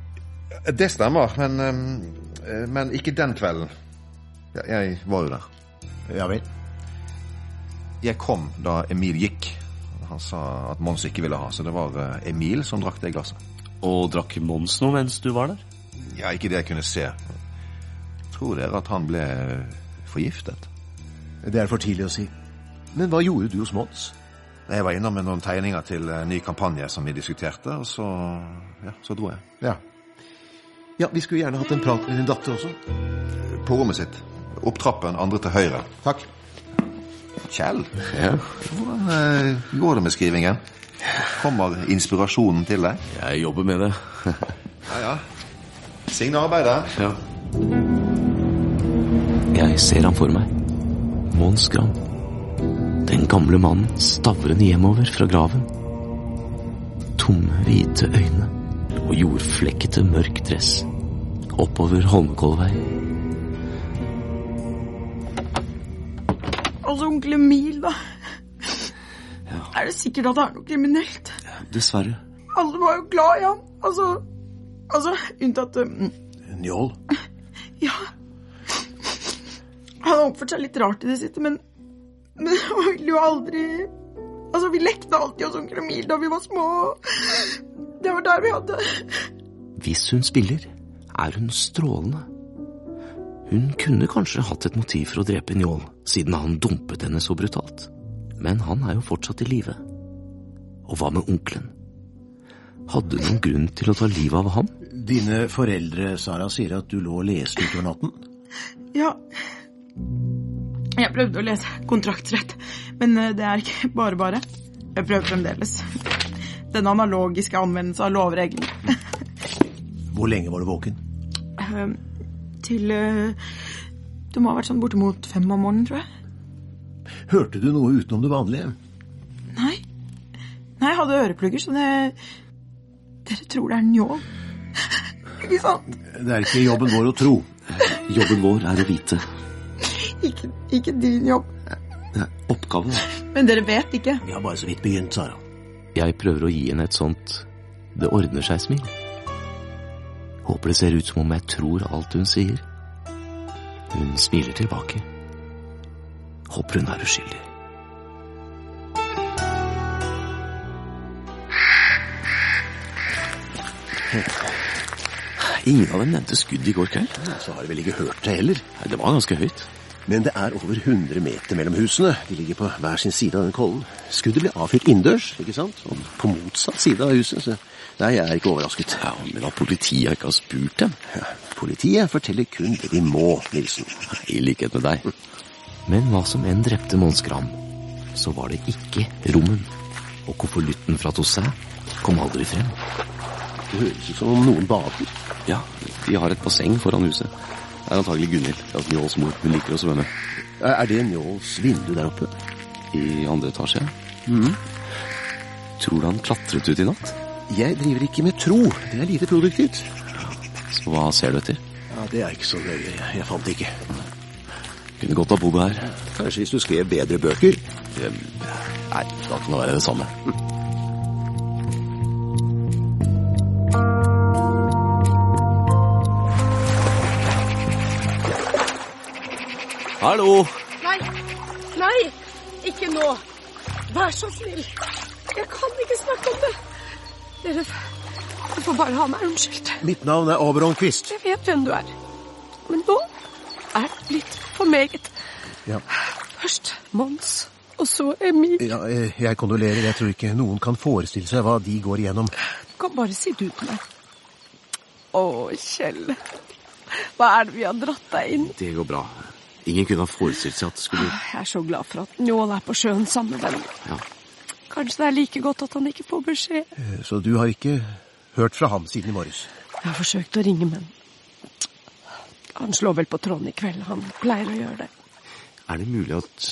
Speaker 10: Det stemmer, men, eh, men ikke den kvelden. Jeg var jo der.
Speaker 6: Ja vel.
Speaker 10: Jeg kom da Emil gikk. Han sa at Mons ikke ville ha, så det var eh, Emil som drakk det glasset.
Speaker 3: Og drakk Mons noe mens du var der?
Speaker 10: Ja, ikke det jeg kunne se. Tror dere at han ble forgiftet?
Speaker 6: Det er for tidlig å si. Men hva gjorde du hos Mons?
Speaker 10: Jeg var innom med noen tegninger til en ny kampanje som vi diskuterte, og så, ja, så dro jeg.
Speaker 6: Ja. Ja, vi skulle gjerne hatt en prat med din datter også.
Speaker 10: På rommet sitt. Opp trappen, andre til høyre.
Speaker 6: Takk.
Speaker 10: Kjell, hvordan eh, går det med skrivingen? Kommer inspirasjonen til deg?
Speaker 3: Jeg jobber med det.
Speaker 10: Ja, ja. Signe arbeidet.
Speaker 3: Ja. Jeg ser ham for meg. Mons Gram. Den gamle mannen stavrende hjemover fra graven. tomme, hvite øyne og jordflekkete, mørk dress oppover Holmenkollveien.
Speaker 18: Onkel Emil, da. Er det sikkert at det er noe kriminelt?
Speaker 3: Ja, Dessverre.
Speaker 18: Alle var jo glad i ham. Altså, altså unntatt um,
Speaker 6: Njål?
Speaker 18: Ja. Han har oppført seg litt rart i det siste, men, men han ville jo aldri Altså, vi lekte alltid hos onkel Emil da vi var små. Det var der vi hadde
Speaker 3: Hvis hun spiller, er hun strålende. Hun kunne kanskje hatt et motiv for å drepe Njål, siden han dumpet henne så brutalt. Men han er jo fortsatt i live. Og hva med onkelen? Hadde noen grunn til å ta livet av ham?
Speaker 6: Dine foreldre, Sara, sier at du lå og leste utover natten.
Speaker 18: Ja. Jeg prøvde å lese kontraktsrett, men eh, det er ikke bare bare. Jeg prøver fremdeles. Den analogiske anvendelse av lovreglene.
Speaker 6: Hvor lenge var du våken?
Speaker 18: Til eh, Det må ha vært sånn bortimot fem om morgenen, tror jeg.
Speaker 6: Hørte du noe utenom det vanlige?
Speaker 18: Nei. Nei, jeg hadde øreplugger, så det Dere tror det er njål. Ikke sant?
Speaker 6: Det er ikke jobben vår å tro.
Speaker 3: Jobben vår er å vite.
Speaker 18: Ikke, ikke din jobb.
Speaker 3: Det er oppgaven.
Speaker 18: Men dere vet ikke.
Speaker 6: Vi har bare så vidt begynt, Sara.
Speaker 3: Jeg prøver å gi henne et sånt det ordner seg-smil. Håper det ser ut som om jeg tror alt hun sier. Hun smiler tilbake. Håper hun er uskyldig. Ingen av dem nevnte skudd i går kveld.
Speaker 6: Så har de vel ikke hørt det heller.
Speaker 3: Nei, Det var ganske høyt.
Speaker 6: Men det er over 100 meter mellom husene. De ligger på hver sin side av den kollen. Skuddet ble avfyrt innendørs, ikke sant? Og på motsatt side av huset, så nei, jeg er ikke overrasket.
Speaker 3: Ja, Men at politiet ikke har spurt dem?
Speaker 6: Ja, politiet forteller kun det de må, Nilsen.
Speaker 3: I likhet med deg. Men hva som enn drepte Mons Gram, så var det ikke rommen. Og konvolutten fra Toussaint kom aldri frem.
Speaker 6: Det høres ut som om noen bader.
Speaker 3: Ja, de har et basseng foran huset. Det er antagelig Gunhild, altså Njåls mor. Hun liker å svømme.
Speaker 6: Er det Njåls vindu der oppe?
Speaker 3: I andre etasje?
Speaker 6: Mm.
Speaker 3: Tror du han klatret ut i natt?
Speaker 6: Jeg driver ikke med tro. Det er lite produktivt.
Speaker 3: Hva ser du etter?
Speaker 6: Ja, Det er ikke så nøye. Jeg fant det ikke.
Speaker 3: Kunne godt ha bodd her.
Speaker 6: Kanskje hvis du skrev bedre bøker.
Speaker 3: Nei, da kan det være det samme. Hallo!
Speaker 14: Nei, nei, ikke nå. Vær så snill. Jeg kan ikke snakke om det. Dere, får bare ha meg unnskyldt.
Speaker 6: Mitt navn er Oberon Quist.
Speaker 14: Jeg vet hvem du er. Men nå er det blitt for meget.
Speaker 6: Ja.
Speaker 14: Først Mons, og så Emil.
Speaker 6: ja, eh, jeg kondolerer. Jeg tror ikke noen kan forestille seg hva de går igjennom.
Speaker 14: Du kan bare si du til meg. Å, Kjell. Hva er det vi har dratt deg inn
Speaker 3: Det går bra. Ingen kunne ha forestilt seg at det skulle
Speaker 14: Jeg er så glad for at Njål er på sjøen sammen med dem.
Speaker 3: Ja.
Speaker 14: Kanskje det er like godt at han ikke får beskjed.
Speaker 6: Eh, Så du har ikke hørt fra ham siden i morges?
Speaker 14: Jeg har forsøkt å ringe, men han slår vel på tråden i kveld. Han pleier å gjøre det.
Speaker 3: Er det mulig at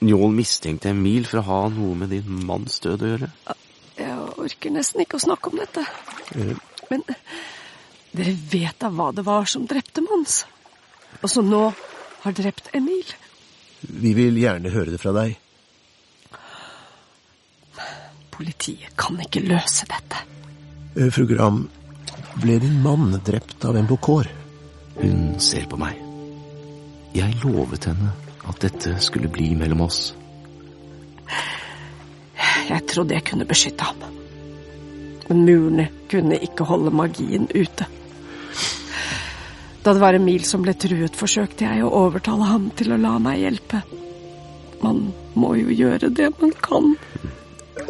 Speaker 3: Njål mistenkte Emil for å ha noe med din manns død å gjøre?
Speaker 14: Jeg orker nesten ikke å snakke om dette.
Speaker 6: Eh,
Speaker 14: Men dere vet da hva det var som drepte Mons? Og som nå har drept Emil?
Speaker 6: Vi vil gjerne høre det fra deg.
Speaker 14: Politiet kan ikke løse dette.
Speaker 6: Eh, Fru Gram, ble din mann drept av en bokår?
Speaker 3: Hun ser på meg. Jeg lovet henne at dette skulle bli mellom oss.
Speaker 14: Jeg trodde jeg kunne beskytte ham. Men murene kunne ikke holde magien ute. Da det var Emil som ble truet, forsøkte jeg å overtale ham til å la meg hjelpe. Man må jo gjøre det man kan.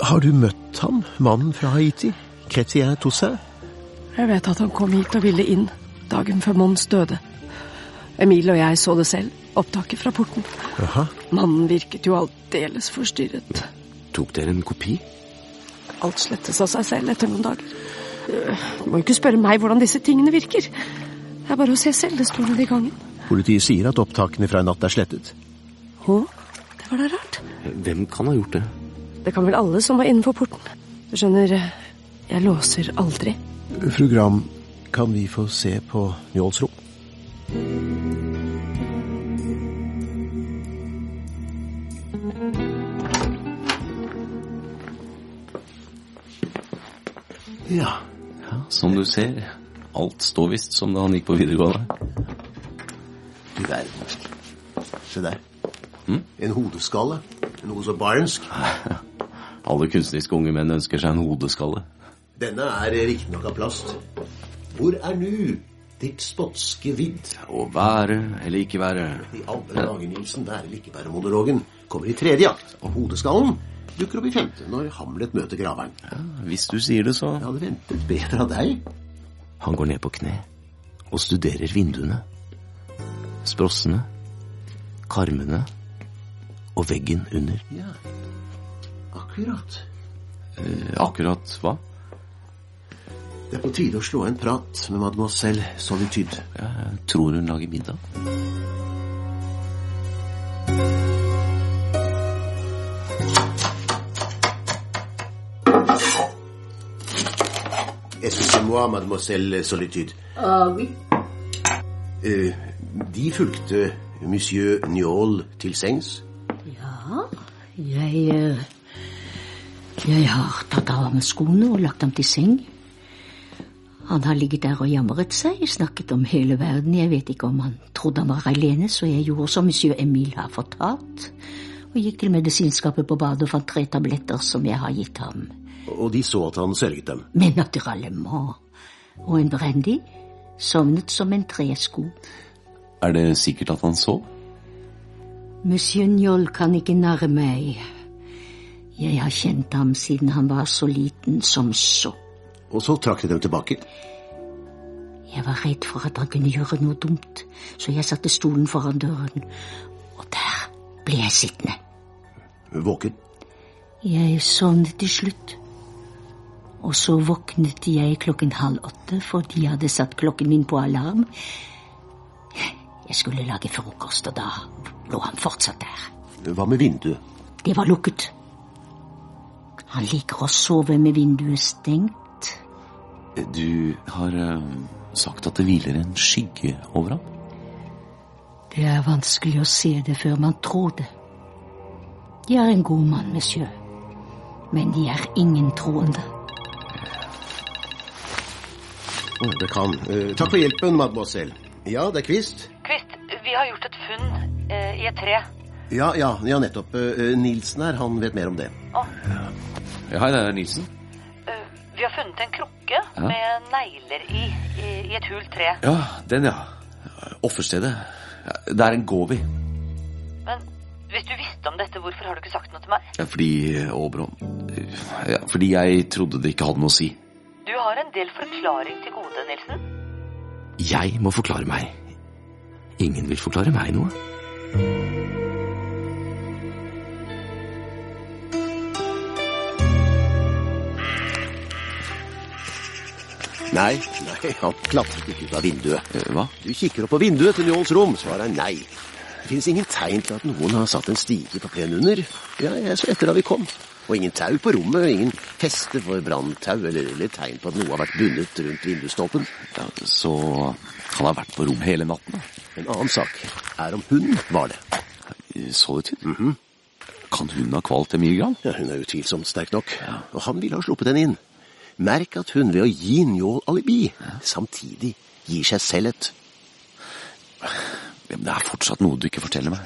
Speaker 6: Har du møtt ham, mannen fra Haiti? Chrétien Toussaint?
Speaker 14: Jeg vet at han kom hit og ville inn dagen før Mons døde. Emil og jeg så det selv, opptaket fra porten.
Speaker 6: Jaha.
Speaker 14: Mannen virket jo aldeles forstyrret.
Speaker 3: Tok dere en kopi?
Speaker 14: Alt slettes av seg selv etter noen dager. Øh, Du må jo ikke spørre meg hvordan disse tingene virker. Det er bare å se selv, det står nede i gangen.
Speaker 6: Politiet sier at opptakene fra i natt er slettet.
Speaker 14: Å, det var da rart.
Speaker 3: Hvem kan ha gjort det?
Speaker 14: Det kan vel alle som var innenfor porten. Du skjønner, Jeg låser aldri.
Speaker 6: Fru Gram, kan vi få se på Njåls rom?
Speaker 3: Ja. Som du ser, alt står visst som da han gikk på videregående.
Speaker 6: Du verden. Se der. En hodeskalle. Noe så barnsk.
Speaker 3: Alle kunstneriske unge menn ønsker seg en hodeskalle.
Speaker 6: Denne er riktignok av plast. Hvor er nu ditt spotske vidd?
Speaker 3: Å være eller ikke være.
Speaker 6: I alle dager, Nilsen, være eller ikke være monologen kommer i tredje akt. Og hodeskallen dukker opp i femte når Hamlet møter graveren.
Speaker 3: Hvis du sier det, så
Speaker 6: Jeg hadde ventet bedre av deg.
Speaker 3: Han går ned på kne og studerer vinduene. Sprossene, karmene og veggen under.
Speaker 6: Ja, akkurat.
Speaker 3: Eh, akkurat hva?
Speaker 6: Det er på tide å slå en prat med mademoiselle Solitude.
Speaker 3: Jeg tror hun lager middag.
Speaker 6: Excusez-moi, mademoiselle Solitude.
Speaker 13: Ah, oui.
Speaker 6: Eh, de fulgte monsieur Njål til sengs.
Speaker 13: Ja, jeg eh, Jeg har tatt av ham skoene og lagt ham til seng. Han har ligget der og jamret seg, snakket om hele verden. Jeg vet ikke om han trodde han var alene, så jeg gjorde som monsieur Emil har fortalt. Og gikk til medisinskapet på badet og fant tre tabletter som jeg har gitt ham.
Speaker 6: Og de så at han sørget dem.
Speaker 13: Med naturalement. Og en brandy. Sovnet som en tresko.
Speaker 3: Er det sikkert at han sov?
Speaker 13: Monsieur Njål kan ikke narre meg. Jeg har kjent ham siden han var så liten som så.
Speaker 6: Og så trakk de dem tilbake.
Speaker 13: Jeg var redd for at han kunne gjøre noe dumt, så jeg satte stolen foran døren. Og der ble jeg sittende.
Speaker 6: Våken.
Speaker 13: Jeg sovnet til slutt. Og så våknet jeg klokken halv åtte fordi jeg hadde satt klokken min på alarm. Jeg skulle lage frokost, og da lå han fortsatt der.
Speaker 6: Hva med vinduet?
Speaker 13: Det var lukket. Han liker å sove med vinduet stengt.
Speaker 3: Du har uh, sagt at det hviler en skygge over ham.
Speaker 13: Det er vanskelig å se det før man tror det. De er en god mann, monsieur. Men de er ingen troende.
Speaker 6: Det kan. Uh, takk for hjelpen, mademoiselle. Ja, det er Kvist.
Speaker 15: Kvist, vi har gjort et funn i et tre.
Speaker 6: Ja, ja, ja, nettopp. Eh, Nilsen her, han vet mer om det.
Speaker 15: Oh.
Speaker 3: Ja, hei, det er Nilsen.
Speaker 15: eh, vi har funnet en krukke
Speaker 3: Ja.
Speaker 15: med negler i, i, i et hult tre.
Speaker 3: Ja, den, ja. Offerstedet. Der Det er en govi.
Speaker 15: Men hvis du visste om dette, hvorfor har du ikke sagt noe til meg?
Speaker 3: Ja, fordi Åbron ja, Fordi jeg trodde det ikke hadde noe å si.
Speaker 15: Du har en del forklaring til gode, Nilsen.
Speaker 3: Jeg må forklare meg. Ingen vil forklare meg noe.
Speaker 6: Nei, nei, han klatret ikke ut av vinduet.
Speaker 3: Hva?
Speaker 6: Du kikker opp på vinduet til Njåls rom, svarer han nei. Det finnes ingen tegn til at noen har satt en stige på plenen under. Ja, jeg så etter da vi kom. Og ingen tau på rommet, ingen feste for branntau, eller, eller tegn på at noe har vært bundet rundt vindusstolpen.
Speaker 3: Ja, så han har vært på rom hele natten?
Speaker 6: En annen sak er om hun var det.
Speaker 3: Solitude? -hmm. Kan hun ha kvalt Emil Gran?
Speaker 6: Ja, hun er utvilsomt sterk nok. Og han ville ha sluppet henne inn. Merk at hun ved å gi Njål alibi, samtidig gir seg selv et
Speaker 3: Det er fortsatt noe du ikke forteller meg.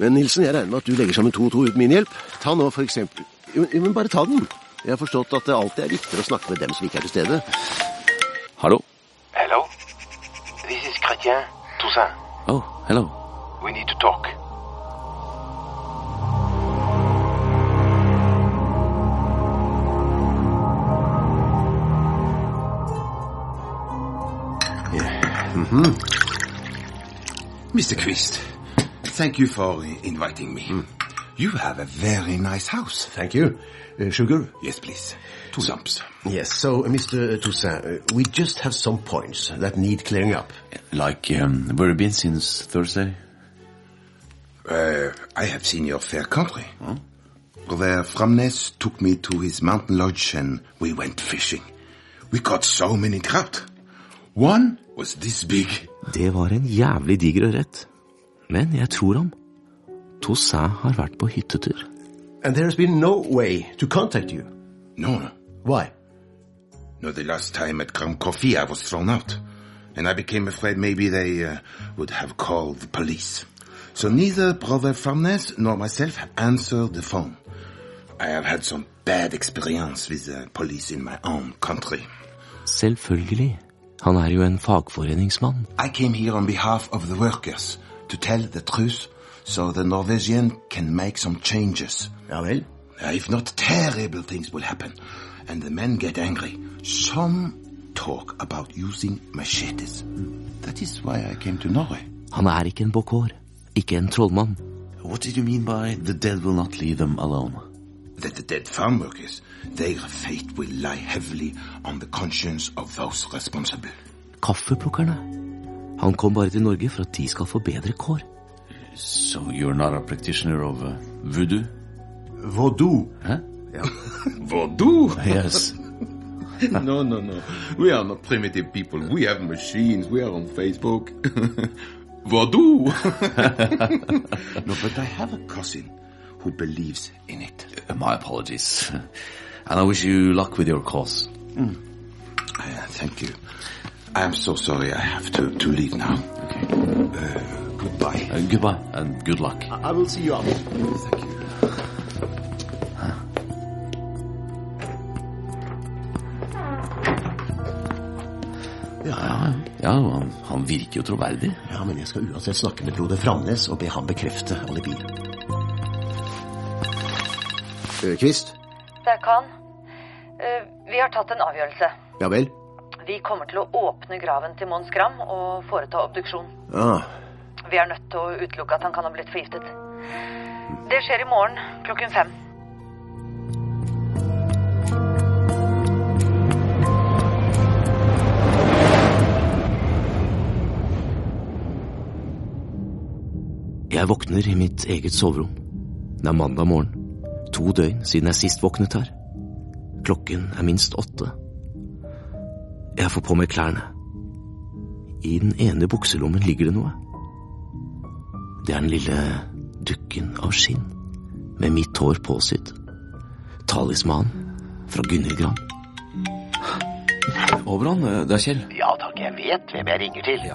Speaker 6: Men Nilsen, jeg regner med at du legger sammen to og to uten min hjelp. Ta nå for eksempel Men bare ta den. Jeg har forstått at det alltid er viktigere å snakke med dem som ikke er til stede.
Speaker 3: Hallo?
Speaker 23: Hello? This is Chrétien Toussaint.
Speaker 3: Oh, hello.
Speaker 23: We need to talk.
Speaker 8: Mm-hmm. Mr. Quist, thank you for inviting me. You have a very nice house.
Speaker 6: Thank you. Uh, sugar?
Speaker 8: Yes, please. Two lumps.
Speaker 6: Yes, so, uh, Mr. Toussaint, uh, we just have some points that need clearing up.
Speaker 3: Like, um, where you been since Thursday?
Speaker 8: Uh, I have seen your fair country. brother Framnes took me to his mountain lodge and we went fishing. We caught so many trout. One was this big.
Speaker 3: Det var en jævlig diger ørret. Men jeg tror ham. Toussaint har vært på hyttetur.
Speaker 6: And there's been no way to contact you?
Speaker 8: No, no.
Speaker 6: Why?
Speaker 8: No, the last time at Grand Coffee I was thrown out. And I became afraid maybe they uh, would have called the police. So neither Brother Farnes nor myself have answered the phone. I have had some bad experience with the police in my own country.
Speaker 3: Selvfølgelig. Han er jo en fagforeningsmann.
Speaker 8: I came here on behalf of the workers to tell the truth so the Norwegian can make some changes.
Speaker 6: Ja vel?
Speaker 8: If not, terrible things will happen. And the men get angry. Some talk about using machetes. That is why I came to Norway.
Speaker 3: Han er ikke en bokår. Ikke en trollmann.
Speaker 40: What did you mean by the dead will not leave them alone?
Speaker 8: That the dead farm workers, their fate will lie heavily on the conscience of those responsible.
Speaker 3: Kaffeplukkerne. Han kom bare til Norge for at de skal få bedre kår.
Speaker 40: So you're not a practitioner of uh, voodoo?
Speaker 6: Voodoo?
Speaker 40: Huh?
Speaker 6: Yeah.
Speaker 8: Voodoo?
Speaker 40: Yes.
Speaker 8: no, no, no. We are not primitive people. We have machines. We are on Facebook. Voodoo! no, but I have a cousin who believes in it.
Speaker 40: Uh, my apologies. And I wish you luck with your cause.
Speaker 8: Mm. Uh, thank you. I am so sorry I have to, to leave now.
Speaker 40: Okay.
Speaker 8: Uh, goodbye.
Speaker 40: Uh, goodbye and good luck.
Speaker 6: I, I will see you out.
Speaker 8: Thank you.
Speaker 40: Ja, ja, ja han, han, virker jo troverdig.
Speaker 6: Ja, Men jeg skal uansett snakke med broder Framnes og be ham bekrefte alibiet. Uh, Kvist?
Speaker 36: Det er Khan. Uh, vi har tatt en avgjørelse.
Speaker 6: Ja vel?
Speaker 36: Vi kommer til å åpne graven til Mons Gram og foreta obduksjon.
Speaker 6: Ah.
Speaker 36: Vi er nødt til å utelukke at han kan ha blitt forgiftet. Det skjer i morgen klokken fem.
Speaker 3: Jeg våkner i mitt eget soverom. Det er mandag morgen. To døgn siden jeg sist våknet her. Klokken er minst åtte. Jeg får på meg klærne. I den ene bukselommen ligger det noe. Det er den lille dukken av skinn med mitt hår påsydd. Talismanen fra Gunhild Gran.
Speaker 40: Oberon, det er Kjell.
Speaker 23: Ja takk, jeg vet hvem jeg ringer til.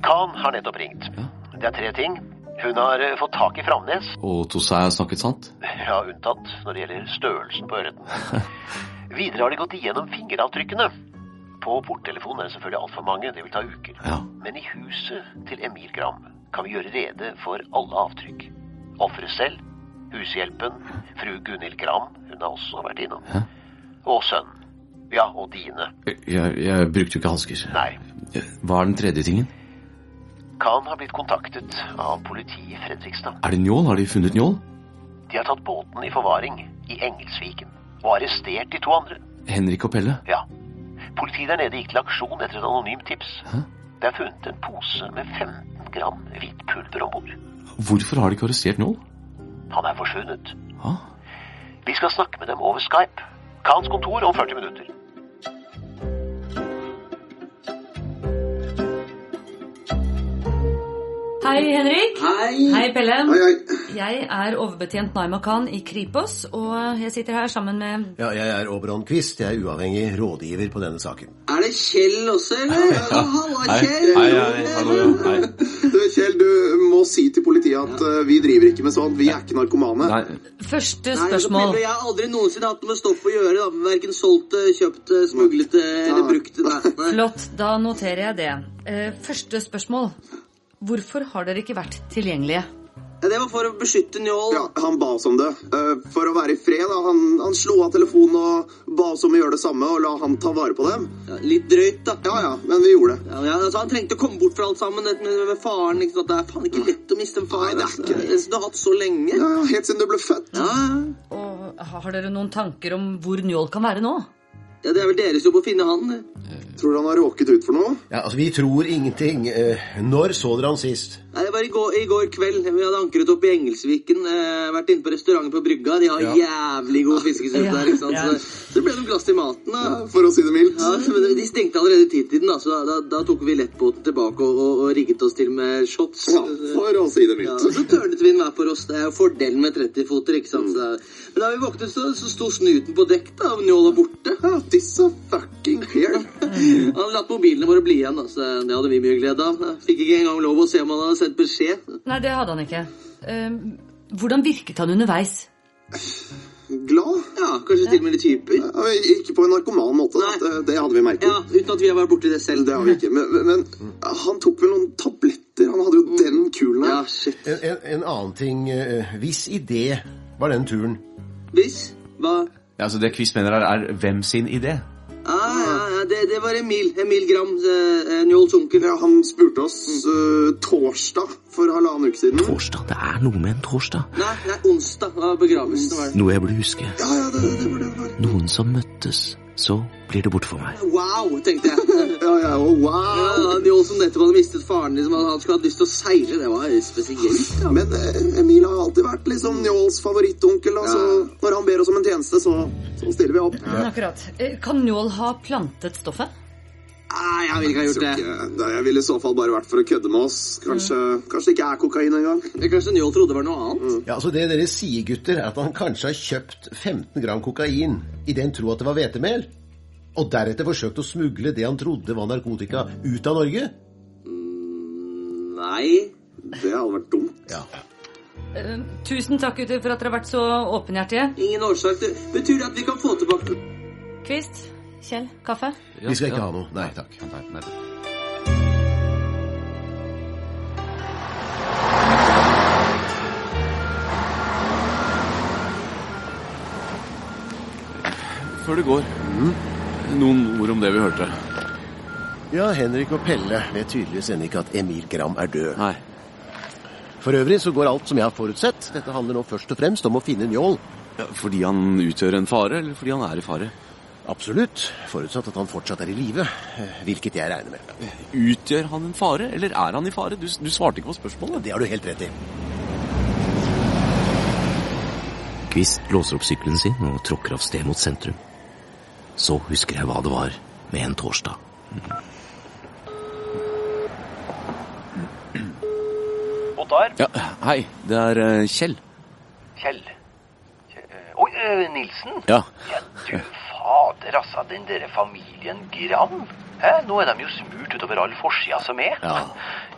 Speaker 23: Khan har nettopp ringt. Det er tre ting. Hun har uh, fått tak i Framnes.
Speaker 40: Og har snakket sant?
Speaker 23: Ja, unntatt når det gjelder størrelsen på ørreten. Videre har de gått igjennom fingeravtrykkene. På porttelefonen er det selvfølgelig altfor mange, det vil ta uker.
Speaker 40: Ja.
Speaker 23: Men i huset til Emil Gram kan vi gjøre rede for alle avtrykk. Offeret selv, hushjelpen, fru Gunhild Gram, hun har også vært innom.
Speaker 40: ja.
Speaker 23: Og sønnen. Ja, og dine.
Speaker 40: Jeg, jeg brukte jo ikke hansker. Hva er den tredje tingen?
Speaker 23: Khan har blitt kontaktet av politiet i Fredrikstad.
Speaker 40: Er det njål? Har de funnet njål?
Speaker 23: De har tatt båten i forvaring i Engelsviken og arrestert de to andre.
Speaker 40: Henrik og Pelle?
Speaker 23: Ja. Politiet der nede gikk til aksjon etter et anonymt tips.
Speaker 40: Hæ?
Speaker 23: Det er funnet en pose med 15 gram hvitt pulver om bord.
Speaker 40: Hvorfor har de ikke arrestert njål?
Speaker 23: Han er forsvunnet.
Speaker 40: Hæ?
Speaker 23: Vi skal snakke med dem over Skype. Khans kontor om 40 minutter.
Speaker 36: Hei, Henrik.
Speaker 41: Hei.
Speaker 36: Hei, Pelle.
Speaker 41: Oi, oi.
Speaker 36: Jeg er overbetjent Naima Khan i Kripos, og jeg sitter her sammen med
Speaker 6: Ja, jeg er Oberon Quist. Jeg er uavhengig rådgiver på denne saken.
Speaker 41: Er det Kjell også, eller? Ja, Halla, Kjell.
Speaker 40: Hei, hei, hallo, ja. Hei.
Speaker 41: Du, Kjell, du må si til politiet at uh, vi driver ikke med sånt. Vi er ikke narkomane.
Speaker 40: Nei.
Speaker 36: Første
Speaker 41: Nei, altså,
Speaker 36: spørsmål.
Speaker 41: Pelle, jeg har aldri noensinne hatt noe med stoff å gjøre. da. Verken solgt kjøpt det, smuglet eller brukt det. Nei. Nei.
Speaker 36: Flott, da noterer jeg det. Eh, Første spørsmål. Hvorfor har dere ikke vært tilgjengelige?
Speaker 41: Det var for å beskytte Njål. Ja, Han ba oss om det. Eh, For å være i fred. Han, han slo av telefonen og ba oss om å gjøre det samme og la han ta vare på dem. litt drøyt, da. Ja, ja, men vi gjorde det. Ja, ja, altså, Han trengte å komme bort fra alt sammen. Det med, med faren. ikke sant? Det er faen ikke lett å miste en far. Nei, det er ikke det. Du har hatt så lenge. Ja, Helt siden du ble født. Ja,
Speaker 36: Og har dere noen tanker om hvor Njål kan være nå?
Speaker 41: ja Det er vel deres jobb å finne han. Tror du han har råket ut for noe?
Speaker 6: Ja, altså, Vi tror ingenting. Eh, Når så dere han sist?
Speaker 42: Nei, Det var i går, i går kveld. Vi hadde ankret opp i Engelsviken. Eh, vært inne på restauranten på brygga. De har
Speaker 41: Ja.
Speaker 42: jævlig god fiskesuppe
Speaker 41: Ja.
Speaker 42: der. ikke sant?
Speaker 41: Ja.
Speaker 42: Så det, det ble noen glass til maten. da.
Speaker 41: For å si det mildt.
Speaker 42: Ja, men De stengte allerede titiden, da, så da, da, da tok vi lettbåten tilbake og, og, og rigget oss til med shots.
Speaker 41: Ja, for å si det mildt.
Speaker 42: Ja, så tørnet vi den hver for oss. Det er jo fordelen med 30-foter. ikke sant? Så, men da vi våknet, så, så sto snuten på dekk, da, og Njål var borte.
Speaker 41: Ja, disse fucking here.
Speaker 42: Han hadde latt mobilene våre bli igjen, så det hadde vi mye glede av. Fikk ikke engang lov å se om han hadde sendt beskjed.
Speaker 36: Nei, det hadde han ikke. Eh, hvordan virket han underveis?
Speaker 41: Glad?
Speaker 42: Ja, kanskje til og med litt hyper.
Speaker 41: Ja, ikke på en narkoman måte. da. Det, det hadde vi merket.
Speaker 42: Ja, Uten at vi har vært borti det selv.
Speaker 41: Det har vi ikke. Men, men, men han tok vel noen tabletter? Han hadde jo den kulen her.
Speaker 42: Ja, shit.
Speaker 6: En, en, en annen ting. eh, Hvis idé var den turen?
Speaker 42: Hvis? Hva?
Speaker 3: Ja, altså Det Quiz mener her, er hvem sin idé?
Speaker 42: Ah, ja, ja, det, det var Emil. Emil Gram, eh, Njåls onkel.
Speaker 41: Ja, han spurte oss eh, torsdag for halvannen uke siden.
Speaker 3: Torsdag? Det er noe med en torsdag.
Speaker 42: Nei, nei, onsdag var begravelsen.
Speaker 3: Noe jeg burde huske.
Speaker 41: Ja, ja, det, det det, det. det var.
Speaker 3: Noen som møttes. Så blir det bort for meg.
Speaker 42: Wow, tenkte jeg.
Speaker 41: Ja, ja, wow.
Speaker 42: Ja, Njål som nettopp hadde mistet faren, liksom, at han skulle hatt lyst til å seile, det var spesielt. Ja.
Speaker 41: Men eh, Emil har alltid vært liksom Njåls favorittonkel. Da, så når han ber oss om en tjeneste, så, så stiller vi opp.
Speaker 36: Men akkurat. Eh, Kan Njål ha plantet stoffet?
Speaker 42: Nei, jeg vil ikke ha gjort det.
Speaker 41: Tror ikke- Jeg ville i så fall bare vært for å kødde med oss. Kanskje, kanskje det ikke er kokain engang.
Speaker 42: Kanskje Njål trodde det var noe annet?
Speaker 6: Ja, altså Det dere sier, gutter, er at han kanskje har kjøpt 15 gram kokain i den tro at det var hvetemel, og deretter forsøkt å smugle det han trodde var narkotika, ut av Norge?
Speaker 42: Nei.
Speaker 41: Det hadde vært dumt.
Speaker 6: Ja.
Speaker 36: Uh, tusen takk, gutter, for at dere har vært så åpenhjertige.
Speaker 42: Ingen årsak. Det betyr det at vi kan få tilbake
Speaker 36: Kvist, Kjell, kaffe?
Speaker 6: Vi skal ikke ha noe. Nei takk.
Speaker 3: Nei, nei. Før du går, noen ord om det vi hørte.
Speaker 6: Ja, Henrik og Pelle vet tydeligvis ennå ikke at Emil Gram er død.
Speaker 3: Nei.
Speaker 6: For øvrig så går alt som jeg har forutsett. Dette handler nå først og fremst om å finne Njål.
Speaker 3: Ja, fordi han utgjør en fare, eller fordi han er i fare?
Speaker 6: Absolutt. Forutsatt at han fortsatt er i live. eh, Hvilket jeg regner med.
Speaker 3: Utgjør han en fare, eller er han i fare? Du, du svarte ikke på spørsmålet.
Speaker 6: Det har du helt rett i.
Speaker 3: Kvist låser opp sykkelen sin og tråkker av sted mot sentrum. Så husker jeg hva det var med en torsdag.
Speaker 24: Ottar?
Speaker 3: Ja, hei, det er eh, Kjell.
Speaker 24: Kjell? Kjell- eh, Oi, Nilsen? Nilsen?
Speaker 3: Ja.
Speaker 24: Du fader, altså, den derre familien Gram. Hæ? Nå er de jo smurt utover all forsida som er.
Speaker 3: Ja.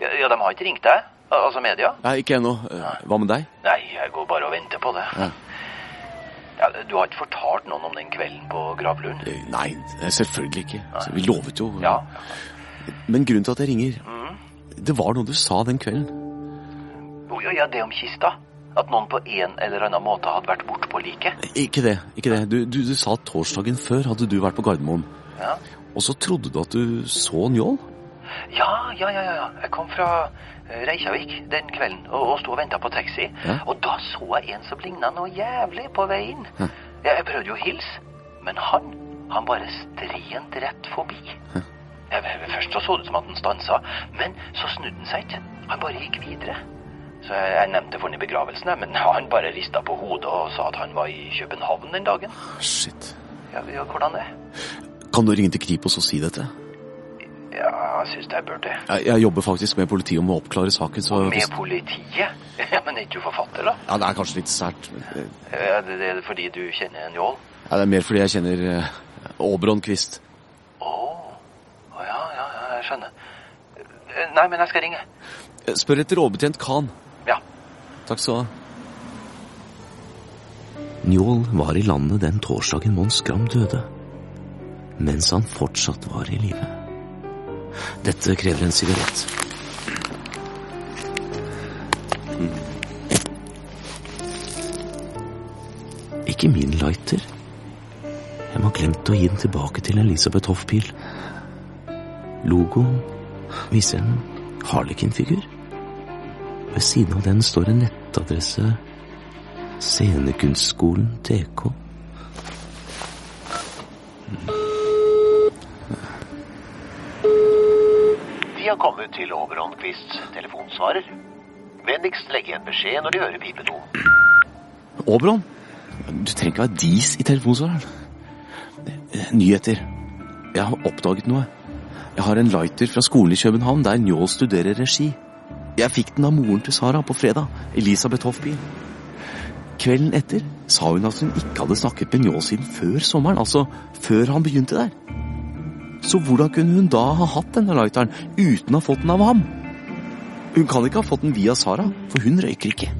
Speaker 24: Ja, ja, de har ikke ringt deg? Altså media?
Speaker 3: Nei, ikke ennå. Eh, Hva med deg?
Speaker 24: Nei, jeg går bare og venter på det.
Speaker 3: Ja.
Speaker 24: Ja, du har ikke fortalt noen om den kvelden på Gravlund?
Speaker 3: Eh, Nei, eh, selvfølgelig ikke. Altså, vi lovet jo.
Speaker 24: Ja.
Speaker 3: Men grunnen til at jeg ringer,
Speaker 24: Mm.
Speaker 3: det var noe du sa den kvelden.
Speaker 24: Jo, ja, ja, det om kista. At noen på en eller annen måte hadde vært borte på liket.
Speaker 3: Ikke det. ikke det. Du, du, du sa at torsdagen før hadde du vært på Gardermoen.
Speaker 24: Ja.
Speaker 3: Og så trodde du at du så Njål.
Speaker 24: Ja, ja, ja, ja, ja. Jeg kom fra eh, Reykjavik den kvelden og, og sto og venta på taxi.
Speaker 3: Ja.
Speaker 24: Og da så jeg en som ligna noe jævlig på vei inn. Ja, jeg prøvde jo å hilse, men han han bare strent rett forbi. Ja, først så så det ut som at han stansa, men så snudde han seg ikke. Han bare gikk videre. Så jeg, nevnte for ham i begravelsen, men han bare rista på hodet og sa at han var i København den dagen.
Speaker 3: Shit.
Speaker 24: Ja, ja hvordan det?
Speaker 3: Kan du ringe til Kripos og si dette?
Speaker 24: Ja, jeg syns jeg burde.
Speaker 3: Jeg, jeg jobber faktisk med politiet om å oppklare saken. så...
Speaker 24: Med politiet? Ja, men er ikke du forfatter, da?
Speaker 3: Ja, Det er kanskje litt sært. Eh,
Speaker 24: Ja, det, det er fordi du kjenner en jål?
Speaker 3: Ja, det er mer fordi jeg kjenner uh, Oberon Quist.
Speaker 24: Å ja, ja, ja, jeg skjønner. Eh, Nei, men jeg skal ringe.
Speaker 3: Eh, Spør etter overbetjent Khan.
Speaker 24: Ja.
Speaker 3: Takk skal du ha. Njål var i landet den torsdagen Mons Gram døde, mens han fortsatt var i live. Dette krever en sigarett. Ikke min lighter. Jeg må ha glemt å gi den tilbake til Elisabeth Hoffpil. Logoen viser en Harlekin-figur. Ved siden av den står en nettadresse Scenekunstskolen TK.
Speaker 23: har kommet til Oberon Quists telefonsvarer. Vennligst legge igjen beskjed når de hører pipetonen.
Speaker 3: Oberon, du trenger ikke være dis i telefonsvareren. Nyheter. Jeg har oppdaget noe. Jeg har en lighter fra skolen i København der Njål studerer regi. Jeg fikk den av moren til Sara på fredag, Elisabeth Hoffby. Kvelden etter sa hun at hun ikke hadde snakket med Njål siden før sommeren, altså før han begynte der. Så hvordan kunne hun da ha hatt denne lighteren uten å ha fått den av ham? Hun kan ikke ha fått den via Sara, for hun røyker ikke.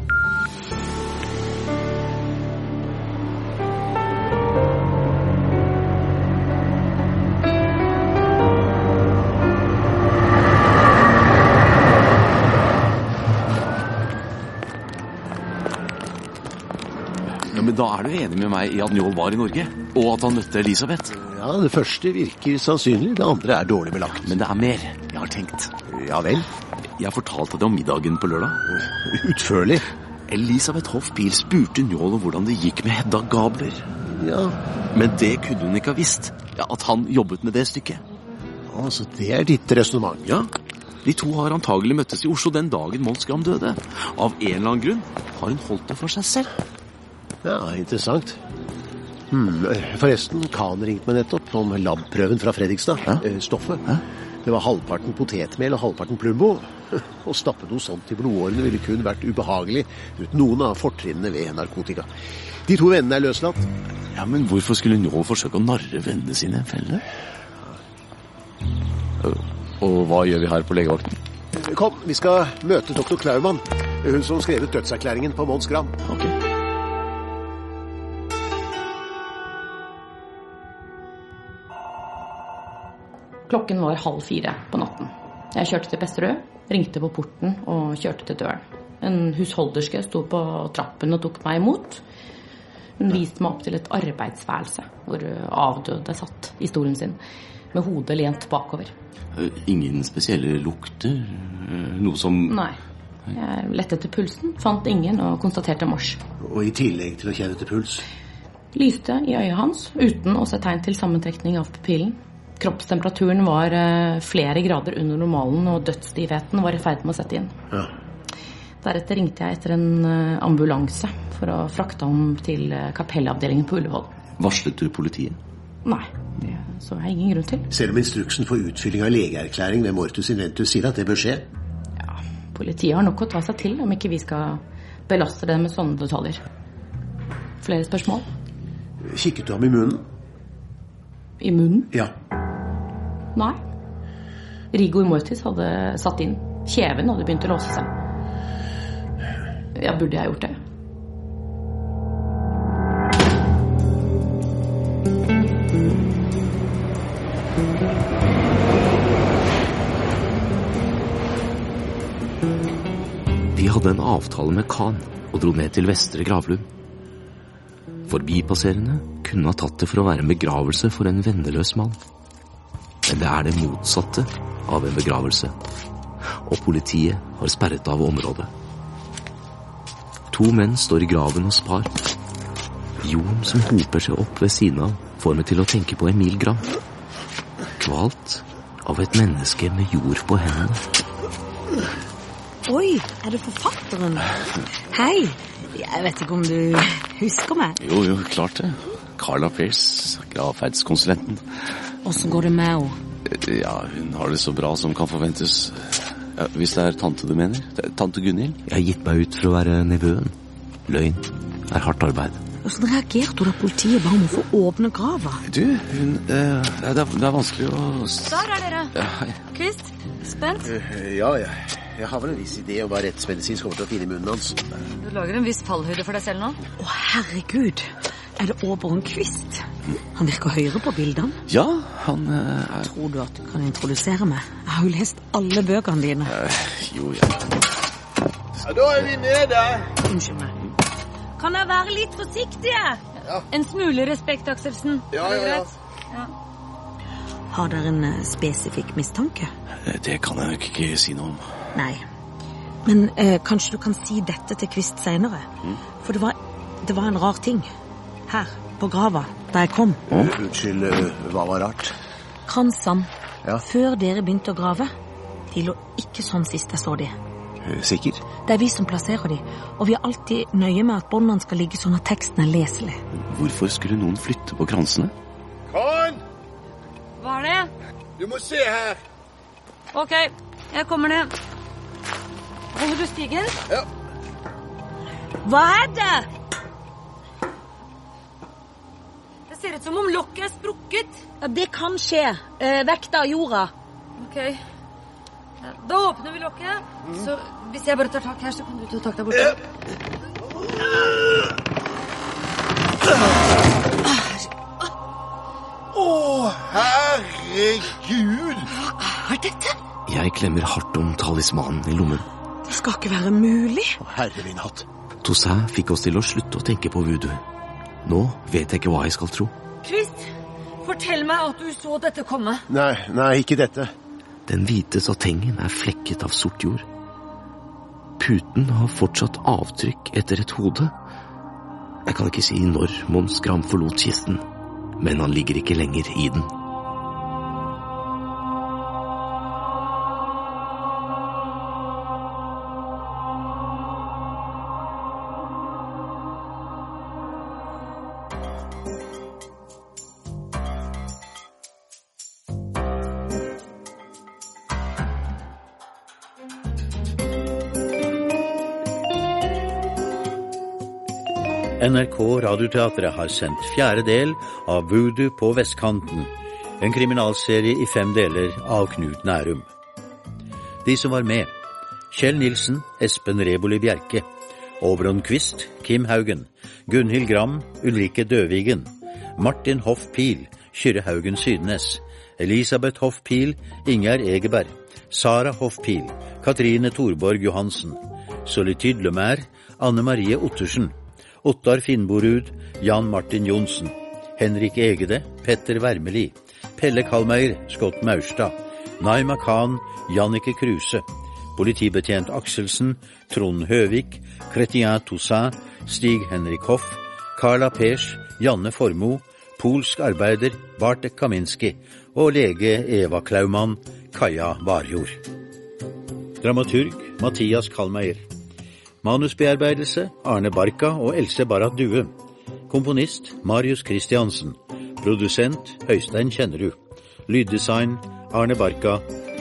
Speaker 3: Da er du enig med meg i at Njål var i Norge, og at han møtte Elisabeth?
Speaker 6: Ja, Det første virker sannsynlig, det andre er dårlig belagt.
Speaker 3: Men det er mer jeg har tenkt.
Speaker 6: Ja vel?
Speaker 3: Jeg fortalte deg om middagen på lørdag.
Speaker 6: Utførlig?
Speaker 3: Elisabeth Hoff Biel spurte Njål om hvordan det gikk med Hedda Gabler.
Speaker 6: Ja.
Speaker 3: Men det kunne hun ikke ha visst. Ja, At han jobbet med det stykket.
Speaker 6: Altså, det er ditt resonnement?
Speaker 3: Ja. De to har antagelig møttes i Oslo den dagen Mons Gram døde. Av en eller annen grunn har hun holdt det for seg selv.
Speaker 6: Ja, interessant. Hmm. Forresten, Khan ringte meg nettopp om labprøven fra Fredrikstad. Eh, Stoffet. Det var halvparten potetmel og halvparten Plumbo. Å stappe noe sånt i blodårene ville kun vært ubehagelig uten noen av fortrinnene ved narkotika. De to vennene er løslatt.
Speaker 3: Ja, Men hvorfor skulle Njål forsøke å narre vennene sine i en felle? Og hva gjør vi her på legevakten?
Speaker 6: Kom, vi skal møte doktor Klaumann. Hun som skrevet dødserklæringen på Mons Gram.
Speaker 3: Ok.
Speaker 43: Klokken var halv fire på natten. Jeg kjørte til Pesterød, ringte på porten og kjørte til døren. En husholderske sto på trappen og tok meg imot. Hun viste meg opp til et arbeidsværelse hvor avdøde satt i stolen sin med hodet lent bakover.
Speaker 3: Eh, Ingen spesielle lukter? Eh, Noe som
Speaker 43: Nei. Jeg lette etter pulsen, fant ingen og konstaterte mors.
Speaker 6: Og i tillegg til å kjenne etter puls.
Speaker 43: Lyste i øyet hans uten å se tegn til sammentrekning av pupillen. Kroppstemperaturen var eh, flere grader under normalen, og dødsstivheten var i ferd med å sette inn.
Speaker 6: Ja.
Speaker 43: Deretter ringte jeg etter en eh, ambulanse for å frakte ham til eh, kapellavdelingen på Ullevål.
Speaker 3: Varslet du politiet?
Speaker 43: Nei, det så jeg ingen grunn til.
Speaker 6: Selv om instruksen for utfylling av legeerklæring ved mortus inventus sier at det bør skje.
Speaker 43: Ja, Politiet har nok å ta seg til om ikke vi skal belaste det med sånne detaljer. Flere spørsmål?
Speaker 6: Kikket du ham i munnen?
Speaker 43: I munnen?
Speaker 6: Ja.
Speaker 43: Nei. Rigor mortis hadde satt inn. Kjeven hadde begynt å låse seg. Ja, burde jeg gjort det?
Speaker 3: Vi hadde en avtale med Khan og dro ned til Vestre Gravlund. Forbipasserende kunne ha tatt det for å være en begravelse for en venneløs mann. Men det er det motsatte av en begravelse, og politiet har sperret av området. To menn står i graven og spar. Jorden som hoper seg opp ved siden av, får meg til å tenke på Emil Gram. Kvalt av et menneske med jord på hendene.
Speaker 13: Oi, er det forfatteren? Hei. Jeg vet ikke om du husker meg.
Speaker 3: Jo, jo, klart det. Carla Pierce, gravferdskonsulenten.
Speaker 13: Åssen går det med henne?
Speaker 3: Ja, hun har det så bra som kan forventes. Ja, hvis det er tante du mener? Er Tante Gunhild? Jeg har gitt meg ut for å være nevøen. Løgn er hardt arbeid.
Speaker 13: Åssen reagerte hun da politiet ba om å få åpne grava?
Speaker 3: Du, hun eh, det, er, det er vanskelig å
Speaker 36: Der er dere.
Speaker 3: Ja, hei.
Speaker 36: Spent?
Speaker 6: Uh, Ja, ja. Jeg har vel en viss idé om hva rettsmedisinsk kommer til å finne i munnen hans.
Speaker 36: Du lager en viss fallhøyde for deg selv nå?
Speaker 13: Å, herregud. Er det Åborn Quist? Han virker høyere på bildene.
Speaker 3: Ja, han uh, er
Speaker 13: Tror du at du kan introdusere meg? Jeg har jo lest alle bøkene dine.
Speaker 3: Jo, ja.
Speaker 44: Ja, da er vi nede.
Speaker 13: Unnskyld meg.
Speaker 36: Kan dere være litt forsiktige? En smule respekt, Akselsen.
Speaker 44: Ja,
Speaker 36: Er det
Speaker 44: ja, ja.
Speaker 36: Ja.
Speaker 13: Har dere en eh, spesifikk mistanke?
Speaker 3: Det kan jeg nok ikke si noe om.
Speaker 13: Nei. Men uh, kanskje du kan si dette til Kvist seinere?
Speaker 3: Mm.
Speaker 13: For det var, det var en rar ting her på grava da jeg kom.
Speaker 6: Unnskyld, eh, hva var rart?
Speaker 13: Kransene,
Speaker 6: Ja.
Speaker 13: før dere begynte å grave,
Speaker 36: De lå ikke sånn sist jeg så de.
Speaker 3: Sikker?
Speaker 36: Det er vi som plasserer de, og vi er alltid nøye med at båndene skal ligge sånn at teksten er leselig.
Speaker 3: Hvorfor skulle noen flytte på kransene?
Speaker 6: Kan!
Speaker 36: Hva er det?
Speaker 6: Du må se her.
Speaker 36: Ok, jeg kommer ned. Holder du stigen?
Speaker 6: Ja.
Speaker 36: Hva er det? Ser ut som om lokket er sprukket. Ja, Det kan skje. Eh, vekta av jorda. Ok. Da åpner vi lokket. Så hvis jeg bare tar tak her, så kan du ta tak der borte.
Speaker 6: Å, herregud!
Speaker 36: Hva er dette?
Speaker 3: Jeg klemmer hardt om talismanen i lommen.
Speaker 36: Det skal ikke være mulig.
Speaker 6: Herre min hatt.
Speaker 3: Toussaint fikk oss til å slutte å tenke på voodoo. Nå vet jeg ikke hva jeg skal tro.
Speaker 36: Chris, fortell meg at du så dette komme.
Speaker 6: Nei, nei, ikke dette.
Speaker 3: Den hvite satengen er flekket av sort jord. Puten har fortsatt avtrykk etter et hode. Jeg kan ikke si når Mons Gram forlot kisten, men han ligger ikke lenger i den.
Speaker 1: Radioteatret har sendt fjerde del av Voodoo på vestkanten, en kriminalserie i fem deler av Knut Nærum. De som var med Kjell Nilsen, Espen Reboli Bjerke, Oberon Quist, Kim Haugen, Gunhild Gram, Ulrikke Døvigen, Martin Hoff Pil, Kyrre Haugen Sydnes, Elisabeth Hoff Pil, Ingjerd Egeberg, Sara Hoff Pil, Katrine Torborg Johansen, Solitude Lemaire, Anne Marie Ottersen, Ottar Finnborud, Jan Martin Johnsen, Henrik Egede, Petter Wermeli, Pelle Kalmeier, Scott Maurstad, Naima Khan, Jannike Kruse, politibetjent Akselsen, Trond Høvik, Chrétien Toussaint, Stig Henrik Hoff, Carla Pers, Janne Formoe, polsk arbeider Bartek Kaminski og lege Eva Klaumann, Kaja Varjord. Dramaturg Mathias Kalmeier. Manusbearbeidelse Arne Barka og Else Barrat Due. Komponist Marius Christiansen. Produsent Øystein Kjennerud. Lyddesign Arne Barka.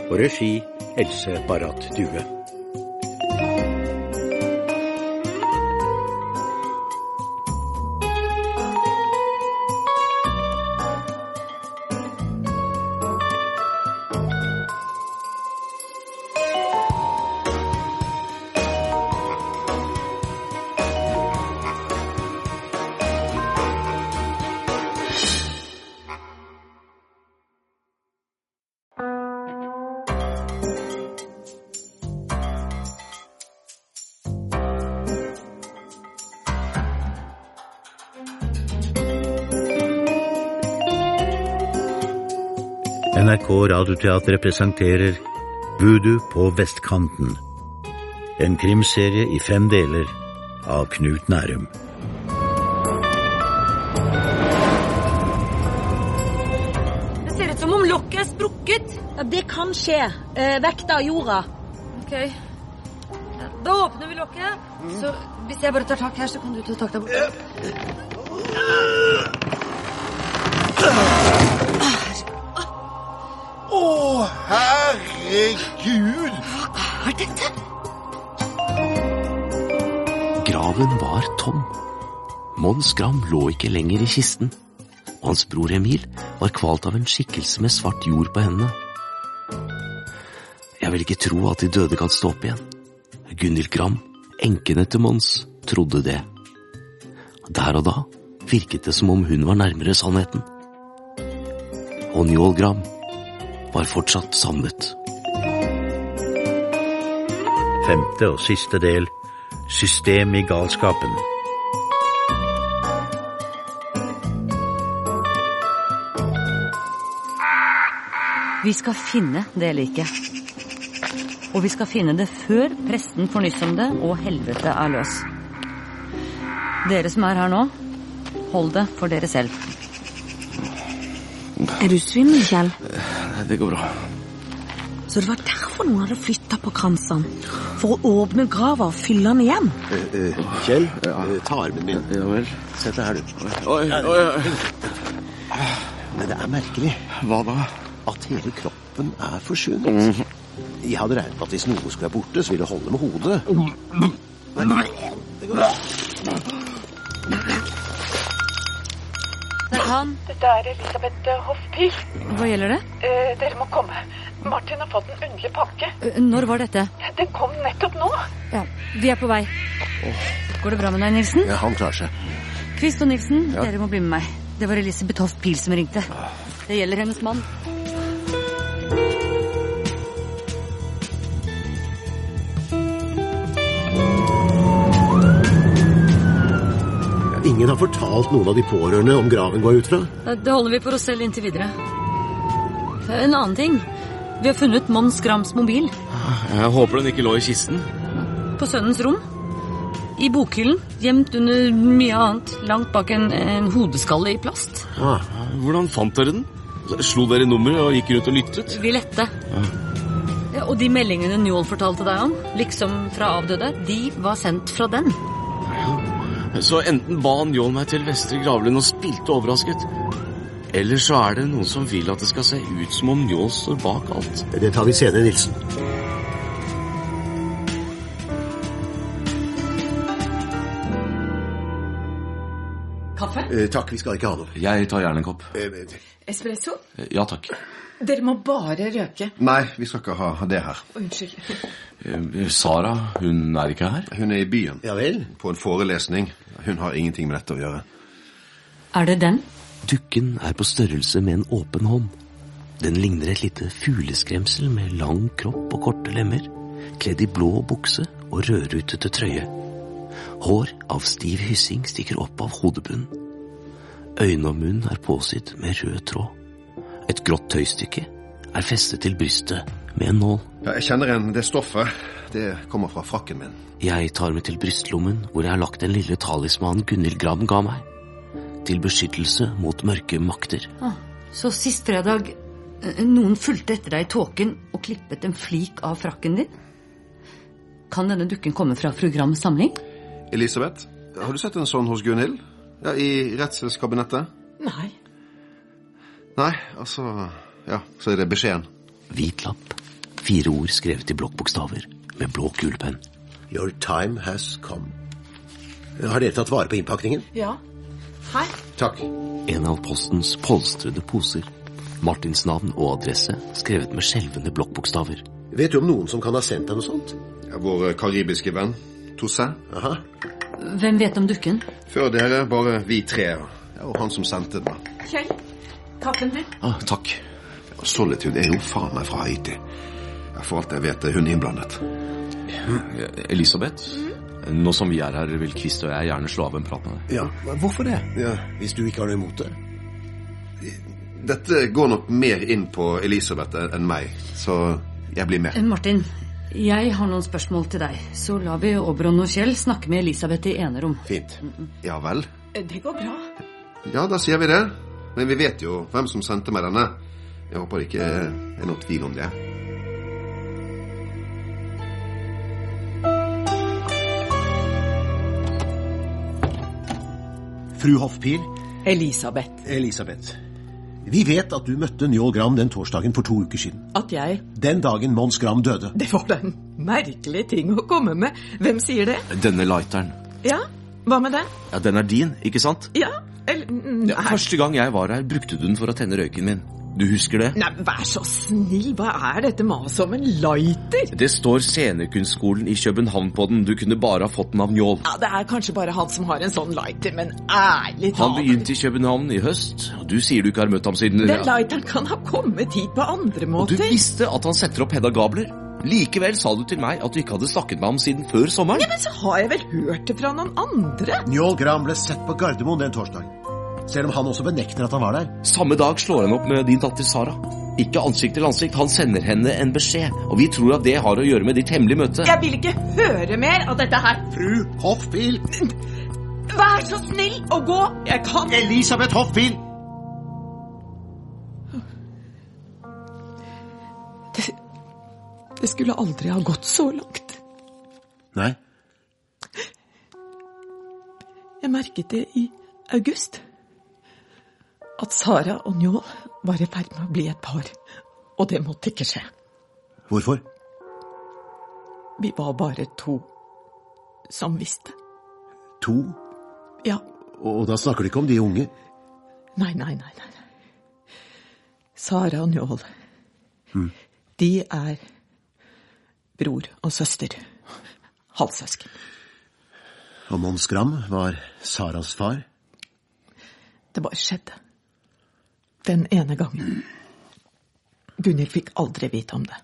Speaker 1: Og regi Else Barrat Due. Radioteatret presenterer Voodoo på vestkanten. En krimserie i fem deler av Knut Nærum.
Speaker 36: Det ser ut som om lokket er sprukket. Ja, Det kan skje. Eh, vekta av jorda. Ok. Da åpner vi lokket. Så hvis jeg bare tar tak her, så kan du ta tak der borte.
Speaker 6: Å, herregud!
Speaker 36: Hva er dette?
Speaker 3: Graven var tom. Mons Gram lå ikke lenger i kisten, og hans bror Emil var kvalt av en skikkelse med svart jord på hendene. Jeg vil ikke tro at de døde kan stå opp igjen. Gunhild Gram, enken etter Mons, trodde det. Der og da virket det som om hun var nærmere sannheten. Og Njål Gram var fortsatt savnet.
Speaker 1: Femte og siste del System i galskapen.
Speaker 13: Vi skal finne det liket. Og vi skal finne det før presten får nyss om det og helvete er løs. Dere som er her nå, hold det for dere selv.
Speaker 36: Er du svimmel, Kjell?
Speaker 3: Det går bra.
Speaker 13: Så det var derfor noen hadde flytta på kransene. For å åpne grava og fylle den igjen.
Speaker 6: Eh, eh, Kjell, eh, ta armen min.
Speaker 3: Ja vel.
Speaker 6: Sett deg her, du.
Speaker 3: Oi, oi, oi.
Speaker 6: Men det er merkelig.
Speaker 3: Hva da?
Speaker 6: At hele kroppen er forsvunnet. Jeg hadde regnet med at hvis noe skulle være borte, så ville det holde med hodet. Men det går bra.
Speaker 36: Det er han.
Speaker 12: Dette er Elisabeth Hoff-Pil.
Speaker 36: Hva gjelder det?
Speaker 12: Eh, dere må komme. Martin har fått en underlig pakke.
Speaker 36: Eh, Når var dette?
Speaker 12: Den kom nettopp nå.
Speaker 36: Ja, vi er på vei. Går det bra med deg, Nilsen?
Speaker 6: Ja, han klarer seg.
Speaker 36: Kvist og Nilsen,
Speaker 6: Ja.
Speaker 36: dere må bli med meg. Det var Elisabeth Hoff Pil som ringte. Det gjelder hennes mann.
Speaker 6: Ingen har fortalt noen av de pårørende om graven går ut fra.
Speaker 36: Det holder vi for oss selv inntil videre. En annen ting. Vi har funnet Mons Grams mobil
Speaker 3: Jeg håper den ikke lå i kisten.
Speaker 36: på sønnens rom. I bokhyllen, gjemt under mye annet, langt bak en, en hodeskalle i plast.
Speaker 3: Hvordan fant dere den? Slo dere nummeret og gikk rundt og lyttet?
Speaker 36: Vi lette. Ja, og de meldingene Njål fortalte deg om, liksom fra avdøde, de var sendt fra den.
Speaker 3: Så enten ba Njål meg til Vestre Gravlund og spilte overrasket, eller så er det noen som vil at det skal se ut som om Njål står bak alt.
Speaker 6: Det tar vi senere, Nilsen.
Speaker 18: Kaffe?
Speaker 6: Eh, takk, vi skal ikke ha noe.
Speaker 3: Jeg tar gjerne en kopp.
Speaker 18: Espresso?
Speaker 3: Ja takk.
Speaker 18: Dere må bare røke.
Speaker 10: Nei, vi skal ikke ha det her.
Speaker 18: Unnskyld.
Speaker 3: Eh, Sara, hun er ikke her?
Speaker 10: Hun er i byen.
Speaker 6: Ja vel?
Speaker 10: På en forelesning. Hun har ingenting med dette å gjøre.
Speaker 36: Er det den?
Speaker 45: Dukken er på størrelse med en åpen hånd. Den ligner et lite fugleskremsel med lang kropp og korte lemmer, kledd i blå bukse og rødrutete trøye. Hår av stiv hyssing stikker opp av hodebunnen. Øyne og munn er påsydd med rød tråd. Et grått tøystykke er festet til brystet med en nål.
Speaker 10: Ja, jeg kjenner igjen det stoffet. Det kommer fra frakken min.
Speaker 45: Jeg tar meg til brystlommen hvor jeg har lagt den lille talismanen Gunhild Gram ga meg. Til beskyttelse mot mørke makter.
Speaker 36: Ah, så sist fredag eh, noen fulgte etter deg i tåken og klippet en flik av frakken din? Kan denne dukken komme fra fru Grams samling?
Speaker 10: Elisabeth, har du sett en sånn hos Gunhild? Ja, I rettselskabinettet?
Speaker 18: Nei.
Speaker 10: Nei, altså Ja, så er det beskjeden.
Speaker 45: Hvit lapp. Fire ord skrevet i blokkbokstaver med blå kulepenn.
Speaker 6: Your time has come. Har dere tatt vare på innpakningen?
Speaker 18: Ja. Her.
Speaker 6: Takk.
Speaker 45: En av postens polstrede poser. Martins navn og adresse skrevet med skjelvende blokkbokstaver.
Speaker 6: Vet du om noen som kan ha sendt deg noe sånt?
Speaker 10: Ja, vår karibiske venn, Toussaint.
Speaker 6: Aha.
Speaker 36: Hvem vet om dukken?
Speaker 10: Før dere, bare vi tre. Ja, og han som sendte den.
Speaker 18: Kjell, kaffen din.
Speaker 10: Ah, takk. Solitude er jo faen meg fra Haiti. For alt jeg vet, er hun innblandet.
Speaker 3: Elisabeth, nå som vi er her, vil Kvist og jeg gjerne slå av en prat med deg.
Speaker 6: Ja, hvorfor det? Ja, Hvis du ikke har noe imot det?
Speaker 10: Dette går nok mer inn på Elisabeth enn meg, så jeg blir med.
Speaker 36: Eh, Martin, jeg har noen spørsmål til deg. Så lar vi Oberon og Kjell snakke med Elisabeth i enerom.
Speaker 10: Fint. Ja vel?
Speaker 18: Det går bra.
Speaker 10: Ja, da sier vi det. Men vi vet jo hvem som sendte meg denne. Jeg håper det ikke er noe tvil om det.
Speaker 6: Fru Hoffpil.
Speaker 18: Elisabeth.
Speaker 6: Elisabeth. Vi vet at du møtte Njål Gram den torsdagen for to uker siden.
Speaker 18: At jeg
Speaker 6: Den dagen Mons Gram døde.
Speaker 18: Det var da en merkelig ting å komme med. Hvem sier det?
Speaker 3: Denne lighteren.
Speaker 18: Ja, hva med den?
Speaker 3: Ja, Den er din, ikke sant?
Speaker 18: Ja, eller nei.
Speaker 3: Første gang jeg var her, brukte du den for å tenne røyken min. Du husker det?
Speaker 18: Nei, vær så snill, hva er dette maset om en lighter?
Speaker 3: Det står Scenekunstskolen i København på den. Du kunne bare ha fått den av Njål.
Speaker 18: Ja, Det er kanskje bare han som har en sånn lighter, men ærlig
Speaker 3: Han begynte i København i høst, og du sier du ikke har møtt ham siden
Speaker 18: Den lighteren kan ha kommet hit på andre måter.
Speaker 3: Og du visste at han setter opp Hedda Gabler. Likevel sa du til meg at du ikke hadde snakket med ham siden før sommeren.
Speaker 18: Ja, Men så har jeg vel hørt det fra noen andre?
Speaker 6: Njål Gram ble sett på Gardermoen den torsdagen. Selv om han også benekter at han var der.
Speaker 3: Samme dag slår han opp med din datter Sara. Ikke ansikt til ansikt, han sender henne en beskjed. Og vi tror at det har å gjøre med ditt hemmelige møte.
Speaker 18: Jeg vil ikke høre mer av dette her.
Speaker 6: Fru Hoffpil.
Speaker 18: Vær så snill å gå. Jeg kan
Speaker 6: Elisabeth Hoffpil!
Speaker 18: Det skulle aldri ha gått så langt.
Speaker 6: Nei?
Speaker 18: Jeg merket det i august. At Sara og Njål var i ferd med å bli et par. Og det måtte ikke skje.
Speaker 6: Hvorfor?
Speaker 18: Vi var bare to som visste.
Speaker 6: To?
Speaker 18: Ja.
Speaker 6: Og da snakker du ikke om de unge?
Speaker 18: Nei, nei, nei. nei. Sara og Njål.
Speaker 6: Mm.
Speaker 18: De er bror og søster. Halvsøsken.
Speaker 6: Og Mons Gram var Saras far?
Speaker 18: Det bare skjedde. Den ene gangen. Gunhild fikk aldri vite om det.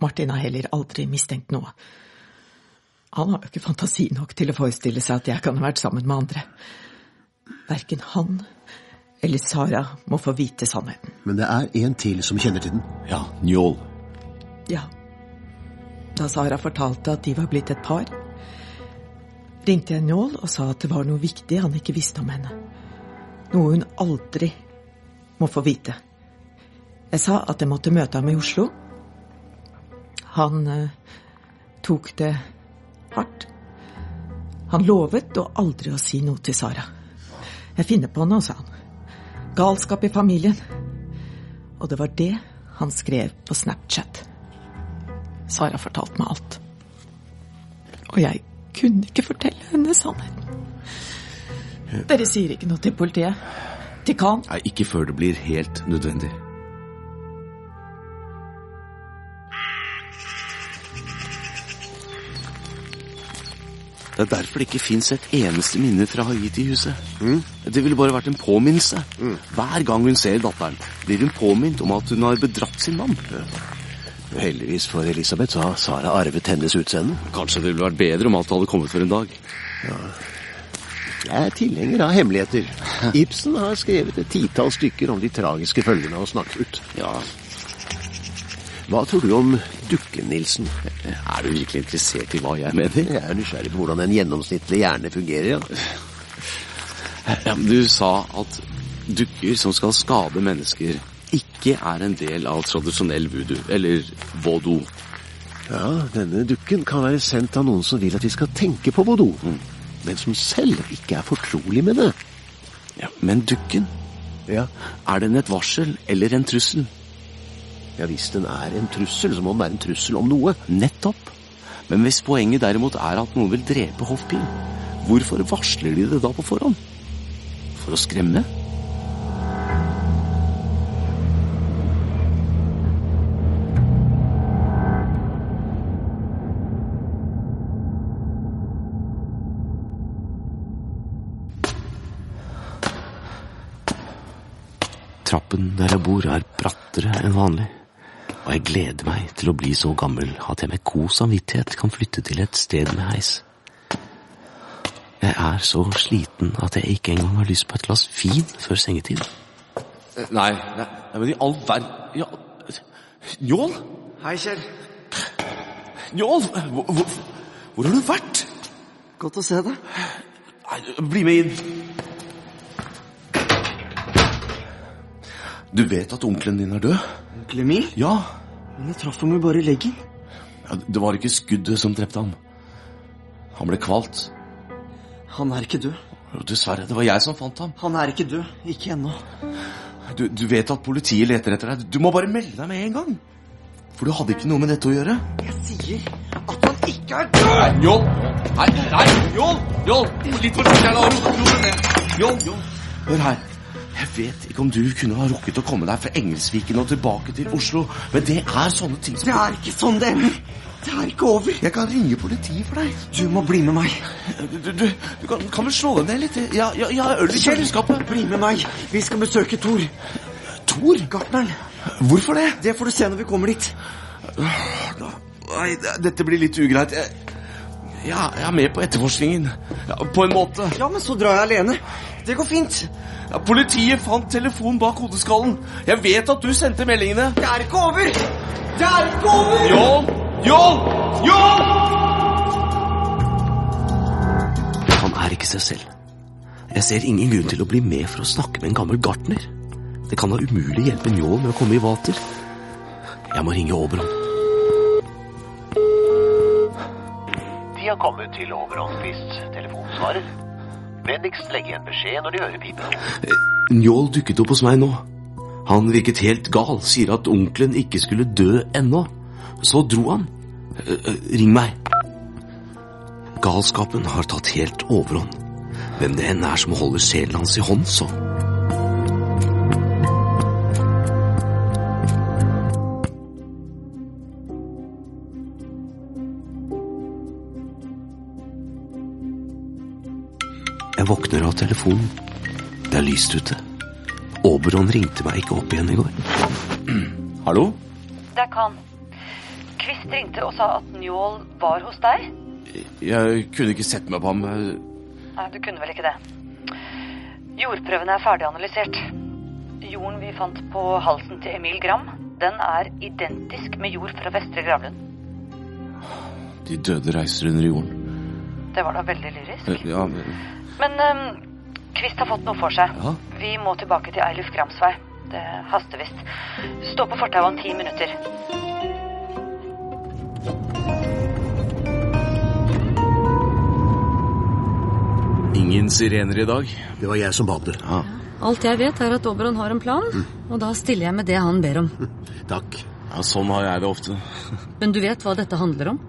Speaker 18: Martin har heller aldri mistenkt noe. Han har jo ikke fantasi nok til å forestille seg at jeg kan ha vært sammen med andre. Verken han eller Sara må få vite sannheten.
Speaker 6: Men det er en til som kjenner til den.
Speaker 3: Ja, Njål.
Speaker 18: Ja. Da Sara fortalte at de var blitt et par, ringte jeg Njål og sa at det var noe viktig han ikke visste om henne. Noe hun aldri må få vite. Jeg sa at jeg måtte møte ham i Oslo. Han eh, tok det hardt. Han lovet å aldri å si noe til Sara. Jeg finner på noe, sa han. Galskap i familien. Og det var det han skrev på Snapchat. Sara fortalte meg alt. Og jeg kunne ikke fortelle henne sannheten. Dere sier ikke noe til politiet? Til Khan?
Speaker 3: Nei, ikke før det blir helt nødvendig. Det er derfor det ikke fins et eneste minne fra Haiti-huset.
Speaker 6: Mm.
Speaker 3: Det ville bare vært en påminnelse. Hver gang hun ser datteren, blir hun påminnet om at hun har bedratt sin mann.
Speaker 6: Heldigvis for Elisabeth så har Sara arvet hennes utseende.
Speaker 3: Kanskje det ville vært bedre om alt hadde kommet for en dag.
Speaker 6: Jeg er tilhenger av hemmeligheter. Ibsen har skrevet et titall stykker om de tragiske følgene av å snakke ut.
Speaker 3: Ja.
Speaker 6: Hva tror du om Dukken-Nilsen?
Speaker 3: Er du virkelig interessert i hva jeg mener?
Speaker 6: Jeg er nysgjerrig på hvordan en gjennomsnittlig hjerne fungerer, ja.
Speaker 3: Ja, du sa at dukker som skal skade mennesker, ikke er en del av tradisjonell voodoo, eller voodoo.
Speaker 6: Ja, denne dukken kan være sendt av noen som vil at vi skal tenke på voodoo, men som selv ikke er fortrolig med det.
Speaker 3: Ja, Men dukken?
Speaker 6: Ja.
Speaker 3: Er den et varsel eller en trussel?
Speaker 6: Ja, Hvis den er en trussel, så må den være en trussel om noe.
Speaker 3: Nettopp. Men hvis poenget derimot er at noen vil drepe Hoffpil, hvorfor varsler de det da på forhånd? For å skremme? Trappen der jeg bor er brattere enn vanlig, og jeg gleder meg til å bli så gammel at jeg med god samvittighet kan flytte til et sted med heis. Jeg er så sliten at jeg ikke engang har lyst på et glass vin før sengetid. Nei, nei, men i all verden ja, Njål?
Speaker 27: Hei, Kjell.
Speaker 3: Njål, hvor, hvor, hvor har du vært?
Speaker 27: Godt å se deg.
Speaker 3: Nei, bli med inn. Du vet at onkelen din er død?
Speaker 27: Onkel Emil?
Speaker 3: Ja.
Speaker 27: Men jeg traff ham jo bare i leggen.
Speaker 3: ja. Det var ikke skuddet som drepte ham. Han ble kvalt.
Speaker 27: Han er ikke død.
Speaker 3: Dessverre, det var jeg som fant ham.
Speaker 27: Han er ikke død. Ikke ennå.
Speaker 3: Du, du vet at politiet leter etter deg. Du må bare melde deg med en gang. For du hadde ikke noe med dette å gjøre.
Speaker 27: Jeg sier at han ikke er død!
Speaker 3: Njål! Nei, nei, Njål! Njål! Litt forsiktig, her, da. ro ned. Njål. Hør her. Jeg vet ikke om du kunne ha rukket å komme deg fra Engelsviken og tilbake til Oslo, men det er sånne ting som
Speaker 27: Det er ikke sånn det. Det er ikke over.
Speaker 3: Jeg kan ringe politiet for deg.
Speaker 27: Du må bli med meg.
Speaker 3: Du, du, du, kan, kan vel slå deg ned litt? Ja, ja, ja øl i kjøleskapet.
Speaker 27: bli med meg. Vi skal besøke Thor.
Speaker 3: Thor?
Speaker 27: Gartneren.
Speaker 3: Hvorfor det?
Speaker 27: Det får du se når vi kommer dit.
Speaker 3: Nei, dette blir litt ugreit. Jeg, ja, jeg er med på etterforskningen. Ja, på en måte.
Speaker 27: Ja, men så drar jeg alene. Det går fint.
Speaker 3: Ja, politiet fant telefonen bak hodeskallen. Jeg vet at du sendte meldingene.
Speaker 27: Det er ikke over! Det er ikke over!
Speaker 3: John! John! John! Han er ikke seg selv. Jeg ser ingen grunn til å bli med for å snakke med en gammel gartner. Det kan da umulig hjelpe Njål med å komme i vater. Jeg må ringe Oberon.
Speaker 23: De har kommet til Oberons Telefonen svarer. Vennligst legge igjen beskjed når de hører pipen.
Speaker 3: Njål dukket opp hos meg nå. Han virket helt gal, sier at onkelen ikke skulle dø ennå. Så dro han. Eh, eh, Ring meg. Galskapen har tatt helt overhånd. Hvem det enn er som holder sjelen hans i hånd, så. Jeg våkner av telefonen. Det er lyst ute. Oberon ringte meg ikke opp igjen i går. Hallo?
Speaker 36: Det er Khan. Kvist ringte og sa at Njål var hos deg.
Speaker 3: Jeg kunne ikke sett meg på ham.
Speaker 36: Nei, du kunne vel ikke det. Jordprøvene er ferdig analysert. Jorden vi fant på halsen til Emil Gram, den er identisk med jord fra Vestre Gravlund.
Speaker 3: De døde reiser under jorden.
Speaker 36: Det var da veldig lyrisk.
Speaker 3: Ja, men
Speaker 36: Men um, Kvist har fått noe for seg.
Speaker 3: Ja.
Speaker 36: Vi må tilbake til Eilif Grams vei. Det haster visst. Stå på fortauet om ti minutter.
Speaker 3: ingen sirener i dag.
Speaker 6: Det var jeg som bad det.
Speaker 3: Ja.
Speaker 36: Alt jeg vet, er at Oberon har en plan, og da stiller jeg med det han ber om.
Speaker 6: Takk.
Speaker 3: Ja, sånn har jeg det ofte.
Speaker 36: Men du vet hva dette handler om?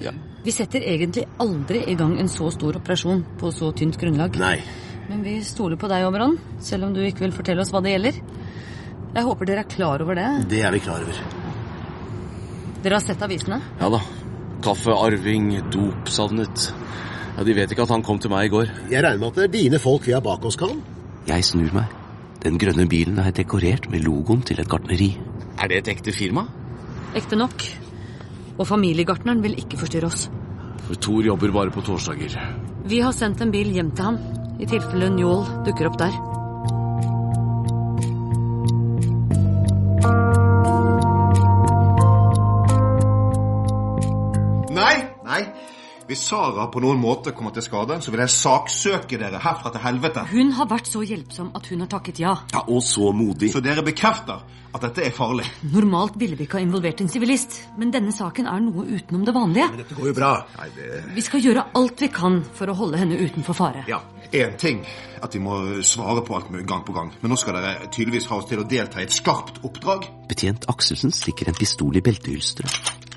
Speaker 3: Ja.
Speaker 36: Vi setter egentlig aldri i gang en så stor operasjon på så tynt grunnlag.
Speaker 6: Nei.
Speaker 36: Men vi stoler på deg, Oberon, selv om du ikke vil fortelle oss hva det gjelder. Jeg håper dere er klar over det.
Speaker 6: Det er vi klar over.
Speaker 36: Dere har sett avisene?
Speaker 3: Ja da. Kaffearving, dop savnet. Ja, De vet ikke at han kom til meg i går.
Speaker 6: Jeg regner med at det er dine folk vi har bak oss, Karl.
Speaker 3: Jeg snur meg. Den grønne bilen er dekorert med logoen til et gartneri. Er det et ekte firma?
Speaker 36: Ekte nok. Og familiegartneren vil ikke forstyrre oss.
Speaker 3: For Thor jobber bare på torsdager.
Speaker 36: Vi har sendt en bil hjem til ham, i tilfelle Njål dukker opp der.
Speaker 46: Hvis Sara på noen måte kommer til skade, så vil jeg saksøke dere herfra til helvete.
Speaker 36: Hun har vært så hjelpsom at hun har takket ja.
Speaker 3: Ja, Og så modig.
Speaker 46: Så dere bekrefter at dette er farlig.
Speaker 36: Normalt ville vi ikke ha involvert en sivilist, men denne saken er noe utenom det vanlige.
Speaker 6: Men Dette går jo bra.
Speaker 46: Nei, det...
Speaker 36: Vi skal gjøre alt vi kan for å holde henne utenfor fare.
Speaker 46: Ja, Én ting at vi må svare på alt gang på gang, men nå skal dere tydeligvis ha oss til å delta i et skarpt oppdrag.
Speaker 3: Betjent Akselsen stikker en pistol i beltehylsteret.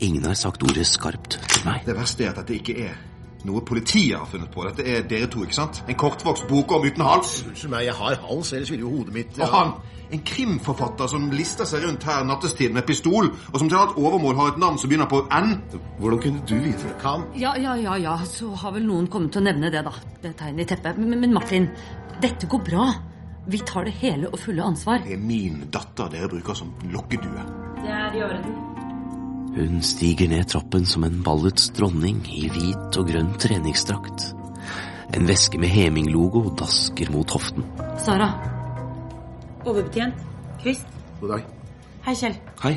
Speaker 3: Ingen har sagt ordet skarpt til meg.
Speaker 46: Det verste er at dette ikke er noe politiet har funnet på. Dette er dere to, ikke sant? En kortvokst bokorm uten hals.
Speaker 6: Unnskyld meg, jeg har hals, ellers ville jo hodet mitt
Speaker 46: Og han, en krimforfatter som lister seg rundt her nattestid med pistol, og som til alt overmål har et navn som begynner på N.
Speaker 3: Hvordan kunne du vite det?
Speaker 6: Kan.
Speaker 36: Ja, ja, ja, ja, så har vel noen kommet til å nevne det, da. Det tegnet i teppet. Men, men Martin, dette går bra. Vi tar det hele og fulle ansvar.
Speaker 46: Det er min datter dere bruker som lokkedue.
Speaker 36: Det er i orden.
Speaker 3: Hun stiger ned trappen som en ballets dronning i hvit og grønn treningsdrakt. En veske med Heming-logo dasker mot hoften.
Speaker 36: Sara. Overbetjent. Kvist.
Speaker 6: God dag.
Speaker 36: Hei, Kjell.
Speaker 3: Hei.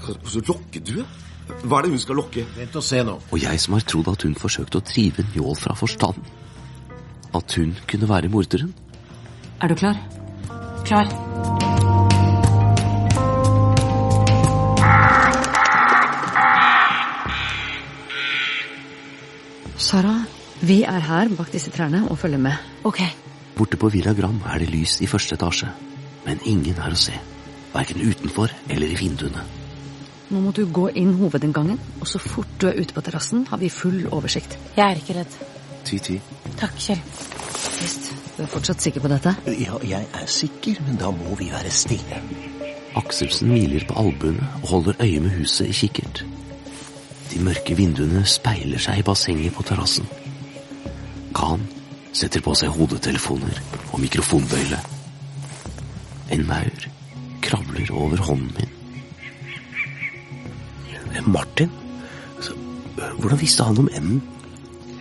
Speaker 3: Så lokker du? Hva er det hun skal lokke?
Speaker 6: Vent og se nå.
Speaker 3: Og jeg som har trodd at hun forsøkte å drive Njål fra forstanden. At hun kunne være morderen.
Speaker 36: Er du klar? Klar. Sara, vi er her bak disse trærne og følger med. Ok.
Speaker 3: Borte på Villa Gram er det lys i første etasje. Men ingen er å se. Verken utenfor eller i vinduene.
Speaker 36: Nå må du gå inn hovedinngangen, og så fort du er ute på terrassen, har vi full oversikt. Jeg er ikke redd.
Speaker 3: Ti-ti.
Speaker 36: Takk, Kjell. Visst, du er fortsatt sikker på dette?
Speaker 6: Ja, jeg er sikker, men da må vi være stille.
Speaker 3: Akselsen hviler på albuene og holder øye med huset i kikkert. De mørke vinduene speiler seg i bassenget på terrassen. Khan setter på seg hodetelefoner og mikrofonbøyle. En maur kravler over hånden min. Martin? Altså, hvordan visste han om enden?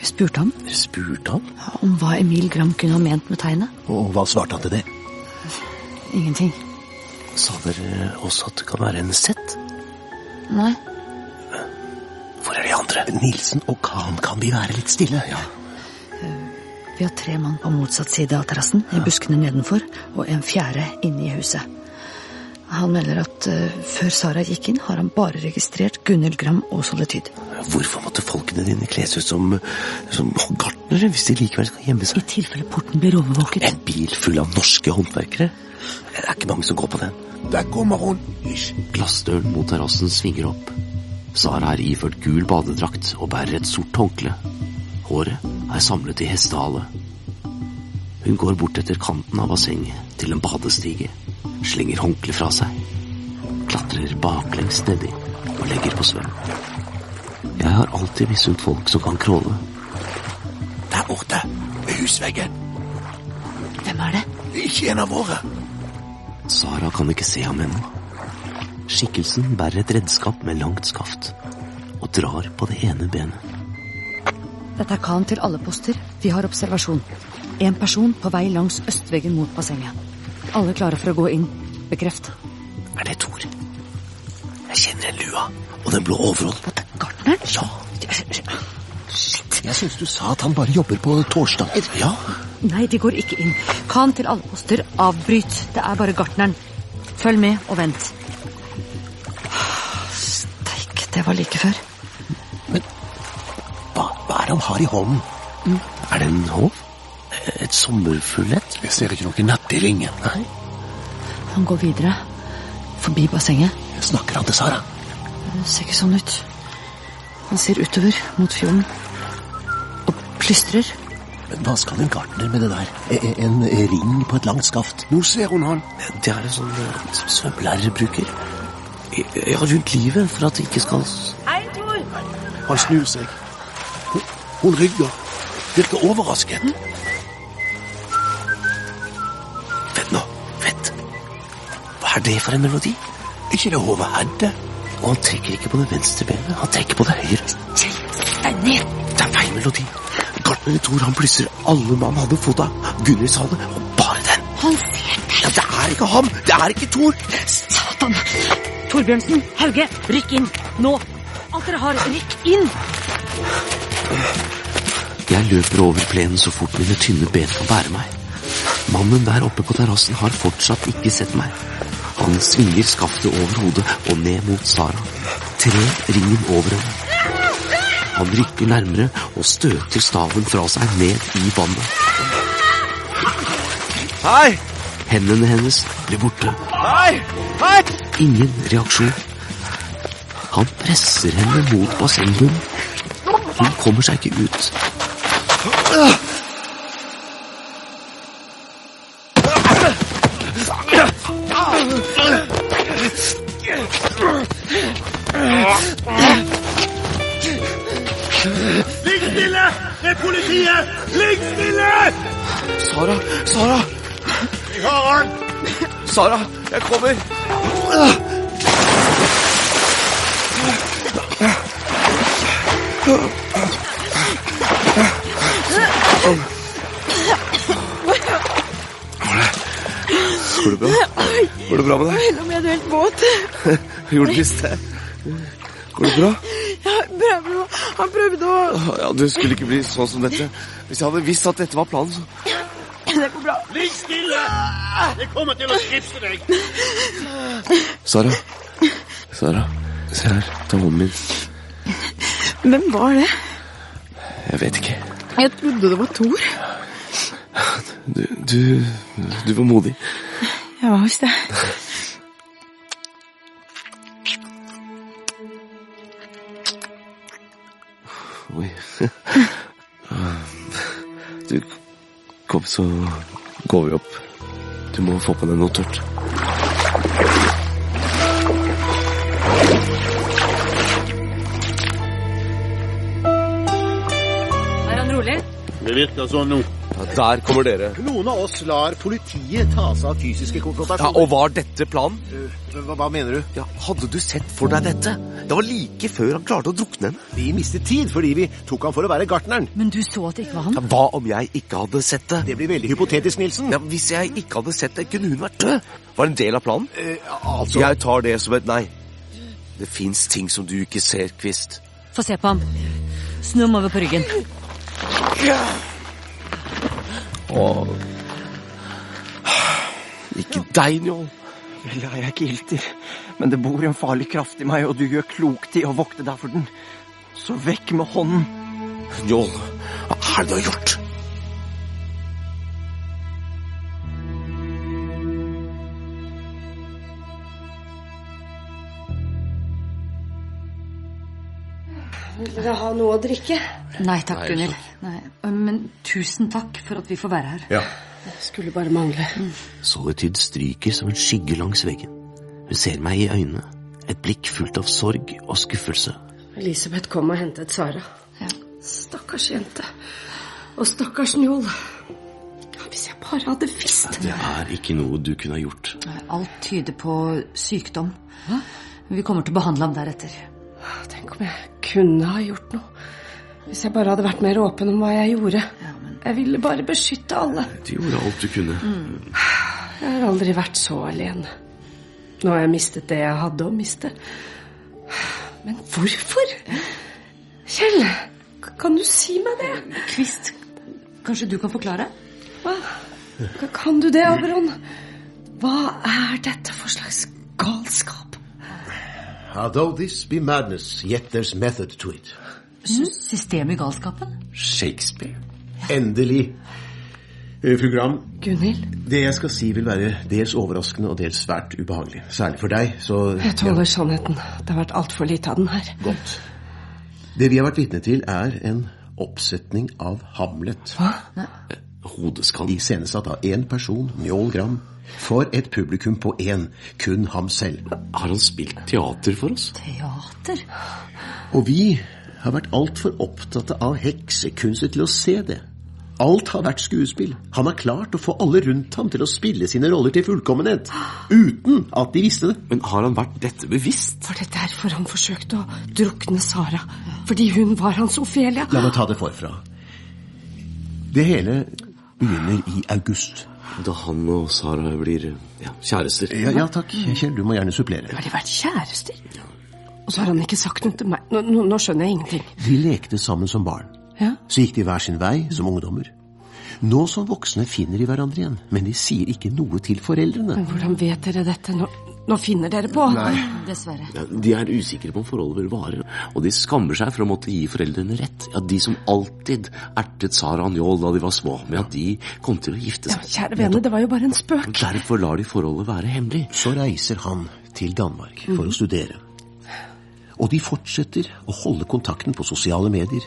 Speaker 36: Spurte han.
Speaker 3: Spurte han?
Speaker 36: Ja, om hva Emil Gram kunne ha ment med tegnet.
Speaker 6: Og hva svarte han til det?
Speaker 36: Ingenting.
Speaker 3: Sa dere også at det kan være en sett?
Speaker 36: Nei.
Speaker 3: Hvor er de andre?
Speaker 6: Nilsen og Khan, kan vi være litt stille? Ja.
Speaker 36: Vi har tre mann på motsatt side av terrassen, i buskene nedenfor, og en fjerde inne i huset. Han melder at uh, før Sara gikk inn, har han bare registrert Gunhild Gram og Solityd.
Speaker 3: Hvorfor måtte folkene dine kles ut som, som gartnere hvis de likevel skal gjemme seg?
Speaker 13: I tilfelle porten blir overvåket.
Speaker 3: En bil full av norske håndverkere? Det er ikke mange som går på den.
Speaker 44: Der kommer hun.
Speaker 3: Glassdøren mot terrassen svinger opp. Sara er iført gul badedrakt og bærer et sort håndkle. Håret er samlet i hestehale. Hun går bort etter kanten av bassenget til en badestige, slenger håndkleet fra seg, klatrer baklengs nedi og legger på svøm. Jeg har alltid misunt folk som kan crawle.
Speaker 44: Der borte, ved husveggen.
Speaker 13: Hvem er det?
Speaker 44: Ikke en av våre.
Speaker 3: Sara kan ikke se ham ennå. Skikkelsen bærer et redskap med langt skaft og drar på det ene benet.
Speaker 36: Dette er Khan til alle poster. Vi har observasjon. En person på vei langs østveggen mot bassenget. Alle klare for å gå inn. Bekreft.
Speaker 3: Er det Thor? Jeg kjenner en lua og den blå overholden.
Speaker 36: Gartneren?
Speaker 3: Ja.
Speaker 6: Shit, jeg syns du sa at han bare jobber på torsdager.
Speaker 3: Ja.
Speaker 36: Nei, de går ikke inn. Khan til alle poster. Avbryt. Det er bare gartneren. Følg med og vent. Det var like før.
Speaker 6: Hva, hva er det han har i hånden?
Speaker 3: Er det en håv? Et sommerfuglett?
Speaker 44: Jeg ser ikke noe natt i ringen.
Speaker 3: Nei.
Speaker 36: Han går videre. Forbi bassenget.
Speaker 6: Snakker han til Sara?
Speaker 36: Det ser ikke sånn ut. Han ser utover, mot fjorden. Og plystrer.
Speaker 6: Men hva skal en gartner med det der? E- En ring på et langt skaft?
Speaker 44: Nå ser hun han.
Speaker 3: Det er en sånn svømmelærer bruker. Ja, rundt livet, for at det ikke skal
Speaker 47: Hei, Tor.
Speaker 44: Han snur seg. Hun, hun rygger. Virker overrasket.
Speaker 3: Vent nå, vent. Hva er det for en melodi?
Speaker 44: Ikke det Håvard hadde.
Speaker 3: Og han trekker ikke på det venstre benet, han trekker på det høyre.
Speaker 36: Ned.
Speaker 3: Det er feil melodi. Gartner Thor han plysser alle mann hadde fått av. Gunnhild sa det, og bare den.
Speaker 36: Han ser det.
Speaker 3: Ja, det er ikke ham! Det er ikke Thor!
Speaker 36: Satan. Torbjørnsen, Hauge, rykk inn. Nå. Alt dere har, rykk inn.
Speaker 3: Jeg løper over plenen så fort mine tynne ben kan bære meg. Mannen der oppe på terrassen har fortsatt ikke sett meg. Han svinger skaftet over hodet og ned mot Sara. Trer ringen over henne. Han rykker nærmere og støter staven fra seg ned i vannet.
Speaker 48: Hei!
Speaker 3: Hendene hennes blir borte.
Speaker 48: Hei! Hei!
Speaker 3: Ingen reaksjon. Han presser henne mot bassengbunnen. Hun kommer seg ikke ut.
Speaker 48: Ligg stille! Det er politiet! Ligg stille!
Speaker 3: Sara! Sara!
Speaker 48: Vi har han!
Speaker 3: Sara, jeg kommer! Går det bra med deg?
Speaker 47: Selv om jeg er helt våt.
Speaker 3: Gjorde du visst det? Går det bra?
Speaker 47: Ja, prøvde, å- han prøvde å
Speaker 3: Ja, Du skulle ikke bli sånn som dette. Hvis jeg hadde visst at dette var planen, så
Speaker 47: Det går bra.
Speaker 48: Ligg stille! Jeg kommer til å skripse deg.
Speaker 3: Sara. Sara, se her. Ta hånden min.
Speaker 47: Hvem var det?
Speaker 3: Jeg vet ikke.
Speaker 47: Jeg trodde det var Thor.
Speaker 3: Du, du, du var modig.
Speaker 47: Jeg var hos det.
Speaker 3: Oi. Du, kom så går vi opp. Du må få på deg noe tørt.
Speaker 36: Er han rolig?
Speaker 44: Det virker sånn nå.
Speaker 3: Ja, der kommer dere.
Speaker 6: Noen av oss lar politiet ta seg av fysiske
Speaker 3: Ja. Og var dette planen?
Speaker 6: Eh, hva, hva mener du?
Speaker 3: Ja, Hadde du sett for deg dette? Det var like før han klarte å drukne henne.
Speaker 6: Vi mistet tid fordi vi tok han for å være gartneren.
Speaker 36: Men du så at det ikke var han?
Speaker 3: Ja, hva om jeg ikke hadde sett det?
Speaker 6: Det blir veldig hypotetisk, Nilsen.
Speaker 3: Ja, Hvis jeg ikke hadde sett det, kunne hun vært død. Var det en del av planen?
Speaker 6: Eh, altså
Speaker 3: Jeg tar det som et nei. Det fins ting som du ikke ser, Kvist.
Speaker 36: Få se på ham. Snu ham over på ryggen.
Speaker 3: Åh. Ikke deg, Njål.
Speaker 48: Vel, jeg er ikke ilter, men det bor en farlig kraft i meg, og du gjør klokt i å vokte deg for den.
Speaker 27: Så vekk med hånden.
Speaker 3: Njål, hva er det du har gjort?
Speaker 14: Vil dere ha noe å drikke?
Speaker 36: Nei takk,
Speaker 14: Nei,
Speaker 36: Gunhild. Nei. Men tusen takk for at vi får være her.
Speaker 3: Ja.
Speaker 14: Skulle bare mangle.
Speaker 3: Solitude stryker som en skygge langs veggen. Hun ser meg i øynene. Et blikk fullt av sorg og skuffelse.
Speaker 14: Elisabeth kom og hentet Sara. Stakkars jente. Og stakkars Njol. Hvis jeg bare hadde visst.
Speaker 3: Det er ikke noe du kunne ha gjort.
Speaker 36: Alt tyder på sykdom. Vi kommer til å behandle ham deretter.
Speaker 14: Tenk om jeg kunne ha gjort noe. Hvis jeg bare hadde vært mer åpen om hva jeg gjorde. Jeg ville bare beskytte alle.
Speaker 3: Du gjorde alt du kunne.
Speaker 14: Jeg har aldri vært så alene. Nå har jeg mistet det jeg hadde å miste. Men hvorfor? Kjell, kan du si meg det?
Speaker 36: Kvist, kanskje du kan forklare?
Speaker 14: Hva? Kan du det, Aberon? Hva er dette for slags galskap?
Speaker 6: Although this be madness, yet there's method to it.
Speaker 36: Systemet i galskapen?
Speaker 3: Shakespeare.
Speaker 6: Endelig. Eh, Fru Gram,
Speaker 14: Gunhild?
Speaker 6: det jeg skal si vil være dels overraskende og dels svært ubehagelig. Særlig for deg, så
Speaker 14: Jeg tåler sannheten. Det har vært altfor lite av den her.
Speaker 6: Godt. Det vi har vært vitne til, er en oppsetning av Hamlet.
Speaker 14: Hva?
Speaker 3: Hodeskall.
Speaker 6: Iscenesatt av én person, Njål Gram. For et publikum på én, kun ham selv.
Speaker 3: Har han spilt teater for oss?
Speaker 36: Teater?
Speaker 6: Og vi har vært altfor opptatt av heksekunster til å se det. Alt har vært skuespill. Han har klart å få alle rundt ham til å spille sine roller til fullkommenhet. Uten at de visste det.
Speaker 3: Men har han vært dette bevisst?
Speaker 14: Var det derfor han forsøkte å drukne Sara? Fordi hun var hans Ofelia?
Speaker 6: La meg ta det forfra. Det hele begynner i august.
Speaker 3: Da han og Sara blir ja, kjærester.
Speaker 6: Ja, ja takk, Kjell. Du må gjerne supplere.
Speaker 14: Har de vært kjærester? Og så har han ikke sagt noe til meg. Nå, nå, nå skjønner jeg ingenting.
Speaker 6: De lekte sammen som barn.
Speaker 14: Ja.
Speaker 6: Så gikk de hver sin vei som ungdommer. Nå som voksne finner de hverandre igjen, men de sier ikke noe til foreldrene.
Speaker 14: Men hvordan vet dere dette? Nå, nå finner dere på. Nei.
Speaker 36: Dessverre.
Speaker 3: Ja, de er usikre på om forholdet vil vare, og de skammer seg for å måtte gi foreldrene rett. Ja, De som alltid ertet Sara og Njål da de var små, med at de kom til å gifte seg.
Speaker 14: Ja, Kjære vene, det var jo bare en spøk.
Speaker 3: Derfor lar de forholdet være hemmelig.
Speaker 6: Så reiser han til Danmark for å studere. Og de fortsetter å holde kontakten på sosiale medier.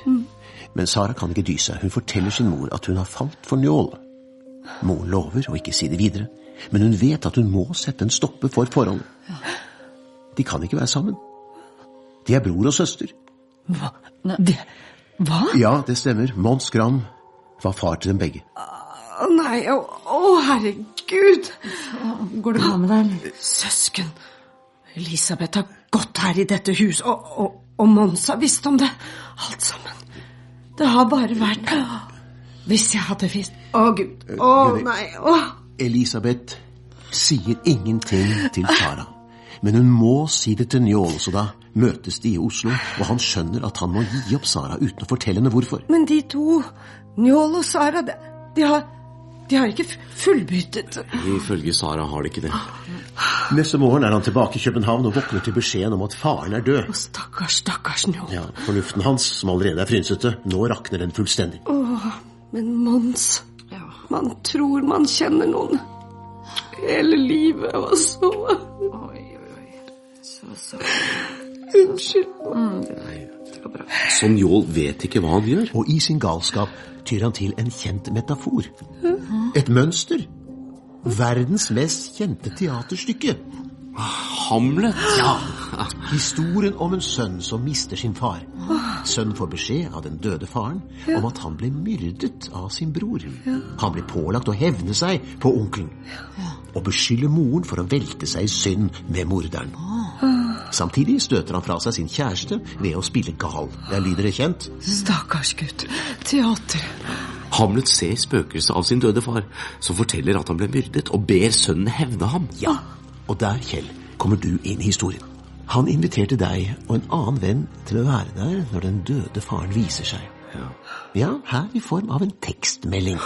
Speaker 6: Men Sara kan ikke dy seg. Hun forteller sin mor at hun har falt for Njål. Moren lover å ikke si det videre, men hun vet at hun må sette en stopper for forholdet. De kan ikke være sammen. De er bror og søster.
Speaker 14: Hva? Det, hva?
Speaker 6: Ja, det stemmer. Mons Gram var far til dem begge.
Speaker 14: Å nei, å, å herregud.
Speaker 36: Går det bra med deg?
Speaker 14: Søsken. Elisabeth har gått her i dette hus, og, og, og Mons har visst om det. Alt sammen. Det har bare vært Hvis jeg hadde visst Å, Gud. Å, nei. Å.
Speaker 6: Elisabeth sier ingenting til Sara. Men hun må si det til Njål, så da møtes de i Oslo, og han skjønner at han må gi opp Sara uten å fortelle henne hvorfor.
Speaker 14: Men de to, Njål og Sara, de, de, har, de har ikke fullbyttet
Speaker 3: Ifølge Sara har de ikke det.
Speaker 6: Neste morgen er han tilbake i København og våkner til beskjeden om at faren er død.
Speaker 14: Å, Stakkars, stakkars nå.
Speaker 6: Ja, Fornuften hans, som allerede er frynsete, nå rakner den fullstendig.
Speaker 14: Åh, men Mons ja. Man tror man kjenner noen hele livet, og så Oi, oi. Så, så. Unnskyld.
Speaker 3: Så Njål vet ikke hva han gjør.
Speaker 6: Og i sin galskap tyr han til en kjent metafor. Et mønster. Verdens mest kjente teaterstykke.
Speaker 3: Hamlet?
Speaker 6: Ja. Historien om en sønn som mister sin far. Sønnen får beskjed av den døde faren om at han ble myrdet av sin bror. Han blir pålagt å hevne seg på onkelen. Og beskylder moren for å velte seg i synd med morderen. Samtidig støter han fra seg sin kjæreste ved å spille gal. Der lyder det kjent.
Speaker 14: Stakkars gutt. Teater.
Speaker 3: Hamlet ser spøkelset av sin døde far, som forteller at han ble myrdet, og ber sønnen hevne ham.
Speaker 6: Ja, og der, Kjell, kommer du inn i historien. Han inviterte deg og en annen venn til å være der når den døde faren viser seg. Ja, her i form av en tekstmelding.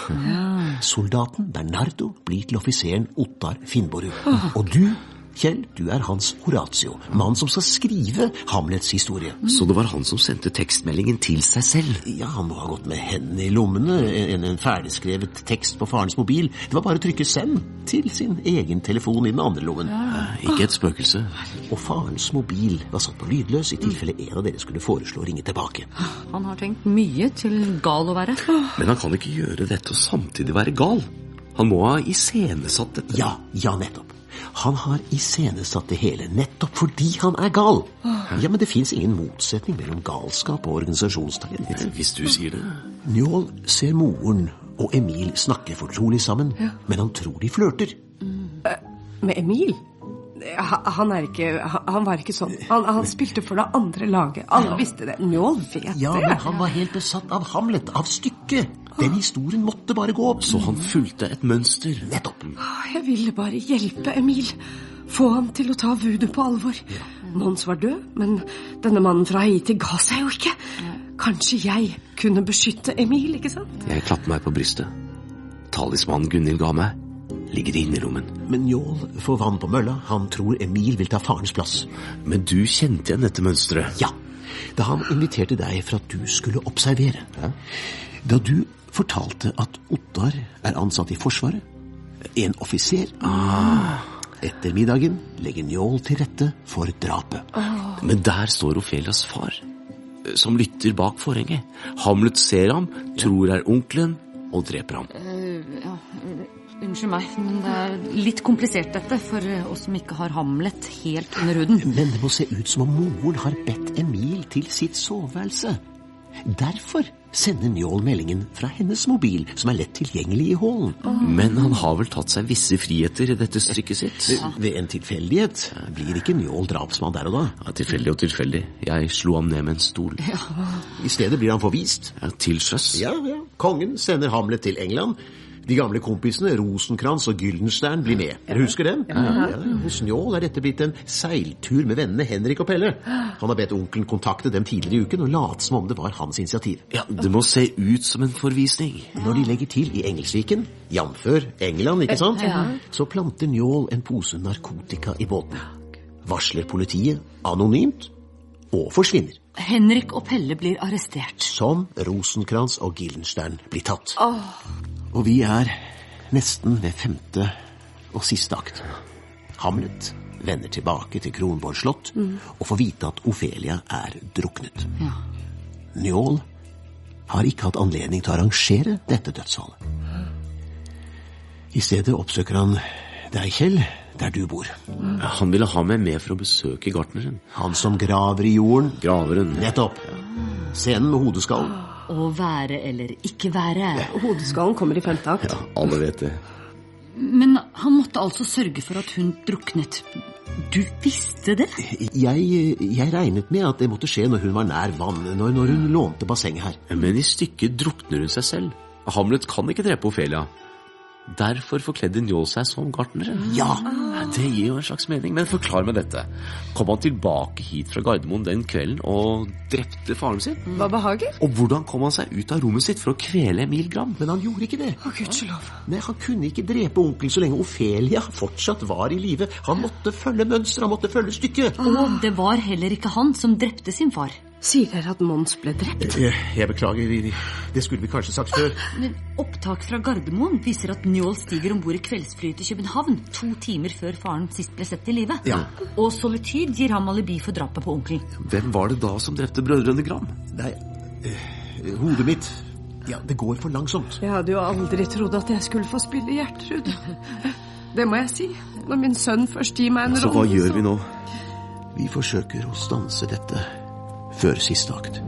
Speaker 6: Soldaten Bernardo blir til offiseren Ottar Finnborg. Og du Kjell, du er hans Horatio, mannen som skal skrive Hamlets historie.
Speaker 3: Så det var han som sendte tekstmeldingen til seg selv?
Speaker 6: Ja, han må ha gått med hendene i lommene, en, en ferdigskrevet tekst på farens mobil. Det var bare å trykke 'send' til sin egen telefon i den andre lommen.
Speaker 3: Ja. Ikke et spøkelse.
Speaker 6: Og farens mobil var satt på lydløs i tilfelle en av dere skulle foreslå å ringe tilbake.
Speaker 36: Han har tenkt mye til gal å være.
Speaker 3: Men han kan ikke gjøre dette og samtidig være gal. Han må ha iscenesatt dette.
Speaker 6: Ja, ja, nettopp. Han har iscenesatt det hele nettopp fordi han er gal. Ja, Men det fins ingen motsetning mellom galskap og organisasjonstalent.
Speaker 3: Hvis du sier det.
Speaker 6: Njål ser moren og Emil snakke fortrolig sammen, men han tror de flørter.
Speaker 49: Med Emil? Ha- Han er ikke Han var ikke sånn. Han, han spilte for det andre laget. Alle visste det. Njål vet
Speaker 6: Ja,
Speaker 49: det.
Speaker 6: men han var helt besatt av Hamlet, av stykket. Den historien måtte bare gå opp.
Speaker 3: Så han fulgte et mønster?
Speaker 6: Nettopp.
Speaker 49: Jeg ville bare hjelpe Emil. Få ham til å ta voodoo på alvor. Mons var død, men denne mannen fra Haiti ga seg jo ikke. Kanskje jeg kunne beskytte Emil, ikke sant?
Speaker 3: Jeg klappet meg på brystet. Talismannen Gunhild ga meg, ligger i innerlommen.
Speaker 6: Men Njål får vann på mølla. Han tror Emil vil ta farens plass.
Speaker 3: Men du kjente igjen dette mønsteret?
Speaker 6: Ja. Da han inviterte deg for at du skulle observere. Da du fortalte at Ottar er ansatt i Forsvaret, en offiser Etter middagen legger Njål til rette for drapet.
Speaker 3: Men der står Ofelias far, som lytter bak forhenget. Hamlet ser ham, tror er onkelen, og dreper ham.
Speaker 36: Uh, ja, unnskyld meg, men det er litt komplisert dette for oss som ikke har Hamlet helt under huden.
Speaker 6: Men det må se ut som om moren har bedt Emil til sitt soveværelse. Derfor sender Njål meldingen fra hennes mobil, som er lett tilgjengelig i hallen.
Speaker 3: Men han har vel tatt seg visse friheter i dette stykket sitt?
Speaker 6: Ved en tilfeldighet blir ikke Njål drapsmann der og da.
Speaker 3: Ja, tilfeldig og tilfeldig. Jeg slo ham ned med en stol.
Speaker 6: I stedet blir han forvist.
Speaker 3: Ja, til sjøs.
Speaker 6: Ja, ja. Kongen sender Hamlet til England. De gamle kompisene Rosenkrantz og Gyldenstern blir med. Dere husker dem? Ja. Hos Njål er dette blitt en seiltur med vennene Henrik og Pelle. Han har bedt onkelen kontakte dem tidligere i uken og late som om det var hans initiativ.
Speaker 3: Ja, Det må se ut som en forvisning.
Speaker 6: Når de legger til i Engelsviken, jf. England, ikke sant,
Speaker 36: Ja.
Speaker 6: så planter Njål en pose narkotika i båten. Varsler politiet anonymt og forsvinner.
Speaker 36: Henrik og Pelle blir arrestert.
Speaker 6: Som Rosenkrantz og Gyldenstern blir tatt. Og vi er nesten ved femte og siste akt. Hamlet vender tilbake til Kronborg slott og får vite at Ofelia er druknet.
Speaker 36: Ja.
Speaker 6: Njål har ikke hatt anledning til å arrangere dette dødsfallet. I stedet oppsøker han deg, Kjell, der du bor.
Speaker 3: Han ville ha meg med for å besøke gartneren.
Speaker 6: Han som graver i jorden.
Speaker 3: Graveren.
Speaker 6: Nettopp. Scenen med hodeskallen.
Speaker 36: Å være eller ikke være.
Speaker 49: Hodeskallen kommer i femte akt.
Speaker 3: Ja, alle vet det.
Speaker 36: Men han måtte altså sørge for at hun druknet. Du visste det?
Speaker 6: Jeg, jeg regnet med at det måtte skje når hun var nær vann, når, når hun lånte bassenget her.
Speaker 3: Men i stykket drukner hun seg selv. Hamlet kan ikke drepe Ofelia. Derfor forkledde Njål seg som gartneren.
Speaker 6: Ja!
Speaker 3: Det gir jo en slags mening, men forklar meg dette. Kom han tilbake hit fra Gardermoen den kvelden og drepte faren sin?
Speaker 49: Hva behager?
Speaker 3: Og hvordan kom han seg ut av rommet sitt for å kvele Emil Gram?
Speaker 6: Men han gjorde ikke det.
Speaker 49: Å, gudskjelov.
Speaker 6: Nei, Han kunne ikke drepe onkelen så lenge Ofelia fortsatt var i live. Han måtte følge mønsteret, han måtte følge stykket.
Speaker 36: Og det var heller ikke han som drepte sin far.
Speaker 49: Sier dere at Mons ble drept?
Speaker 6: Jeg, jeg beklager, det skulle vi kanskje sagt før.
Speaker 36: Men opptak fra Gardermoen viser at Njål stiger om bord i kveldsflyet til København to timer før faren sist ble sett i live.
Speaker 6: Ja.
Speaker 36: Og solityd gir ham alibi for drapet på onkelen.
Speaker 3: Hvem var det da som drepte brødrene Gram?
Speaker 6: Nei, eh, hodet mitt Ja, det går for langsomt.
Speaker 49: Jeg hadde jo aldri trodd at jeg skulle få spille Gjertrud. Det må jeg si. Når min sønn først gir meg en
Speaker 3: Så hva gjør vi nå?
Speaker 6: Vi forsøker å stanse dette før siste akt.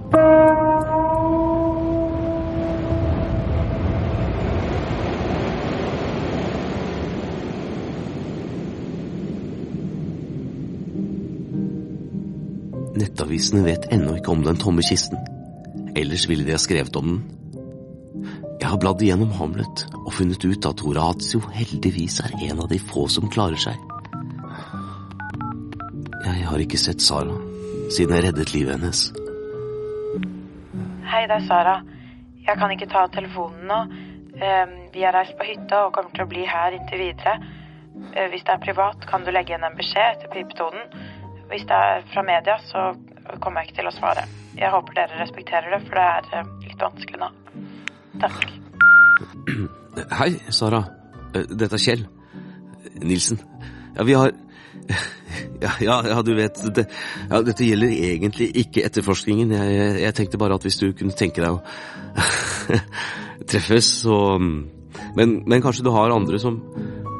Speaker 3: Nettavisene vet ennå ikke om den tomme kisten. Ellers ville de ha skrevet om den. Jeg har bladd igjennom Hamlet og funnet ut at Horatio heldigvis er en av de få som klarer seg. Jeg har ikke sett Sara siden jeg reddet livet hennes.
Speaker 33: Hei, det er Sara. Jeg kan ikke ta telefonen nå. Eh, Vi har reist på hytta og kommer til å bli her inntil videre.
Speaker 50: Eh, Hvis det er privat, kan du legge igjen en beskjed etter pipetonen. Hvis det er fra media, så kommer jeg ikke til å svare. Jeg håper dere respekterer det, for det er eh, litt vanskelig nå. Takk.
Speaker 3: Hei, Sara. Eh, Dette er Kjell. Nilsen. Ja, vi har ja, ja, ja, du vet det, ja, Dette gjelder egentlig ikke etterforskningen. Jeg, jeg, tenkte bare at hvis du kunne tenke deg å treffes, så men, men kanskje du har andre som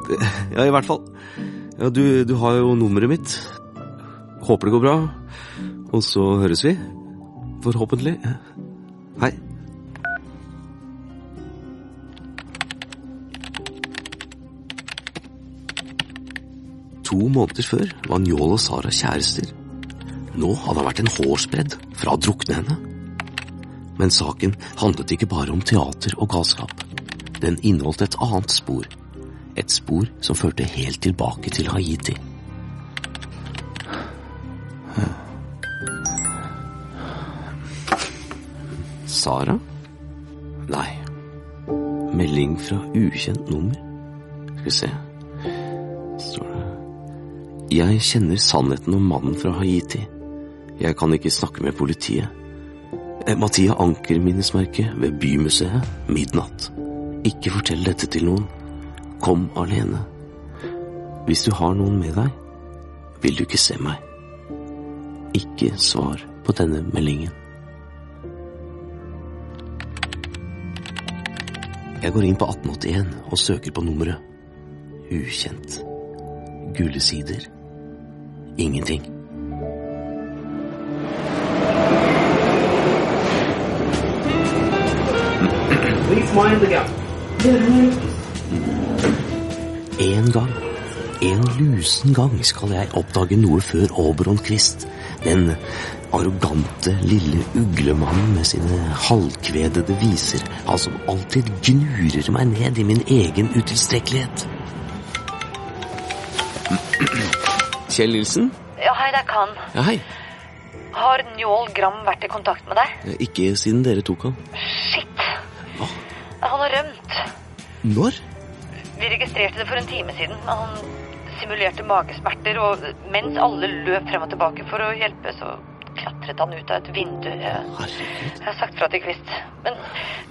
Speaker 3: Ja, i hvert fall. Ja, du, du har jo nummeret mitt. Håper det går bra. Og så høres vi. Forhåpentlig. Hei. To måneder før var Njål og Sara kjærester. Nå hadde han vært en hårsbredd fra å drukne henne. Men saken handlet ikke bare om teater og galskap. Den inneholdt et annet spor. Et spor som førte helt tilbake til Haiti. Sara? Nei. Melding fra ukjent nummer. Skal vi se. Jeg kjenner sannheten om mannen fra Haiti. Jeg kan ikke snakke med politiet. Eh, Mathia Anker-minnesmerket ved Bymuseet midnatt. Ikke fortell dette til noen. Kom alene. Hvis du har noen med deg, vil du ikke se meg. Ikke svar på denne meldingen. Jeg går inn på 1881 og søker på nummeret. Ukjent. Gule sider. Ingenting. En gang, en lusen gang, skal jeg oppdage noe før Oberon Quist. Den arrogante, lille uglemannen med sine halvkvedede viser. Han som alltid gnurer meg ned i min egen utilstrekkelighet. Kjell Nilsen?
Speaker 33: Ja, hei, det er Kan.
Speaker 3: Ja, hei.
Speaker 33: Har Njål Gram vært i kontakt med deg?
Speaker 3: Ikke siden dere tok han.
Speaker 33: Shit. Hva? Han har rømt.
Speaker 3: Når?
Speaker 33: Vi registrerte det for en time siden. Han simulerte magesmerter, og mens alle løp frem og tilbake for å hjelpe, så klatret han ut av et vindu. Jeg, jeg har sagt fra til Kvist. Men,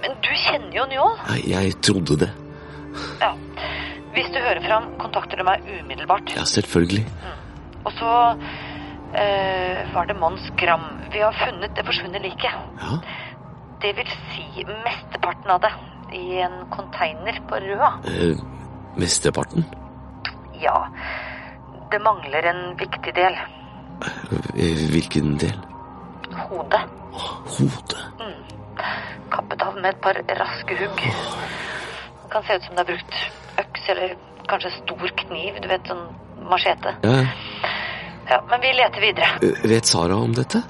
Speaker 33: men du kjenner jo Njål.
Speaker 3: Nei, jeg trodde det.
Speaker 33: Ja. Hvis du hører fra ham, kontakter du meg umiddelbart.
Speaker 3: Ja, selvfølgelig.
Speaker 33: Og så eh, var det Mons Gram. Vi har funnet det forsvunne liket.
Speaker 3: Ja.
Speaker 33: Det vil si mesteparten av det i en container på Røa.
Speaker 3: Eh, mesteparten?
Speaker 33: Ja. Det mangler en viktig del.
Speaker 3: Eh, hvilken del?
Speaker 33: Hodet.
Speaker 3: Hodet?
Speaker 33: Mm. Kappet av med et par raske hugg. Det kan se ut som det er brukt øks eller kanskje stor kniv. Du vet, sånn machete.
Speaker 3: Ja.
Speaker 33: Ja, men vi leter videre.
Speaker 3: Eh, vet Sara om dette?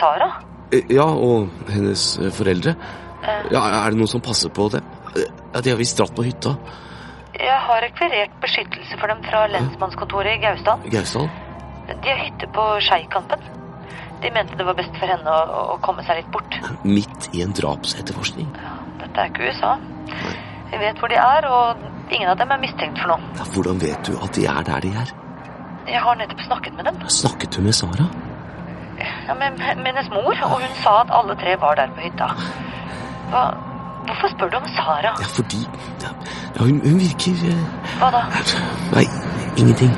Speaker 33: Sara?
Speaker 3: Eh, Ja, og hennes eh, foreldre. Ja, Er det noen som passer på dem? Ja, De har visst dratt på hytta.
Speaker 33: Jeg har rekvirert beskyttelse for dem fra lensmannskontoret i Gausdal.
Speaker 3: Gausdal?
Speaker 33: De har hytte på Skeikampen. De mente det var best for henne å, å komme seg litt bort.
Speaker 3: Midt i en drapsetterforskning.
Speaker 33: Dette er ikke USA. Vi vet hvor de er, og ingen av dem er mistenkt for noe.
Speaker 3: Ja, hvordan vet du at de er der de er?
Speaker 33: Jeg har nettopp snakket med dem.
Speaker 3: Snakket du med Sara?
Speaker 33: Ja, med, med hennes mor, og hun sa at alle tre var der på hytta. Hva, hvorfor spør du om Sara?
Speaker 3: Ja, fordi ja, hun, hun virker eh,
Speaker 33: Hva da?
Speaker 3: Nei, ingenting.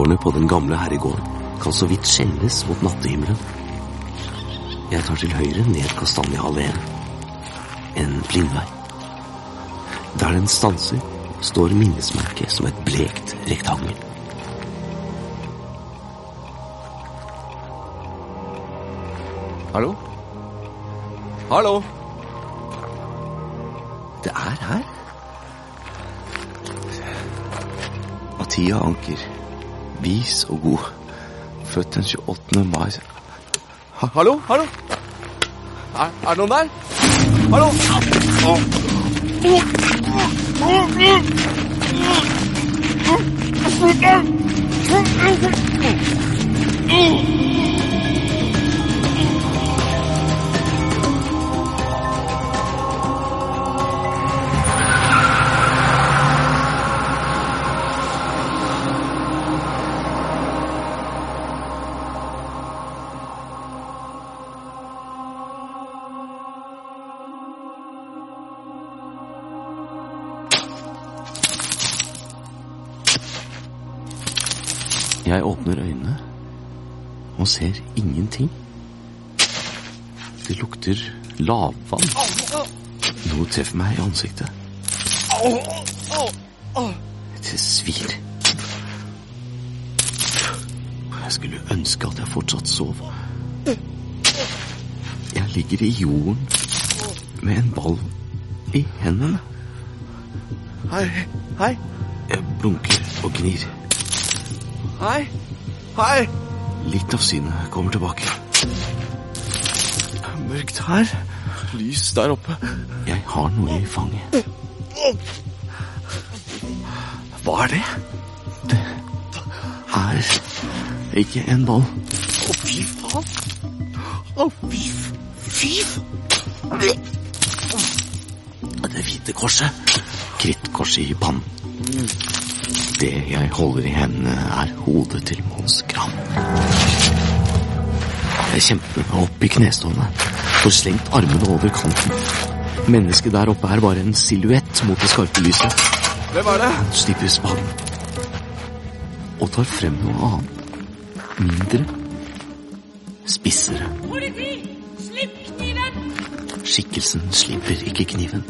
Speaker 3: Klokketårnet på den gamle herregården kan så vidt skjelnes mot nattehimmelen. Jeg tar til høyre ned Kastanjehalleen. En blindvei. Der den stanser, står minnesmerket som et blekt rektangel. Hallo? Hallo? Det er her. Mathia Anker. Vis og god. Født den 28. mai ha, Hallo? Hallo? Er, er det noen der? Hallo? Å. Jeg åpner øynene og ser ingenting. Det lukter lavvann. Noe treffer meg i ansiktet. Det svir. Jeg skulle ønske at jeg fortsatt sov. Jeg ligger i jorden med en ball i hendene.
Speaker 31: Hei, hei.
Speaker 3: Jeg blunker og gnir.
Speaker 31: Hei, hei.
Speaker 3: Litt av synet kommer tilbake.
Speaker 31: Mørkt her. Lys der oppe.
Speaker 3: Jeg har noe i fanget.
Speaker 31: Hva er det?
Speaker 3: Det er ikke en ball.
Speaker 31: Å, fy faen. Å, fy Fy
Speaker 3: Det hvite korset. Krittkorset i pannen. Det jeg holder i hendene, er hodet til Mons Gram. Jeg kjemper meg opp i knestående, får slengt armene over kanten. Mennesket der oppe er bare en silhuett mot det skarpe lyset.
Speaker 31: Hvem er det?
Speaker 3: Han slipper spaden og tar frem noe annet. Mindre. Spissere.
Speaker 47: Politi! Slipp kniven!
Speaker 3: Skikkelsen slipper ikke kniven.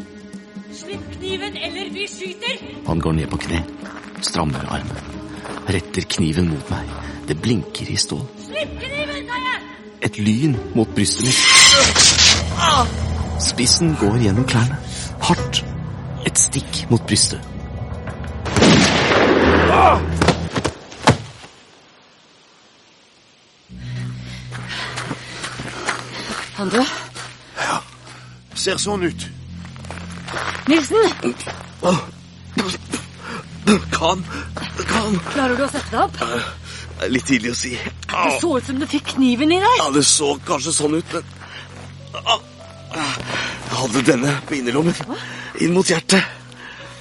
Speaker 47: Slipp kniven, eller vi skyter!
Speaker 3: Han går ned på kne, strammer armen, retter kniven mot meg. Det blinker i stål.
Speaker 47: Slipp kniven, sa jeg!
Speaker 3: Et lyn mot brystet mitt. Spissen går gjennom klærne. Hardt. Et stikk mot brystet.
Speaker 36: Han død?
Speaker 44: Ser sånn ut.
Speaker 36: Nilsen!
Speaker 31: Kan Kan
Speaker 36: Klarer du å sette deg opp?
Speaker 31: Litt tidlig å si.
Speaker 36: Det så ut som du fikk kniven i deg.
Speaker 31: Ja, det så kanskje sånn ut, men Au. Jeg hadde denne på innerlommen. Inn mot hjertet.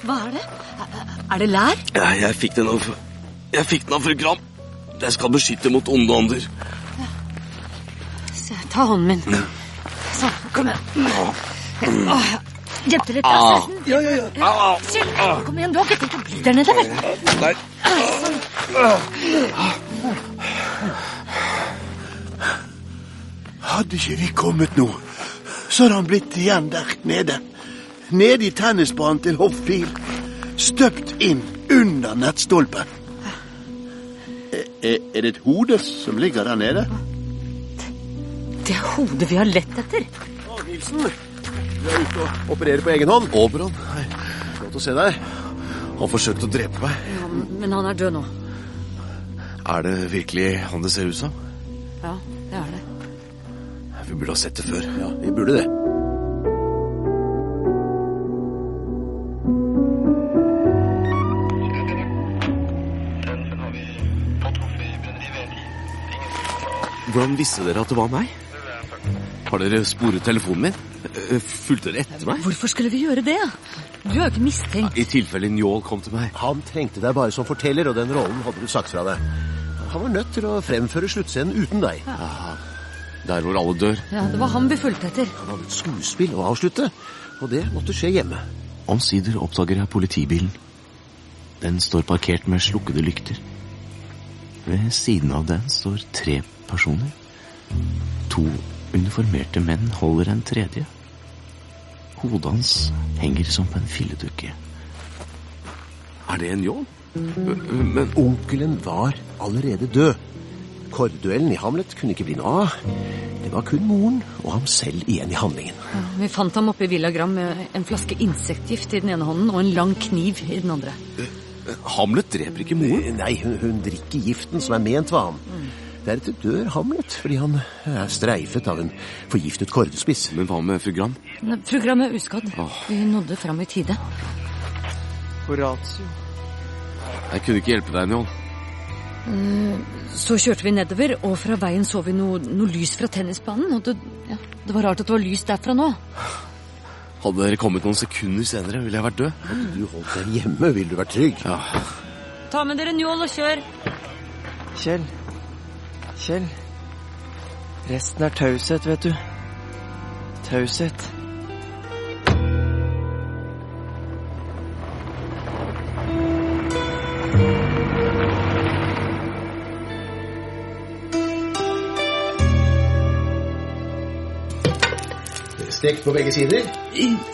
Speaker 36: Hva er det? Er det lær?
Speaker 31: Ja, jeg fikk den av Jeg fikk den av fru Gram. Jeg skal beskytte mot onde ånder.
Speaker 36: Se, Ta hånden min. Sånn, kom igjen. Åh, Gjemte litt
Speaker 31: Ah. Ja, ja, ja. Au, au.
Speaker 36: Kom igjen, du har ikke der nede, vel?
Speaker 31: Der.
Speaker 44: Hadde ikke vi kommet nå, så hadde han blitt igjen der nede. Nede i tennisbanen til Hoffpil. Støpt inn under nettstolpen. Er, er det et hode som ligger der nede?
Speaker 36: Det er hodet vi har lett etter.
Speaker 6: Nilsen, du er ute og opererer på egen hånd.
Speaker 31: Oberon.
Speaker 6: Godt å se deg.
Speaker 31: Han forsøkte å drepe meg.
Speaker 36: Ja, men han er død nå.
Speaker 31: Er det virkelig han det ser ut som?
Speaker 36: Ja, det er det.
Speaker 31: Vi burde ha sett det før.
Speaker 6: Ja, vi burde det.
Speaker 31: Hvordan visste dere at det var meg? Har dere sporet telefonen min? Eh, Fulgte dere etter meg?
Speaker 36: Hvorfor skulle vi gjøre det? Du er jo ikke mistenkt.
Speaker 31: I tilfelle Njål kom til meg.
Speaker 6: Han trengte deg bare som forteller, og den rollen hadde du sagt fra deg. Han var nødt til å fremføre sluttscenen uten deg.
Speaker 31: Der hvor alle dør.
Speaker 36: Ja, Det var han vi fulgte etter.
Speaker 6: Han hadde et skuespill å avslutte, og det måtte skje hjemme.
Speaker 3: Omsider oppdager jeg politibilen. Den står parkert med slukkede lykter. Ved siden av den står tre personer. To uniformerte menn holder en tredje. Hodet hans henger som på en filledukke.
Speaker 31: Er det en Njål?
Speaker 6: Men onkelen var allerede død. Kårduellen i Hamlet kunne ikke bli noe av. Det var kun moren og ham selv igjen i handlingen.
Speaker 36: Ja, vi fant ham oppe i Villa Gram med en flaske insektgift i den ene hånden og en lang kniv i den andre.
Speaker 31: Hamlet dreper ikke moren?
Speaker 6: Nei, hun, hun drikker giften som er ment for ham. Deretter dør Hamlet fordi han er streifet av en forgiftet kordespiss.
Speaker 31: Men hva med fru Gram?
Speaker 36: Fru Gram er uskadd. Vi nådde fram i tide.
Speaker 18: Horatio.
Speaker 31: Jeg kunne ikke hjelpe deg, Njål.
Speaker 36: Eh, Så kjørte vi nedover, og fra veien så vi noe, noe lys fra tennisbanen. Og det, ja, det var rart at det var lys derfra nå.
Speaker 31: Hadde dere kommet noen sekunder senere, ville jeg vært død.
Speaker 6: Hadde du holdt deg hjemme, ville du vært trygg.
Speaker 31: Ja.
Speaker 36: Ta med dere njål og kjør.
Speaker 18: Kjell. Kjell. Resten er taushet, vet du. Taushet.
Speaker 6: Stekt på begge sider?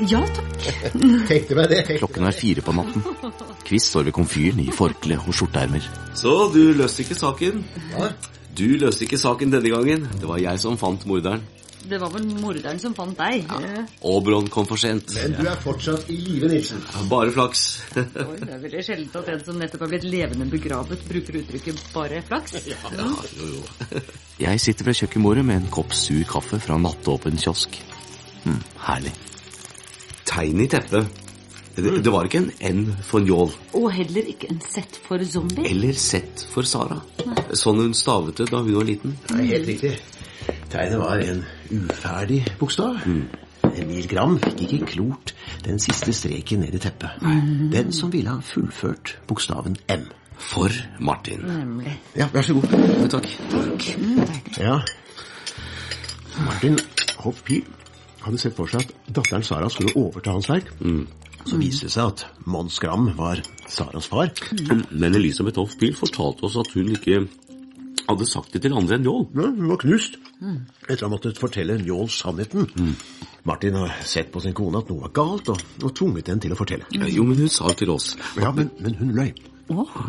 Speaker 36: Ja takk.
Speaker 6: Tenkte meg det.
Speaker 31: Klokken er fire på natten. Kvist står ved komfyren i forkle og skjorteermer.
Speaker 3: Så du løste ikke saken? Du løste ikke saken denne gangen. Det var jeg som fant morderen.
Speaker 36: Det var vel morderen som fant deg.
Speaker 3: Aabron kom for sent.
Speaker 6: Men du er fortsatt i live, Nilsen.
Speaker 3: Bare flaks.
Speaker 36: Oi, det er veldig sjeldent at en som nettopp har blitt levende begravet, bruker uttrykket bare flaks.
Speaker 3: Ja, jo, jo.
Speaker 31: Jeg sitter ved kjøkkenbordet med en kopp sur kaffe fra nattåpen kiosk. Hm, herlig.
Speaker 3: Tegn i teppet. Det, det var ikke en N for Njål.
Speaker 36: Og heller ikke en Z for zombie.
Speaker 3: Eller Z for Sara. Sånn hun stavet det da hun var liten.
Speaker 6: Det er helt riktig. Tegnet var en uferdig bokstav. Emil Gram fikk ikke klort den siste streken ned i teppet. Den som ville ha fullført bokstaven M.
Speaker 3: For Martin.
Speaker 36: Nemlig.
Speaker 6: Ja, vær så god.
Speaker 3: Takk.
Speaker 6: Ja. Martin Hoff Pil hadde sett for seg at datteren Sara skulle overta hans verk. Så viste det seg at Mons Gram var Saras far.
Speaker 3: Men Elisabeth Hoff Biel fortalte oss at hun ikke hadde sagt det til andre enn Njål.
Speaker 6: Ja, hun var knust etter å ha måttet fortelle Njål sannheten. Martin har sett på sin kone at noe var galt, og, og tvunget henne til å fortelle.
Speaker 3: Jo, men hun sa det til oss.
Speaker 6: Ja, men, men hun løy.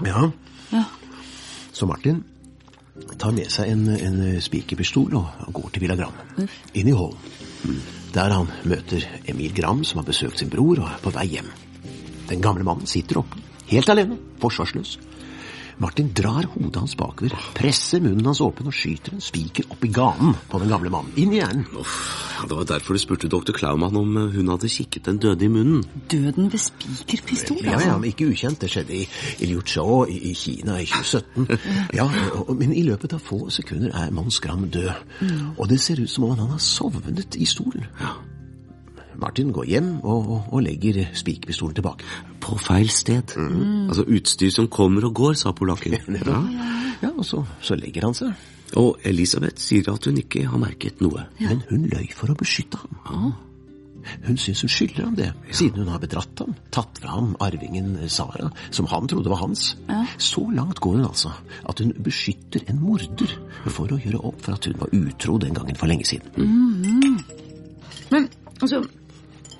Speaker 6: Ja. Så Martin tar med seg en, en spikerpistol og, og går til Villa Gram. Inn i hallen. Der han møter Emil Gram, som har besøkt sin bror og er på vei hjem. Den gamle mannen sitter oppe, helt alene, forsvarsløs. Martin drar hodet hans bakover, presser munnen hans åpen og skyter en spiker opp i ganen på den gamle mannen. Inn i hjernen.
Speaker 3: Ja, det var derfor du spurte doktor Klaumann om eh, hun hadde kikket den døde i munnen.
Speaker 36: Døden ved spikerpistol,
Speaker 6: Ja, ja, men ikke ukjent. Det skjedde i, i Liuzhou i, i Kina i 2017. Ja, og, men i løpet av få sekunder er Mons Gram død. Og det ser ut som om han har sovnet i stolen. Martin går hjem og, og, og legger spikerpistolen tilbake.
Speaker 3: På feil sted. Altså utstyr som kommer og går, sa polakken.
Speaker 6: Ja, ja og så, så legger han seg.
Speaker 3: Og Elisabeth sier at hun ikke har merket noe.
Speaker 6: Men hun løy for å beskytte ham. Hun syns hun skylder ham det, siden hun har bedratt ham, tatt fra ham arvingen Sara, som han trodde var hans. Så langt går hun altså at hun beskytter en morder for å gjøre opp for at hun var utro den gangen for lenge siden.
Speaker 36: Mhm. Men altså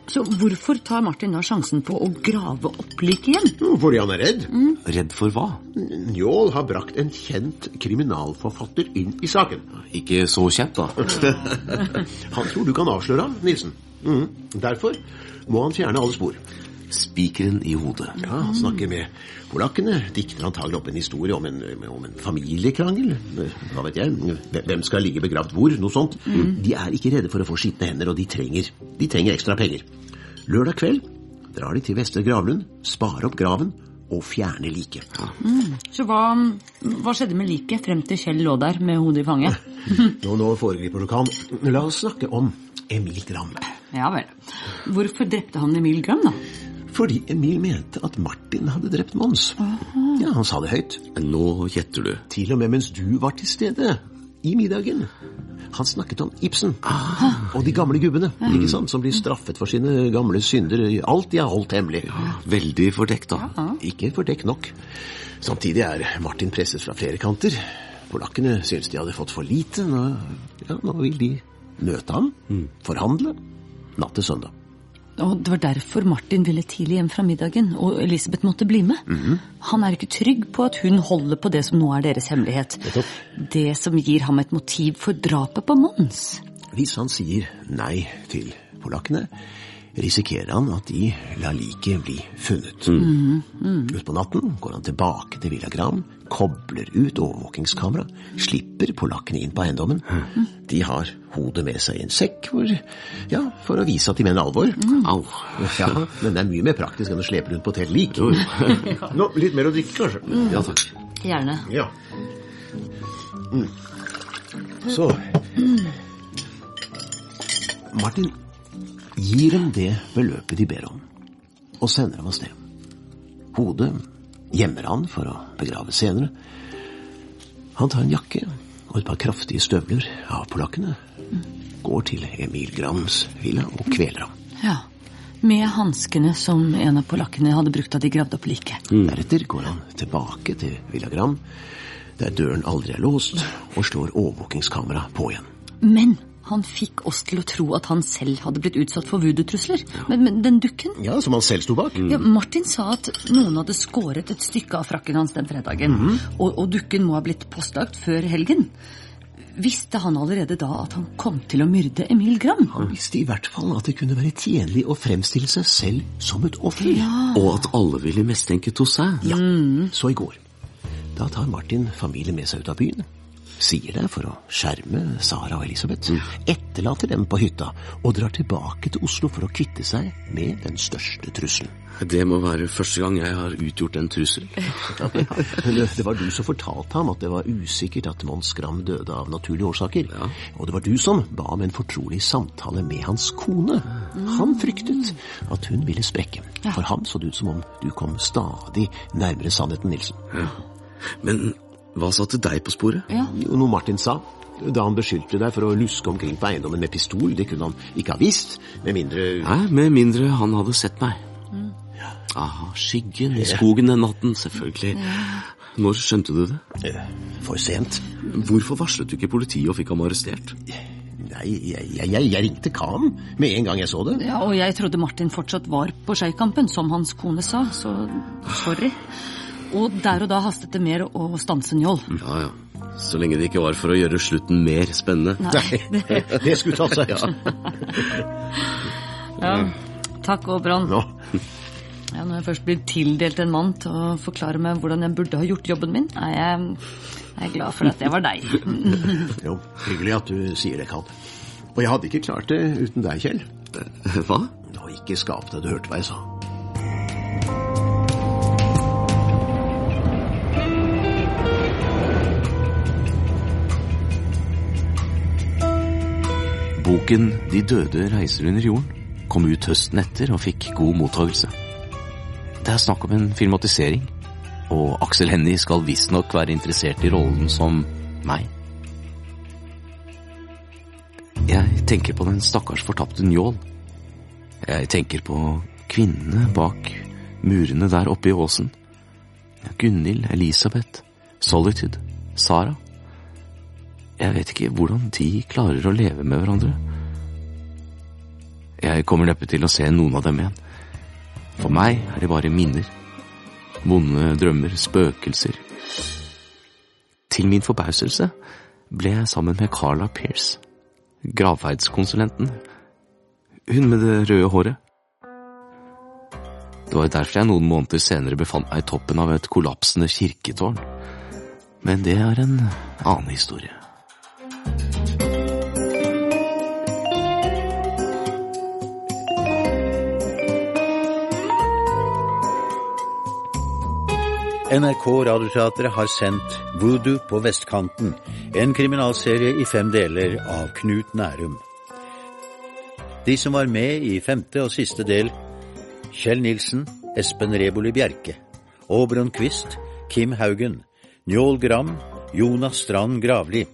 Speaker 36: Så hvorfor tar Martin da sjansen på å grave opp liket igjen?
Speaker 6: Fordi han er redd.
Speaker 3: Redd for hva?
Speaker 6: Njål har brakt en kjent kriminalforfatter inn i saken.
Speaker 3: Ikke så kjent, da.
Speaker 6: Han tror du kan avsløre ham, Nilsen. Mm. Derfor må han fjerne alle spor.
Speaker 3: Spikeren i hodet.
Speaker 6: Ja, Han snakker med polakkene, dikter antagelig opp en historie om en, om en familiekrangel. Hva vet jeg, hvem skal ligge begravd hvor, noe sånt. De er ikke redde for å få skitne hender, og de trenger, de trenger ekstra penger. Lørdag kveld drar de til Vestre Gravlund, sparer opp graven og fjerner liket.
Speaker 36: Mm. Så hva, hva skjedde med liket frem til Kjell lå der med hodet i fanget?
Speaker 6: Nå, nå foregriper du kan. La oss snakke om Emil Gram.
Speaker 36: Ja vel. Hvorfor drepte han Emil Gram, da?
Speaker 6: Fordi Emil mente at Martin hadde drept Mons. Ja, Han sa det høyt.
Speaker 3: Nå gjetter du.
Speaker 6: Til og med mens du var til stede i middagen. Han snakket om Ibsen og de gamle gubbene ikke sant, som blir straffet for sine gamle synder. Alt de har holdt hemmelig.
Speaker 3: Veldig fordekt, da.
Speaker 6: Ikke fordekt nok. Samtidig er Martin presset fra flere kanter. Polakkene syns de hadde fått for lite. Nå, ja, nå vil de møte ham, forhandle, natt til søndag.
Speaker 36: Og Det var derfor Martin ville tidlig hjem fra middagen, og Elisabeth måtte bli med. Han er ikke trygg på at hun holder på det som nå er deres hemmelighet. Det som gir ham et motiv for drapet på Mons.
Speaker 6: Hvis han sier nei til polakkene, risikerer han at de lar liket bli funnet.
Speaker 13: Mm, mm.
Speaker 6: Utpå natten går han tilbake til Villa Gram, kobler ut overvåkingskamera, slipper polakkene inn på eiendommen. De har hodet med seg i en sekk hvor, ja, for å vise at de mener alvor. Au. Ja, men det er mye mer praktisk enn å slepe rundt på et helt lik. Nå, litt mer å drikke, kanskje?
Speaker 36: Mm.
Speaker 6: Ja takk.
Speaker 36: Gjerne.
Speaker 6: Ja. Mm. Så Martin gir dem det beløpet de ber om, og sender dem av sted. Hodet gjemmer han for å begrave senere. Han tar en jakke og et par kraftige støvler av polakkene, går til Emil Grams villa og kveler ham.
Speaker 36: Ja. Med hanskene som en av polakkene hadde brukt da de gravde opp liket.
Speaker 6: Deretter går han tilbake til Villa Gram, der døren aldri er låst, og slår overvåkingskameraet på igjen.
Speaker 36: Men han fikk oss til å tro at han selv hadde blitt utsatt for voodoo-trusler. Men, men den dukken
Speaker 6: Ja, Som han selv sto bak?
Speaker 36: ja, Martin sa at noen hadde skåret et stykke av frakken hans den fredagen.
Speaker 6: Mhm.
Speaker 36: og, og dukken må ha blitt postlagt før helgen. Visste han allerede da at han kom til å myrde Emil Gram?
Speaker 6: Han visste i hvert fall at det kunne være tjenlig å fremstille seg selv som et offer.
Speaker 3: Og at alle ville mistenke Toussaint.
Speaker 6: Ja, så i går. Da tar Martin familien med seg ut av byen. Sier det for å skjerme Sara og Elisabeth. Etterlater dem på hytta og drar tilbake til Oslo for å kvitte seg med den største trusselen.
Speaker 3: Det må være første gang jeg har utgjort en trussel.
Speaker 6: Det var du som fortalte ham at det var usikkert at Mons Gram døde av naturlige årsaker. Og det var du som ba om en fortrolig samtale med hans kone. Han fryktet at hun ville sprekke. For ham så det ut som om du kom stadig nærmere sannheten, Nilsen.
Speaker 3: Men hva satte deg på sporet?
Speaker 6: Jo, Noe Martin sa. Da han beskyldte deg for å luske omkring på eiendommen med pistol. Det kunne han ikke ha visst, med mindre
Speaker 3: Nei, med mindre han hadde sett meg. Aha, skyggen i skogen den natten, selvfølgelig. Når skjønte du det?
Speaker 6: For sent.
Speaker 3: Hvorfor varslet du ikke politiet og fikk ham arrestert?
Speaker 6: Nei, jeg, jeg, jeg, jeg ringte Kam med en gang jeg så det.
Speaker 36: Ja, Og jeg trodde Martin fortsatt var på Skeikampen, som hans kone sa, så sorry. Og der og da hastet det mer å stanse Njål.
Speaker 3: Ja, ja. Så lenge det ikke var for å gjøre slutten mer spennende.
Speaker 36: Nei,
Speaker 6: det, det skulle ta seg.
Speaker 36: Ja. ja. Takk og brann. Ja, når jeg først blir tildelt en mann til å forklare meg hvordan jeg burde ha gjort jobben min, er jeg, jeg er glad for at det var deg.
Speaker 6: jo, hyggelig at du sier det, Karl. Og jeg hadde ikke klart det uten deg, Kjell.
Speaker 3: Hva?
Speaker 6: Nå, ikke skap det du hørte hva jeg sa.
Speaker 3: Boken De døde reiser under jorden kom ut høsten etter og fikk god mottagelse. Det er snakk om en filmatisering, og Aksel Hennie skal visstnok være interessert i rollen som meg. Jeg tenker på den stakkars fortapte Njål. Jeg tenker på kvinnene bak murene der oppe i åsen. Gunhild, Elisabeth, Solitude, Sara. Jeg vet ikke hvordan de klarer å leve med hverandre. Jeg kommer neppe til å se noen av dem igjen. For meg er det bare minner. Vonde drømmer, spøkelser. Til min forbauselse ble jeg sammen med Carla Pierce, gravferdskonsulenten. Hun med det røde håret. Det var derfor jeg noen måneder senere befant meg i toppen av et kollapsende kirketårn. Men det er en annen historie.
Speaker 1: NRK Radioteatret har sendt Voodoo på vestkanten, en kriminalserie i fem deler av Knut Nærum. De som var med i femte og siste del, Kjell Nilsen, Espen Reboli Bjerke, Aabron Quist, Kim Haugen, Njål Gram, Jonas Strand Gravli,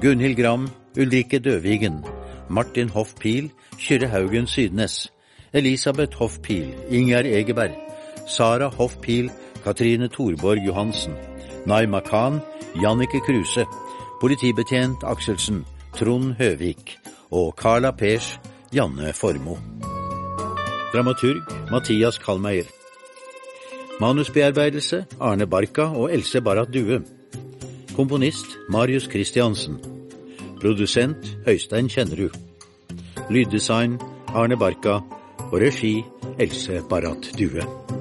Speaker 1: Gunhild Gram, Ulrikke Døvigen, Martin Hoff Pil, Kyrre Haugen Sydnes, Elisabeth Hoff Pil, Ingjerd Egeberg, Sara Hoff Pil, Katrine Thorborg Johansen, Naima Khan, Jannike Kruse, politibetjent Akselsen, Trond Høvik og Carla Pers, Janne Formoe. Dramaturg Mathias Kalmeier. Manusbearbeidelse Arne Barka og Else Barrat Due. Komponist Marius Christiansen. Produsent Øystein Kjennerud. Lyddesign Arne Barka. Og regi Else Barrat Due.